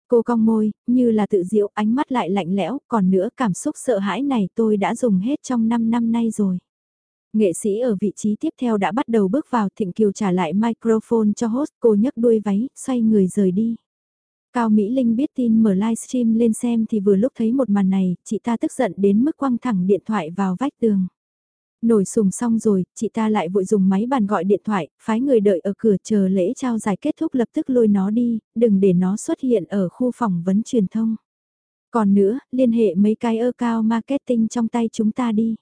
Cô cong môi, như là tự diệu ánh mắt lại lạnh lẽo, còn nữa cảm xúc sợ hãi này tôi đã dùng hết trong 5 năm nay rồi. Nghệ sĩ ở vị trí tiếp theo đã bắt đầu bước vào Thịnh Kiều trả lại microphone cho host cô nhấc đuôi váy, xoay người rời đi. Cao Mỹ Linh biết tin mở livestream lên xem thì vừa lúc thấy một màn này, chị ta tức giận đến mức quăng thẳng điện thoại vào vách tường. Nổi sùng xong rồi, chị ta lại vội dùng máy bàn gọi điện thoại, phái người đợi ở cửa chờ lễ trao giải kết thúc lập tức lôi nó đi, đừng để nó xuất hiện ở khu phỏng vấn truyền thông. Còn nữa, liên hệ mấy cái ơ cao marketing trong tay chúng ta đi.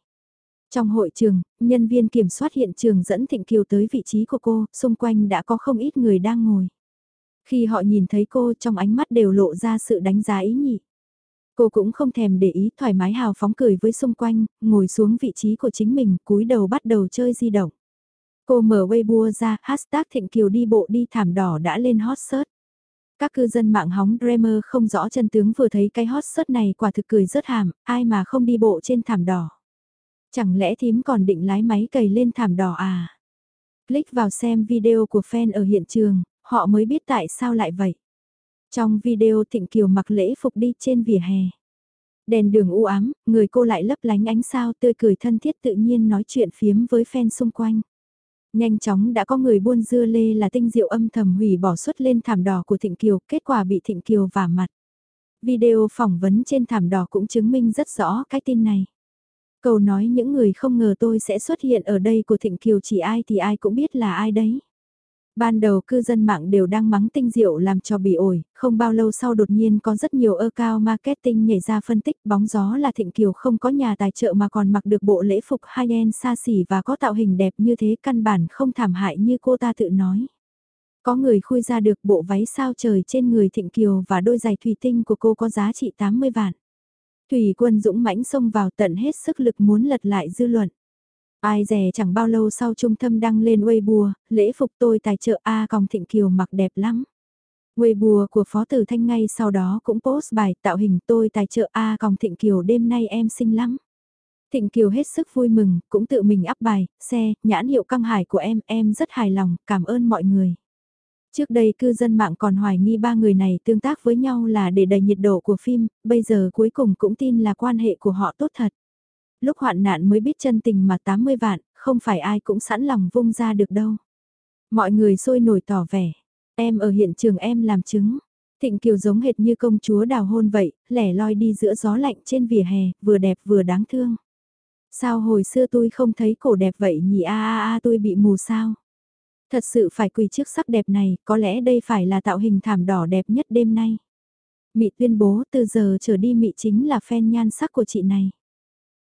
Trong hội trường, nhân viên kiểm soát hiện trường dẫn Thịnh Kiều tới vị trí của cô, xung quanh đã có không ít người đang ngồi. Khi họ nhìn thấy cô trong ánh mắt đều lộ ra sự đánh giá ý nhị. Cô cũng không thèm để ý thoải mái hào phóng cười với xung quanh, ngồi xuống vị trí của chính mình, cúi đầu bắt đầu chơi di động. Cô mở Weibo ra, hashtag Thịnh Kiều đi bộ đi thảm đỏ đã lên hot search. Các cư dân mạng hóng Dreamer không rõ chân tướng vừa thấy cái hot search này quả thực cười rớt hàm, ai mà không đi bộ trên thảm đỏ. Chẳng lẽ thím còn định lái máy cày lên thảm đỏ à? Click vào xem video của fan ở hiện trường, họ mới biết tại sao lại vậy. Trong video Thịnh Kiều mặc lễ phục đi trên vỉa hè. Đèn đường u ám, người cô lại lấp lánh ánh sao tươi cười thân thiết tự nhiên nói chuyện phiếm với fan xung quanh. Nhanh chóng đã có người buôn dưa lê là tinh diệu âm thầm hủy bỏ suất lên thảm đỏ của Thịnh Kiều, kết quả bị Thịnh Kiều vả mặt. Video phỏng vấn trên thảm đỏ cũng chứng minh rất rõ cái tin này. Cầu nói những người không ngờ tôi sẽ xuất hiện ở đây của Thịnh Kiều chỉ ai thì ai cũng biết là ai đấy. Ban đầu cư dân mạng đều đang mắng tinh diệu làm cho bị ổi, không bao lâu sau đột nhiên có rất nhiều ơ cao marketing nhảy ra phân tích bóng gió là Thịnh Kiều không có nhà tài trợ mà còn mặc được bộ lễ phục high-end xa xỉ và có tạo hình đẹp như thế căn bản không thảm hại như cô ta tự nói. Có người khui ra được bộ váy sao trời trên người Thịnh Kiều và đôi giày thủy tinh của cô có giá trị 80 vạn. Thủy quân dũng mãnh xông vào tận hết sức lực muốn lật lại dư luận. Ai dè chẳng bao lâu sau trung thâm đăng lên Weibo, lễ phục tôi tài trợ A còng thịnh kiều mặc đẹp lắm. Weibo của Phó Tử Thanh ngay sau đó cũng post bài tạo hình tôi tài trợ A còng thịnh kiều đêm nay em xinh lắm. Thịnh Kiều hết sức vui mừng, cũng tự mình áp bài, xe, nhãn hiệu căng hải của em, em rất hài lòng, cảm ơn mọi người. Trước đây cư dân mạng còn hoài nghi ba người này tương tác với nhau là để đẩy nhiệt độ của phim, bây giờ cuối cùng cũng tin là quan hệ của họ tốt thật. Lúc hoạn nạn mới biết chân tình mà 80 vạn, không phải ai cũng sẵn lòng vung ra được đâu. Mọi người sôi nổi tỏ vẻ, em ở hiện trường em làm chứng. Thịnh Kiều giống hệt như công chúa đào hôn vậy, lẻ loi đi giữa gió lạnh trên vỉa hè, vừa đẹp vừa đáng thương. Sao hồi xưa tôi không thấy cổ đẹp vậy nhỉ a a a tôi bị mù sao? Thật sự phải quỳ trước sắc đẹp này, có lẽ đây phải là tạo hình thảm đỏ đẹp nhất đêm nay. Mị tuyên bố từ giờ trở đi Mị chính là fan nhan sắc của chị này.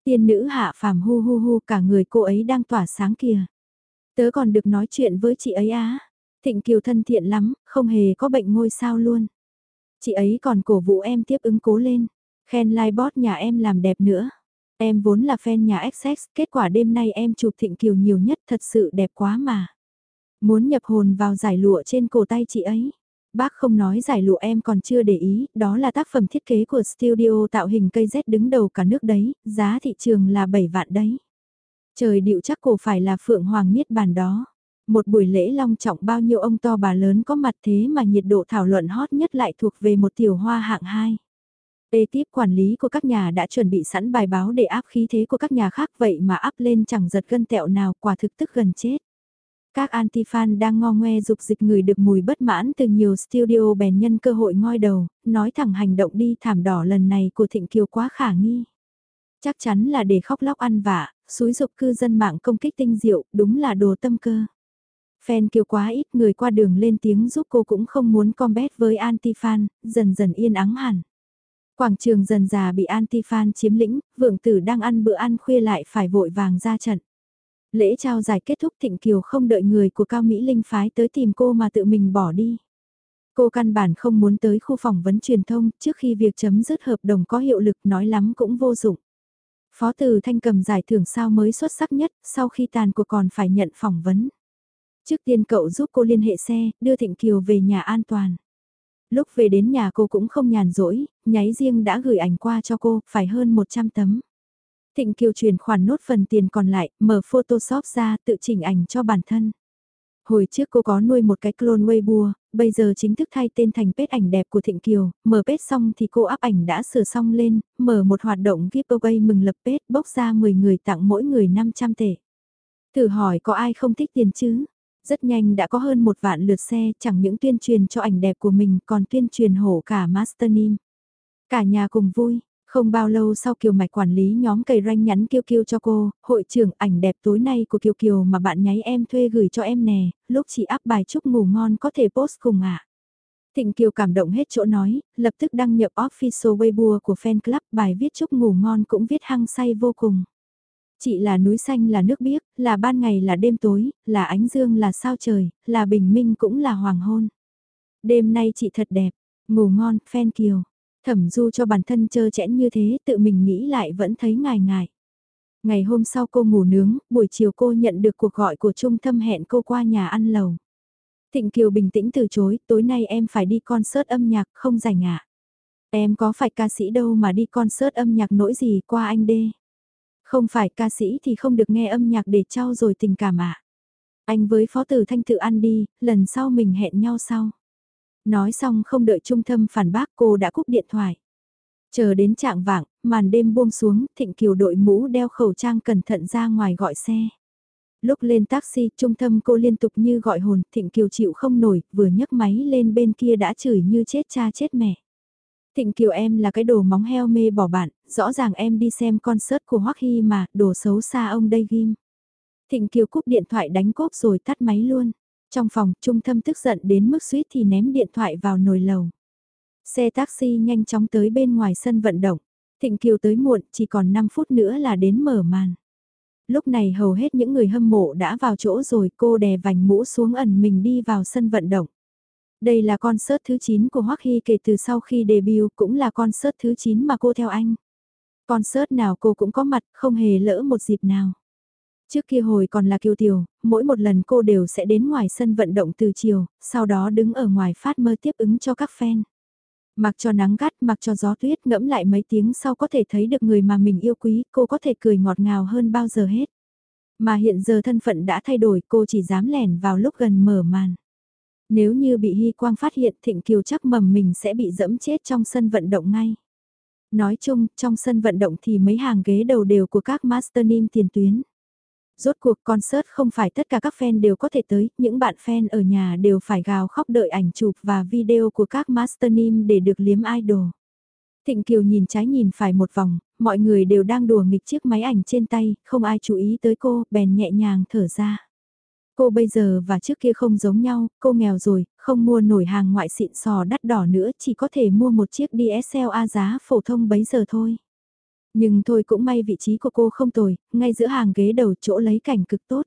Tiên nữ hạ phàm hu hu hu cả người cô ấy đang tỏa sáng kìa. Tớ còn được nói chuyện với chị ấy á. Thịnh Kiều thân thiện lắm, không hề có bệnh ngôi sao luôn. Chị ấy còn cổ vũ em tiếp ứng cố lên. Khen livebot nhà em làm đẹp nữa. Em vốn là fan nhà XX, kết quả đêm nay em chụp Thịnh Kiều nhiều nhất thật sự đẹp quá mà. Muốn nhập hồn vào giải lụa trên cổ tay chị ấy. Bác không nói giải lụa em còn chưa để ý, đó là tác phẩm thiết kế của studio tạo hình cây Z đứng đầu cả nước đấy, giá thị trường là 7 vạn đấy. Trời điệu chắc cổ phải là Phượng Hoàng Niết Bàn đó. Một buổi lễ long trọng bao nhiêu ông to bà lớn có mặt thế mà nhiệt độ thảo luận hot nhất lại thuộc về một tiểu hoa hạng 2. Ê tiếp quản lý của các nhà đã chuẩn bị sẵn bài báo để áp khí thế của các nhà khác vậy mà áp lên chẳng giật gân tẹo nào quả thực tức gần chết. Các anti-fan đang ngo ngoe dục dịch người được mùi bất mãn từ nhiều studio bèn nhân cơ hội ngoi đầu, nói thẳng hành động đi thảm đỏ lần này của Thịnh Kiều quá khả nghi. Chắc chắn là để khóc lóc ăn vạ, xúi dục cư dân mạng công kích tinh diệu, đúng là đồ tâm cơ. Fan Kiều quá ít người qua đường lên tiếng giúp cô cũng không muốn combat với anti-fan, dần dần yên ắng hẳn. Quảng trường dần già bị anti-fan chiếm lĩnh, vượng tử đang ăn bữa ăn khuya lại phải vội vàng ra trận. Lễ trao giải kết thúc Thịnh Kiều không đợi người của Cao Mỹ Linh phái tới tìm cô mà tự mình bỏ đi. Cô căn bản không muốn tới khu phỏng vấn truyền thông trước khi việc chấm dứt hợp đồng có hiệu lực nói lắm cũng vô dụng. Phó Từ Thanh cầm giải thưởng sao mới xuất sắc nhất, sau khi tàn cuộc còn phải nhận phỏng vấn. Trước tiên cậu giúp cô liên hệ xe, đưa Thịnh Kiều về nhà an toàn. Lúc về đến nhà cô cũng không nhàn rỗi, nháy riêng đã gửi ảnh qua cho cô, phải hơn 100 tấm. Thịnh Kiều chuyển khoản nốt phần tiền còn lại, mở Photoshop ra tự chỉnh ảnh cho bản thân. Hồi trước cô có nuôi một cái clone Weibo, bây giờ chính thức thay tên thành page ảnh đẹp của Thịnh Kiều, mở page xong thì cô áp ảnh đã sửa xong lên, mở một hoạt động giveaway mừng lập page bốc ra 10 người tặng mỗi người 500 tệ. Thử hỏi có ai không thích tiền chứ? Rất nhanh đã có hơn một vạn lượt xe, chẳng những tuyên truyền cho ảnh đẹp của mình còn tuyên truyền hổ cả Master Nim. Cả nhà cùng vui, không bao lâu sau Kiều Mạch quản lý nhóm cầy ranh nhắn kêu kêu cho cô, hội trưởng ảnh đẹp tối nay của Kiều Kiều mà bạn nháy em thuê gửi cho em nè, lúc chị áp bài chúc ngủ ngon có thể post cùng ạ. À. Thịnh Kiều cảm động hết chỗ nói, lập tức đăng nhập official Weibo của fan club bài viết chúc ngủ ngon cũng viết hăng say vô cùng. Chị là núi xanh là nước biếc, là ban ngày là đêm tối, là ánh dương là sao trời, là bình minh cũng là hoàng hôn. Đêm nay chị thật đẹp, ngủ ngon, fan Kiều. Thẩm du cho bản thân chơ chẽn như thế tự mình nghĩ lại vẫn thấy ngài ngài. Ngày hôm sau cô ngủ nướng, buổi chiều cô nhận được cuộc gọi của Trung Thâm hẹn cô qua nhà ăn lầu. Thịnh Kiều bình tĩnh từ chối, tối nay em phải đi concert âm nhạc, không rảnh ạ. Em có phải ca sĩ đâu mà đi concert âm nhạc nỗi gì qua anh đê. Không phải ca sĩ thì không được nghe âm nhạc để trao rồi tình cảm ạ. Anh với phó tử thanh tự ăn đi, lần sau mình hẹn nhau sau. Nói xong không đợi trung thâm phản bác cô đã cúp điện thoại. Chờ đến trạng vạng, màn đêm buông xuống, Thịnh Kiều đội mũ đeo khẩu trang cẩn thận ra ngoài gọi xe. Lúc lên taxi, trung thâm cô liên tục như gọi hồn, Thịnh Kiều chịu không nổi, vừa nhấc máy lên bên kia đã chửi như chết cha chết mẹ. Thịnh Kiều em là cái đồ móng heo mê bỏ bạn, rõ ràng em đi xem concert của Hoắc Hy mà, đồ xấu xa ông đây ghim. Thịnh Kiều cúp điện thoại đánh cốp rồi tắt máy luôn. Trong phòng, Trung Thâm tức giận đến mức suýt thì ném điện thoại vào nồi lầu. Xe taxi nhanh chóng tới bên ngoài sân vận động. Thịnh Kiều tới muộn, chỉ còn 5 phút nữa là đến mở màn. Lúc này hầu hết những người hâm mộ đã vào chỗ rồi cô đè vành mũ xuống ẩn mình đi vào sân vận động. Đây là concert thứ 9 của Hoắc Hy kể từ sau khi debut cũng là concert thứ 9 mà cô theo anh. Concert nào cô cũng có mặt, không hề lỡ một dịp nào. Trước kia hồi còn là kiều tiểu, mỗi một lần cô đều sẽ đến ngoài sân vận động từ chiều, sau đó đứng ở ngoài phát mơ tiếp ứng cho các fan. Mặc cho nắng gắt, mặc cho gió tuyết ngẫm lại mấy tiếng sau có thể thấy được người mà mình yêu quý, cô có thể cười ngọt ngào hơn bao giờ hết. Mà hiện giờ thân phận đã thay đổi, cô chỉ dám lẻn vào lúc gần mở màn. Nếu như bị Hy Quang phát hiện Thịnh Kiều chắc mầm mình sẽ bị dẫm chết trong sân vận động ngay. Nói chung, trong sân vận động thì mấy hàng ghế đầu đều của các Master name tiền tuyến. Rốt cuộc concert không phải tất cả các fan đều có thể tới, những bạn fan ở nhà đều phải gào khóc đợi ảnh chụp và video của các masternim để được liếm idol. Thịnh Kiều nhìn trái nhìn phải một vòng, mọi người đều đang đùa nghịch chiếc máy ảnh trên tay, không ai chú ý tới cô, bèn nhẹ nhàng thở ra. Cô bây giờ và trước kia không giống nhau, cô nghèo rồi, không mua nổi hàng ngoại xịn sò đắt đỏ nữa, chỉ có thể mua một chiếc DSLR giá phổ thông bấy giờ thôi. Nhưng thôi cũng may vị trí của cô không tồi, ngay giữa hàng ghế đầu chỗ lấy cảnh cực tốt.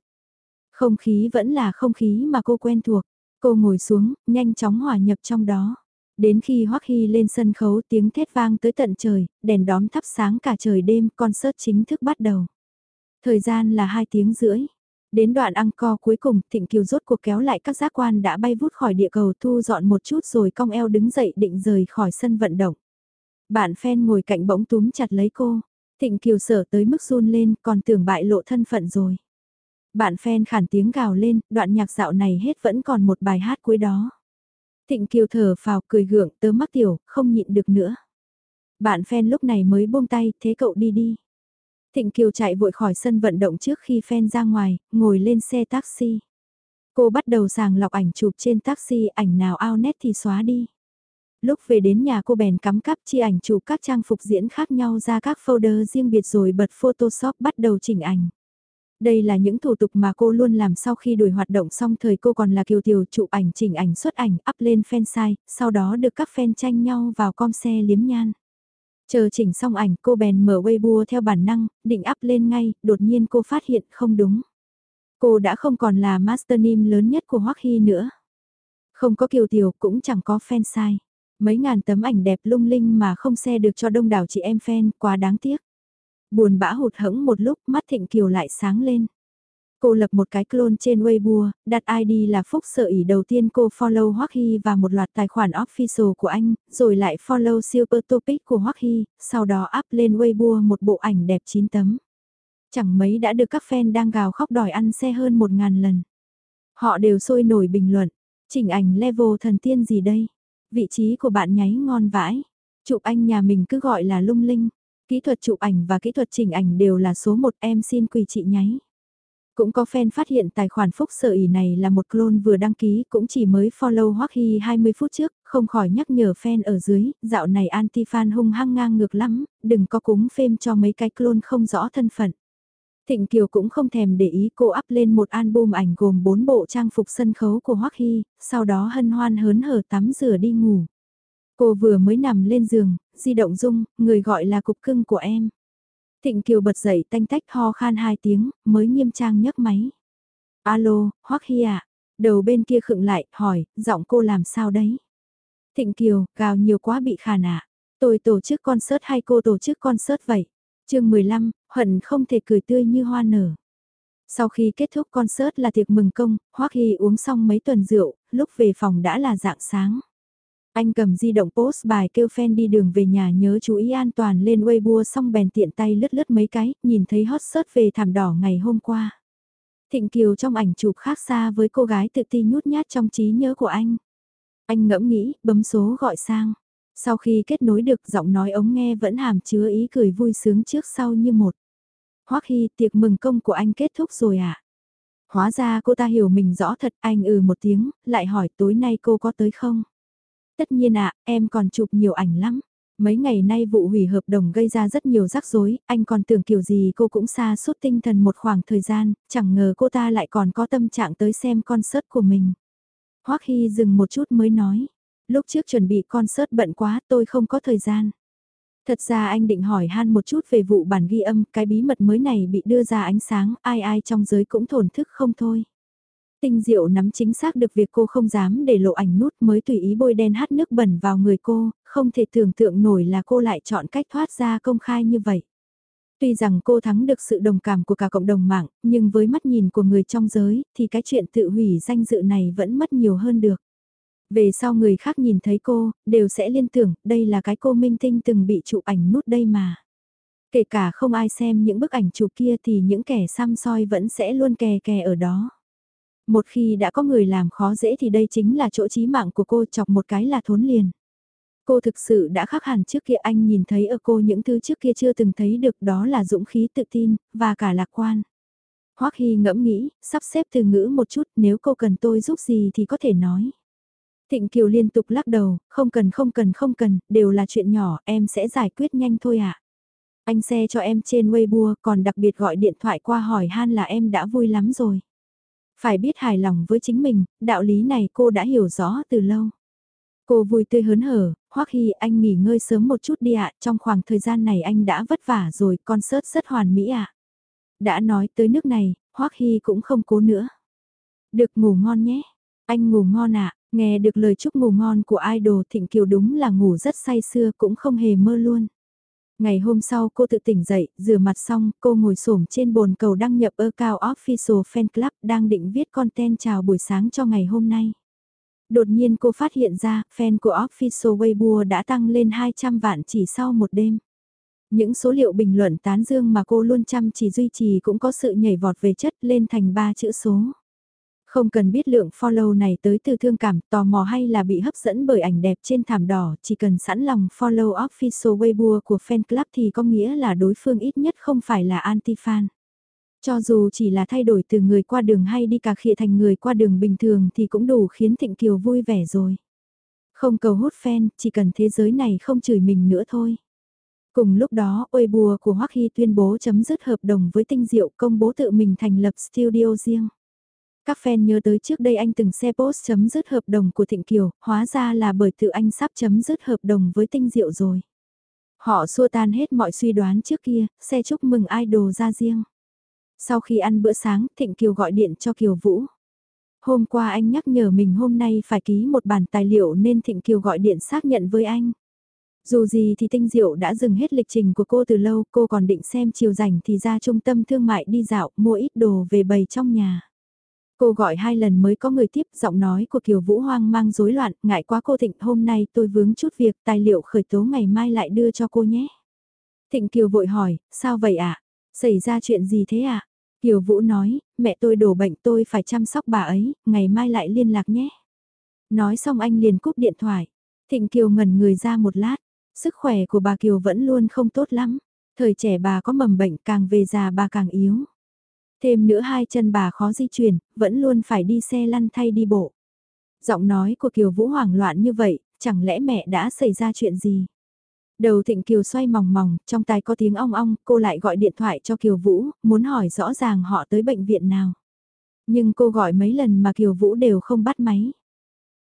Không khí vẫn là không khí mà cô quen thuộc. Cô ngồi xuống, nhanh chóng hòa nhập trong đó. Đến khi Hoắc Hy lên sân khấu tiếng thét vang tới tận trời, đèn đóm thắp sáng cả trời đêm, concert chính thức bắt đầu. Thời gian là 2 tiếng rưỡi. Đến đoạn ăn co cuối cùng, Thịnh Kiều rốt cuộc kéo lại các giác quan đã bay vút khỏi địa cầu thu dọn một chút rồi cong eo đứng dậy định rời khỏi sân vận động. Bạn phen ngồi cạnh bỗng túm chặt lấy cô. Thịnh Kiều sở tới mức run lên còn tưởng bại lộ thân phận rồi. Bạn phen khản tiếng gào lên, đoạn nhạc dạo này hết vẫn còn một bài hát cuối đó. Thịnh Kiều thở phào cười gượng tớ mắc tiểu, không nhịn được nữa. Bạn phen lúc này mới buông tay, thế cậu đi đi. Thịnh Kiều chạy vội khỏi sân vận động trước khi phen ra ngoài, ngồi lên xe taxi. Cô bắt đầu sàng lọc ảnh chụp trên taxi, ảnh nào ao nét thì xóa đi. Lúc về đến nhà cô bèn cắm cắp chi ảnh chụp các trang phục diễn khác nhau ra các folder riêng biệt rồi bật Photoshop bắt đầu chỉnh ảnh. Đây là những thủ tục mà cô luôn làm sau khi đuổi hoạt động xong thời cô còn là kiều tiểu chụp ảnh chỉnh ảnh xuất ảnh up lên fan site, sau đó được các fan tranh nhau vào com xe liếm nhan. Chờ chỉnh xong ảnh cô bèn mở Weibo theo bản năng, định up lên ngay, đột nhiên cô phát hiện không đúng. Cô đã không còn là master name lớn nhất của Hoắc Hy nữa. Không có kiều tiểu cũng chẳng có fan site. Mấy ngàn tấm ảnh đẹp lung linh mà không xe được cho đông đảo chị em fan, quá đáng tiếc. Buồn bã hụt hẫng một lúc mắt Thịnh Kiều lại sáng lên. Cô lập một cái clone trên Weibo, đặt ID là Phúc Sợ ý đầu tiên cô follow Hoắc Hy và một loạt tài khoản official của anh, rồi lại follow Super Topic của Hoắc Hy, sau đó up lên Weibo một bộ ảnh đẹp 9 tấm. Chẳng mấy đã được các fan đang gào khóc đòi ăn xe hơn 1.000 lần. Họ đều sôi nổi bình luận, chỉnh ảnh level thần tiên gì đây? Vị trí của bạn nháy ngon vãi. Chụp anh nhà mình cứ gọi là lung linh. Kỹ thuật chụp ảnh và kỹ thuật chỉnh ảnh đều là số một em xin quỳ chị nháy. Cũng có fan phát hiện tài khoản phúc sở ỉ này là một clone vừa đăng ký cũng chỉ mới follow Hoắc Hy 20 phút trước, không khỏi nhắc nhở fan ở dưới, dạo này anti-fan hung hăng ngang ngược lắm, đừng có cúng phêm cho mấy cái clone không rõ thân phận. Thịnh Kiều cũng không thèm để ý cô up lên một album ảnh gồm 4 bộ trang phục sân khấu của Hoắc Hy, sau đó hân hoan hớn hở tắm rửa đi ngủ. Cô vừa mới nằm lên giường, di động rung, người gọi là cục cưng của em. Thịnh Kiều bật dậy tanh tách ho khan hai tiếng, mới nghiêm trang nhấc máy. Alo, Hoắc Hy ạ. Đầu bên kia khựng lại, hỏi, giọng cô làm sao đấy? Thịnh Kiều, gào nhiều quá bị khàn ạ. Tôi tổ chức concert hay cô tổ chức concert vậy? Chương 15, hận không thể cười tươi như hoa nở. Sau khi kết thúc concert là tiệc mừng công, Hoắc Hy uống xong mấy tuần rượu, lúc về phòng đã là dạng sáng. Anh cầm di động post bài kêu fan đi đường về nhà nhớ chú ý an toàn lên Weibo xong bèn tiện tay lướt lướt mấy cái, nhìn thấy hot search về thảm đỏ ngày hôm qua. Thịnh Kiều trong ảnh chụp khác xa với cô gái tự ti nhút nhát trong trí nhớ của anh. Anh ngẫm nghĩ, bấm số gọi sang. Sau khi kết nối được giọng nói ống nghe vẫn hàm chứa ý cười vui sướng trước sau như một. Hoắc Hy tiệc mừng công của anh kết thúc rồi à? Hóa ra cô ta hiểu mình rõ thật anh ừ một tiếng, lại hỏi tối nay cô có tới không? Tất nhiên ạ, em còn chụp nhiều ảnh lắm. Mấy ngày nay vụ hủy hợp đồng gây ra rất nhiều rắc rối, anh còn tưởng kiểu gì cô cũng xa suốt tinh thần một khoảng thời gian, chẳng ngờ cô ta lại còn có tâm trạng tới xem concert của mình. Hoắc Hy dừng một chút mới nói, lúc trước chuẩn bị concert bận quá tôi không có thời gian. Thật ra anh định hỏi han một chút về vụ bản ghi âm, cái bí mật mới này bị đưa ra ánh sáng, ai ai trong giới cũng thổn thức không thôi. Tinh diệu nắm chính xác được việc cô không dám để lộ ảnh nút mới tùy ý bôi đen hát nước bẩn vào người cô, không thể tưởng tượng nổi là cô lại chọn cách thoát ra công khai như vậy. Tuy rằng cô thắng được sự đồng cảm của cả cộng đồng mạng, nhưng với mắt nhìn của người trong giới, thì cái chuyện tự hủy danh dự này vẫn mất nhiều hơn được. Về sau người khác nhìn thấy cô, đều sẽ liên tưởng, đây là cái cô minh tinh từng bị chụp ảnh nút đây mà. Kể cả không ai xem những bức ảnh chụp kia thì những kẻ xăm soi vẫn sẽ luôn kè kè ở đó. Một khi đã có người làm khó dễ thì đây chính là chỗ chí mạng của cô chọc một cái là thốn liền. Cô thực sự đã khác hẳn trước kia anh nhìn thấy ở cô những thứ trước kia chưa từng thấy được đó là dũng khí tự tin, và cả lạc quan. Hoắc Hy ngẫm nghĩ, sắp xếp từ ngữ một chút nếu cô cần tôi giúp gì thì có thể nói. Thịnh Kiều liên tục lắc đầu, không cần không cần không cần, đều là chuyện nhỏ, em sẽ giải quyết nhanh thôi ạ. À. Anh xe cho em trên Weibo còn đặc biệt gọi điện thoại qua hỏi han là em đã vui lắm rồi. Phải biết hài lòng với chính mình, đạo lý này cô đã hiểu rõ từ lâu. Cô vui tươi hớn hở, Hoắc Hy anh nghỉ ngơi sớm một chút đi ạ, trong khoảng thời gian này anh đã vất vả rồi, concert rất hoàn mỹ ạ. Đã nói tới nước này, Hoắc Hy cũng không cố nữa. Được ngủ ngon nhé, anh ngủ ngon ạ, nghe được lời chúc ngủ ngon của idol Thịnh Kiều đúng là ngủ rất say sưa cũng không hề mơ luôn. Ngày hôm sau cô tự tỉnh dậy, rửa mặt xong, cô ngồi xổm trên bồn cầu đăng nhập ơ cao Official Fan Club đang định viết content chào buổi sáng cho ngày hôm nay. Đột nhiên cô phát hiện ra, fan của Official Weibo đã tăng lên 200 vạn chỉ sau một đêm. Những số liệu bình luận tán dương mà cô luôn chăm chỉ duy trì cũng có sự nhảy vọt về chất lên thành 3 chữ số. Không cần biết lượng follow này tới từ thương cảm, tò mò hay là bị hấp dẫn bởi ảnh đẹp trên thảm đỏ, chỉ cần sẵn lòng follow official Weibo của fan club thì có nghĩa là đối phương ít nhất không phải là anti-fan. Cho dù chỉ là thay đổi từ người qua đường hay đi cà khịa thành người qua đường bình thường thì cũng đủ khiến Thịnh Kiều vui vẻ rồi. Không cầu hút fan, chỉ cần thế giới này không chửi mình nữa thôi. Cùng lúc đó, Weibo của Hoắc Hy tuyên bố chấm dứt hợp đồng với Tinh Diệu công bố tự mình thành lập studio riêng. Các fan nhớ tới trước đây anh từng xe post chấm dứt hợp đồng của Thịnh Kiều, hóa ra là bởi tự anh sắp chấm dứt hợp đồng với Tinh Diệu rồi. Họ xua tan hết mọi suy đoán trước kia, xe chúc mừng idol ra riêng. Sau khi ăn bữa sáng, Thịnh Kiều gọi điện cho Kiều Vũ. Hôm qua anh nhắc nhở mình hôm nay phải ký một bản tài liệu nên Thịnh Kiều gọi điện xác nhận với anh. Dù gì thì tinh diệu đã dừng hết lịch trình của cô từ lâu, cô còn định xem chiều rảnh thì ra trung tâm thương mại đi dạo, mua ít đồ về bày trong nhà. Cô gọi hai lần mới có người tiếp, giọng nói của Kiều Vũ hoang mang rối loạn, ngại quá cô Thịnh, hôm nay tôi vướng chút việc, tài liệu khởi tố ngày mai lại đưa cho cô nhé. Thịnh Kiều vội hỏi, sao vậy ạ? À? Xảy ra chuyện gì thế ạ? À? Kiều Vũ nói, mẹ tôi đổ bệnh tôi phải chăm sóc bà ấy, ngày mai lại liên lạc nhé. Nói xong anh liền cúp điện thoại. Thịnh Kiều ngẩn người ra một lát, sức khỏe của bà Kiều vẫn luôn không tốt lắm. Thời trẻ bà có mầm bệnh càng về già bà càng yếu. Thêm nữa hai chân bà khó di chuyển, vẫn luôn phải đi xe lăn thay đi bộ. Giọng nói của Kiều Vũ hoảng loạn như vậy, chẳng lẽ mẹ đã xảy ra chuyện gì? Đầu Thịnh Kiều xoay mòng mòng, trong tai có tiếng ong ong, cô lại gọi điện thoại cho Kiều Vũ, muốn hỏi rõ ràng họ tới bệnh viện nào. Nhưng cô gọi mấy lần mà Kiều Vũ đều không bắt máy.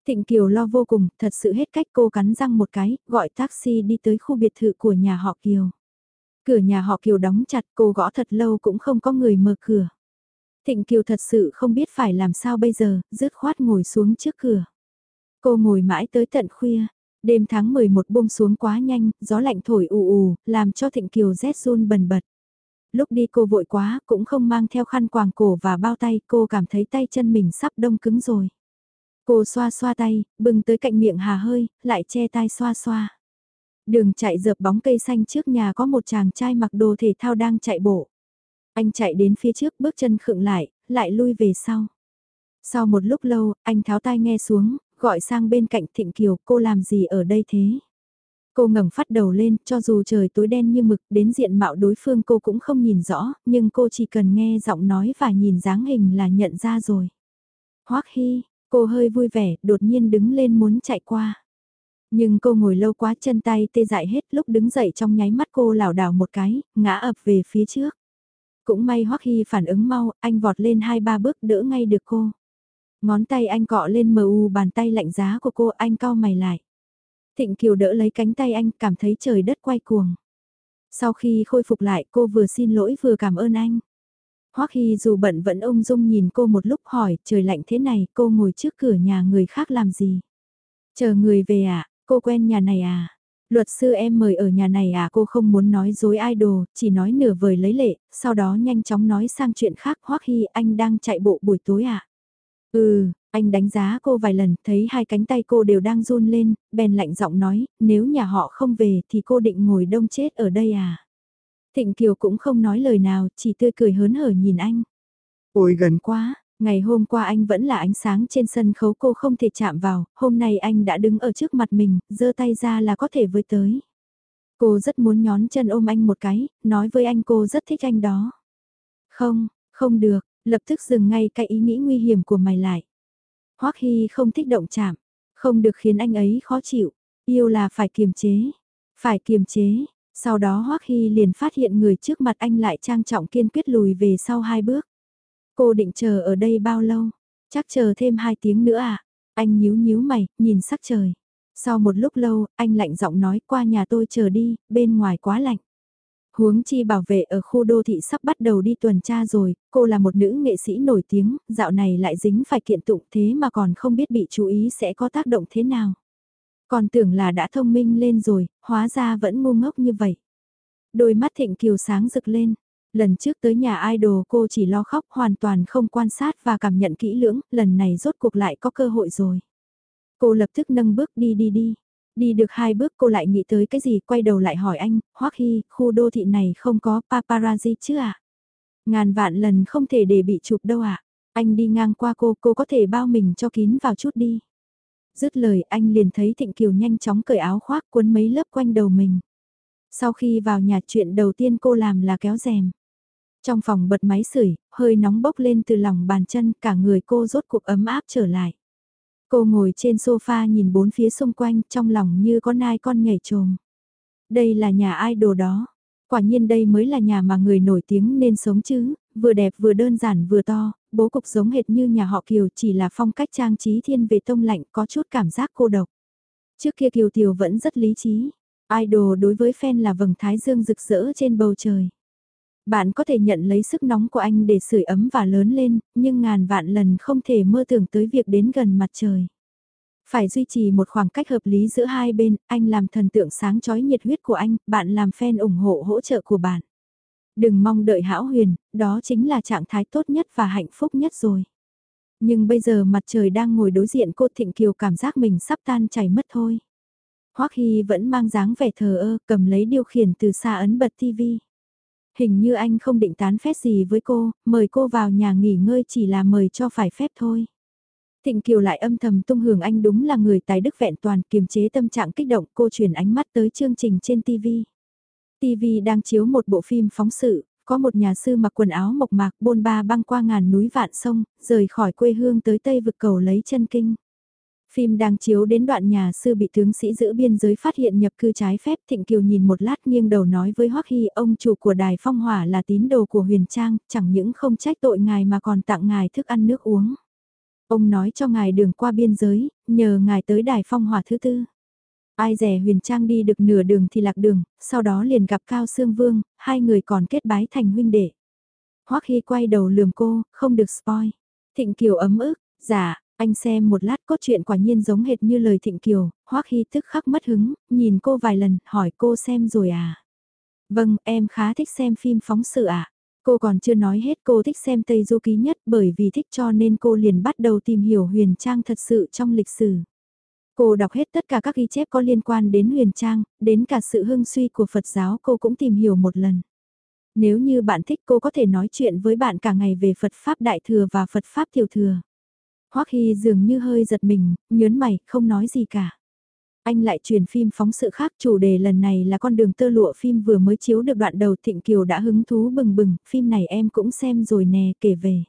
Thịnh Kiều lo vô cùng, thật sự hết cách cô cắn răng một cái, gọi taxi đi tới khu biệt thự của nhà họ Kiều. Cửa nhà họ Kiều đóng chặt cô gõ thật lâu cũng không có người mở cửa. Thịnh Kiều thật sự không biết phải làm sao bây giờ, rứt khoát ngồi xuống trước cửa. Cô ngồi mãi tới tận khuya, đêm tháng 11 buông xuống quá nhanh, gió lạnh thổi ù ù, làm cho Thịnh Kiều rét run bần bật. Lúc đi cô vội quá, cũng không mang theo khăn quàng cổ và bao tay, cô cảm thấy tay chân mình sắp đông cứng rồi. Cô xoa xoa tay, bưng tới cạnh miệng hà hơi, lại che tai xoa xoa. Đường chạy dợp bóng cây xanh trước nhà có một chàng trai mặc đồ thể thao đang chạy bộ. Anh chạy đến phía trước bước chân khựng lại, lại lui về sau. Sau một lúc lâu, anh tháo tai nghe xuống, gọi sang bên cạnh Thịnh Kiều, cô làm gì ở đây thế? Cô ngẩng phát đầu lên, cho dù trời tối đen như mực, đến diện mạo đối phương cô cũng không nhìn rõ, nhưng cô chỉ cần nghe giọng nói và nhìn dáng hình là nhận ra rồi. Hoắc Hy, cô hơi vui vẻ, đột nhiên đứng lên muốn chạy qua. Nhưng cô ngồi lâu quá chân tay tê dại hết lúc đứng dậy trong nháy mắt cô lảo đảo một cái, ngã ập về phía trước. Cũng may Hoắc Hy phản ứng mau, anh vọt lên hai ba bước đỡ ngay được cô. Ngón tay anh cọ lên mờ u bàn tay lạnh giá của cô anh cau mày lại. Thịnh Kiều đỡ lấy cánh tay anh cảm thấy trời đất quay cuồng. Sau khi khôi phục lại cô vừa xin lỗi vừa cảm ơn anh. Hoắc Hy dù bận vẫn ung dung nhìn cô một lúc hỏi trời lạnh thế này cô ngồi trước cửa nhà người khác làm gì. Chờ người về à, Cô quen nhà này à? Luật sư em mời ở nhà này à cô không muốn nói dối idol, chỉ nói nửa vời lấy lệ, sau đó nhanh chóng nói sang chuyện khác Hoắc Hy anh đang chạy bộ buổi tối à? Ừ, anh đánh giá cô vài lần, thấy hai cánh tay cô đều đang run lên, bèn lạnh giọng nói, nếu nhà họ không về thì cô định ngồi đông chết ở đây à? Thịnh Kiều cũng không nói lời nào, chỉ tươi cười hớn hở nhìn anh. Ôi gần quá, Ngày hôm qua anh vẫn là ánh sáng trên sân khấu cô không thể chạm vào, hôm nay anh đã đứng ở trước mặt mình, giơ tay ra là có thể với tới. Cô rất muốn nhón chân ôm anh một cái, nói với anh cô rất thích anh đó. Không, không được, lập tức dừng ngay cái ý nghĩ nguy hiểm của mày lại. Hoắc Hy không thích động chạm, không được khiến anh ấy khó chịu, yêu là phải kiềm chế, phải kiềm chế. Sau đó Hoắc Hy liền phát hiện người trước mặt anh lại trang trọng kiên quyết lùi về sau hai bước. Cô định chờ ở đây bao lâu? Chắc chờ thêm hai tiếng nữa à? Anh nhíu nhíu mày, nhìn sắc trời. Sau một lúc lâu, anh lạnh giọng nói qua nhà tôi chờ đi, bên ngoài quá lạnh. Huống chi bảo vệ ở khu đô thị sắp bắt đầu đi tuần tra rồi, cô là một nữ nghệ sĩ nổi tiếng, dạo này lại dính phải kiện tụng thế mà còn không biết bị chú ý sẽ có tác động thế nào. Còn tưởng là đã thông minh lên rồi, hóa ra vẫn ngu ngốc như vậy. Đôi mắt thịnh kiều sáng rực lên, Lần trước tới nhà idol cô chỉ lo khóc hoàn toàn không quan sát và cảm nhận kỹ lưỡng, lần này rốt cuộc lại có cơ hội rồi. Cô lập tức nâng bước đi đi đi. Đi được hai bước cô lại nghĩ tới cái gì quay đầu lại hỏi anh, Hoắc Hy, khu đô thị này không có paparazzi chứ ạ? À? Ngàn vạn lần không thể để bị chụp đâu ạ. À? Anh đi ngang qua cô, cô có thể bao mình cho kín vào chút đi. Dứt lời anh liền thấy Thịnh Kiều nhanh chóng cởi áo khoác cuốn mấy lớp quanh đầu mình. Sau khi vào nhà chuyện đầu tiên cô làm là kéo rèm. Trong phòng bật máy sưởi, hơi nóng bốc lên từ lòng bàn chân, cả người cô rốt cuộc ấm áp trở lại. Cô ngồi trên sofa nhìn bốn phía xung quanh, trong lòng như có nai con nhảy trồm. Đây là nhà ai đồ đó. Quả nhiên đây mới là nhà mà người nổi tiếng nên sống chứ, vừa đẹp vừa đơn giản vừa to, bố cục giống hệt như nhà họ Kiều chỉ là phong cách trang trí thiên về tông lạnh có chút cảm giác cô độc. Trước kia Kiều Tiểu vẫn rất lý trí, idol đối với fan là vầng thái dương rực rỡ trên bầu trời. Bạn có thể nhận lấy sức nóng của anh để sưởi ấm và lớn lên, nhưng ngàn vạn lần không thể mơ tưởng tới việc đến gần mặt trời. Phải duy trì một khoảng cách hợp lý giữa hai bên, anh làm thần tượng sáng chói nhiệt huyết của anh, bạn làm fan ủng hộ hỗ trợ của bạn. Đừng mong đợi hão huyền, đó chính là trạng thái tốt nhất và hạnh phúc nhất rồi. Nhưng bây giờ mặt trời đang ngồi đối diện cô Thịnh Kiều cảm giác mình sắp tan chảy mất thôi. Hoắc Hy vẫn mang dáng vẻ thờ ơ, cầm lấy điều khiển từ xa ấn bật tivi. Hình như anh không định tán phép gì với cô, mời cô vào nhà nghỉ ngơi chỉ là mời cho phải phép thôi. Thịnh Kiều lại âm thầm tung hưởng anh đúng là người tài đức vẹn toàn kiềm chế tâm trạng kích động cô chuyển ánh mắt tới chương trình trên TV. TV đang chiếu một bộ phim phóng sự, có một nhà sư mặc quần áo mộc mạc bôn ba băng qua ngàn núi vạn sông, rời khỏi quê hương tới Tây vực cầu lấy chân kinh. Phim đang chiếu đến đoạn nhà sư bị tướng sĩ giữ biên giới phát hiện nhập cư trái phép Thịnh Kiều nhìn một lát nghiêng đầu nói với Hoắc Hy ông chủ của đài phong hỏa là tín đồ của huyền trang, chẳng những không trách tội ngài mà còn tặng ngài thức ăn nước uống. Ông nói cho ngài đường qua biên giới, nhờ ngài tới đài phong hỏa thứ tư. Ai rẻ huyền trang đi được nửa đường thì lạc đường, sau đó liền gặp Cao Sương Vương, hai người còn kết bái thành huynh đệ. Hoắc Hy quay đầu lườm cô, không được spoil. Thịnh Kiều ấm ức, dạ, anh xem một lát cốt truyện quả nhiên giống hệt như lời Thịnh Kiều, Hoắc Hy tức khắc mất hứng, nhìn cô vài lần, hỏi cô xem rồi à? Vâng, em khá thích xem phim phóng sự ạ. À? Cô còn chưa nói hết cô thích xem Tây Du Ký nhất bởi vì thích cho nên cô liền bắt đầu tìm hiểu huyền trang thật sự trong lịch sử. Cô đọc hết tất cả các ghi chép có liên quan đến huyền trang, đến cả sự hưng suy của Phật giáo cô cũng tìm hiểu một lần. Nếu như bạn thích cô có thể nói chuyện với bạn cả ngày về Phật Pháp Đại Thừa và Phật Pháp Tiểu Thừa. Hoắc Hy dường như hơi giật mình, nhớn mày, không nói gì cả. Anh lại truyền phim phóng sự khác chủ đề lần này là con đường tơ lụa phim vừa mới chiếu được đoạn đầu Thịnh Kiều đã hứng thú bừng bừng, phim này em cũng xem rồi nè kể về.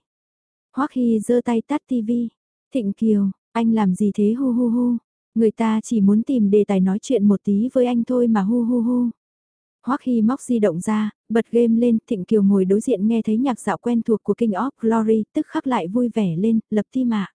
Hoắc Hy giơ tay tắt tivi. Thịnh Kiều, anh làm gì thế hu hu hu. Người ta chỉ muốn tìm đề tài nói chuyện một tí với anh thôi mà hu hu hu. Hoắc Hy móc di động ra, bật game lên, Thịnh Kiều ngồi đối diện nghe thấy nhạc dạo quen thuộc của King of Glory, tức khắc lại vui vẻ lên, lập tim ạ.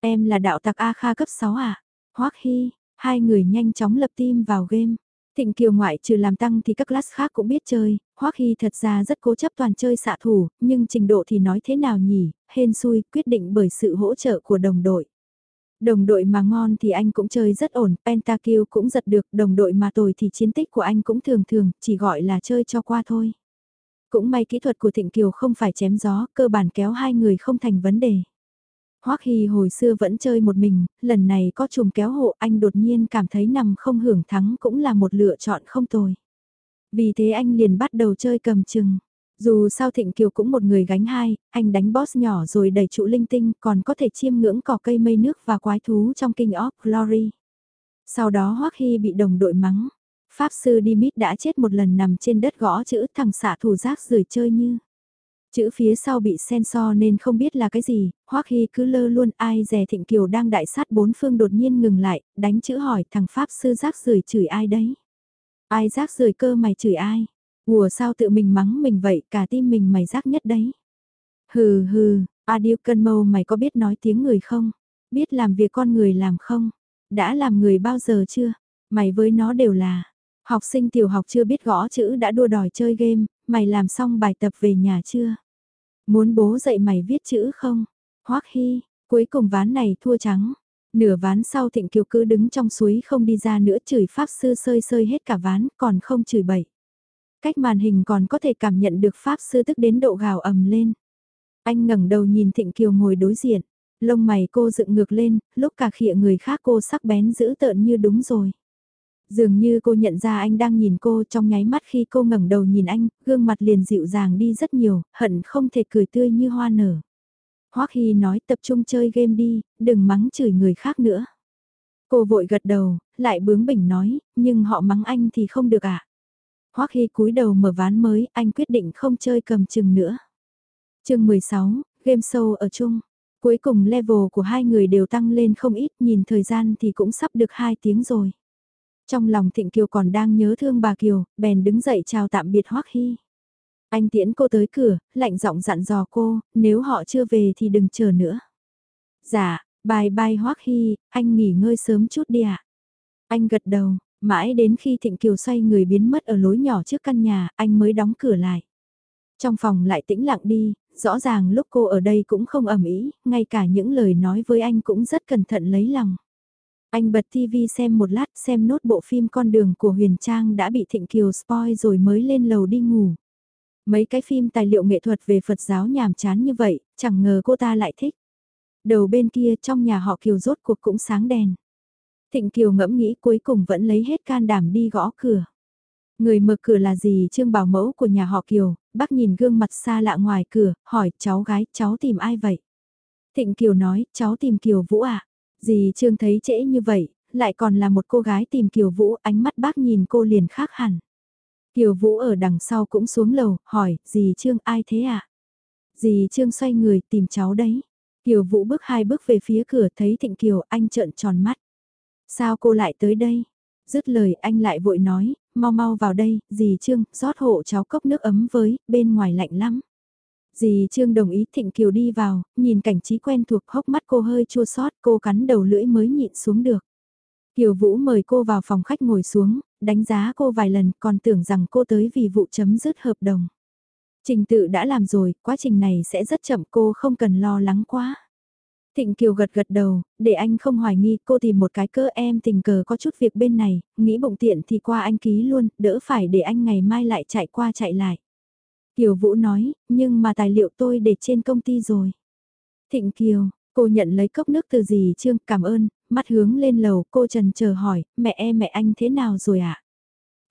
Em là đạo tặc A Kha cấp 6 à? Hoắc Hy, hai người nhanh chóng lập tim vào game. Thịnh Kiều ngoại trừ làm tăng thì các class khác cũng biết chơi, Hoắc Hy thật ra rất cố chấp toàn chơi xạ thủ, nhưng trình độ thì nói thế nào nhỉ, hên xui, quyết định bởi sự hỗ trợ của đồng đội. Đồng đội mà ngon thì anh cũng chơi rất ổn, Pentakill cũng giật được, đồng đội mà tồi thì chiến tích của anh cũng thường thường, chỉ gọi là chơi cho qua thôi. Cũng may kỹ thuật của Thịnh Kiều không phải chém gió, cơ bản kéo hai người không thành vấn đề. Hoắc Hy hồi xưa vẫn chơi một mình, lần này có chùm kéo hộ anh đột nhiên cảm thấy nằm không hưởng thắng cũng là một lựa chọn không tồi. Vì thế anh liền bắt đầu chơi cầm chừng. Dù sao Thịnh Kiều cũng một người gánh hai, anh đánh boss nhỏ rồi đẩy trụ linh tinh còn có thể chiêm ngưỡng cỏ cây mây nước và quái thú trong King of Glory. Sau đó Hoắc Hy bị đồng đội mắng. Pháp sư Dimit đã chết một lần nằm trên đất gõ chữ thằng xạ thủ rác rời chơi như. Chữ phía sau bị sensor nên không biết là cái gì, Hoắc Hy cứ lơ luôn ai dè Thịnh Kiều đang đại sát bốn phương đột nhiên ngừng lại, đánh chữ hỏi thằng Pháp sư rác rưởi chửi ai đấy. Ai rác rưởi cơ mày chửi ai. Ủa sao tự mình mắng mình vậy, cả tim mình mày rác nhất đấy. Hừ hừ, Adil cân mâu mày có biết nói tiếng người không? Biết làm việc con người làm không? Đã làm người bao giờ chưa? Mày với nó đều là. Học sinh tiểu học chưa biết gõ chữ đã đua đòi chơi game, mày làm xong bài tập về nhà chưa? Muốn bố dạy mày viết chữ không? Hoắc Hy, cuối cùng ván này thua trắng. Nửa ván sau Thịnh Kiều cứ đứng trong suối không đi ra nữa chửi Pháp Sư sơi sơi hết cả ván còn không chửi bậy. Cách màn hình còn có thể cảm nhận được Pháp Sư tức đến độ gào ầm lên. Anh ngẩng đầu nhìn Thịnh Kiều ngồi đối diện. Lông mày cô dựng ngược lên, lúc cả khịa người khác cô sắc bén dữ tợn như đúng rồi. Dường như cô nhận ra anh đang nhìn cô trong nháy mắt khi cô ngẩng đầu nhìn anh, gương mặt liền dịu dàng đi rất nhiều, hận không thể cười tươi như hoa nở. Hoắc Hy nói tập trung chơi game đi, đừng mắng chửi người khác nữa. Cô vội gật đầu, lại bướng bỉnh nói, nhưng họ mắng anh thì không được ạ. À? Hoắc Hy cúi đầu mở ván mới, anh quyết định không chơi cầm chừng nữa. chương 16, game show ở chung. Cuối cùng level của hai người đều tăng lên không ít, nhìn thời gian thì cũng sắp được 2 tiếng rồi. Trong lòng Thịnh Kiều còn đang nhớ thương bà Kiều, bèn đứng dậy chào tạm biệt Hoắc Hy. Anh tiễn cô tới cửa, lạnh giọng dặn dò cô, nếu họ chưa về thì đừng chờ nữa. Dạ, bye bye Hoắc Hy, anh nghỉ ngơi sớm chút đi ạ. Anh gật đầu, mãi đến khi Thịnh Kiều xoay người biến mất ở lối nhỏ trước căn nhà, anh mới đóng cửa lại. Trong phòng lại tĩnh lặng đi, rõ ràng lúc cô ở đây cũng không ẩm ý, ngay cả những lời nói với anh cũng rất cẩn thận lấy lòng. Anh bật TV xem một lát xem nốt bộ phim Con đường của Huyền Trang đã bị Thịnh Kiều spoil rồi mới lên lầu đi ngủ. Mấy cái phim tài liệu nghệ thuật về Phật giáo nhàm chán như vậy, chẳng ngờ cô ta lại thích. Đầu bên kia trong nhà họ Kiều rốt cuộc cũng sáng đèn. Thịnh Kiều ngẫm nghĩ cuối cùng vẫn lấy hết can đảm đi gõ cửa. Người mở cửa là gì Trương Bảo Mẫu của nhà họ Kiều, bác nhìn gương mặt xa lạ ngoài cửa, hỏi cháu gái cháu tìm ai vậy? Thịnh Kiều nói, cháu tìm Kiều Vũ ạ. À? Dì Trương thấy trễ như vậy, lại còn là một cô gái tìm Kiều Vũ, ánh mắt bác nhìn cô liền khác hẳn. Kiều Vũ ở đằng sau cũng xuống lầu, hỏi, dì Trương ai thế ạ? À? Dì Trương xoay người tìm cháu đấy. Kiều Vũ bước hai bước về phía cửa thấy Thịnh Kiều anh trợn tròn mắt. Sao cô lại tới đây? Dứt lời anh lại vội nói, mau mau vào đây, dì Trương, rót hộ cháu cốc nước ấm với, bên ngoài lạnh lắm. Dì Trương đồng ý Thịnh Kiều đi vào, nhìn cảnh trí quen thuộc hốc mắt cô hơi chua xót cô cắn đầu lưỡi mới nhịn xuống được. Kiều Vũ mời cô vào phòng khách ngồi xuống, đánh giá cô vài lần còn tưởng rằng cô tới vì vụ chấm dứt hợp đồng. Trình tự đã làm rồi, quá trình này sẽ rất chậm cô không cần lo lắng quá. Thịnh Kiều gật gật đầu, để anh không hoài nghi cô tìm một cái cơ em tình cờ có chút việc bên này, nghĩ bụng tiện thì qua anh ký luôn, đỡ phải để anh ngày mai lại chạy qua chạy lại. Kiều Vũ nói, nhưng mà tài liệu tôi để trên công ty rồi. Thịnh Kiều, cô nhận lấy cốc nước từ dì Trương, cảm ơn, mắt hướng lên lầu, cô trần chờ hỏi, mẹ em mẹ anh thế nào rồi ạ? À?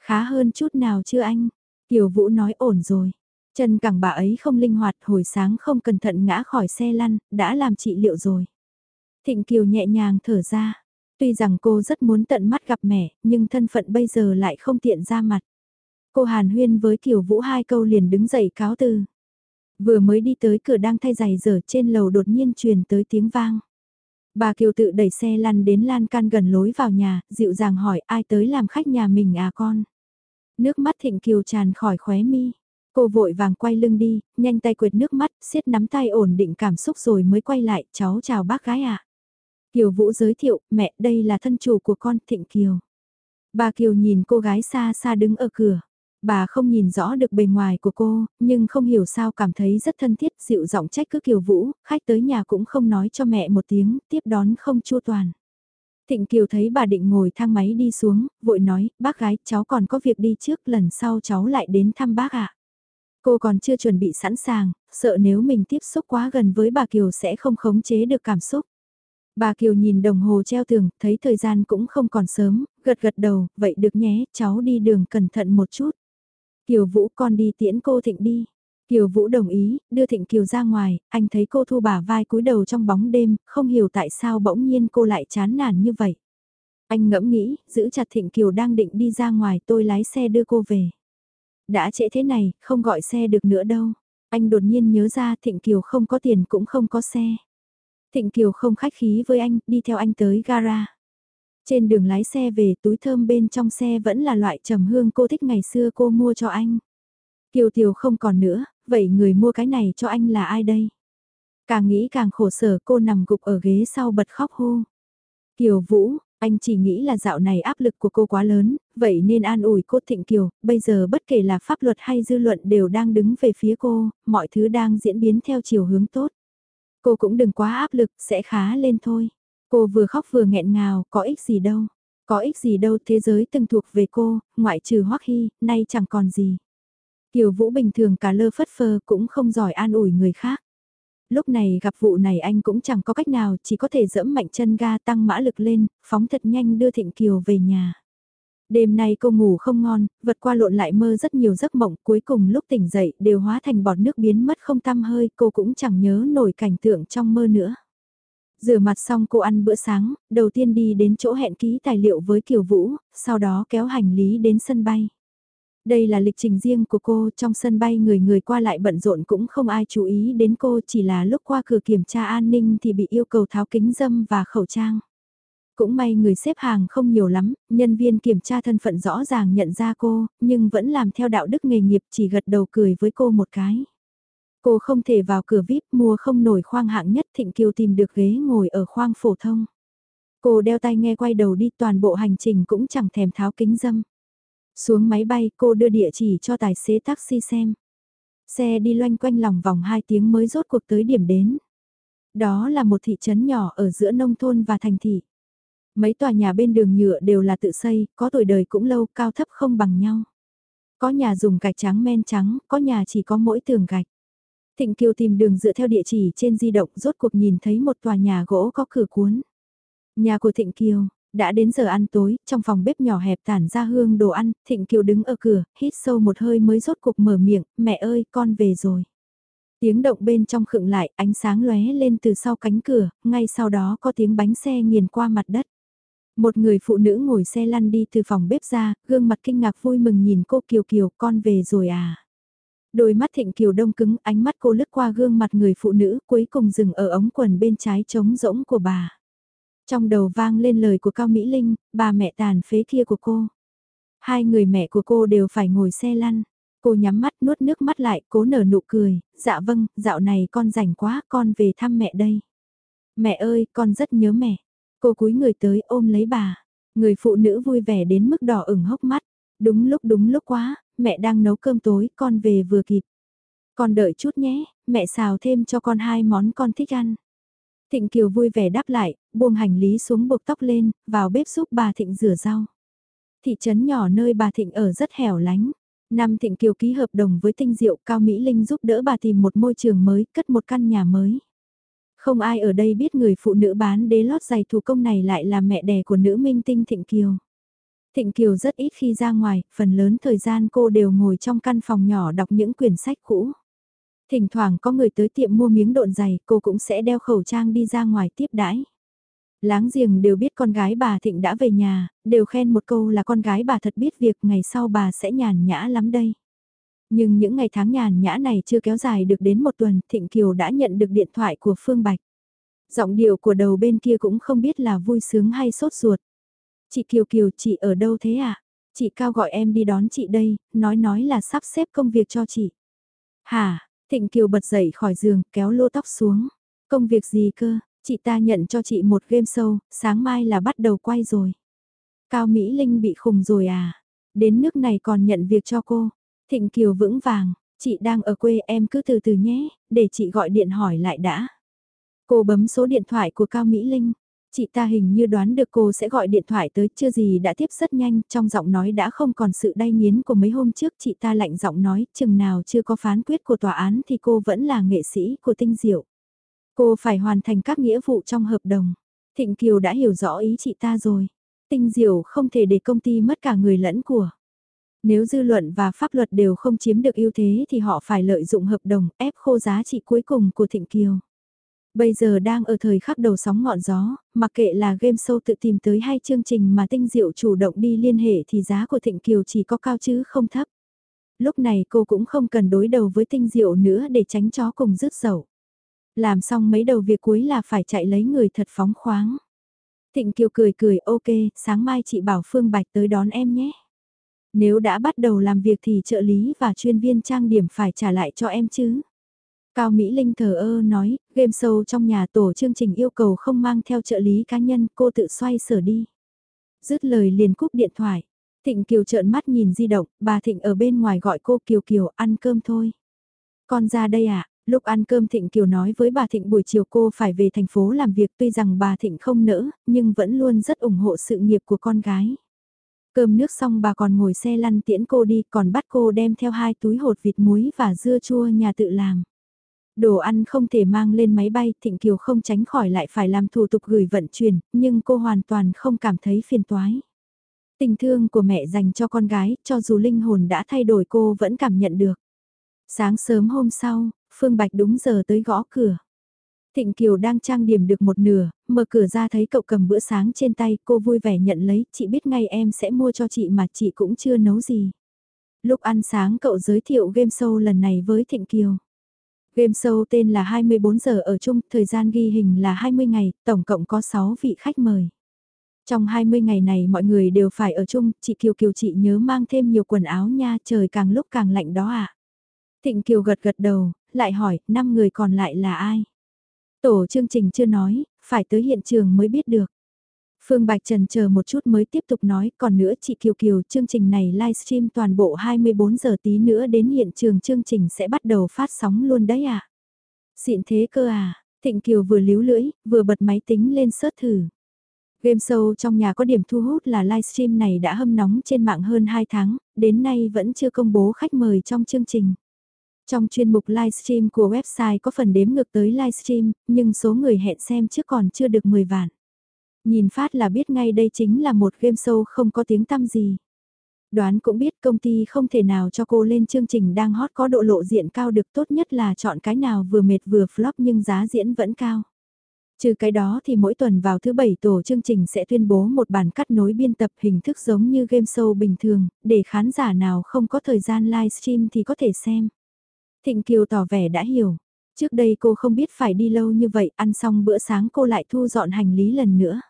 Khá hơn chút nào chưa anh? Kiều Vũ nói ổn rồi. Chân cẳng bà ấy không linh hoạt, hồi sáng không cẩn thận ngã khỏi xe lăn, đã làm trị liệu rồi. Thịnh Kiều nhẹ nhàng thở ra. Tuy rằng cô rất muốn tận mắt gặp mẹ, nhưng thân phận bây giờ lại không tiện ra mặt. Cô Hàn Huyên với Kiều Vũ hai câu liền đứng dậy cáo từ. Vừa mới đi tới cửa đang thay giày dở trên lầu đột nhiên truyền tới tiếng vang. Bà Kiều tự đẩy xe lăn đến lan can gần lối vào nhà, dịu dàng hỏi ai tới làm khách nhà mình à con. Nước mắt Thịnh Kiều tràn khỏi khóe mi. Cô vội vàng quay lưng đi, nhanh tay quệt nước mắt, siết nắm tay ổn định cảm xúc rồi mới quay lại, cháu chào bác gái ạ. À. Kiều Vũ giới thiệu, mẹ đây là thân chủ của con Thịnh Kiều. Bà Kiều nhìn cô gái xa xa đứng ở cửa. Bà không nhìn rõ được bề ngoài của cô, nhưng không hiểu sao cảm thấy rất thân thiết, dịu giọng trách cứ Kiều Vũ, khách tới nhà cũng không nói cho mẹ một tiếng, tiếp đón không chua toàn. Thịnh Kiều thấy bà định ngồi thang máy đi xuống, vội nói, bác gái, cháu còn có việc đi trước, lần sau cháu lại đến thăm bác ạ. Cô còn chưa chuẩn bị sẵn sàng, sợ nếu mình tiếp xúc quá gần với bà Kiều sẽ không khống chế được cảm xúc. Bà Kiều nhìn đồng hồ treo tường, thấy thời gian cũng không còn sớm, gật gật đầu, vậy được nhé, cháu đi đường cẩn thận một chút. Kiều Vũ con đi tiễn cô Thịnh đi. Kiều Vũ đồng ý, đưa Thịnh Kiều ra ngoài, anh thấy cô thu bả vai cúi đầu trong bóng đêm, không hiểu tại sao bỗng nhiên cô lại chán nản như vậy. Anh ngẫm nghĩ, giữ chặt Thịnh Kiều đang định đi ra ngoài tôi lái xe đưa cô về. Đã trễ thế này, không gọi xe được nữa đâu. Anh đột nhiên nhớ ra Thịnh Kiều không có tiền cũng không có xe. Thịnh Kiều không khách khí với anh, đi theo anh tới gara. Trên đường lái xe về túi thơm bên trong xe vẫn là loại trầm hương cô thích ngày xưa cô mua cho anh. Kiều Tiều không còn nữa, vậy người mua cái này cho anh là ai đây? Càng nghĩ càng khổ sở cô nằm gục ở ghế sau bật khóc hô. Kiều Vũ, anh chỉ nghĩ là dạo này áp lực của cô quá lớn, vậy nên an ủi cô Thịnh Kiều, bây giờ bất kể là pháp luật hay dư luận đều đang đứng về phía cô, mọi thứ đang diễn biến theo chiều hướng tốt. Cô cũng đừng quá áp lực, sẽ khá lên thôi. Cô vừa khóc vừa nghẹn ngào, có ích gì đâu. Có ích gì đâu, thế giới từng thuộc về cô, ngoại trừ Hoắc Hy, nay chẳng còn gì. Kiều Vũ bình thường cả lơ phất phơ cũng không giỏi an ủi người khác. Lúc này gặp vụ này anh cũng chẳng có cách nào, chỉ có thể dẫm mạnh chân ga tăng mã lực lên, phóng thật nhanh đưa Thịnh Kiều về nhà. Đêm nay cô ngủ không ngon, vật qua lộn lại mơ rất nhiều giấc mộng, cuối cùng lúc tỉnh dậy đều hóa thành bọt nước biến mất không tăm hơi, cô cũng chẳng nhớ nổi cảnh tượng trong mơ nữa. Rửa mặt xong cô ăn bữa sáng, đầu tiên đi đến chỗ hẹn ký tài liệu với Kiều Vũ, sau đó kéo hành lý đến sân bay. Đây là lịch trình riêng của cô, trong sân bay người người qua lại bận rộn cũng không ai chú ý đến cô chỉ là lúc qua cửa kiểm tra an ninh thì bị yêu cầu tháo kính dâm và khẩu trang. Cũng may người xếp hàng không nhiều lắm, nhân viên kiểm tra thân phận rõ ràng nhận ra cô, nhưng vẫn làm theo đạo đức nghề nghiệp chỉ gật đầu cười với cô một cái. Cô không thể vào cửa VIP mua không nổi khoang hạng nhất Thịnh Kiều tìm được ghế ngồi ở khoang phổ thông. Cô đeo tay nghe quay đầu đi toàn bộ hành trình cũng chẳng thèm tháo kính dâm. Xuống máy bay cô đưa địa chỉ cho tài xế taxi xem. Xe đi loanh quanh lòng vòng 2 tiếng mới rốt cuộc tới điểm đến. Đó là một thị trấn nhỏ ở giữa nông thôn và thành thị. Mấy tòa nhà bên đường nhựa đều là tự xây, có tuổi đời cũng lâu, cao thấp không bằng nhau. Có nhà dùng gạch trắng men trắng, có nhà chỉ có mỗi tường gạch. Thịnh Kiều tìm đường dựa theo địa chỉ trên di động rốt cuộc nhìn thấy một tòa nhà gỗ có cửa cuốn. Nhà của Thịnh Kiều, đã đến giờ ăn tối, trong phòng bếp nhỏ hẹp tản ra hương đồ ăn, Thịnh Kiều đứng ở cửa, hít sâu một hơi mới rốt cuộc mở miệng, mẹ ơi, con về rồi. Tiếng động bên trong khựng lại, ánh sáng lóe lên từ sau cánh cửa, ngay sau đó có tiếng bánh xe nghiền qua mặt đất. Một người phụ nữ ngồi xe lăn đi từ phòng bếp ra, gương mặt kinh ngạc vui mừng nhìn cô Kiều Kiều, con về rồi à. Đôi mắt thịnh Kiều đông cứng, ánh mắt cô lướt qua gương mặt người phụ nữ, cuối cùng dừng ở ống quần bên trái trống rỗng của bà. Trong đầu vang lên lời của Cao Mỹ Linh, bà mẹ tàn phế kia của cô. Hai người mẹ của cô đều phải ngồi xe lăn. Cô nhắm mắt nuốt nước mắt lại, cố nở nụ cười, dạ vâng, dạo này con rảnh quá, con về thăm mẹ đây. Mẹ ơi, con rất nhớ mẹ. Cô cúi người tới ôm lấy bà. Người phụ nữ vui vẻ đến mức đỏ ửng hốc mắt. Đúng lúc đúng lúc quá, mẹ đang nấu cơm tối, con về vừa kịp. Con đợi chút nhé, mẹ xào thêm cho con hai món con thích ăn. Thịnh Kiều vui vẻ đáp lại, buông hành lý xuống buộc tóc lên, vào bếp giúp bà Thịnh rửa rau. Thị trấn nhỏ nơi bà Thịnh ở rất hẻo lánh. Năm Thịnh Kiều ký hợp đồng với Tinh Diệu Cao Mỹ Linh giúp đỡ bà tìm một môi trường mới, cất một căn nhà mới. Không ai ở đây biết người phụ nữ bán đế lót giày thủ công này lại là mẹ đẻ của nữ minh tinh Thịnh Kiều. Thịnh Kiều rất ít khi ra ngoài, phần lớn thời gian cô đều ngồi trong căn phòng nhỏ đọc những quyển sách cũ. Thỉnh thoảng có người tới tiệm mua miếng độn giày, cô cũng sẽ đeo khẩu trang đi ra ngoài tiếp đãi. Láng giềng đều biết con gái bà Thịnh đã về nhà, đều khen một câu là con gái bà thật biết việc ngày sau bà sẽ nhàn nhã lắm đây. Nhưng những ngày tháng nhàn nhã này chưa kéo dài được đến một tuần, Thịnh Kiều đã nhận được điện thoại của Phương Bạch. Giọng điệu của đầu bên kia cũng không biết là vui sướng hay sốt ruột. Chị Kiều Kiều, chị ở đâu thế ạ? À? Chị Cao gọi em đi đón chị đây, nói nói là sắp xếp công việc cho chị. Hả, Thịnh Kiều bật dậy khỏi giường, kéo lô tóc xuống. Công việc gì cơ, chị ta nhận cho chị một game show, sáng mai là bắt đầu quay rồi. Cao Mỹ Linh bị khùng rồi à? Đến nước này còn nhận việc cho cô. Thịnh Kiều vững vàng, chị đang ở quê em cứ từ từ nhé, để chị gọi điện hỏi lại đã. Cô bấm số điện thoại của Cao Mỹ Linh. Chị ta hình như đoán được cô sẽ gọi điện thoại tới chưa gì đã tiếp rất nhanh, trong giọng nói đã không còn sự đay nghiến của mấy hôm trước chị ta lạnh giọng nói chừng nào chưa có phán quyết của tòa án thì cô vẫn là nghệ sĩ của tinh diệu. Cô phải hoàn thành các nghĩa vụ trong hợp đồng. Thịnh Kiều đã hiểu rõ ý chị ta rồi. Tinh diệu không thể để công ty mất cả người lẫn của. Nếu dư luận và pháp luật đều không chiếm được ưu thế thì họ phải lợi dụng hợp đồng ép khô giá trị cuối cùng của Thịnh Kiều. Bây giờ đang ở thời khắc đầu sóng ngọn gió, mặc kệ là game show tự tìm tới hay chương trình mà tinh diệu chủ động đi liên hệ thì giá của Thịnh Kiều chỉ có cao chứ không thấp. Lúc này cô cũng không cần đối đầu với tinh diệu nữa để tránh chó cùng rứt dầu. Làm xong mấy đầu việc cuối là phải chạy lấy người thật phóng khoáng. Thịnh Kiều cười cười ok, sáng mai chị bảo Phương Bạch tới đón em nhé. Nếu đã bắt đầu làm việc thì trợ lý và chuyên viên trang điểm phải trả lại cho em chứ. Cao Mỹ Linh thờ ơ nói, game show trong nhà tổ chương trình yêu cầu không mang theo trợ lý cá nhân, cô tự xoay sở đi. Dứt lời liền cúp điện thoại. Thịnh Kiều trợn mắt nhìn di động, bà Thịnh ở bên ngoài gọi cô Kiều Kiều ăn cơm thôi. Con ra đây à, lúc ăn cơm Thịnh Kiều nói với bà Thịnh buổi chiều cô phải về thành phố làm việc tuy rằng bà Thịnh không nỡ, nhưng vẫn luôn rất ủng hộ sự nghiệp của con gái. Cơm nước xong bà còn ngồi xe lăn tiễn cô đi còn bắt cô đem theo hai túi hột vịt muối và dưa chua nhà tự làm. Đồ ăn không thể mang lên máy bay, Thịnh Kiều không tránh khỏi lại phải làm thủ tục gửi vận chuyển, nhưng cô hoàn toàn không cảm thấy phiền toái. Tình thương của mẹ dành cho con gái, cho dù linh hồn đã thay đổi cô vẫn cảm nhận được. Sáng sớm hôm sau, Phương Bạch đúng giờ tới gõ cửa. Thịnh Kiều đang trang điểm được một nửa, mở cửa ra thấy cậu cầm bữa sáng trên tay, cô vui vẻ nhận lấy, chị biết ngay em sẽ mua cho chị mà chị cũng chưa nấu gì. Lúc ăn sáng cậu giới thiệu game show lần này với Thịnh Kiều. Game show tên là 24 giờ ở chung, thời gian ghi hình là 20 ngày, tổng cộng có 6 vị khách mời. Trong 20 ngày này mọi người đều phải ở chung, chị Kiều Kiều chị nhớ mang thêm nhiều quần áo nha, trời càng lúc càng lạnh đó ạ. À? Thịnh Kiều gật gật đầu, lại hỏi, 5 người còn lại là ai? Tổ chương trình chưa nói, phải tới hiện trường mới biết được. Phương Bạch Trần chờ một chút mới tiếp tục nói, còn nữa chị Kiều Kiều, chương trình này livestream toàn bộ 24 giờ tí nữa đến hiện trường chương trình sẽ bắt đầu phát sóng luôn đấy à? Xịn thế cơ à? Thịnh Kiều vừa líu lưỡi, vừa bật máy tính lên search thử. Game show trong nhà có điểm thu hút là livestream này đã hâm nóng trên mạng hơn 2 tháng, đến nay vẫn chưa công bố khách mời trong chương trình. Trong chuyên mục livestream của website có phần đếm ngược tới livestream, nhưng số người hẹn xem trước còn chưa được 10 vạn. Nhìn phát là biết ngay đây chính là một game show không có tiếng tăm gì. Đoán cũng biết công ty không thể nào cho cô lên chương trình đang hot có độ lộ diện cao được tốt nhất là chọn cái nào vừa mệt vừa flop nhưng giá diễn vẫn cao. Trừ cái đó thì mỗi tuần vào thứ bảy tổ chương trình sẽ tuyên bố một bản cắt nối biên tập hình thức giống như game show bình thường, để khán giả nào không có thời gian livestream thì có thể xem. Thịnh Kiều tỏ vẻ đã hiểu. Trước đây cô không biết phải đi lâu như vậy, ăn xong bữa sáng cô lại thu dọn hành lý lần nữa.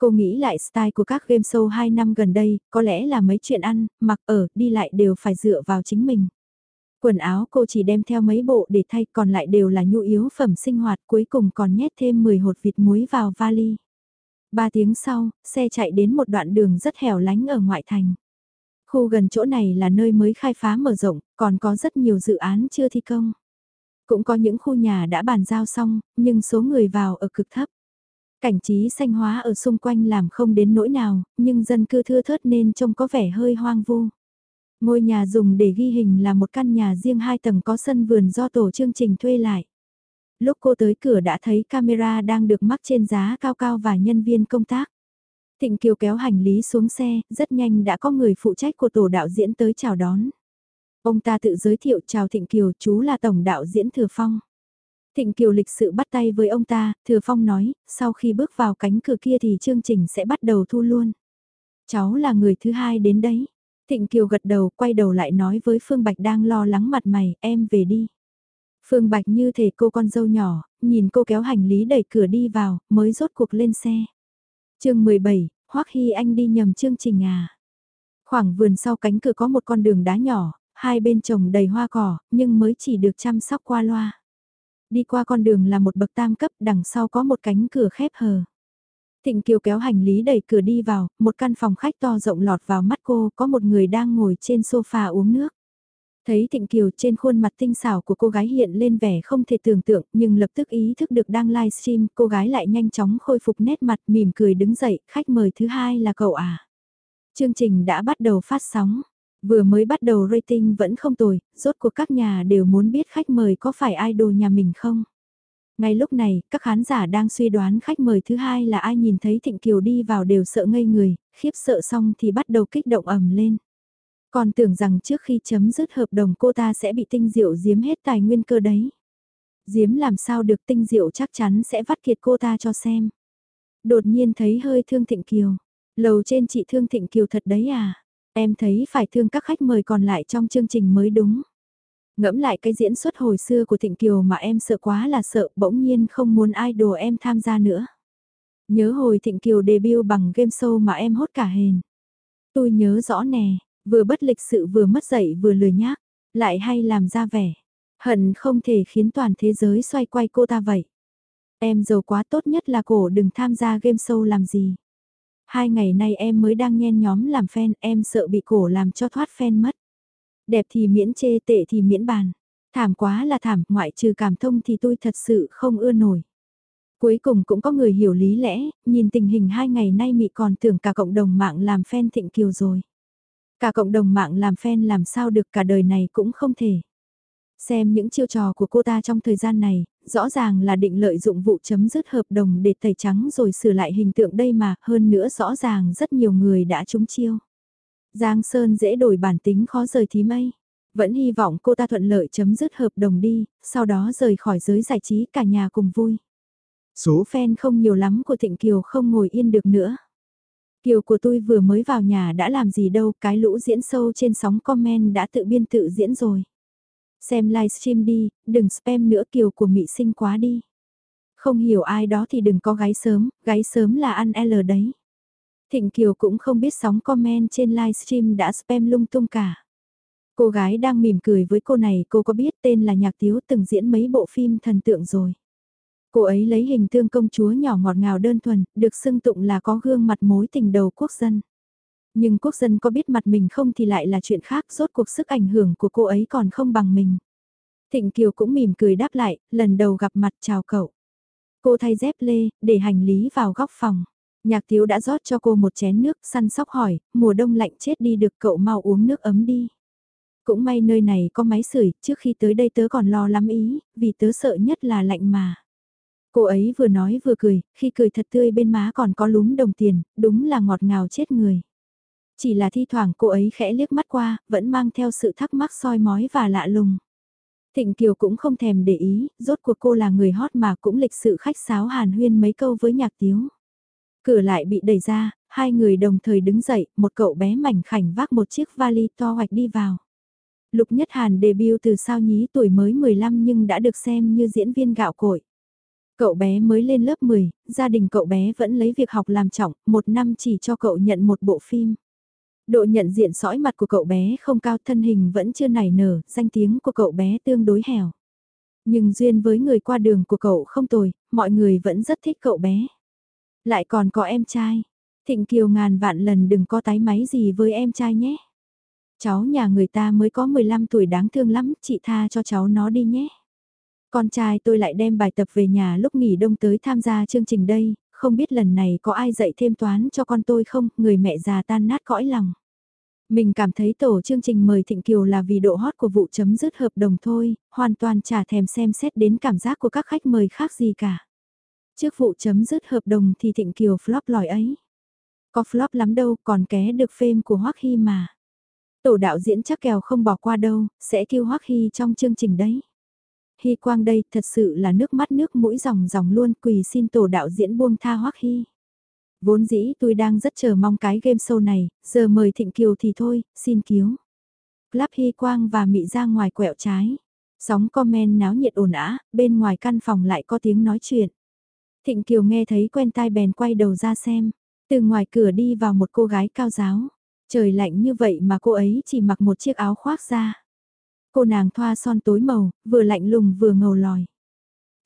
Cô nghĩ lại style của các game show 2 năm gần đây, có lẽ là mấy chuyện ăn, mặc ở, đi lại đều phải dựa vào chính mình. Quần áo cô chỉ đem theo mấy bộ để thay còn lại đều là nhu yếu phẩm sinh hoạt cuối cùng còn nhét thêm 10 hột vịt muối vào vali. Ba tiếng sau, xe chạy đến một đoạn đường rất hẻo lánh ở ngoại thành. Khu gần chỗ này là nơi mới khai phá mở rộng, còn có rất nhiều dự án chưa thi công. Cũng có những khu nhà đã bàn giao xong, nhưng số người vào ở cực thấp. Cảnh trí xanh hóa ở xung quanh làm không đến nỗi nào, nhưng dân cư thưa thớt nên trông có vẻ hơi hoang vu. Ngôi nhà dùng để ghi hình là một căn nhà riêng hai tầng có sân vườn do tổ chương trình thuê lại. Lúc cô tới cửa đã thấy camera đang được mắc trên giá cao cao và nhân viên công tác. Thịnh Kiều kéo hành lý xuống xe, rất nhanh đã có người phụ trách của tổ đạo diễn tới chào đón. Ông ta tự giới thiệu chào Thịnh Kiều, chú là tổng đạo diễn Thừa Phong. Thịnh Kiều lịch sự bắt tay với ông ta, Thừa Phong nói, sau khi bước vào cánh cửa kia thì chương trình sẽ bắt đầu thu luôn. Cháu là người thứ hai đến đấy. Thịnh Kiều gật đầu, quay đầu lại nói với Phương Bạch đang lo lắng mặt mày, em về đi. Phương Bạch như thể cô con dâu nhỏ, nhìn cô kéo hành lý đẩy cửa đi vào, mới rốt cuộc lên xe. chương 17, Hoắc Hy Anh đi nhầm chương trình à. Khoảng vườn sau cánh cửa có một con đường đá nhỏ, hai bên trồng đầy hoa cỏ, nhưng mới chỉ được chăm sóc qua loa. Đi qua con đường là một bậc tam cấp, đằng sau có một cánh cửa khép hờ. Thịnh Kiều kéo hành lý đẩy cửa đi vào, một căn phòng khách to rộng lọt vào mắt cô, có một người đang ngồi trên sofa uống nước. Thấy Thịnh Kiều trên khuôn mặt tinh xảo của cô gái hiện lên vẻ không thể tưởng tượng, nhưng lập tức ý thức được đang livestream, cô gái lại nhanh chóng khôi phục nét mặt mỉm cười đứng dậy, khách mời thứ hai là cậu à. Chương trình đã bắt đầu phát sóng, vừa mới bắt đầu rating vẫn không tồi, rốt cuộc các nhà đều muốn biết khách mời có phải idol nhà mình không. Ngay lúc này, các khán giả đang suy đoán khách mời thứ hai là ai nhìn thấy Thịnh Kiều đi vào đều sợ ngây người, khiếp sợ xong thì bắt đầu kích động ầm lên. Còn tưởng rằng trước khi chấm dứt hợp đồng cô ta sẽ bị tinh diệu giếm hết tài nguyên cơ đấy. Diếm làm sao được tinh diệu chắc chắn sẽ vắt kiệt cô ta cho xem. Đột nhiên thấy hơi thương Thịnh Kiều. Lầu trên chị thương Thịnh Kiều thật đấy à? Em thấy phải thương các khách mời còn lại trong chương trình mới đúng. Ngẫm lại cái diễn xuất hồi xưa của Thịnh Kiều mà em sợ quá là sợ bỗng nhiên không muốn idol em tham gia nữa. Nhớ hồi Thịnh Kiều debut bằng game show mà em hốt cả hền. Tôi nhớ rõ nè, vừa bất lịch sự vừa mất dạy vừa lười nhác, lại hay làm ra vẻ. Hận không thể khiến toàn thế giới xoay quay cô ta vậy. Em giàu quá tốt nhất là cổ đừng tham gia game show làm gì. Hai ngày nay em mới đang nhen nhóm làm fan, em sợ bị cổ làm cho thoát fan mất. Đẹp thì miễn chê tệ thì miễn bàn. Thảm quá là thảm, ngoại trừ cảm thông thì tôi thật sự không ưa nổi. Cuối cùng cũng có người hiểu lý lẽ, nhìn tình hình hai ngày nay mị còn tưởng cả cộng đồng mạng làm fan thịnh kiều rồi. Cả cộng đồng mạng làm fan làm sao được cả đời này cũng không thể. Xem những chiêu trò của cô ta trong thời gian này, rõ ràng là định lợi dụng vụ chấm dứt hợp đồng để tẩy trắng rồi sửa lại hình tượng đây mà, hơn nữa rõ ràng rất nhiều người đã trúng chiêu. Giang Sơn dễ đổi bản tính khó rời thí mây. Vẫn hy vọng cô ta thuận lợi chấm dứt hợp đồng đi, sau đó rời khỏi giới giải trí cả nhà cùng vui. Số fan không nhiều lắm của Thịnh Kiều không ngồi yên được nữa. Kiều của tôi vừa mới vào nhà đã làm gì đâu, cái lũ diễn sâu trên sóng comment đã tự biên tự diễn rồi. Xem livestream đi, đừng spam nữa Kiều của mị sinh quá đi. Không hiểu ai đó thì đừng có gái sớm, gái sớm là ăn L đấy. Thịnh Kiều cũng không biết sóng comment trên livestream đã spam lung tung cả. Cô gái đang mỉm cười với cô này cô có biết tên là Nhạc Tiếu từng diễn mấy bộ phim thần tượng rồi. Cô ấy lấy hình tương công chúa nhỏ ngọt ngào đơn thuần, được xưng tụng là có gương mặt mối tình đầu quốc dân. Nhưng quốc dân có biết mặt mình không thì lại là chuyện khác, rốt cuộc sức ảnh hưởng của cô ấy còn không bằng mình. Thịnh Kiều cũng mỉm cười đáp lại, lần đầu gặp mặt chào cậu. Cô thay dép lê, để hành lý vào góc phòng. Nhạc tiếu đã rót cho cô một chén nước, săn sóc hỏi, mùa đông lạnh chết đi được cậu mau uống nước ấm đi. Cũng may nơi này có máy sưởi, trước khi tới đây tớ còn lo lắm ý, vì tớ sợ nhất là lạnh mà. Cô ấy vừa nói vừa cười, khi cười thật tươi bên má còn có lúm đồng tiền, đúng là ngọt ngào chết người. Chỉ là thi thoảng cô ấy khẽ liếc mắt qua, vẫn mang theo sự thắc mắc soi mói và lạ lùng. Thịnh Kiều cũng không thèm để ý, rốt cuộc cô là người hot mà cũng lịch sự khách sáo hàn huyên mấy câu với nhạc tiếu. Cửa lại bị đẩy ra, hai người đồng thời đứng dậy, một cậu bé mảnh khảnh vác một chiếc vali to hoạch đi vào. Lục Nhất Hàn debut từ sao nhí tuổi mới 15 nhưng đã được xem như diễn viên gạo cội. Cậu bé mới lên lớp 10, gia đình cậu bé vẫn lấy việc học làm trọng, một năm chỉ cho cậu nhận một bộ phim. Độ nhận diện sõi mặt của cậu bé không cao thân hình vẫn chưa nảy nở, danh tiếng của cậu bé tương đối hẻo. Nhưng duyên với người qua đường của cậu không tồi, mọi người vẫn rất thích cậu bé. Lại còn có em trai. Thịnh Kiều ngàn vạn lần đừng có tái máy gì với em trai nhé. Cháu nhà người ta mới có 15 tuổi đáng thương lắm, chị tha cho cháu nó đi nhé. Con trai tôi lại đem bài tập về nhà lúc nghỉ đông tới tham gia chương trình đây, không biết lần này có ai dạy thêm toán cho con tôi không, người mẹ già tan nát cõi lòng. Mình cảm thấy tổ chương trình mời Thịnh Kiều là vì độ hot của vụ chấm dứt hợp đồng thôi, hoàn toàn chả thèm xem xét đến cảm giác của các khách mời khác gì cả. Trước vụ chấm dứt hợp đồng thì Thịnh Kiều flop lòi ấy. Có flop lắm đâu, còn ké được phim của Hoắc Hy mà. Tổ đạo diễn chắc kèo không bỏ qua đâu, sẽ kêu Hoắc Hy trong chương trình đấy. Hy Quang đây thật sự là nước mắt nước mũi ròng ròng luôn quỳ xin tổ đạo diễn buông tha Hoắc Hy. Vốn dĩ tôi đang rất chờ mong cái game show này, giờ mời Thịnh Kiều thì thôi, xin cứu. Club Hy Quang và Mị ra ngoài quẹo trái. Sóng comment náo nhiệt ồn ào bên ngoài căn phòng lại có tiếng nói chuyện. Thịnh Kiều nghe thấy quen tai bèn quay đầu ra xem. Từ ngoài cửa đi vào một cô gái cao giáo. Trời lạnh như vậy mà cô ấy chỉ mặc một chiếc áo khoác ra. Cô nàng thoa son tối màu, vừa lạnh lùng vừa ngầu lòi.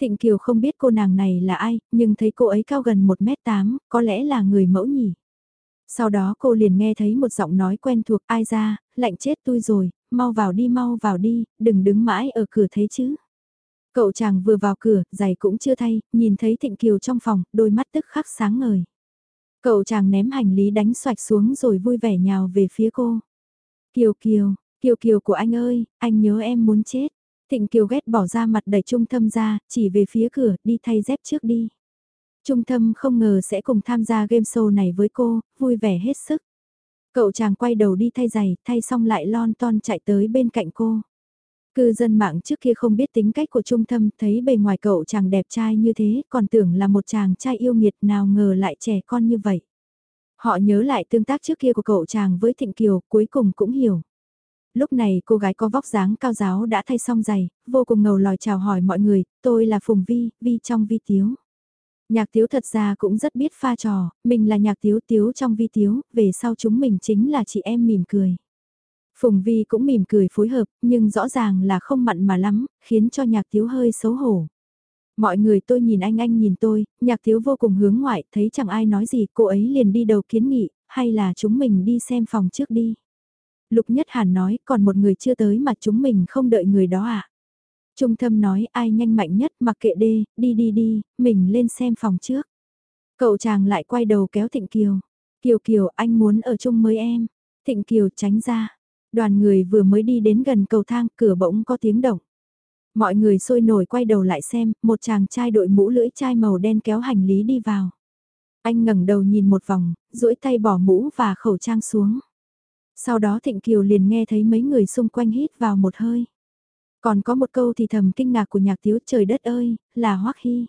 Thịnh Kiều không biết cô nàng này là ai, nhưng thấy cô ấy cao gần 1m8, có lẽ là người mẫu nhỉ. Sau đó cô liền nghe thấy một giọng nói quen thuộc ai ra, lạnh chết tôi rồi, mau vào đi mau vào đi, đừng đứng mãi ở cửa thế chứ. Cậu chàng vừa vào cửa, giày cũng chưa thay, nhìn thấy Thịnh Kiều trong phòng, đôi mắt tức khắc sáng ngời. Cậu chàng ném hành lý đánh xoạch xuống rồi vui vẻ nhào về phía cô. Kiều Kiều, Kiều Kiều của anh ơi, anh nhớ em muốn chết. Thịnh Kiều ghét bỏ ra mặt đẩy Trung Thâm ra, chỉ về phía cửa, đi thay dép trước đi. Trung Thâm không ngờ sẽ cùng tham gia game show này với cô, vui vẻ hết sức. Cậu chàng quay đầu đi thay giày, thay xong lại lon ton chạy tới bên cạnh cô. Cư dân mạng trước kia không biết tính cách của Trung Thâm, thấy bề ngoài cậu chàng đẹp trai như thế, còn tưởng là một chàng trai yêu nghiệt nào ngờ lại trẻ con như vậy. Họ nhớ lại tương tác trước kia của cậu chàng với Thịnh Kiều, cuối cùng cũng hiểu lúc này cô gái có vóc dáng cao giáo đã thay xong giày, vô cùng ngầu lòi chào hỏi mọi người, tôi là Phùng Vi, Vi trong Vi Tiếu. Nhạc Tiếu thật ra cũng rất biết pha trò, mình là nhạc Tiếu Tiếu trong Vi Tiếu, về sau chúng mình chính là chị em mỉm cười. Phùng Vi cũng mỉm cười phối hợp, nhưng rõ ràng là không mặn mà lắm, khiến cho nhạc Tiếu hơi xấu hổ. Mọi người tôi nhìn anh anh nhìn tôi, nhạc Tiếu vô cùng hướng ngoại, thấy chẳng ai nói gì, cô ấy liền đi đầu kiến nghị, hay là chúng mình đi xem phòng trước đi. Lục Nhất Hàn nói còn một người chưa tới mà chúng mình không đợi người đó à. Trung thâm nói ai nhanh mạnh nhất mặc kệ đê, đi đi đi, mình lên xem phòng trước. Cậu chàng lại quay đầu kéo Thịnh Kiều. Kiều Kiều anh muốn ở chung với em. Thịnh Kiều tránh ra. Đoàn người vừa mới đi đến gần cầu thang cửa bỗng có tiếng động. Mọi người sôi nổi quay đầu lại xem, một chàng trai đội mũ lưỡi chai màu đen kéo hành lý đi vào. Anh ngẩng đầu nhìn một vòng, duỗi tay bỏ mũ và khẩu trang xuống. Sau đó Thịnh Kiều liền nghe thấy mấy người xung quanh hít vào một hơi. Còn có một câu thì thầm kinh ngạc của nhạc tiếu trời đất ơi, là Hoắc Hy.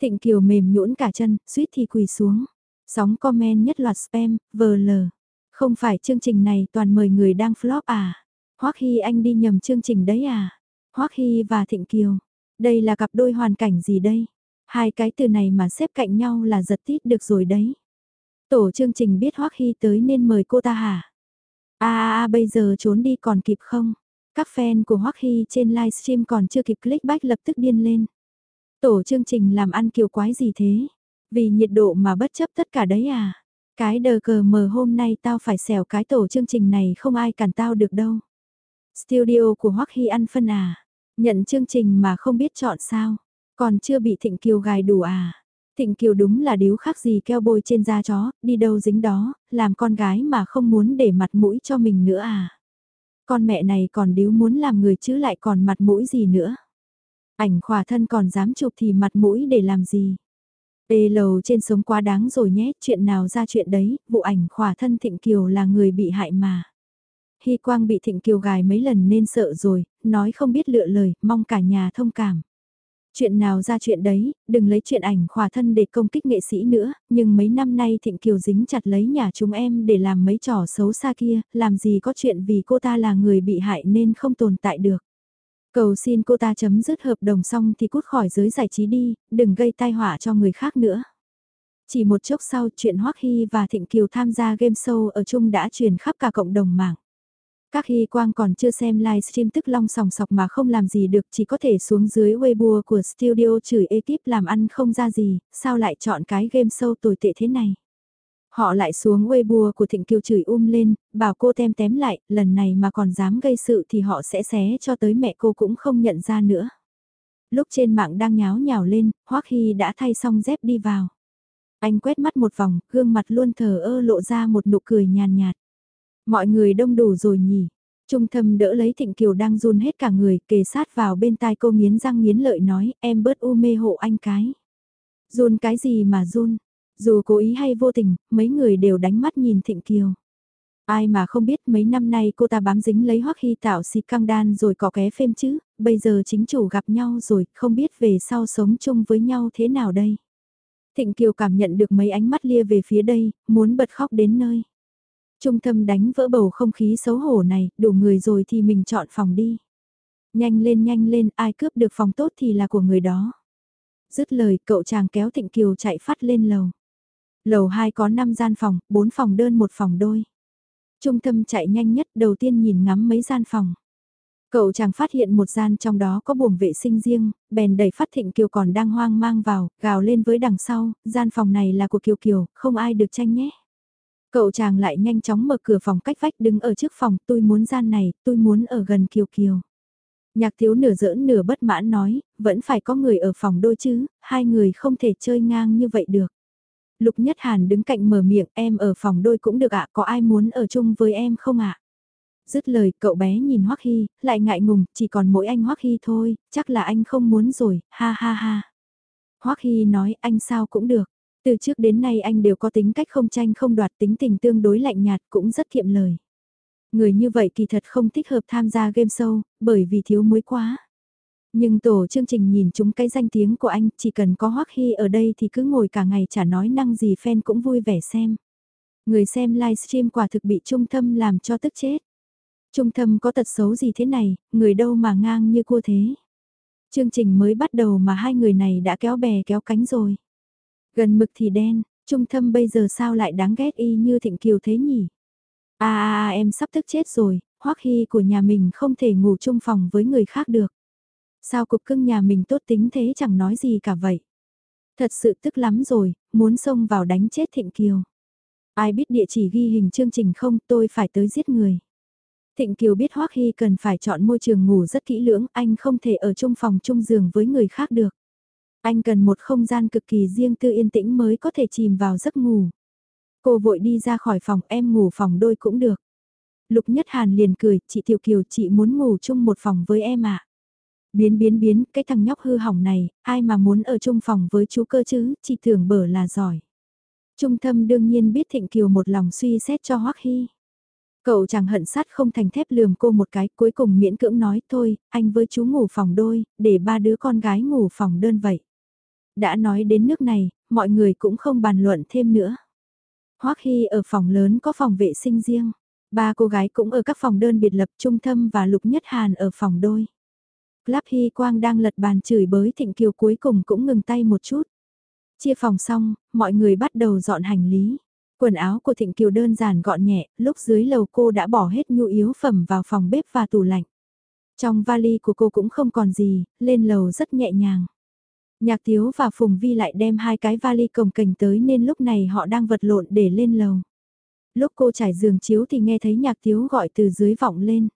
Thịnh Kiều mềm nhũn cả chân, suýt thì quỳ xuống. Sóng comment nhất loạt spam, vờ lờ. Không phải chương trình này toàn mời người đang flop à? Hoắc Hy anh đi nhầm chương trình đấy à? Hoắc Hy và Thịnh Kiều. Đây là cặp đôi hoàn cảnh gì đây? Hai cái từ này mà xếp cạnh nhau là giật tít được rồi đấy. Tổ chương trình biết Hoắc Hy tới nên mời cô ta hả? À, à, à bây giờ trốn đi còn kịp không? Các fan của Hoắc Hy trên livestream còn chưa kịp clickback lập tức điên lên. Tổ chương trình làm ăn kiều quái gì thế? Vì nhiệt độ mà bất chấp tất cả đấy à? Cái đờ cờ mờ hôm nay tao phải xẻo cái tổ chương trình này không ai cản tao được đâu. Studio của Hoắc Hy ăn phân à? Nhận chương trình mà không biết chọn sao? Còn chưa bị Thịnh Kiều gài đủ à? Thịnh Kiều đúng là điếu khác gì keo bôi trên da chó, đi đâu dính đó, làm con gái mà không muốn để mặt mũi cho mình nữa à. Con mẹ này còn điếu muốn làm người chứ lại còn mặt mũi gì nữa. Ảnh khỏa thân còn dám chụp thì mặt mũi để làm gì. Ê lầu trên sống quá đáng rồi nhé, chuyện nào ra chuyện đấy, vụ ảnh khỏa thân Thịnh Kiều là người bị hại mà. Hy Quang bị Thịnh Kiều gài mấy lần nên sợ rồi, nói không biết lựa lời, mong cả nhà thông cảm. Chuyện nào ra chuyện đấy, đừng lấy chuyện ảnh khỏa thân để công kích nghệ sĩ nữa, nhưng mấy năm nay Thịnh Kiều dính chặt lấy nhà chúng em để làm mấy trò xấu xa kia, làm gì có chuyện vì cô ta là người bị hại nên không tồn tại được. Cầu xin cô ta chấm dứt hợp đồng xong thì cút khỏi giới giải trí đi, đừng gây tai họa cho người khác nữa. Chỉ một chốc sau chuyện Hoắc Hy và Thịnh Kiều tham gia game show ở chung đã truyền khắp cả cộng đồng mạng. Các hy quang còn chưa xem livestream tức long sòng sọc mà không làm gì được chỉ có thể xuống dưới Weibo của studio chửi ekip làm ăn không ra gì, sao lại chọn cái game show tồi tệ thế này. Họ lại xuống Weibo của Thịnh Kiều chửi um lên, bảo cô tem tém lại, lần này mà còn dám gây sự thì họ sẽ xé cho tới mẹ cô cũng không nhận ra nữa. Lúc trên mạng đang nháo nhào lên, Hoắc Hy đã thay xong dép đi vào. Anh quét mắt một vòng, gương mặt luôn thờ ơ lộ ra một nụ cười nhàn nhạt. Mọi người đông đủ rồi nhỉ. Trung thâm đỡ lấy Thịnh Kiều đang run hết cả người, kề sát vào bên tai cô nghiến răng nghiến lợi nói, em bớt u mê hộ anh cái. Run cái gì mà run, dù cố ý hay vô tình, mấy người đều đánh mắt nhìn Thịnh Kiều. Ai mà không biết mấy năm nay cô ta bám dính lấy Hoắc Hy tạo xịt căng đan rồi có ké phêm chứ, bây giờ chính chủ gặp nhau rồi, không biết về sau sống chung với nhau thế nào đây. Thịnh Kiều cảm nhận được mấy ánh mắt lia về phía đây, muốn bật khóc đến nơi. Trung Tâm đánh vỡ bầu không khí xấu hổ này, đủ người rồi thì mình chọn phòng đi. Nhanh lên nhanh lên, ai cướp được phòng tốt thì là của người đó. Dứt lời, cậu chàng kéo Thịnh Kiều chạy phát lên lầu. Lầu 2 có 5 gian phòng, 4 phòng đơn một phòng đôi. Trung tâm chạy nhanh nhất đầu tiên nhìn ngắm mấy gian phòng. Cậu chàng phát hiện một gian trong đó có buồng vệ sinh riêng, bèn đẩy phát thịnh Kiều còn đang hoang mang vào, gào lên với đằng sau, gian phòng này là của Kiều Kiều, không ai được tranh nhé. Cậu chàng lại nhanh chóng mở cửa phòng cách vách đứng ở trước phòng, tôi muốn gian này, tôi muốn ở gần Kiều Kiều. Nhạc thiếu nửa giỡn nửa bất mãn nói, vẫn phải có người ở phòng đôi chứ, hai người không thể chơi ngang như vậy được. Lục Nhất Hàn đứng cạnh mở miệng em ở phòng đôi cũng được ạ, có ai muốn ở chung với em không ạ? Dứt lời cậu bé nhìn Hoắc Hy, lại ngại ngùng, chỉ còn mỗi anh Hoắc Hy thôi, chắc là anh không muốn rồi, ha ha ha. Hoắc Hy nói anh sao cũng được, từ trước đến nay anh đều có tính cách không tranh không đoạt tính tình tương đối lạnh nhạt cũng rất kiệm lời. Người như vậy kỳ thật không thích hợp tham gia game show, bởi vì thiếu muối quá. Nhưng tổ chương trình nhìn chúng cái danh tiếng của anh, chỉ cần có Hoắc Hy ở đây thì cứ ngồi cả ngày chả nói năng gì fan cũng vui vẻ xem. Người xem livestream quả thực bị trung thâm làm cho tức chết. Trung thâm có tật xấu gì thế này, người đâu mà ngang như cua thế. Chương trình mới bắt đầu mà hai người này đã kéo bè kéo cánh rồi. Gần mực thì đen, trung thâm bây giờ sao lại đáng ghét y như thịnh kiều thế nhỉ? À, à, à em sắp tức chết rồi, Hoắc Hy của nhà mình không thể ngủ chung phòng với người khác được. Sao cục cưng nhà mình tốt tính thế chẳng nói gì cả vậy. Thật sự tức lắm rồi, muốn xông vào đánh chết Thịnh Kiều. Ai biết địa chỉ ghi hình chương trình không tôi phải tới giết người. Thịnh Kiều biết Hoắc Hy cần phải chọn môi trường ngủ rất kỹ lưỡng, anh không thể ở chung phòng chung giường với người khác được. Anh cần một không gian cực kỳ riêng tư yên tĩnh mới có thể chìm vào giấc ngủ. Cô vội đi ra khỏi phòng em ngủ phòng đôi cũng được. Lục Nhất Hàn liền cười, chị Tiểu Kiều chị muốn ngủ chung một phòng với em ạ. À? Biến biến biến, cái thằng nhóc hư hỏng này, ai mà muốn ở chung phòng với chú cơ chứ, chị tưởng bở là giỏi. Trung thâm đương nhiên biết Thịnh Kiều một lòng suy xét cho Hoắc Hy. Cậu chẳng hận sát không thành thép lườm cô một cái, cuối cùng miễn cưỡng nói thôi, anh với chú ngủ phòng đôi, để ba đứa con gái ngủ phòng đơn vậy. Đã nói đến nước này, mọi người cũng không bàn luận thêm nữa. Hoắc Hy ở phòng lớn có phòng vệ sinh riêng, ba cô gái cũng ở các phòng đơn biệt lập trung thâm và lục nhất hàn ở phòng đôi. Lạp Hy Quang đang lật bàn chửi bới Thịnh Kiều cuối cùng cũng ngừng tay một chút. Chia phòng xong, mọi người bắt đầu dọn hành lý. Quần áo của Thịnh Kiều đơn giản gọn nhẹ, lúc dưới lầu cô đã bỏ hết nhu yếu phẩm vào phòng bếp và tủ lạnh. Trong vali của cô cũng không còn gì, lên lầu rất nhẹ nhàng. Nhạc Tiếu và Phùng Vi lại đem hai cái vali cồng cành tới nên lúc này họ đang vật lộn để lên lầu. Lúc cô trải giường chiếu thì nghe thấy Nhạc Tiếu gọi từ dưới vọng lên.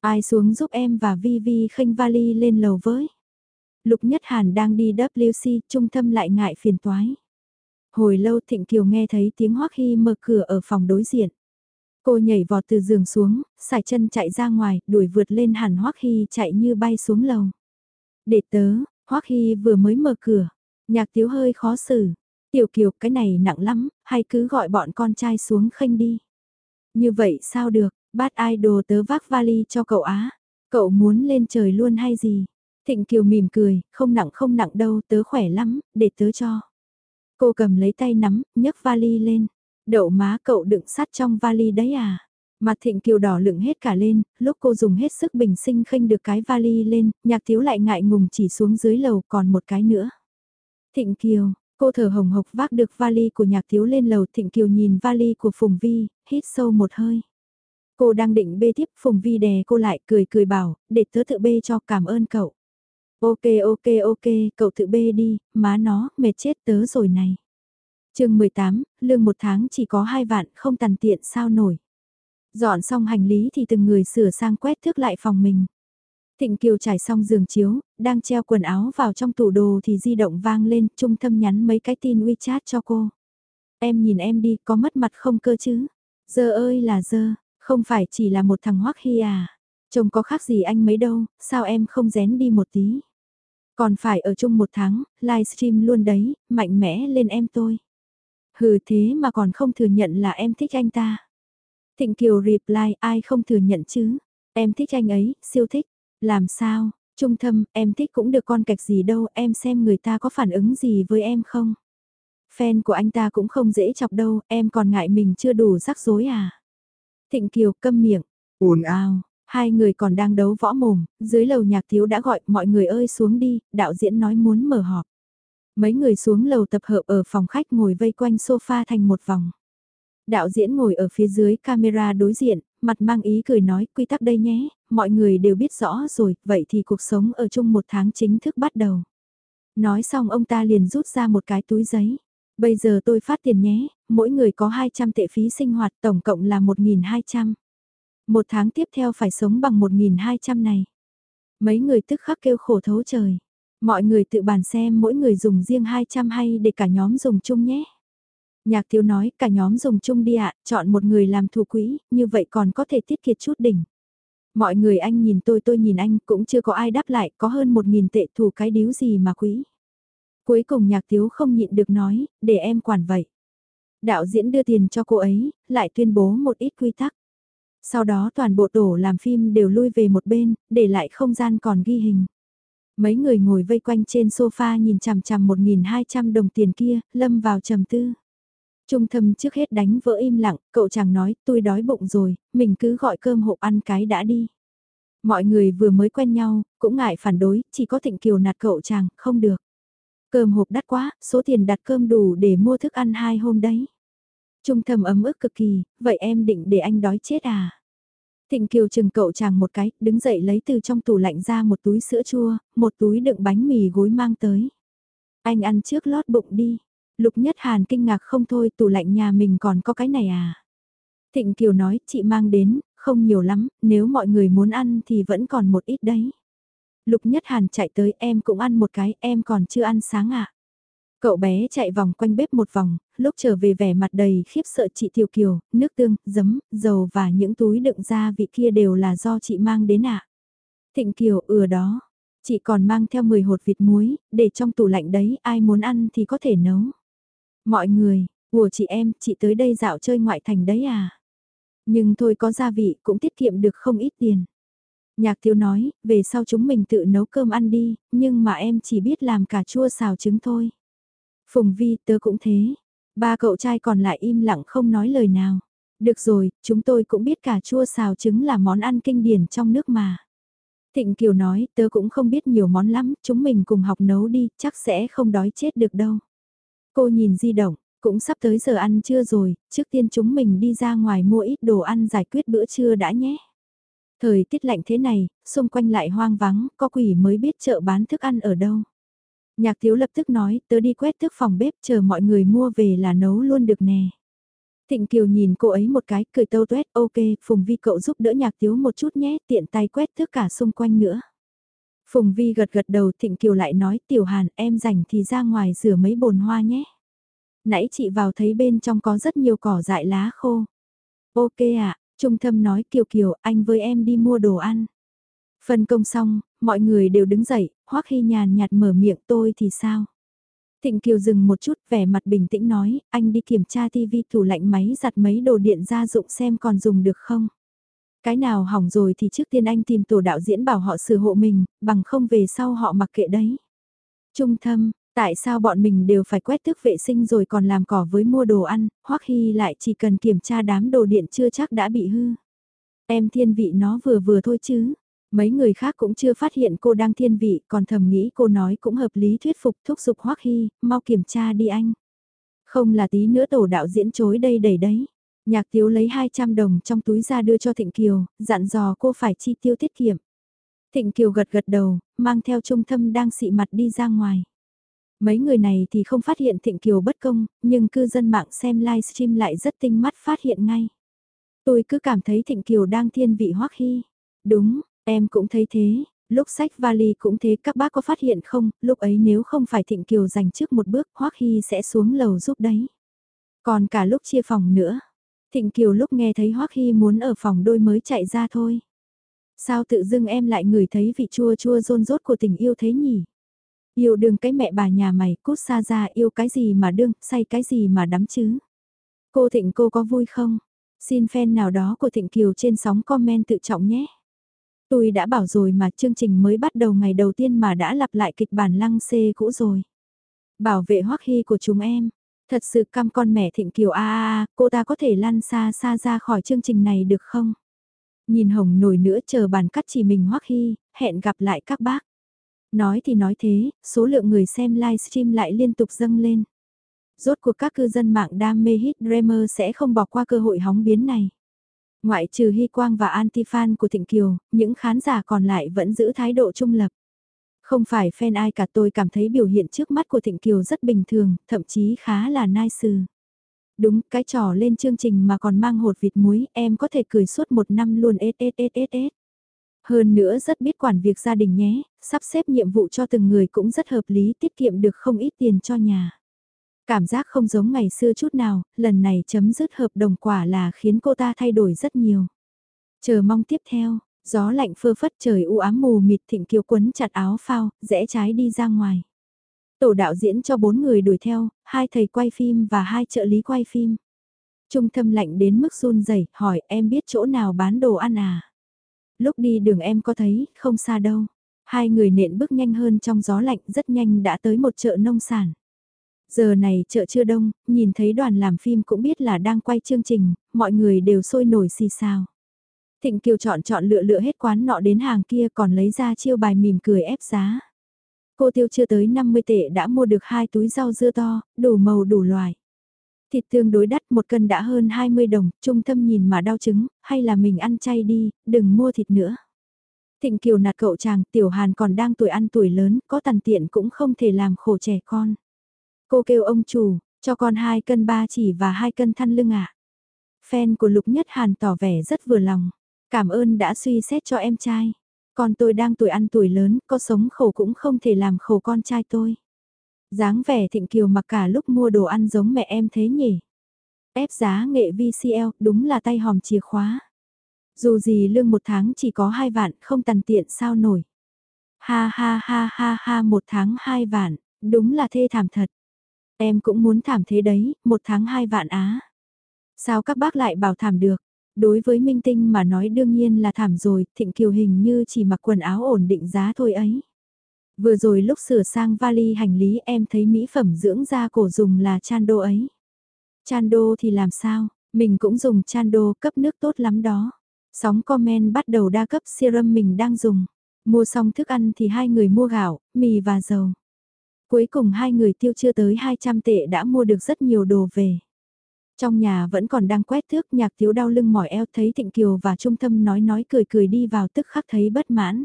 Ai xuống giúp em và Vi Vi khênh vali lên lầu với. Lục Nhất Hàn đang đi WC, trung tâm lại ngại phiền toái. Hồi lâu Thịnh Kiều nghe thấy tiếng Hoắc Hy mở cửa ở phòng đối diện. Cô nhảy vọt từ giường xuống, xài chân chạy ra ngoài, đuổi vượt lên Hàn Hoắc Hy chạy như bay xuống lầu. Để tớ, Hoắc Hy vừa mới mở cửa, nhạc tiếu hơi khó xử. Tiểu Kiều cái này nặng lắm, hay cứ gọi bọn con trai xuống khênh đi. Như vậy sao được, bát idol tớ vác vali cho cậu á. Cậu muốn lên trời luôn hay gì? Thịnh Kiều mỉm cười, không nặng không nặng đâu, tớ khỏe lắm, để tớ cho. Cô cầm lấy tay nắm, nhấc vali lên. Đậu má cậu đựng sắt trong vali đấy à? Mặt thịnh kiều đỏ lựng hết cả lên, lúc cô dùng hết sức bình sinh khênh được cái vali lên, nhạc thiếu lại ngại ngùng chỉ xuống dưới lầu còn một cái nữa. Thịnh kiều, cô thở hồng hộc vác được vali của nhạc thiếu lên lầu thịnh kiều nhìn vali của Phùng Vi, hít sâu một hơi. Cô đang định bê tiếp Phùng Vi đè cô lại cười cười bảo, để tớ tự bê cho cảm ơn cậu. Ok ok ok, cậu tự bê đi, má nó, mệt chết tớ rồi này. chương 18, lương một tháng chỉ có hai vạn không tàn tiện sao nổi. Dọn xong hành lý thì từng người sửa sang quét thước lại phòng mình. Thịnh Kiều trải xong giường chiếu, đang treo quần áo vào trong tủ đồ thì di động vang lên, trung thâm nhắn mấy cái tin WeChat cho cô. Em nhìn em đi, có mất mặt không cơ chứ? Giờ ơi là giờ, không phải chỉ là một thằng hoắc hi à? chồng có khác gì anh mấy đâu, sao em không rén đi một tí? Còn phải ở chung một tháng, livestream luôn đấy, mạnh mẽ lên em tôi. Hừ thế mà còn không thừa nhận là em thích anh ta. Thịnh Kiều reply ai không thừa nhận chứ. Em thích anh ấy, siêu thích. Làm sao, trung thâm, em thích cũng được con cạch gì đâu, em xem người ta có phản ứng gì với em không. Fan của anh ta cũng không dễ chọc đâu, em còn ngại mình chưa đủ rắc rối à. Thịnh Kiều câm miệng, ồn ào, hai người còn đang đấu võ mồm, dưới lầu nhạc thiếu đã gọi mọi người ơi xuống đi, đạo diễn nói muốn mở họp. Mấy người xuống lầu tập hợp ở phòng khách ngồi vây quanh sofa thành một vòng. Đạo diễn ngồi ở phía dưới camera đối diện, mặt mang ý cười nói quy tắc đây nhé, mọi người đều biết rõ rồi, vậy thì cuộc sống ở chung một tháng chính thức bắt đầu. Nói xong ông ta liền rút ra một cái túi giấy. Bây giờ tôi phát tiền nhé, mỗi người có 200 tệ phí sinh hoạt tổng cộng là 1.200. Một tháng tiếp theo phải sống bằng 1.200 này. Mấy người tức khắc kêu khổ thấu trời. Mọi người tự bàn xem mỗi người dùng riêng 200 hay để cả nhóm dùng chung nhé. Nhạc tiêu nói cả nhóm dùng chung đi ạ, chọn một người làm thủ quỹ, như vậy còn có thể tiết kiệt chút đỉnh. Mọi người anh nhìn tôi tôi nhìn anh cũng chưa có ai đáp lại, có hơn một nghìn tệ thủ cái điếu gì mà quỹ. Cuối cùng nhạc thiếu không nhịn được nói, để em quản vậy. Đạo diễn đưa tiền cho cô ấy, lại tuyên bố một ít quy tắc. Sau đó toàn bộ tổ làm phim đều lui về một bên, để lại không gian còn ghi hình. Mấy người ngồi vây quanh trên sofa nhìn chằm chằm 1.200 đồng tiền kia, lâm vào trầm tư. Trung thâm trước hết đánh vỡ im lặng, cậu chàng nói, tôi đói bụng rồi, mình cứ gọi cơm hộp ăn cái đã đi. Mọi người vừa mới quen nhau, cũng ngại phản đối, chỉ có thịnh kiều nạt cậu chàng, không được. Cơm hộp đắt quá, số tiền đặt cơm đủ để mua thức ăn hai hôm đấy. Trung thầm ấm ức cực kỳ, vậy em định để anh đói chết à? Thịnh Kiều chừng cậu chàng một cái, đứng dậy lấy từ trong tủ lạnh ra một túi sữa chua, một túi đựng bánh mì gối mang tới. Anh ăn trước lót bụng đi. Lục Nhất Hàn kinh ngạc không thôi, tủ lạnh nhà mình còn có cái này à? Thịnh Kiều nói, chị mang đến, không nhiều lắm, nếu mọi người muốn ăn thì vẫn còn một ít đấy. Lục Nhất Hàn chạy tới, em cũng ăn một cái, em còn chưa ăn sáng à? Cậu bé chạy vòng quanh bếp một vòng, lúc trở về vẻ mặt đầy khiếp sợ chị Tiểu Kiều, nước tương, giấm, dầu và những túi đựng gia vị kia đều là do chị mang đến ạ. À? Thịnh Kiều, ừa đó. Chị còn mang theo 10 hột vịt muối, để trong tủ lạnh đấy, ai muốn ăn thì có thể nấu. Mọi người, của chị em, chị tới đây dạo chơi ngoại thành đấy à? Nhưng thôi có gia vị cũng tiết kiệm được không ít tiền. Nhạc thiếu nói, về sau chúng mình tự nấu cơm ăn đi, nhưng mà em chỉ biết làm cà chua xào trứng thôi. Phùng Vi tớ cũng thế. Ba cậu trai còn lại im lặng không nói lời nào. Được rồi, chúng tôi cũng biết cà chua xào trứng là món ăn kinh điển trong nước mà. Thịnh Kiều nói, tớ cũng không biết nhiều món lắm, chúng mình cùng học nấu đi, chắc sẽ không đói chết được đâu. Cô nhìn di động, cũng sắp tới giờ ăn trưa rồi, trước tiên chúng mình đi ra ngoài mua ít đồ ăn giải quyết bữa trưa đã nhé. Thời tiết lạnh thế này, xung quanh lại hoang vắng, có quỷ mới biết chợ bán thức ăn ở đâu. Nhạc thiếu lập tức nói, tớ đi quét thức phòng bếp chờ mọi người mua về là nấu luôn được nè. Thịnh Kiều nhìn cô ấy một cái, cười tâu tuét, ok, Phùng Vi cậu giúp đỡ nhạc thiếu một chút nhé, tiện tay quét thức cả xung quanh nữa. Phùng Vi gật gật đầu Thịnh Kiều lại nói Tiểu Hàn em rảnh thì ra ngoài rửa mấy bồn hoa nhé. Nãy chị vào thấy bên trong có rất nhiều cỏ dại lá khô. Ok ạ, Trung Thâm nói Kiều Kiều anh với em đi mua đồ ăn. Phân công xong, mọi người đều đứng dậy, Hoắc Hy nhàn nhạt mở miệng tôi thì sao? Thịnh Kiều dừng một chút vẻ mặt bình tĩnh nói, anh đi kiểm tra tivi tủ lạnh máy giặt mấy đồ điện gia dụng xem còn dùng được không? Cái nào hỏng rồi thì trước tiên anh tìm tổ đạo diễn bảo họ sửa hộ mình, bằng không về sau họ mặc kệ đấy. Trung thâm, tại sao bọn mình đều phải quét thức vệ sinh rồi còn làm cỏ với mua đồ ăn, Hoắc Hy lại chỉ cần kiểm tra đám đồ điện chưa chắc đã bị hư. Em thiên vị nó vừa vừa thôi chứ. Mấy người khác cũng chưa phát hiện cô đang thiên vị, còn thầm nghĩ cô nói cũng hợp lý thuyết phục thúc giục Hoắc Hy, mau kiểm tra đi anh. Không là tí nữa tổ đạo diễn chối đây đầy đấy. Nhạc Tiếu lấy 200 đồng trong túi ra đưa cho Thịnh Kiều, dặn dò cô phải chi tiêu tiết kiệm. Thịnh Kiều gật gật đầu, mang theo trung thâm đang xị mặt đi ra ngoài. Mấy người này thì không phát hiện Thịnh Kiều bất công, nhưng cư dân mạng xem livestream lại rất tinh mắt phát hiện ngay. Tôi cứ cảm thấy Thịnh Kiều đang thiên vị Hoắc Hy. Đúng, em cũng thấy thế, lúc sách vali cũng thế các bác có phát hiện không, lúc ấy nếu không phải Thịnh Kiều giành trước một bước Hoắc Hy sẽ xuống lầu giúp đấy. Còn cả lúc chia phòng nữa. Thịnh Kiều lúc nghe thấy Hoắc Hy muốn ở phòng đôi mới chạy ra thôi. Sao tự dưng em lại ngửi thấy vị chua chua rôn rốt của tình yêu thế nhỉ? Yêu đương cái mẹ bà nhà mày cút xa ra yêu cái gì mà đương, say cái gì mà đắm chứ? Cô Thịnh cô có vui không? Xin fan nào đó của Thịnh Kiều trên sóng comment tự trọng nhé. Tôi đã bảo rồi mà chương trình mới bắt đầu ngày đầu tiên mà đã lặp lại kịch bản lăng xê cũ rồi. Bảo vệ Hoắc Hy của chúng em, Thật sự căm con mẹ Thịnh Kiều a a cô ta có thể lăn xa xa ra khỏi chương trình này được không? Nhìn Hồng nổi nữa chờ bàn cắt chỉ mình Hoắc Hy, hẹn gặp lại các bác. Nói thì nói thế, số lượng người xem livestream lại liên tục dâng lên. Rốt cuộc các cư dân mạng đam mê hit Dreamer sẽ không bỏ qua cơ hội hóng biến này. Ngoại trừ Hy Quang và anti-fan của Thịnh Kiều, những khán giả còn lại vẫn giữ thái độ trung lập. Không phải fan ai cả tôi cảm thấy biểu hiện trước mắt của Thịnh Kiều rất bình thường, thậm chí khá là nice. Đúng, cái trò lên chương trình mà còn mang hột vịt muối, em có thể cười suốt một năm luôn ssss. Hơn nữa rất biết quản việc gia đình nhé, sắp xếp nhiệm vụ cho từng người cũng rất hợp lý tiết kiệm được không ít tiền cho nhà. Cảm giác không giống ngày xưa chút nào, lần này chấm dứt hợp đồng quả là khiến cô ta thay đổi rất nhiều. Chờ mong tiếp theo, Gió lạnh phơ phất trời u ám mù mịt thịnh kiều quấn chặt áo phao, rẽ trái đi ra ngoài. Tổ đạo diễn cho bốn người đuổi theo, hai thầy quay phim và hai trợ lý quay phim. Trung thâm lạnh đến mức run rẩy hỏi em biết chỗ nào bán đồ ăn à? Lúc đi đường em có thấy, không xa đâu. Hai người nện bước nhanh hơn trong gió lạnh rất nhanh đã tới một chợ nông sản. Giờ này chợ chưa đông, nhìn thấy đoàn làm phim cũng biết là đang quay chương trình, mọi người đều sôi nổi xì xào. Thịnh Kiều chọn chọn lựa lựa hết quán nọ đến hàng kia còn lấy ra chiêu bài mỉm cười ép giá. Cô tiêu chưa tới 50 tệ đã mua được hai túi rau dưa to, đủ màu đủ loài. Thịt tương đối đắt một cân đã hơn 20 đồng, trung tâm nhìn mà đau trứng, hay là mình ăn chay đi, đừng mua thịt nữa. Thịnh Kiều nạt cậu chàng, Tiểu Hàn còn đang tuổi ăn tuổi lớn, có tàn tiện cũng không thể làm khổ trẻ con. Cô kêu ông chủ, cho con hai cân ba chỉ và hai cân thăn lưng ạ. À. Fan của Lục Nhất Hàn tỏ vẻ rất vừa lòng. Cảm ơn đã suy xét cho em trai. Con tôi đang tuổi ăn tuổi lớn, có sống khổ cũng không thể làm khổ con trai tôi. dáng vẻ thịnh kiều mặc cả lúc mua đồ ăn giống mẹ em thế nhỉ. Ép giá nghệ VCL đúng là tay hòm chìa khóa. Dù gì lương một tháng chỉ có hai vạn không tàn tiện sao nổi. Ha ha ha ha ha một tháng hai vạn, đúng là thê thảm thật. Em cũng muốn thảm thế đấy, một tháng hai vạn á. Sao các bác lại bảo thảm được? Đối với minh tinh mà nói đương nhiên là thảm rồi, thịnh kiều hình như chỉ mặc quần áo ổn định giá thôi ấy. Vừa rồi lúc sửa sang vali hành lý em thấy mỹ phẩm dưỡng da cổ dùng là Chando ấy. Chando thì làm sao, mình cũng dùng Chando cấp nước tốt lắm đó. Sóng comment bắt đầu đa cấp serum mình đang dùng. Mua xong thức ăn thì hai người mua gạo, mì và dầu. Cuối cùng hai người tiêu chưa tới 200 tệ đã mua được rất nhiều đồ về. Trong nhà vẫn còn đang quét thước nhạc thiếu đau lưng mỏi eo thấy Thịnh Kiều và Trung Tâm nói nói cười cười đi vào tức khắc thấy bất mãn.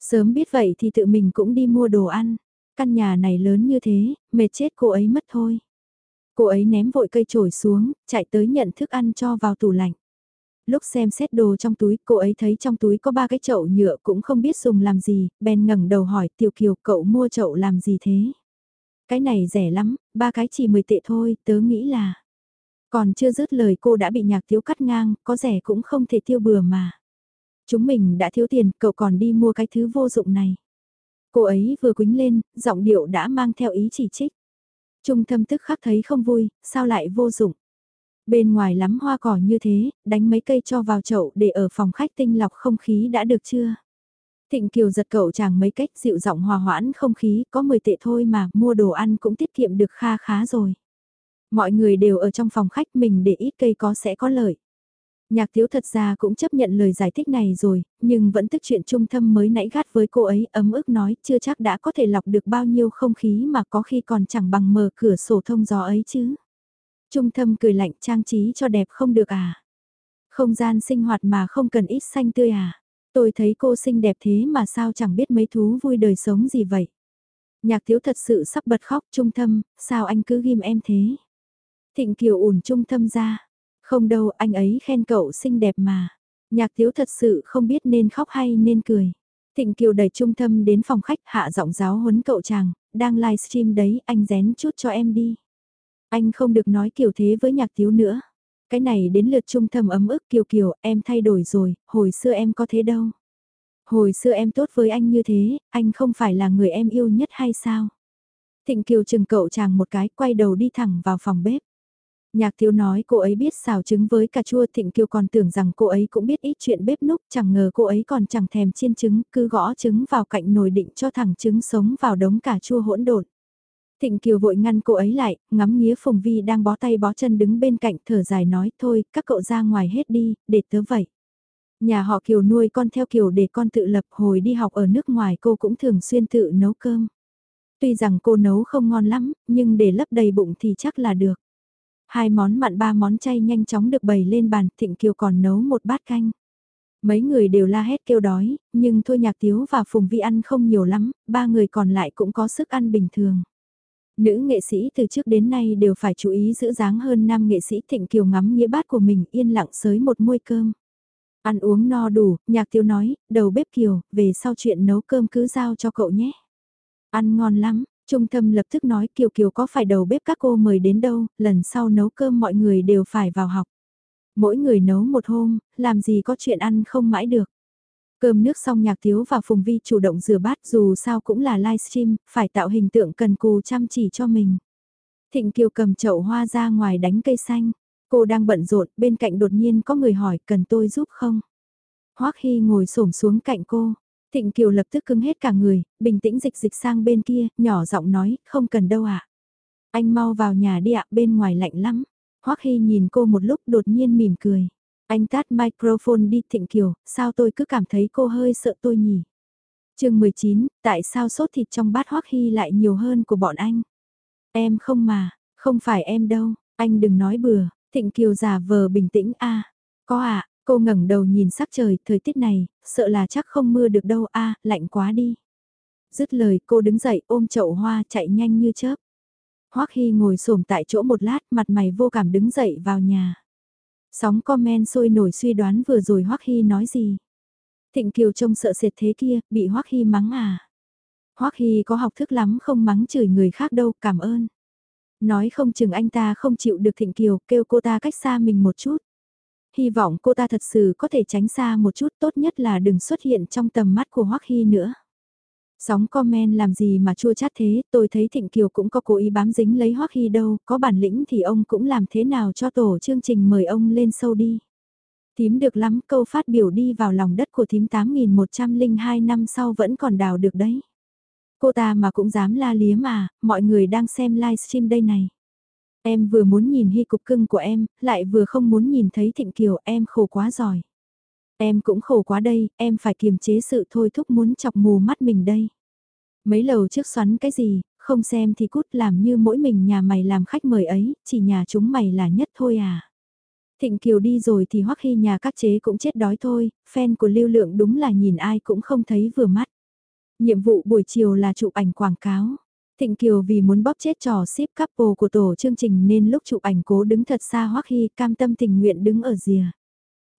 Sớm biết vậy thì tự mình cũng đi mua đồ ăn. Căn nhà này lớn như thế, mệt chết cô ấy mất thôi. Cô ấy ném vội cây chổi xuống, chạy tới nhận thức ăn cho vào tủ lạnh. Lúc xem xét đồ trong túi, cô ấy thấy trong túi có ba cái chậu nhựa cũng không biết dùng làm gì, bèn ngẩng đầu hỏi Tiểu Kiều cậu mua chậu làm gì thế? Cái này rẻ lắm, ba cái chỉ 10 tệ thôi, tớ nghĩ là... Còn chưa dứt lời cô đã bị nhạc thiếu cắt ngang, có rẻ cũng không thể tiêu bừa mà. Chúng mình đã thiếu tiền, cậu còn đi mua cái thứ vô dụng này. Cô ấy vừa quính lên, giọng điệu đã mang theo ý chỉ trích. Trung thâm tức khắc thấy không vui, sao lại vô dụng. Bên ngoài lắm hoa cỏ như thế, đánh mấy cây cho vào chậu để ở phòng khách tinh lọc không khí đã được chưa? Thịnh Kiều giật cậu chàng mấy cách dịu giọng hòa hoãn không khí, có 10 tệ thôi mà, mua đồ ăn cũng tiết kiệm được kha khá rồi. Mọi người đều ở trong phòng khách mình để ít cây có sẽ có lợi. Nhạc thiếu thật ra cũng chấp nhận lời giải thích này rồi, nhưng vẫn tức chuyện trung thâm mới nãy gắt với cô ấy ấm ức nói chưa chắc đã có thể lọc được bao nhiêu không khí mà có khi còn chẳng bằng mở cửa sổ thông gió ấy chứ. Trung thâm cười lạnh trang trí cho đẹp không được à. Không gian sinh hoạt mà không cần ít xanh tươi à. Tôi thấy cô xinh đẹp thế mà sao chẳng biết mấy thú vui đời sống gì vậy. Nhạc thiếu thật sự sắp bật khóc trung thâm, sao anh cứ ghim em thế. Thịnh Kiều ủn trung thâm ra. Không đâu, anh ấy khen cậu xinh đẹp mà. Nhạc thiếu thật sự không biết nên khóc hay nên cười. Thịnh Kiều đẩy trung thâm đến phòng khách hạ giọng giáo huấn cậu chàng, đang livestream đấy, anh rén chút cho em đi. Anh không được nói kiểu thế với nhạc thiếu nữa. Cái này đến lượt trung thâm ấm ức kiều kiều, em thay đổi rồi, hồi xưa em có thế đâu. Hồi xưa em tốt với anh như thế, anh không phải là người em yêu nhất hay sao? Thịnh Kiều chừng cậu chàng một cái, quay đầu đi thẳng vào phòng bếp. Nhạc thiếu nói cô ấy biết xào trứng với cà chua Thịnh Kiều còn tưởng rằng cô ấy cũng biết ít chuyện bếp núc, chẳng ngờ cô ấy còn chẳng thèm chiên trứng, cứ gõ trứng vào cạnh nồi định cho thẳng trứng sống vào đống cà chua hỗn độn. Thịnh Kiều vội ngăn cô ấy lại, ngắm nghía Phùng Vi đang bó tay bó chân đứng bên cạnh thở dài nói thôi, các cậu ra ngoài hết đi, để tớ vậy. Nhà họ Kiều nuôi con theo Kiều để con tự lập hồi đi học ở nước ngoài cô cũng thường xuyên tự nấu cơm. Tuy rằng cô nấu không ngon lắm, nhưng để lấp đầy bụng thì chắc là được. Hai món mặn ba món chay nhanh chóng được bày lên bàn, Thịnh Kiều còn nấu một bát canh. Mấy người đều la hét kêu đói, nhưng thôi nhạc tiếu và Phùng Vi ăn không nhiều lắm, ba người còn lại cũng có sức ăn bình thường. Nữ nghệ sĩ từ trước đến nay đều phải chú ý giữ dáng hơn nam nghệ sĩ Thịnh Kiều ngắm nghĩa bát của mình yên lặng sới một môi cơm. Ăn uống no đủ, nhạc tiếu nói, đầu bếp Kiều, về sau chuyện nấu cơm cứ giao cho cậu nhé. Ăn ngon lắm, Trung Thâm lập tức nói Kiều Kiều có phải đầu bếp các cô mời đến đâu, lần sau nấu cơm mọi người đều phải vào học. Mỗi người nấu một hôm, làm gì có chuyện ăn không mãi được. Cơm nước xong nhạc thiếu và Phùng Vi chủ động rửa bát dù sao cũng là livestream, phải tạo hình tượng cần cù chăm chỉ cho mình. Thịnh Kiều cầm chậu hoa ra ngoài đánh cây xanh. Cô đang bận rộn, bên cạnh đột nhiên có người hỏi cần tôi giúp không? Hoắc Hy ngồi xổm xuống cạnh cô. Thịnh Kiều lập tức cứng hết cả người, bình tĩnh dịch dịch sang bên kia, nhỏ giọng nói, không cần đâu ạ. Anh mau vào nhà đi ạ, bên ngoài lạnh lắm. Hoắc Hy nhìn cô một lúc đột nhiên mỉm cười. Anh tắt microphone đi Thịnh Kiều, sao tôi cứ cảm thấy cô hơi sợ tôi nhỉ? chương 19, tại sao sốt thịt trong bát Hoắc Hy lại nhiều hơn của bọn anh? Em không mà, không phải em đâu, anh đừng nói bừa, Thịnh Kiều giả vờ bình tĩnh a có ạ, à, cô ngẩng đầu nhìn sắc trời, thời tiết này, sợ là chắc không mưa được đâu a lạnh quá đi. Dứt lời cô đứng dậy ôm chậu hoa chạy nhanh như chớp. Hoắc Hy ngồi xổm tại chỗ một lát mặt mày vô cảm đứng dậy vào nhà. Sóng comment sôi nổi suy đoán vừa rồi Hoắc Hy nói gì. Thịnh Kiều trông sợ sệt thế kia, bị Hoắc Hy mắng à. Hoắc Hy có học thức lắm không mắng chửi người khác đâu, cảm ơn. Nói không chừng anh ta không chịu được Thịnh Kiều, kêu cô ta cách xa mình một chút. Hy vọng cô ta thật sự có thể tránh xa một chút tốt nhất là đừng xuất hiện trong tầm mắt của Hoắc Hy nữa. Sóng comment làm gì mà chua chát thế, tôi thấy Thịnh Kiều cũng có cố ý bám dính lấy Hoắc Hy đâu, có bản lĩnh thì ông cũng làm thế nào cho tổ chương trình mời ông lên sâu đi. Tím được lắm, câu phát biểu đi vào lòng đất của thím 8102 năm sau vẫn còn đào được đấy. Cô ta mà cũng dám la liếm à, mọi người đang xem livestream đây này. Em vừa muốn nhìn hy cục cưng của em, lại vừa không muốn nhìn thấy Thịnh Kiều, em khổ quá giỏi. Em cũng khổ quá đây, em phải kiềm chế sự thôi thúc muốn chọc mù mắt mình đây. Mấy lầu trước xoắn cái gì, không xem thì cút làm như mỗi mình nhà mày làm khách mời ấy, chỉ nhà chúng mày là nhất thôi à. Thịnh Kiều đi rồi thì hoắc khi nhà các chế cũng chết đói thôi, fan của lưu lượng đúng là nhìn ai cũng không thấy vừa mắt. Nhiệm vụ buổi chiều là chụp ảnh quảng cáo. Thịnh Kiều vì muốn bóp chết trò ship couple của tổ chương trình nên lúc chụp ảnh cố đứng thật xa hoắc Hy cam tâm tình nguyện đứng ở rìa.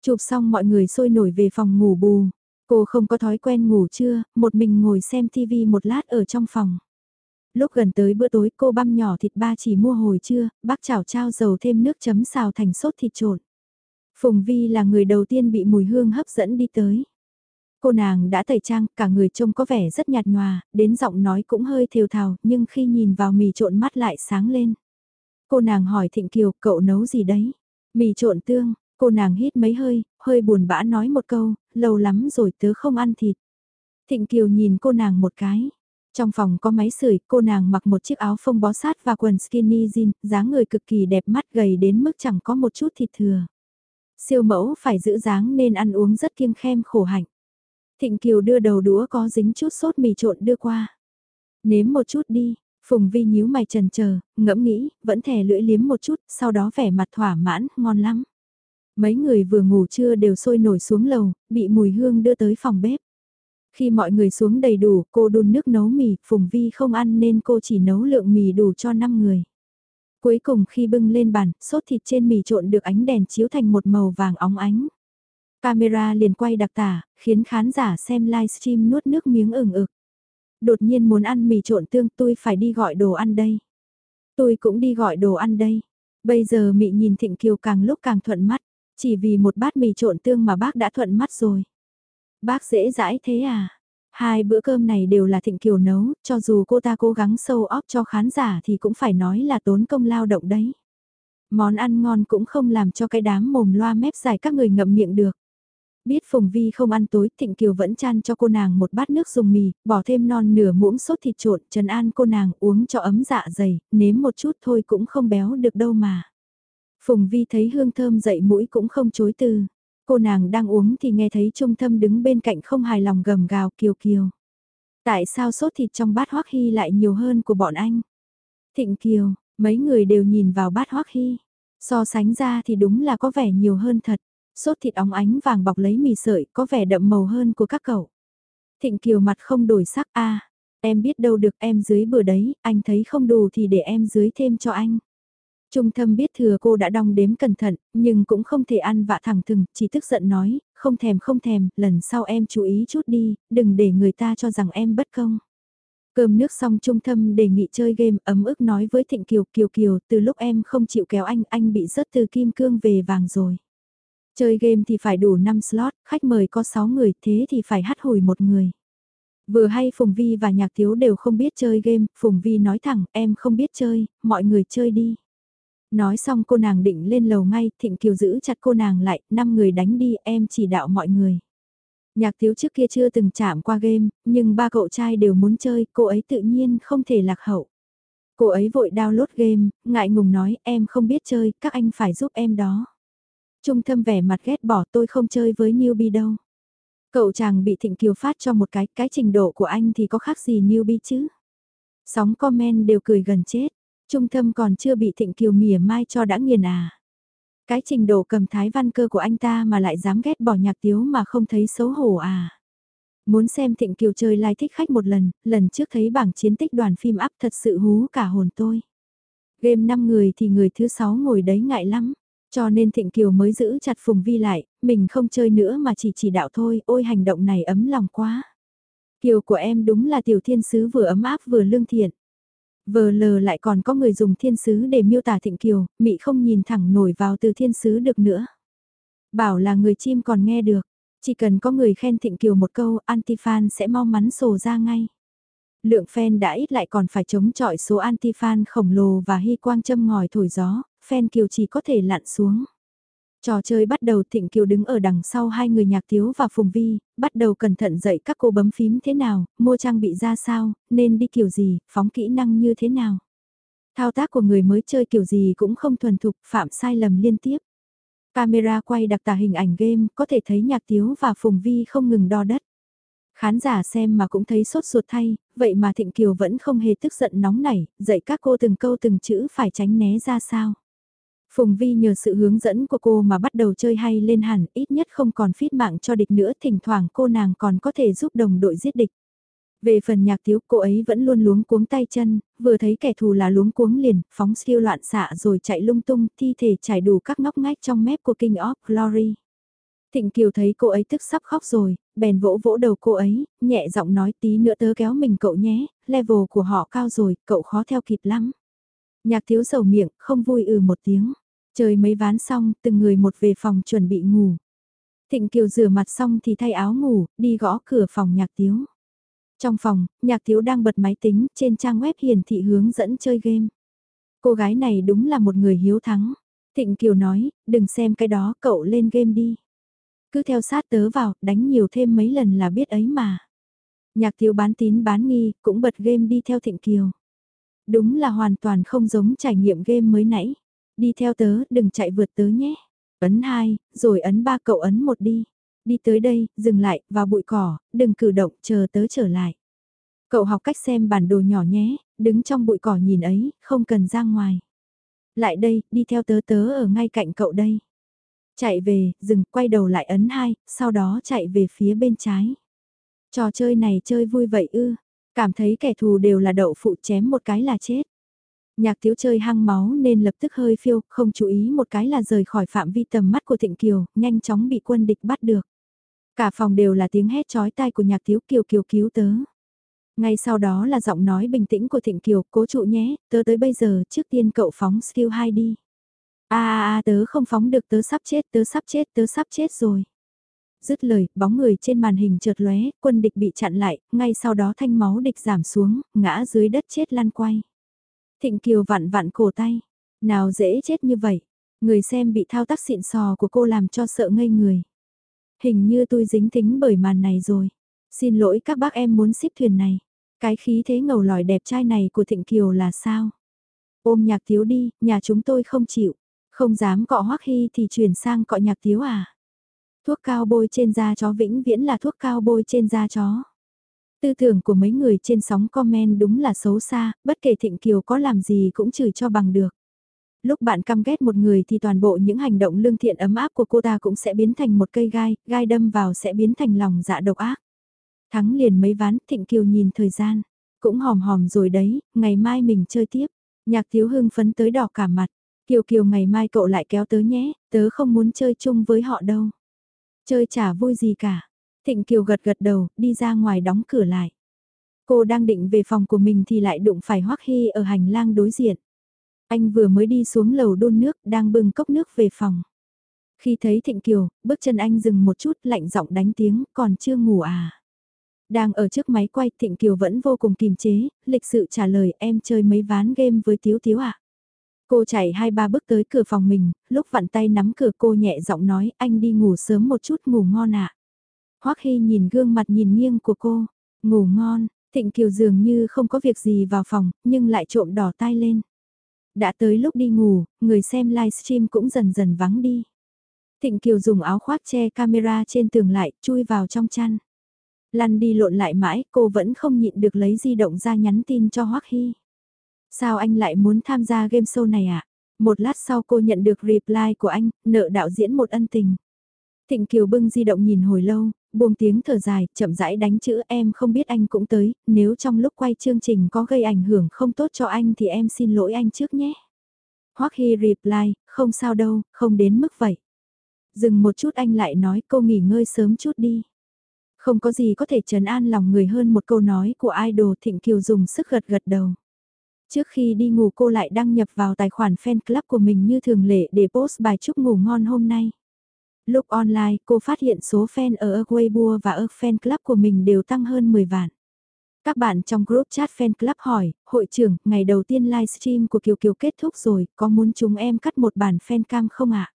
Chụp xong mọi người sôi nổi về phòng ngủ bù. Cô không có thói quen ngủ trưa, một mình ngồi xem TV một lát ở trong phòng. Lúc gần tới bữa tối cô băm nhỏ thịt ba chỉ mua hồi trưa, bác chảo trao dầu thêm nước chấm xào thành sốt thịt trộn. Phùng Vi là người đầu tiên bị mùi hương hấp dẫn đi tới. Cô nàng đã tẩy trang, cả người trông có vẻ rất nhạt nhòa, đến giọng nói cũng hơi thều thào, nhưng khi nhìn vào mì trộn mắt lại sáng lên. Cô nàng hỏi Thịnh Kiều, cậu nấu gì đấy? Mì trộn tương, cô nàng hít mấy hơi, hơi buồn bã nói một câu, lâu lắm rồi tớ không ăn thịt. Thịnh Kiều nhìn cô nàng một cái. Trong phòng có máy sưởi, cô nàng mặc một chiếc áo phông bó sát và quần skinny jean, dáng người cực kỳ đẹp mắt gầy đến mức chẳng có một chút thịt thừa. Siêu mẫu phải giữ dáng nên ăn uống rất kiêng khem khổ hạnh. Thịnh Kiều đưa đầu đũa có dính chút sốt mì trộn đưa qua. Nếm một chút đi, Phùng Vi nhíu mày trần chờ, ngẫm nghĩ, vẫn thè lưỡi liếm một chút, sau đó vẻ mặt thỏa mãn, ngon lắm. Mấy người vừa ngủ trưa đều sôi nổi xuống lầu, bị mùi hương đưa tới phòng bếp. Khi mọi người xuống đầy đủ, cô đun nước nấu mì, Phùng Vi không ăn nên cô chỉ nấu lượng mì đủ cho 5 người. Cuối cùng khi bưng lên bàn, sốt thịt trên mì trộn được ánh đèn chiếu thành một màu vàng óng ánh. Camera liền quay đặc tả, khiến khán giả xem livestream nuốt nước miếng ửng ực. Đột nhiên muốn ăn mì trộn tương tôi phải đi gọi đồ ăn đây. Tôi cũng đi gọi đồ ăn đây. Bây giờ mị nhìn Thịnh Kiều càng lúc càng thuận mắt, chỉ vì một bát mì trộn tương mà bác đã thuận mắt rồi. Bác dễ dãi thế à? Hai bữa cơm này đều là Thịnh Kiều nấu, cho dù cô ta cố gắng sâu óp cho khán giả thì cũng phải nói là tốn công lao động đấy. Món ăn ngon cũng không làm cho cái đám mồm loa mép dài các người ngậm miệng được. Biết Phùng Vi không ăn tối, Thịnh Kiều vẫn chan cho cô nàng một bát nước dùng mì, bỏ thêm non nửa muỗng sốt thịt trộn, trần an cô nàng uống cho ấm dạ dày, nếm một chút thôi cũng không béo được đâu mà. Phùng Vi thấy hương thơm dậy mũi cũng không chối từ. Cô nàng đang uống thì nghe thấy Trung Thâm đứng bên cạnh không hài lòng gầm gào kiều kiều. Tại sao sốt thịt trong bát Hoắc Hy lại nhiều hơn của bọn anh? Thịnh Kiều, mấy người đều nhìn vào bát Hoắc Hy. So sánh ra thì đúng là có vẻ nhiều hơn thật. Sốt thịt óng ánh vàng bọc lấy mì sợi có vẻ đậm màu hơn của các cậu. Thịnh Kiều mặt không đổi sắc a em biết đâu được em dưới bữa đấy, anh thấy không đủ thì để em dưới thêm cho anh. Trung thâm biết thừa cô đã đong đếm cẩn thận, nhưng cũng không thể ăn vạ thẳng thừng, chỉ tức giận nói, không thèm không thèm, lần sau em chú ý chút đi, đừng để người ta cho rằng em bất công. Cơm nước xong trung thâm đề nghị chơi game ấm ức nói với Thịnh Kiều Kiều Kiều từ lúc em không chịu kéo anh, anh bị rớt từ kim cương về vàng rồi. Chơi game thì phải đủ 5 slot, khách mời có 6 người, thế thì phải hát hồi một người. Vừa hay Phùng Vi và Nhạc Thiếu đều không biết chơi game, Phùng Vi nói thẳng, em không biết chơi, mọi người chơi đi. Nói xong cô nàng định lên lầu ngay, Thịnh Kiều giữ chặt cô nàng lại, 5 người đánh đi, em chỉ đạo mọi người. Nhạc Thiếu trước kia chưa từng chạm qua game, nhưng ba cậu trai đều muốn chơi, cô ấy tự nhiên không thể lạc hậu. Cô ấy vội download game, ngại ngùng nói, em không biết chơi, các anh phải giúp em đó. Trung thâm vẻ mặt ghét bỏ tôi không chơi với newbie đâu. Cậu chàng bị Thịnh Kiều phát cho một cái, cái trình độ của anh thì có khác gì newbie chứ? Sóng comment đều cười gần chết. Trung thâm còn chưa bị Thịnh Kiều mỉa mai cho đã nghiền à. Cái trình độ cầm thái văn cơ của anh ta mà lại dám ghét bỏ nhạc tiếu mà không thấy xấu hổ à. Muốn xem Thịnh Kiều chơi lai thích khách một lần, lần trước thấy bảng chiến tích đoàn phim áp thật sự hú cả hồn tôi. Game 5 người thì người thứ 6 ngồi đấy ngại lắm. Cho nên Thịnh Kiều mới giữ chặt Phùng Vi lại, mình không chơi nữa mà chỉ chỉ đạo thôi, ôi hành động này ấm lòng quá. Kiều của em đúng là tiểu thiên sứ vừa ấm áp vừa lương thiện. Vờ lờ lại còn có người dùng thiên sứ để miêu tả Thịnh Kiều, mị không nhìn thẳng nổi vào từ thiên sứ được nữa. Bảo là người chim còn nghe được, chỉ cần có người khen Thịnh Kiều một câu, anti-fan sẽ mau mắn sổ ra ngay. Lượng fan đã ít lại còn phải chống chọi số anti-fan khổng lồ và hy quang châm ngòi thổi gió, Phen Kiều chỉ có thể lặn xuống. Trò chơi bắt đầu Thịnh Kiều đứng ở đằng sau hai người nhạc thiếu và Phùng Vi, bắt đầu cẩn thận dạy các cô bấm phím thế nào, mua trang bị ra sao, nên đi kiểu gì, phóng kỹ năng như thế nào. Thao tác của người mới chơi kiểu gì cũng không thuần thục, phạm sai lầm liên tiếp. Camera quay đặc tả hình ảnh game, có thể thấy nhạc thiếu và Phùng Vi không ngừng đo đất. Khán giả xem mà cũng thấy sốt ruột thay, vậy mà Thịnh Kiều vẫn không hề tức giận nóng nảy, dạy các cô từng câu từng chữ phải tránh né ra sao. Phùng Vi nhờ sự hướng dẫn của cô mà bắt đầu chơi hay lên hẳn, ít nhất không còn phít mạng cho địch nữa, thỉnh thoảng cô nàng còn có thể giúp đồng đội giết địch. Về phần nhạc thiếu cô ấy vẫn luôn luống cuống tay chân, vừa thấy kẻ thù là luống cuống liền, phóng siêu loạn xạ rồi chạy lung tung, thi thể trải đủ các ngóc ngách trong mép của King of Glory. Thịnh Kiều thấy cô ấy tức sắp khóc rồi, bèn vỗ vỗ đầu cô ấy, nhẹ giọng nói tí nữa tớ kéo mình cậu nhé, level của họ cao rồi, cậu khó theo kịp lắm. Nhạc thiếu sầu miệng, không vui ừ một tiếng. Chơi mấy ván xong, từng người một về phòng chuẩn bị ngủ. Thịnh Kiều rửa mặt xong thì thay áo ngủ, đi gõ cửa phòng nhạc tiếu Trong phòng, nhạc tiếu đang bật máy tính, trên trang web hiển thị hướng dẫn chơi game. Cô gái này đúng là một người hiếu thắng. Thịnh Kiều nói, đừng xem cái đó, cậu lên game đi. Cứ theo sát tớ vào, đánh nhiều thêm mấy lần là biết ấy mà. Nhạc thiếu bán tín bán nghi, cũng bật game đi theo Thịnh Kiều. Đúng là hoàn toàn không giống trải nghiệm game mới nãy. Đi theo tớ, đừng chạy vượt tớ nhé. Ấn 2, rồi ấn 3 cậu ấn 1 đi. Đi tới đây, dừng lại, vào bụi cỏ, đừng cử động, chờ tớ trở lại. Cậu học cách xem bản đồ nhỏ nhé, đứng trong bụi cỏ nhìn ấy, không cần ra ngoài. Lại đây, đi theo tớ tớ ở ngay cạnh cậu đây. Chạy về, dừng, quay đầu lại ấn 2, sau đó chạy về phía bên trái. Trò chơi này chơi vui vậy ư, cảm thấy kẻ thù đều là đậu phụ chém một cái là chết. Nhạc thiếu chơi hăng máu nên lập tức hơi phiêu, không chú ý một cái là rời khỏi phạm vi tầm mắt của Thịnh Kiều, nhanh chóng bị quân địch bắt được. Cả phòng đều là tiếng hét chói tai của nhạc thiếu Kiều Kiều cứu tớ. Ngay sau đó là giọng nói bình tĩnh của Thịnh Kiều, cố trụ nhé, tớ tới bây giờ, trước tiên cậu phóng skill 2 đi. a a a tớ không phóng được tớ sắp chết, tớ sắp chết, tớ sắp chết rồi. Dứt lời, bóng người trên màn hình chợt lóe, quân địch bị chặn lại, ngay sau đó thanh máu địch giảm xuống, ngã dưới đất chết lăn quay. Thịnh Kiều vặn vặn cổ tay. Nào dễ chết như vậy. Người xem bị thao tác xịn sò của cô làm cho sợ ngây người. Hình như tôi dính tính bởi màn này rồi. Xin lỗi các bác em muốn ship thuyền này. Cái khí thế ngầu lòi đẹp trai này của Thịnh Kiều là sao? Ôm nhạc thiếu đi, nhà chúng tôi không chịu. Không dám cọ hoắc hy thì chuyển sang cọ nhạc thiếu à? Thuốc cao bôi trên da chó vĩnh viễn là thuốc cao bôi trên da chó. Tư tưởng của mấy người trên sóng comment đúng là xấu xa, bất kể Thịnh Kiều có làm gì cũng chửi cho bằng được. Lúc bạn căm ghét một người thì toàn bộ những hành động lương thiện ấm áp của cô ta cũng sẽ biến thành một cây gai, gai đâm vào sẽ biến thành lòng dạ độc ác. Thắng liền mấy ván, Thịnh Kiều nhìn thời gian. Cũng hòm hòm rồi đấy, ngày mai mình chơi tiếp. Nhạc thiếu hưng phấn tới đỏ cả mặt. Kiều Kiều ngày mai cậu lại kéo tớ nhé, tớ không muốn chơi chung với họ đâu. Chơi chả vui gì cả. Thịnh Kiều gật gật đầu, đi ra ngoài đóng cửa lại. Cô đang định về phòng của mình thì lại đụng phải Hoắc Hy ở hành lang đối diện. Anh vừa mới đi xuống lầu đun nước, đang bưng cốc nước về phòng. Khi thấy Thịnh Kiều, bước chân anh dừng một chút lạnh giọng đánh tiếng, còn chưa ngủ à. Đang ở trước máy quay Thịnh Kiều vẫn vô cùng kìm chế, lịch sự trả lời em chơi mấy ván game với Tiếu Tiếu. À? Cô chạy hai ba bước tới cửa phòng mình, lúc vặn tay nắm cửa cô nhẹ giọng nói anh đi ngủ sớm một chút ngủ ngon ạ. À. Hoắc Hy nhìn gương mặt nhìn nghiêng của cô, ngủ ngon, Thịnh Kiều dường như không có việc gì vào phòng, nhưng lại trộm đỏ tai lên. Đã tới lúc đi ngủ, người xem livestream cũng dần dần vắng đi. Thịnh Kiều dùng áo khoác che camera trên tường lại, chui vào trong chăn. Lăn đi lộn lại mãi, cô vẫn không nhịn được lấy di động ra nhắn tin cho Hoắc Hy. Sao anh lại muốn tham gia game show này ạ? À? Một lát sau cô nhận được reply của anh, nợ đạo diễn một ân tình. Thịnh Kiều bưng di động nhìn hồi lâu, buông tiếng thở dài, chậm rãi đánh chữ em không biết anh cũng tới, nếu trong lúc quay chương trình có gây ảnh hưởng không tốt cho anh thì em xin lỗi anh trước nhé. Hoắc Hy reply, không sao đâu, không đến mức vậy. Dừng một chút anh lại nói cô nghỉ ngơi sớm chút đi. Không có gì có thể trấn an lòng người hơn một câu nói của idol Thịnh Kiều dùng sức gật gật đầu. Trước khi đi ngủ cô lại đăng nhập vào tài khoản fan club của mình như thường lệ để post bài chúc ngủ ngon hôm nay. Lúc online, cô phát hiện số fan ở Weibo và ở fan club của mình đều tăng hơn 10 vạn. Các bạn trong group chat fan club hỏi, hội trưởng, ngày đầu tiên livestream của Kiều Kiều kết thúc rồi, có muốn chúng em cắt một bản fan cam không ạ?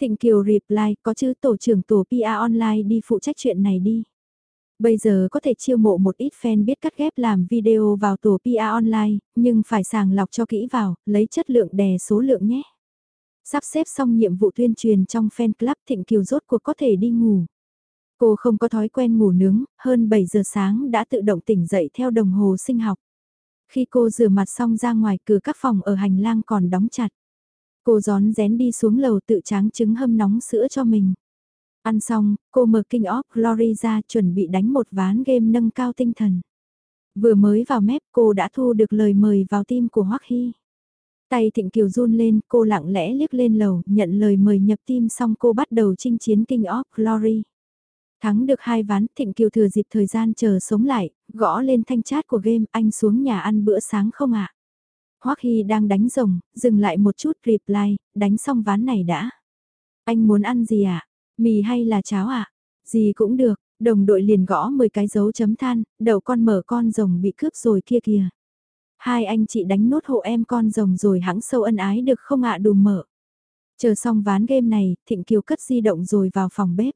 Thịnh Kiều reply, có chứ tổ trưởng tổ PR online đi phụ trách chuyện này đi. Bây giờ có thể chiêu mộ một ít fan biết cắt ghép làm video vào tổ PR online, nhưng phải sàng lọc cho kỹ vào, lấy chất lượng đè số lượng nhé. Sắp xếp xong nhiệm vụ tuyên truyền trong fan club Thịnh Kiều rốt cuộc có thể đi ngủ. Cô không có thói quen ngủ nướng, hơn 7 giờ sáng đã tự động tỉnh dậy theo đồng hồ sinh học. Khi cô rửa mặt xong ra ngoài cửa các phòng ở hành lang còn đóng chặt. Cô gión rén đi xuống lầu tự tráng trứng hâm nóng sữa cho mình. Ăn xong, cô mở King of Glory ra chuẩn bị đánh một ván game nâng cao tinh thần. Vừa mới vào mép cô đã thu được lời mời vào team của Hoắc Hy. Tay Thịnh Kiều run lên, cô lặng lẽ liếc lên lầu, nhận lời mời nhập tim xong cô bắt đầu chinh chiến King of Glory. Thắng được hai ván, Thịnh Kiều thừa dịp thời gian chờ sống lại, gõ lên thanh chat của game, anh xuống nhà ăn bữa sáng không ạ? À? Hoắc Hy đang đánh rồng, dừng lại một chút reply, đánh xong ván này đã. Anh muốn ăn gì ạ? À? Mì hay là cháo ạ? À? Gì cũng được, đồng đội liền gõ 10 cái dấu chấm than, đầu con mở con rồng bị cướp rồi kia kìa. Hai anh chị đánh nốt hộ em con rồng rồi hãng sâu ân ái được không ạ đùm mở. Chờ xong ván game này, Thịnh Kiều cất di động rồi vào phòng bếp.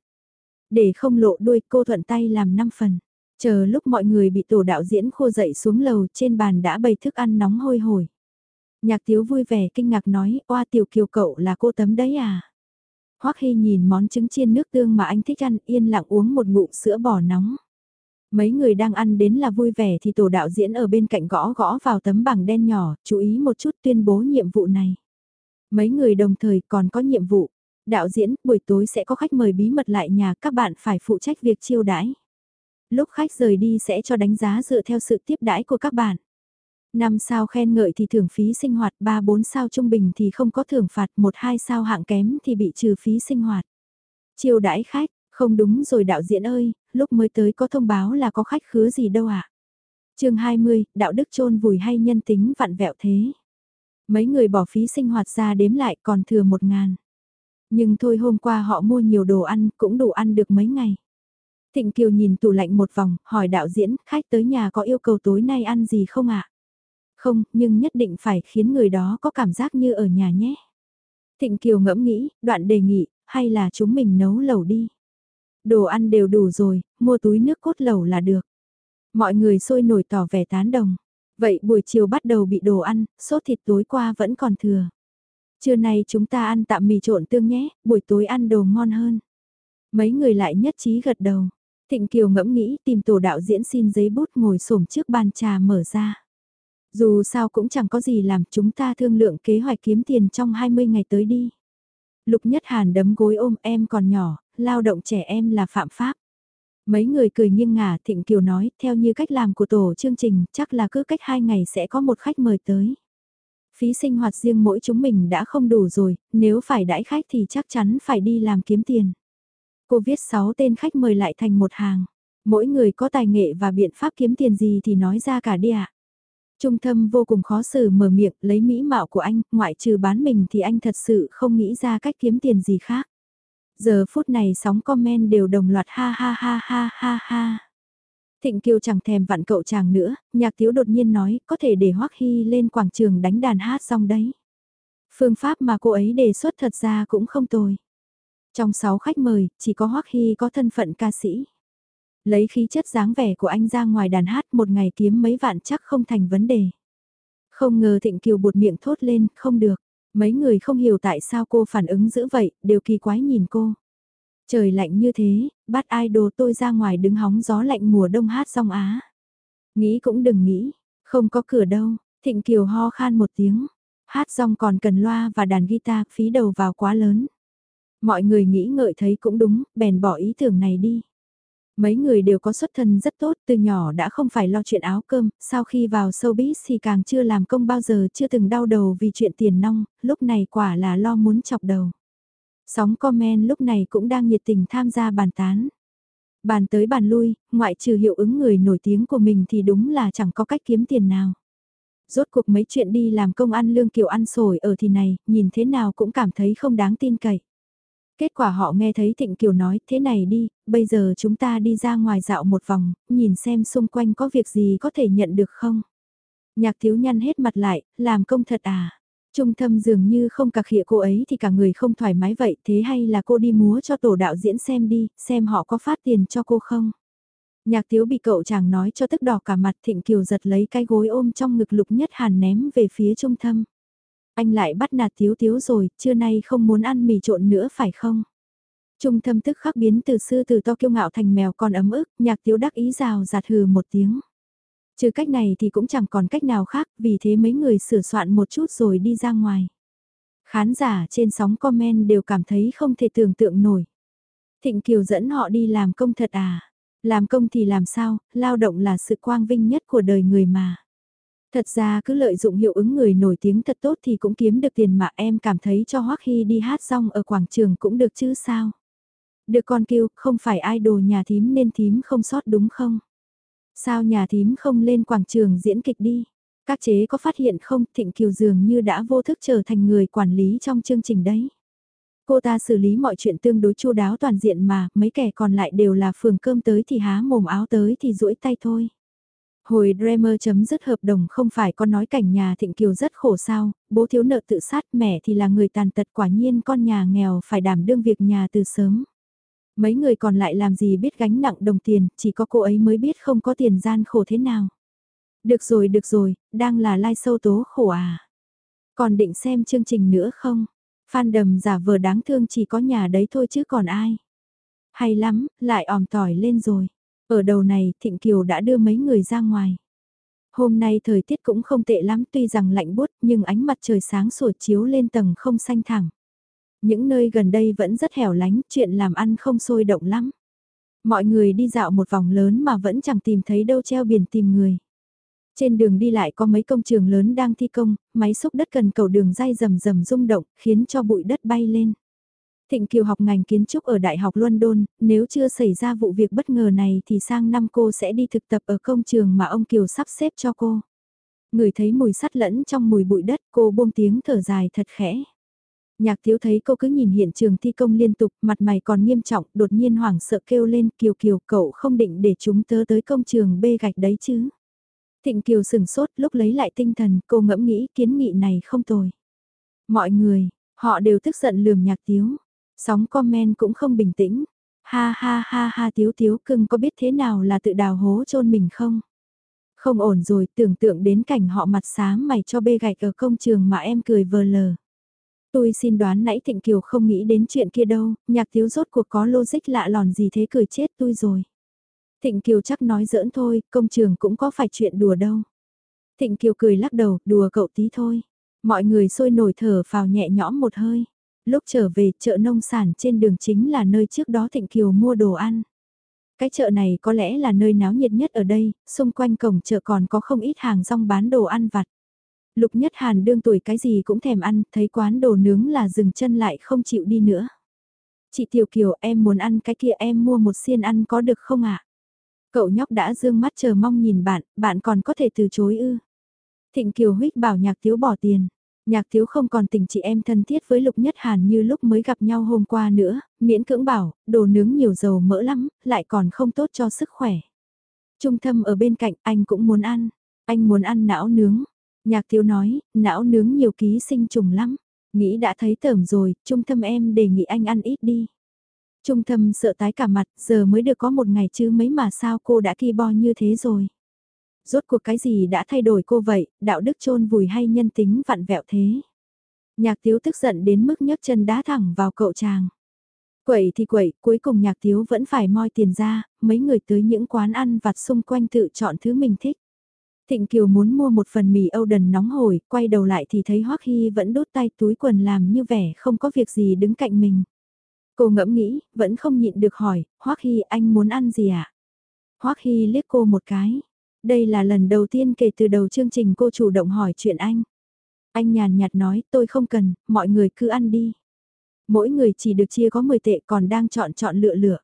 Để không lộ đuôi cô thuận tay làm 5 phần. Chờ lúc mọi người bị tổ đạo diễn khô dậy xuống lầu trên bàn đã bày thức ăn nóng hôi hổi. Nhạc thiếu vui vẻ kinh ngạc nói, oa tiểu kiều cậu là cô tấm đấy à? Hoắc Hy nhìn món trứng chiên nước tương mà anh thích ăn yên lặng uống một ngụm sữa bò nóng. Mấy người đang ăn đến là vui vẻ thì tổ đạo diễn ở bên cạnh gõ gõ vào tấm bảng đen nhỏ, chú ý một chút tuyên bố nhiệm vụ này. Mấy người đồng thời còn có nhiệm vụ. Đạo diễn, buổi tối sẽ có khách mời bí mật lại nhà, các bạn phải phụ trách việc chiêu đãi. Lúc khách rời đi sẽ cho đánh giá dựa theo sự tiếp đãi của các bạn. 5 sao khen ngợi thì thưởng phí sinh hoạt, 3-4 sao trung bình thì không có thưởng phạt, 1-2 sao hạng kém thì bị trừ phí sinh hoạt. Chiêu đãi khách, không đúng rồi đạo diễn ơi, lúc mới tới có thông báo là có khách khứa gì đâu ạ. À? chương 20, đạo đức trôn vùi hay nhân tính vặn vẹo thế. Mấy người bỏ phí sinh hoạt ra đếm lại còn thừa một ngàn. Nhưng thôi hôm qua họ mua nhiều đồ ăn cũng đủ ăn được mấy ngày. Thịnh Kiều nhìn tủ lạnh một vòng, hỏi đạo diễn, khách tới nhà có yêu cầu tối nay ăn gì không ạ? Không, nhưng nhất định phải khiến người đó có cảm giác như ở nhà nhé. Thịnh Kiều ngẫm nghĩ, đoạn đề nghị, hay là chúng mình nấu lẩu đi. Đồ ăn đều đủ rồi, mua túi nước cốt lẩu là được. Mọi người sôi nổi tỏ vẻ tán đồng. Vậy buổi chiều bắt đầu bị đồ ăn, sốt thịt tối qua vẫn còn thừa. Trưa nay chúng ta ăn tạm mì trộn tương nhé, buổi tối ăn đồ ngon hơn. Mấy người lại nhất trí gật đầu. Thịnh Kiều ngẫm nghĩ tìm tổ đạo diễn xin giấy bút ngồi xổm trước bàn trà mở ra. Dù sao cũng chẳng có gì làm chúng ta thương lượng kế hoạch kiếm tiền trong 20 ngày tới đi. Lục Nhất Hàn đấm gối ôm em còn nhỏ, lao động trẻ em là phạm pháp. Mấy người cười nghiêng ngả Thịnh Kiều nói, theo như cách làm của tổ chương trình, chắc là cứ cách 2 ngày sẽ có một khách mời tới. Phí sinh hoạt riêng mỗi chúng mình đã không đủ rồi, nếu phải đãi khách thì chắc chắn phải đi làm kiếm tiền. Cô viết 6 tên khách mời lại thành một hàng. Mỗi người có tài nghệ và biện pháp kiếm tiền gì thì nói ra cả đi ạ. Trung thâm vô cùng khó xử mở miệng lấy mỹ mạo của anh, ngoại trừ bán mình thì anh thật sự không nghĩ ra cách kiếm tiền gì khác. Giờ phút này sóng comment đều đồng loạt ha ha ha ha ha ha. Thịnh Kiều chẳng thèm vặn cậu chàng nữa, nhạc thiếu đột nhiên nói có thể để Hoắc Hy lên quảng trường đánh đàn hát xong đấy. Phương pháp mà cô ấy đề xuất thật ra cũng không tồi. Trong 6 khách mời, chỉ có Hoắc Hy có thân phận ca sĩ. Lấy khí chất dáng vẻ của anh ra ngoài đàn hát một ngày kiếm mấy vạn chắc không thành vấn đề. Không ngờ Thịnh Kiều buột miệng thốt lên, không được. Mấy người không hiểu tại sao cô phản ứng dữ vậy, đều kỳ quái nhìn cô. Trời lạnh như thế, bắt idol tôi ra ngoài đứng hóng gió lạnh mùa đông hát song á. Nghĩ cũng đừng nghĩ, không có cửa đâu, Thịnh Kiều ho khan một tiếng. Hát xong còn cần loa và đàn guitar, phí đầu vào quá lớn. Mọi người nghĩ ngợi thấy cũng đúng, bèn bỏ ý tưởng này đi. Mấy người đều có xuất thân rất tốt, từ nhỏ đã không phải lo chuyện áo cơm, sau khi vào showbiz thì càng chưa làm công bao giờ chưa từng đau đầu vì chuyện tiền nong, lúc này quả là lo muốn chọc đầu. Sóng comment lúc này cũng đang nhiệt tình tham gia bàn tán. Bàn tới bàn lui, ngoại trừ hiệu ứng người nổi tiếng của mình thì đúng là chẳng có cách kiếm tiền nào. Rốt cuộc mấy chuyện đi làm công ăn lương kiểu ăn sổi ở thì này, nhìn thế nào cũng cảm thấy không đáng tin cậy. Kết quả họ nghe thấy Thịnh Kiều nói, thế này đi, bây giờ chúng ta đi ra ngoài dạo một vòng, nhìn xem xung quanh có việc gì có thể nhận được không. Nhạc thiếu nhăn hết mặt lại, làm công thật à. Trung thâm dường như không cạc khịa cô ấy thì cả người không thoải mái vậy, thế hay là cô đi múa cho tổ đạo diễn xem đi, xem họ có phát tiền cho cô không. Nhạc thiếu bị cậu chàng nói cho tức đỏ cả mặt Thịnh Kiều giật lấy cái gối ôm trong ngực lục nhất hàn ném về phía trung thâm. Anh lại bắt nạt thiếu thiếu rồi, trưa nay không muốn ăn mì trộn nữa phải không? Trung thâm tức khắc biến từ sư từ to kiêu ngạo thành mèo con ấm ức, nhạc thiếu đắc ý rào giạt hừ một tiếng. Trừ cách này thì cũng chẳng còn cách nào khác, vì thế mấy người sửa soạn một chút rồi đi ra ngoài. Khán giả trên sóng comment đều cảm thấy không thể tưởng tượng nổi. Thịnh Kiều dẫn họ đi làm công thật à? Làm công thì làm sao, lao động là sự quang vinh nhất của đời người mà. Thật ra cứ lợi dụng hiệu ứng người nổi tiếng thật tốt thì cũng kiếm được tiền mà em cảm thấy cho Hoắc Hy đi hát xong ở quảng trường cũng được chứ sao. Được con kêu, không phải idol nhà thím nên thím không sót đúng không? Sao nhà thím không lên quảng trường diễn kịch đi? Các chế có phát hiện không Thịnh Kiều dường như đã vô thức trở thành người quản lý trong chương trình đấy. Cô ta xử lý mọi chuyện tương đối chu đáo toàn diện mà, mấy kẻ còn lại đều là phường cơm tới thì há mồm áo tới thì duỗi tay thôi. Hồi Dreamer chấm dứt hợp đồng không phải con nói cảnh nhà Thịnh Kiều rất khổ sao, bố thiếu nợ tự sát mẹ thì là người tàn tật quả nhiên con nhà nghèo phải đảm đương việc nhà từ sớm. Mấy người còn lại làm gì biết gánh nặng đồng tiền, chỉ có cô ấy mới biết không có tiền gian khổ thế nào. Được rồi được rồi, đang là lai sâu tố khổ à. Còn định xem chương trình nữa không? Phan đầm giả vờ đáng thương chỉ có nhà đấy thôi chứ còn ai. Hay lắm, lại òm tỏi lên rồi. Ở đầu này, Thịnh Kiều đã đưa mấy người ra ngoài. Hôm nay thời tiết cũng không tệ lắm tuy rằng lạnh buốt nhưng ánh mặt trời sáng sủa chiếu lên tầng không xanh thẳng. Những nơi gần đây vẫn rất hẻo lánh, chuyện làm ăn không sôi động lắm. Mọi người đi dạo một vòng lớn mà vẫn chẳng tìm thấy đâu treo biển tìm người. Trên đường đi lại có mấy công trường lớn đang thi công, máy xúc đất cần cầu đường dây rầm rầm rung động, khiến cho bụi đất bay lên. Thịnh Kiều học ngành kiến trúc ở Đại học London, nếu chưa xảy ra vụ việc bất ngờ này thì sang năm cô sẽ đi thực tập ở công trường mà ông Kiều sắp xếp cho cô. Người thấy mùi sắt lẫn trong mùi bụi đất cô buông tiếng thở dài thật khẽ. Nhạc thiếu thấy cô cứ nhìn hiện trường thi công liên tục, mặt mày còn nghiêm trọng, đột nhiên hoảng sợ kêu lên Kiều Kiều cậu không định để chúng tớ tới công trường bê gạch đấy chứ. Thịnh Kiều sừng sốt lúc lấy lại tinh thần, cô ngẫm nghĩ kiến nghị này không tồi. Mọi người, họ đều tức giận lườm nhạc tiếu. Sóng comment cũng không bình tĩnh. Ha ha ha ha tiếu tiếu cưng có biết thế nào là tự đào hố chôn mình không? Không ổn rồi, tưởng tượng đến cảnh họ mặt sáng mày cho bê gạch ở công trường mà em cười vờ lờ. Tôi xin đoán nãy Thịnh Kiều không nghĩ đến chuyện kia đâu, nhạc thiếu rốt cuộc có logic lạ lòn gì thế cười chết tôi rồi. Thịnh Kiều chắc nói giỡn thôi, công trường cũng có phải chuyện đùa đâu. Thịnh Kiều cười lắc đầu, đùa cậu tí thôi. Mọi người sôi nổi thở vào nhẹ nhõm một hơi. Lúc trở về chợ nông sản trên đường chính là nơi trước đó Thịnh Kiều mua đồ ăn. Cái chợ này có lẽ là nơi náo nhiệt nhất ở đây, xung quanh cổng chợ còn có không ít hàng rong bán đồ ăn vặt. Lục Nhất Hàn đương tuổi cái gì cũng thèm ăn, thấy quán đồ nướng là dừng chân lại không chịu đi nữa. Chị Tiểu Kiều em muốn ăn cái kia em mua một xiên ăn có được không ạ? Cậu nhóc đã dương mắt chờ mong nhìn bạn, bạn còn có thể từ chối ư. Thịnh Kiều huyết bảo nhạc thiếu bỏ tiền. Nhạc thiếu không còn tình chị em thân thiết với Lục Nhất Hàn như lúc mới gặp nhau hôm qua nữa, miễn cưỡng bảo, đồ nướng nhiều dầu mỡ lắm, lại còn không tốt cho sức khỏe. Trung thâm ở bên cạnh, anh cũng muốn ăn. Anh muốn ăn não nướng. Nhạc thiếu nói, não nướng nhiều ký sinh trùng lắm. Nghĩ đã thấy tởm rồi, trung thâm em đề nghị anh ăn ít đi. Trung thâm sợ tái cả mặt, giờ mới được có một ngày chứ mấy mà sao cô đã ki bo như thế rồi. Rốt cuộc cái gì đã thay đổi cô vậy, đạo đức chôn vùi hay nhân tính vặn vẹo thế. Nhạc tiếu tức giận đến mức nhấc chân đá thẳng vào cậu chàng. Quẩy thì quẩy, cuối cùng nhạc tiếu vẫn phải moi tiền ra, mấy người tới những quán ăn vặt xung quanh tự chọn thứ mình thích. Thịnh Kiều muốn mua một phần mì Âu đần nóng hổi, quay đầu lại thì thấy Hoắc Hy vẫn đút tay túi quần làm như vẻ không có việc gì đứng cạnh mình. Cô ngẫm nghĩ, vẫn không nhịn được hỏi, Hoắc Hy anh muốn ăn gì ạ? À? Hoắc Hy liếc cô một cái. Đây là lần đầu tiên kể từ đầu chương trình cô chủ động hỏi chuyện anh. Anh nhàn nhạt nói tôi không cần, mọi người cứ ăn đi. Mỗi người chỉ được chia có 10 tệ còn đang chọn chọn lựa lựa.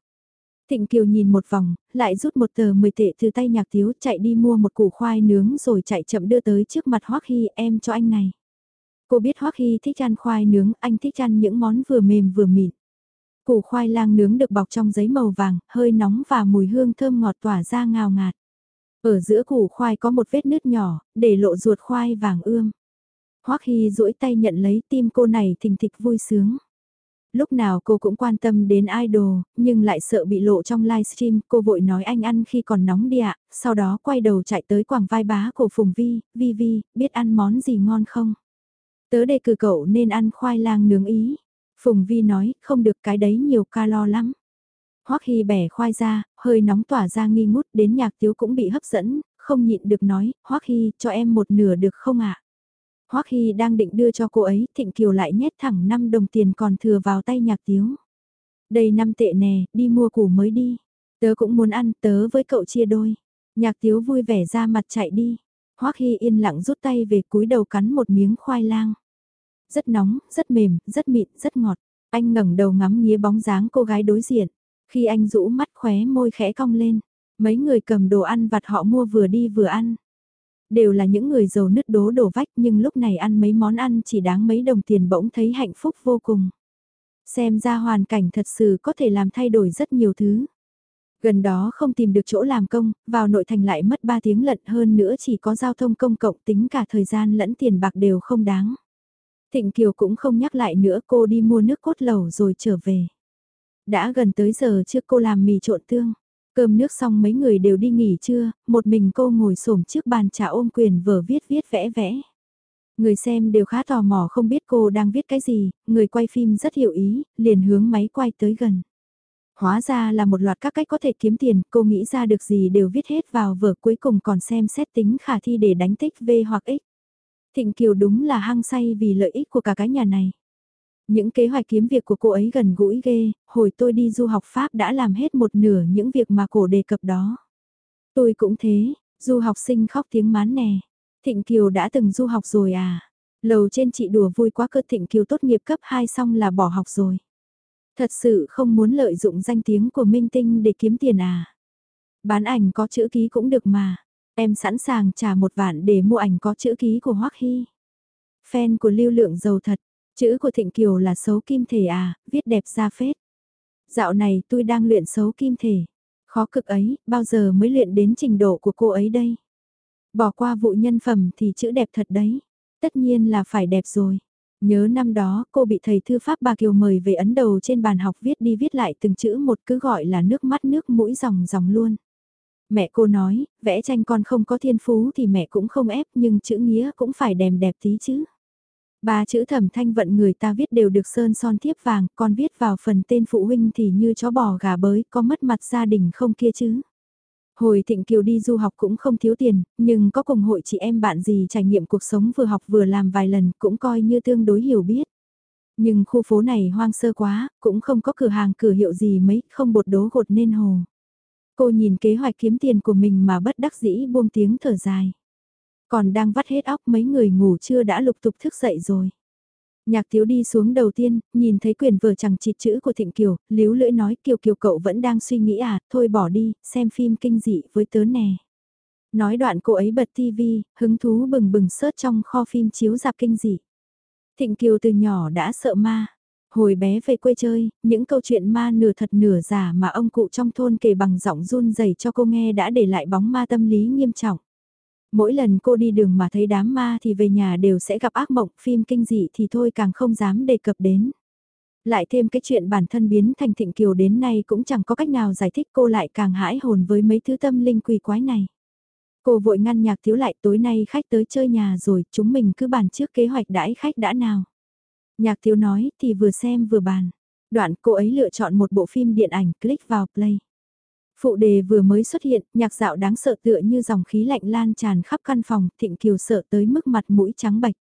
Thịnh Kiều nhìn một vòng, lại rút một tờ 10 tệ từ tay nhạc thiếu chạy đi mua một củ khoai nướng rồi chạy chậm đưa tới trước mặt Hoắc Hy em cho anh này. Cô biết Hoắc Hy thích ăn khoai nướng, anh thích ăn những món vừa mềm vừa mịn. Củ khoai lang nướng được bọc trong giấy màu vàng, hơi nóng và mùi hương thơm ngọt tỏa ra ngào ngạt. Ở giữa củ khoai có một vết nứt nhỏ, để lộ ruột khoai vàng ươm. Hoắc Hy duỗi tay nhận lấy tim cô này thình thịch vui sướng. Lúc nào cô cũng quan tâm đến idol, nhưng lại sợ bị lộ trong livestream, cô vội nói anh ăn khi còn nóng đi ạ, sau đó quay đầu chạy tới quảng vai bá của Phùng Vi, Vi Vi, biết ăn món gì ngon không? Tớ đề cử cậu nên ăn khoai lang nướng ý. Phùng Vi nói, không được cái đấy nhiều calo lắm. Hoắc Hy bẻ khoai ra, hơi nóng tỏa ra nghi ngút đến nhạc tiếu cũng bị hấp dẫn, không nhịn được nói, Hoắc Hy cho em một nửa được không ạ? À? Hoắc Hy đang định đưa cho cô ấy, Thịnh Kiều lại nhét thẳng 5 đồng tiền còn thừa vào tay nhạc tiếu. Đây 5 tệ nè, đi mua củ mới đi. Tớ cũng muốn ăn, tớ với cậu chia đôi. Nhạc tiếu vui vẻ ra mặt chạy đi. Hoắc Hy yên lặng rút tay về cúi đầu cắn một miếng khoai lang. Rất nóng, rất mềm, rất mịn, rất ngọt. Anh ngẩng đầu ngắm nghía bóng dáng cô gái đối diện. Khi anh rũ mắt khóe môi khẽ cong lên, mấy người cầm đồ ăn vặt họ mua vừa đi vừa ăn. Đều là những người giàu nứt đố đổ vách nhưng lúc này ăn mấy món ăn chỉ đáng mấy đồng tiền bỗng thấy hạnh phúc vô cùng. Xem ra hoàn cảnh thật sự có thể làm thay đổi rất nhiều thứ. Gần đó không tìm được chỗ làm công, vào nội thành lại mất 3 tiếng lận hơn nữa chỉ có giao thông công cộng tính cả thời gian lẫn tiền bạc đều không đáng. Thịnh Kiều cũng không nhắc lại nữa cô đi mua nước cốt lẩu rồi trở về. Đã gần tới giờ trước cô làm mì trộn tương. Cơm nước xong mấy người đều đi nghỉ trưa, một mình cô ngồi xổm trước bàn trà ôm quyền vở viết viết vẽ vẽ. Người xem đều khá tò mò không biết cô đang viết cái gì, người quay phim rất hiểu ý, liền hướng máy quay tới gần. Hóa ra là một loạt các cách có thể kiếm tiền, cô nghĩ ra được gì đều viết hết vào vở cuối cùng còn xem xét tính khả thi để đánh tích V hoặc X. Thịnh Kiều đúng là hăng say vì lợi ích của cả cái nhà này. Những kế hoạch kiếm việc của cô ấy gần gũi ghê, hồi tôi đi du học Pháp đã làm hết một nửa những việc mà cổ đề cập đó. Tôi cũng thế, du học sinh khóc tiếng mán nè. Thịnh Kiều đã từng du học rồi à? Lầu trên chị đùa vui quá cơ Thịnh Kiều tốt nghiệp cấp 2 xong là bỏ học rồi. Thật sự không muốn lợi dụng danh tiếng của Minh Tinh để kiếm tiền à? Bán ảnh có chữ ký cũng được mà. Em sẵn sàng trả một vạn để mua ảnh có chữ ký của Hoắc Hy. Fan của lưu lượng giàu thật, chữ của Thịnh Kiều là xấu kim thể à, viết đẹp ra phết. Dạo này tôi đang luyện xấu kim thể. Khó cực ấy, bao giờ mới luyện đến trình độ của cô ấy đây? Bỏ qua vụ nhân phẩm thì chữ đẹp thật đấy. Tất nhiên là phải đẹp rồi. Nhớ năm đó cô bị thầy thư pháp bà Kiều mời về ấn đầu trên bàn học viết đi viết lại từng chữ một cứ gọi là nước mắt nước mũi dòng dòng luôn. Mẹ cô nói, vẽ tranh con không có thiên phú thì mẹ cũng không ép nhưng chữ nghĩa cũng phải đèm đẹp tí chứ. Ba chữ thẩm thanh vận người ta viết đều được sơn son thiếp vàng, còn viết vào phần tên phụ huynh thì như chó bò gà bới, có mất mặt gia đình không kia chứ. Hồi Thịnh Kiều đi du học cũng không thiếu tiền, nhưng có cùng hội chị em bạn gì trải nghiệm cuộc sống vừa học vừa làm vài lần cũng coi như tương đối hiểu biết. Nhưng khu phố này hoang sơ quá, cũng không có cửa hàng cửa hiệu gì mấy, không bột đố gột nên hồ. Cô nhìn kế hoạch kiếm tiền của mình mà bất đắc dĩ buông tiếng thở dài. Còn đang vắt hết óc mấy người ngủ chưa đã lục tục thức dậy rồi. Nhạc thiếu đi xuống đầu tiên, nhìn thấy quyền vừa chẳng chịt chữ của Thịnh Kiều, líu lưỡi nói Kiều Kiều cậu vẫn đang suy nghĩ à, thôi bỏ đi, xem phim kinh dị với tớ nè. Nói đoạn cô ấy bật tivi, hứng thú bừng bừng sớt trong kho phim chiếu dạp kinh dị. Thịnh Kiều từ nhỏ đã sợ ma. Hồi bé về quê chơi, những câu chuyện ma nửa thật nửa giả mà ông cụ trong thôn kể bằng giọng run rẩy cho cô nghe đã để lại bóng ma tâm lý nghiêm trọng. Mỗi lần cô đi đường mà thấy đám ma thì về nhà đều sẽ gặp ác mộng, phim kinh dị thì thôi càng không dám đề cập đến. Lại thêm cái chuyện bản thân biến thành thịnh kiều đến nay cũng chẳng có cách nào giải thích cô lại càng hãi hồn với mấy thứ tâm linh quỷ quái này. Cô vội ngăn nhạc thiếu lại tối nay khách tới chơi nhà rồi, chúng mình cứ bàn trước kế hoạch đãi khách đã nào. Nhạc thiếu nói thì vừa xem vừa bàn. Đoạn cô ấy lựa chọn một bộ phim điện ảnh, click vào play. Phụ đề vừa mới xuất hiện, nhạc dạo đáng sợ tựa như dòng khí lạnh lan tràn khắp căn phòng, thịnh kiều sợ tới mức mặt mũi trắng bạch.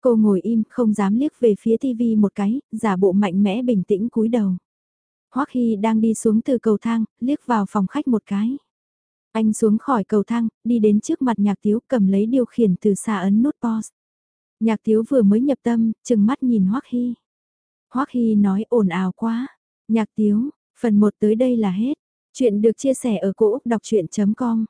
Cô ngồi im, không dám liếc về phía tivi một cái, giả bộ mạnh mẽ bình tĩnh cúi đầu. Hoắc Hy đang đi xuống từ cầu thang, liếc vào phòng khách một cái. Anh xuống khỏi cầu thang, đi đến trước mặt nhạc tiếu cầm lấy điều khiển từ xa ấn nút pause. Nhạc tiếu vừa mới nhập tâm, chừng mắt nhìn Hoắc Hy. Hoắc Hy nói ồn ào quá. Nhạc tiếu, phần 1 tới đây là hết. Chuyện được chia sẻ ở cỗ đọc chuyện.com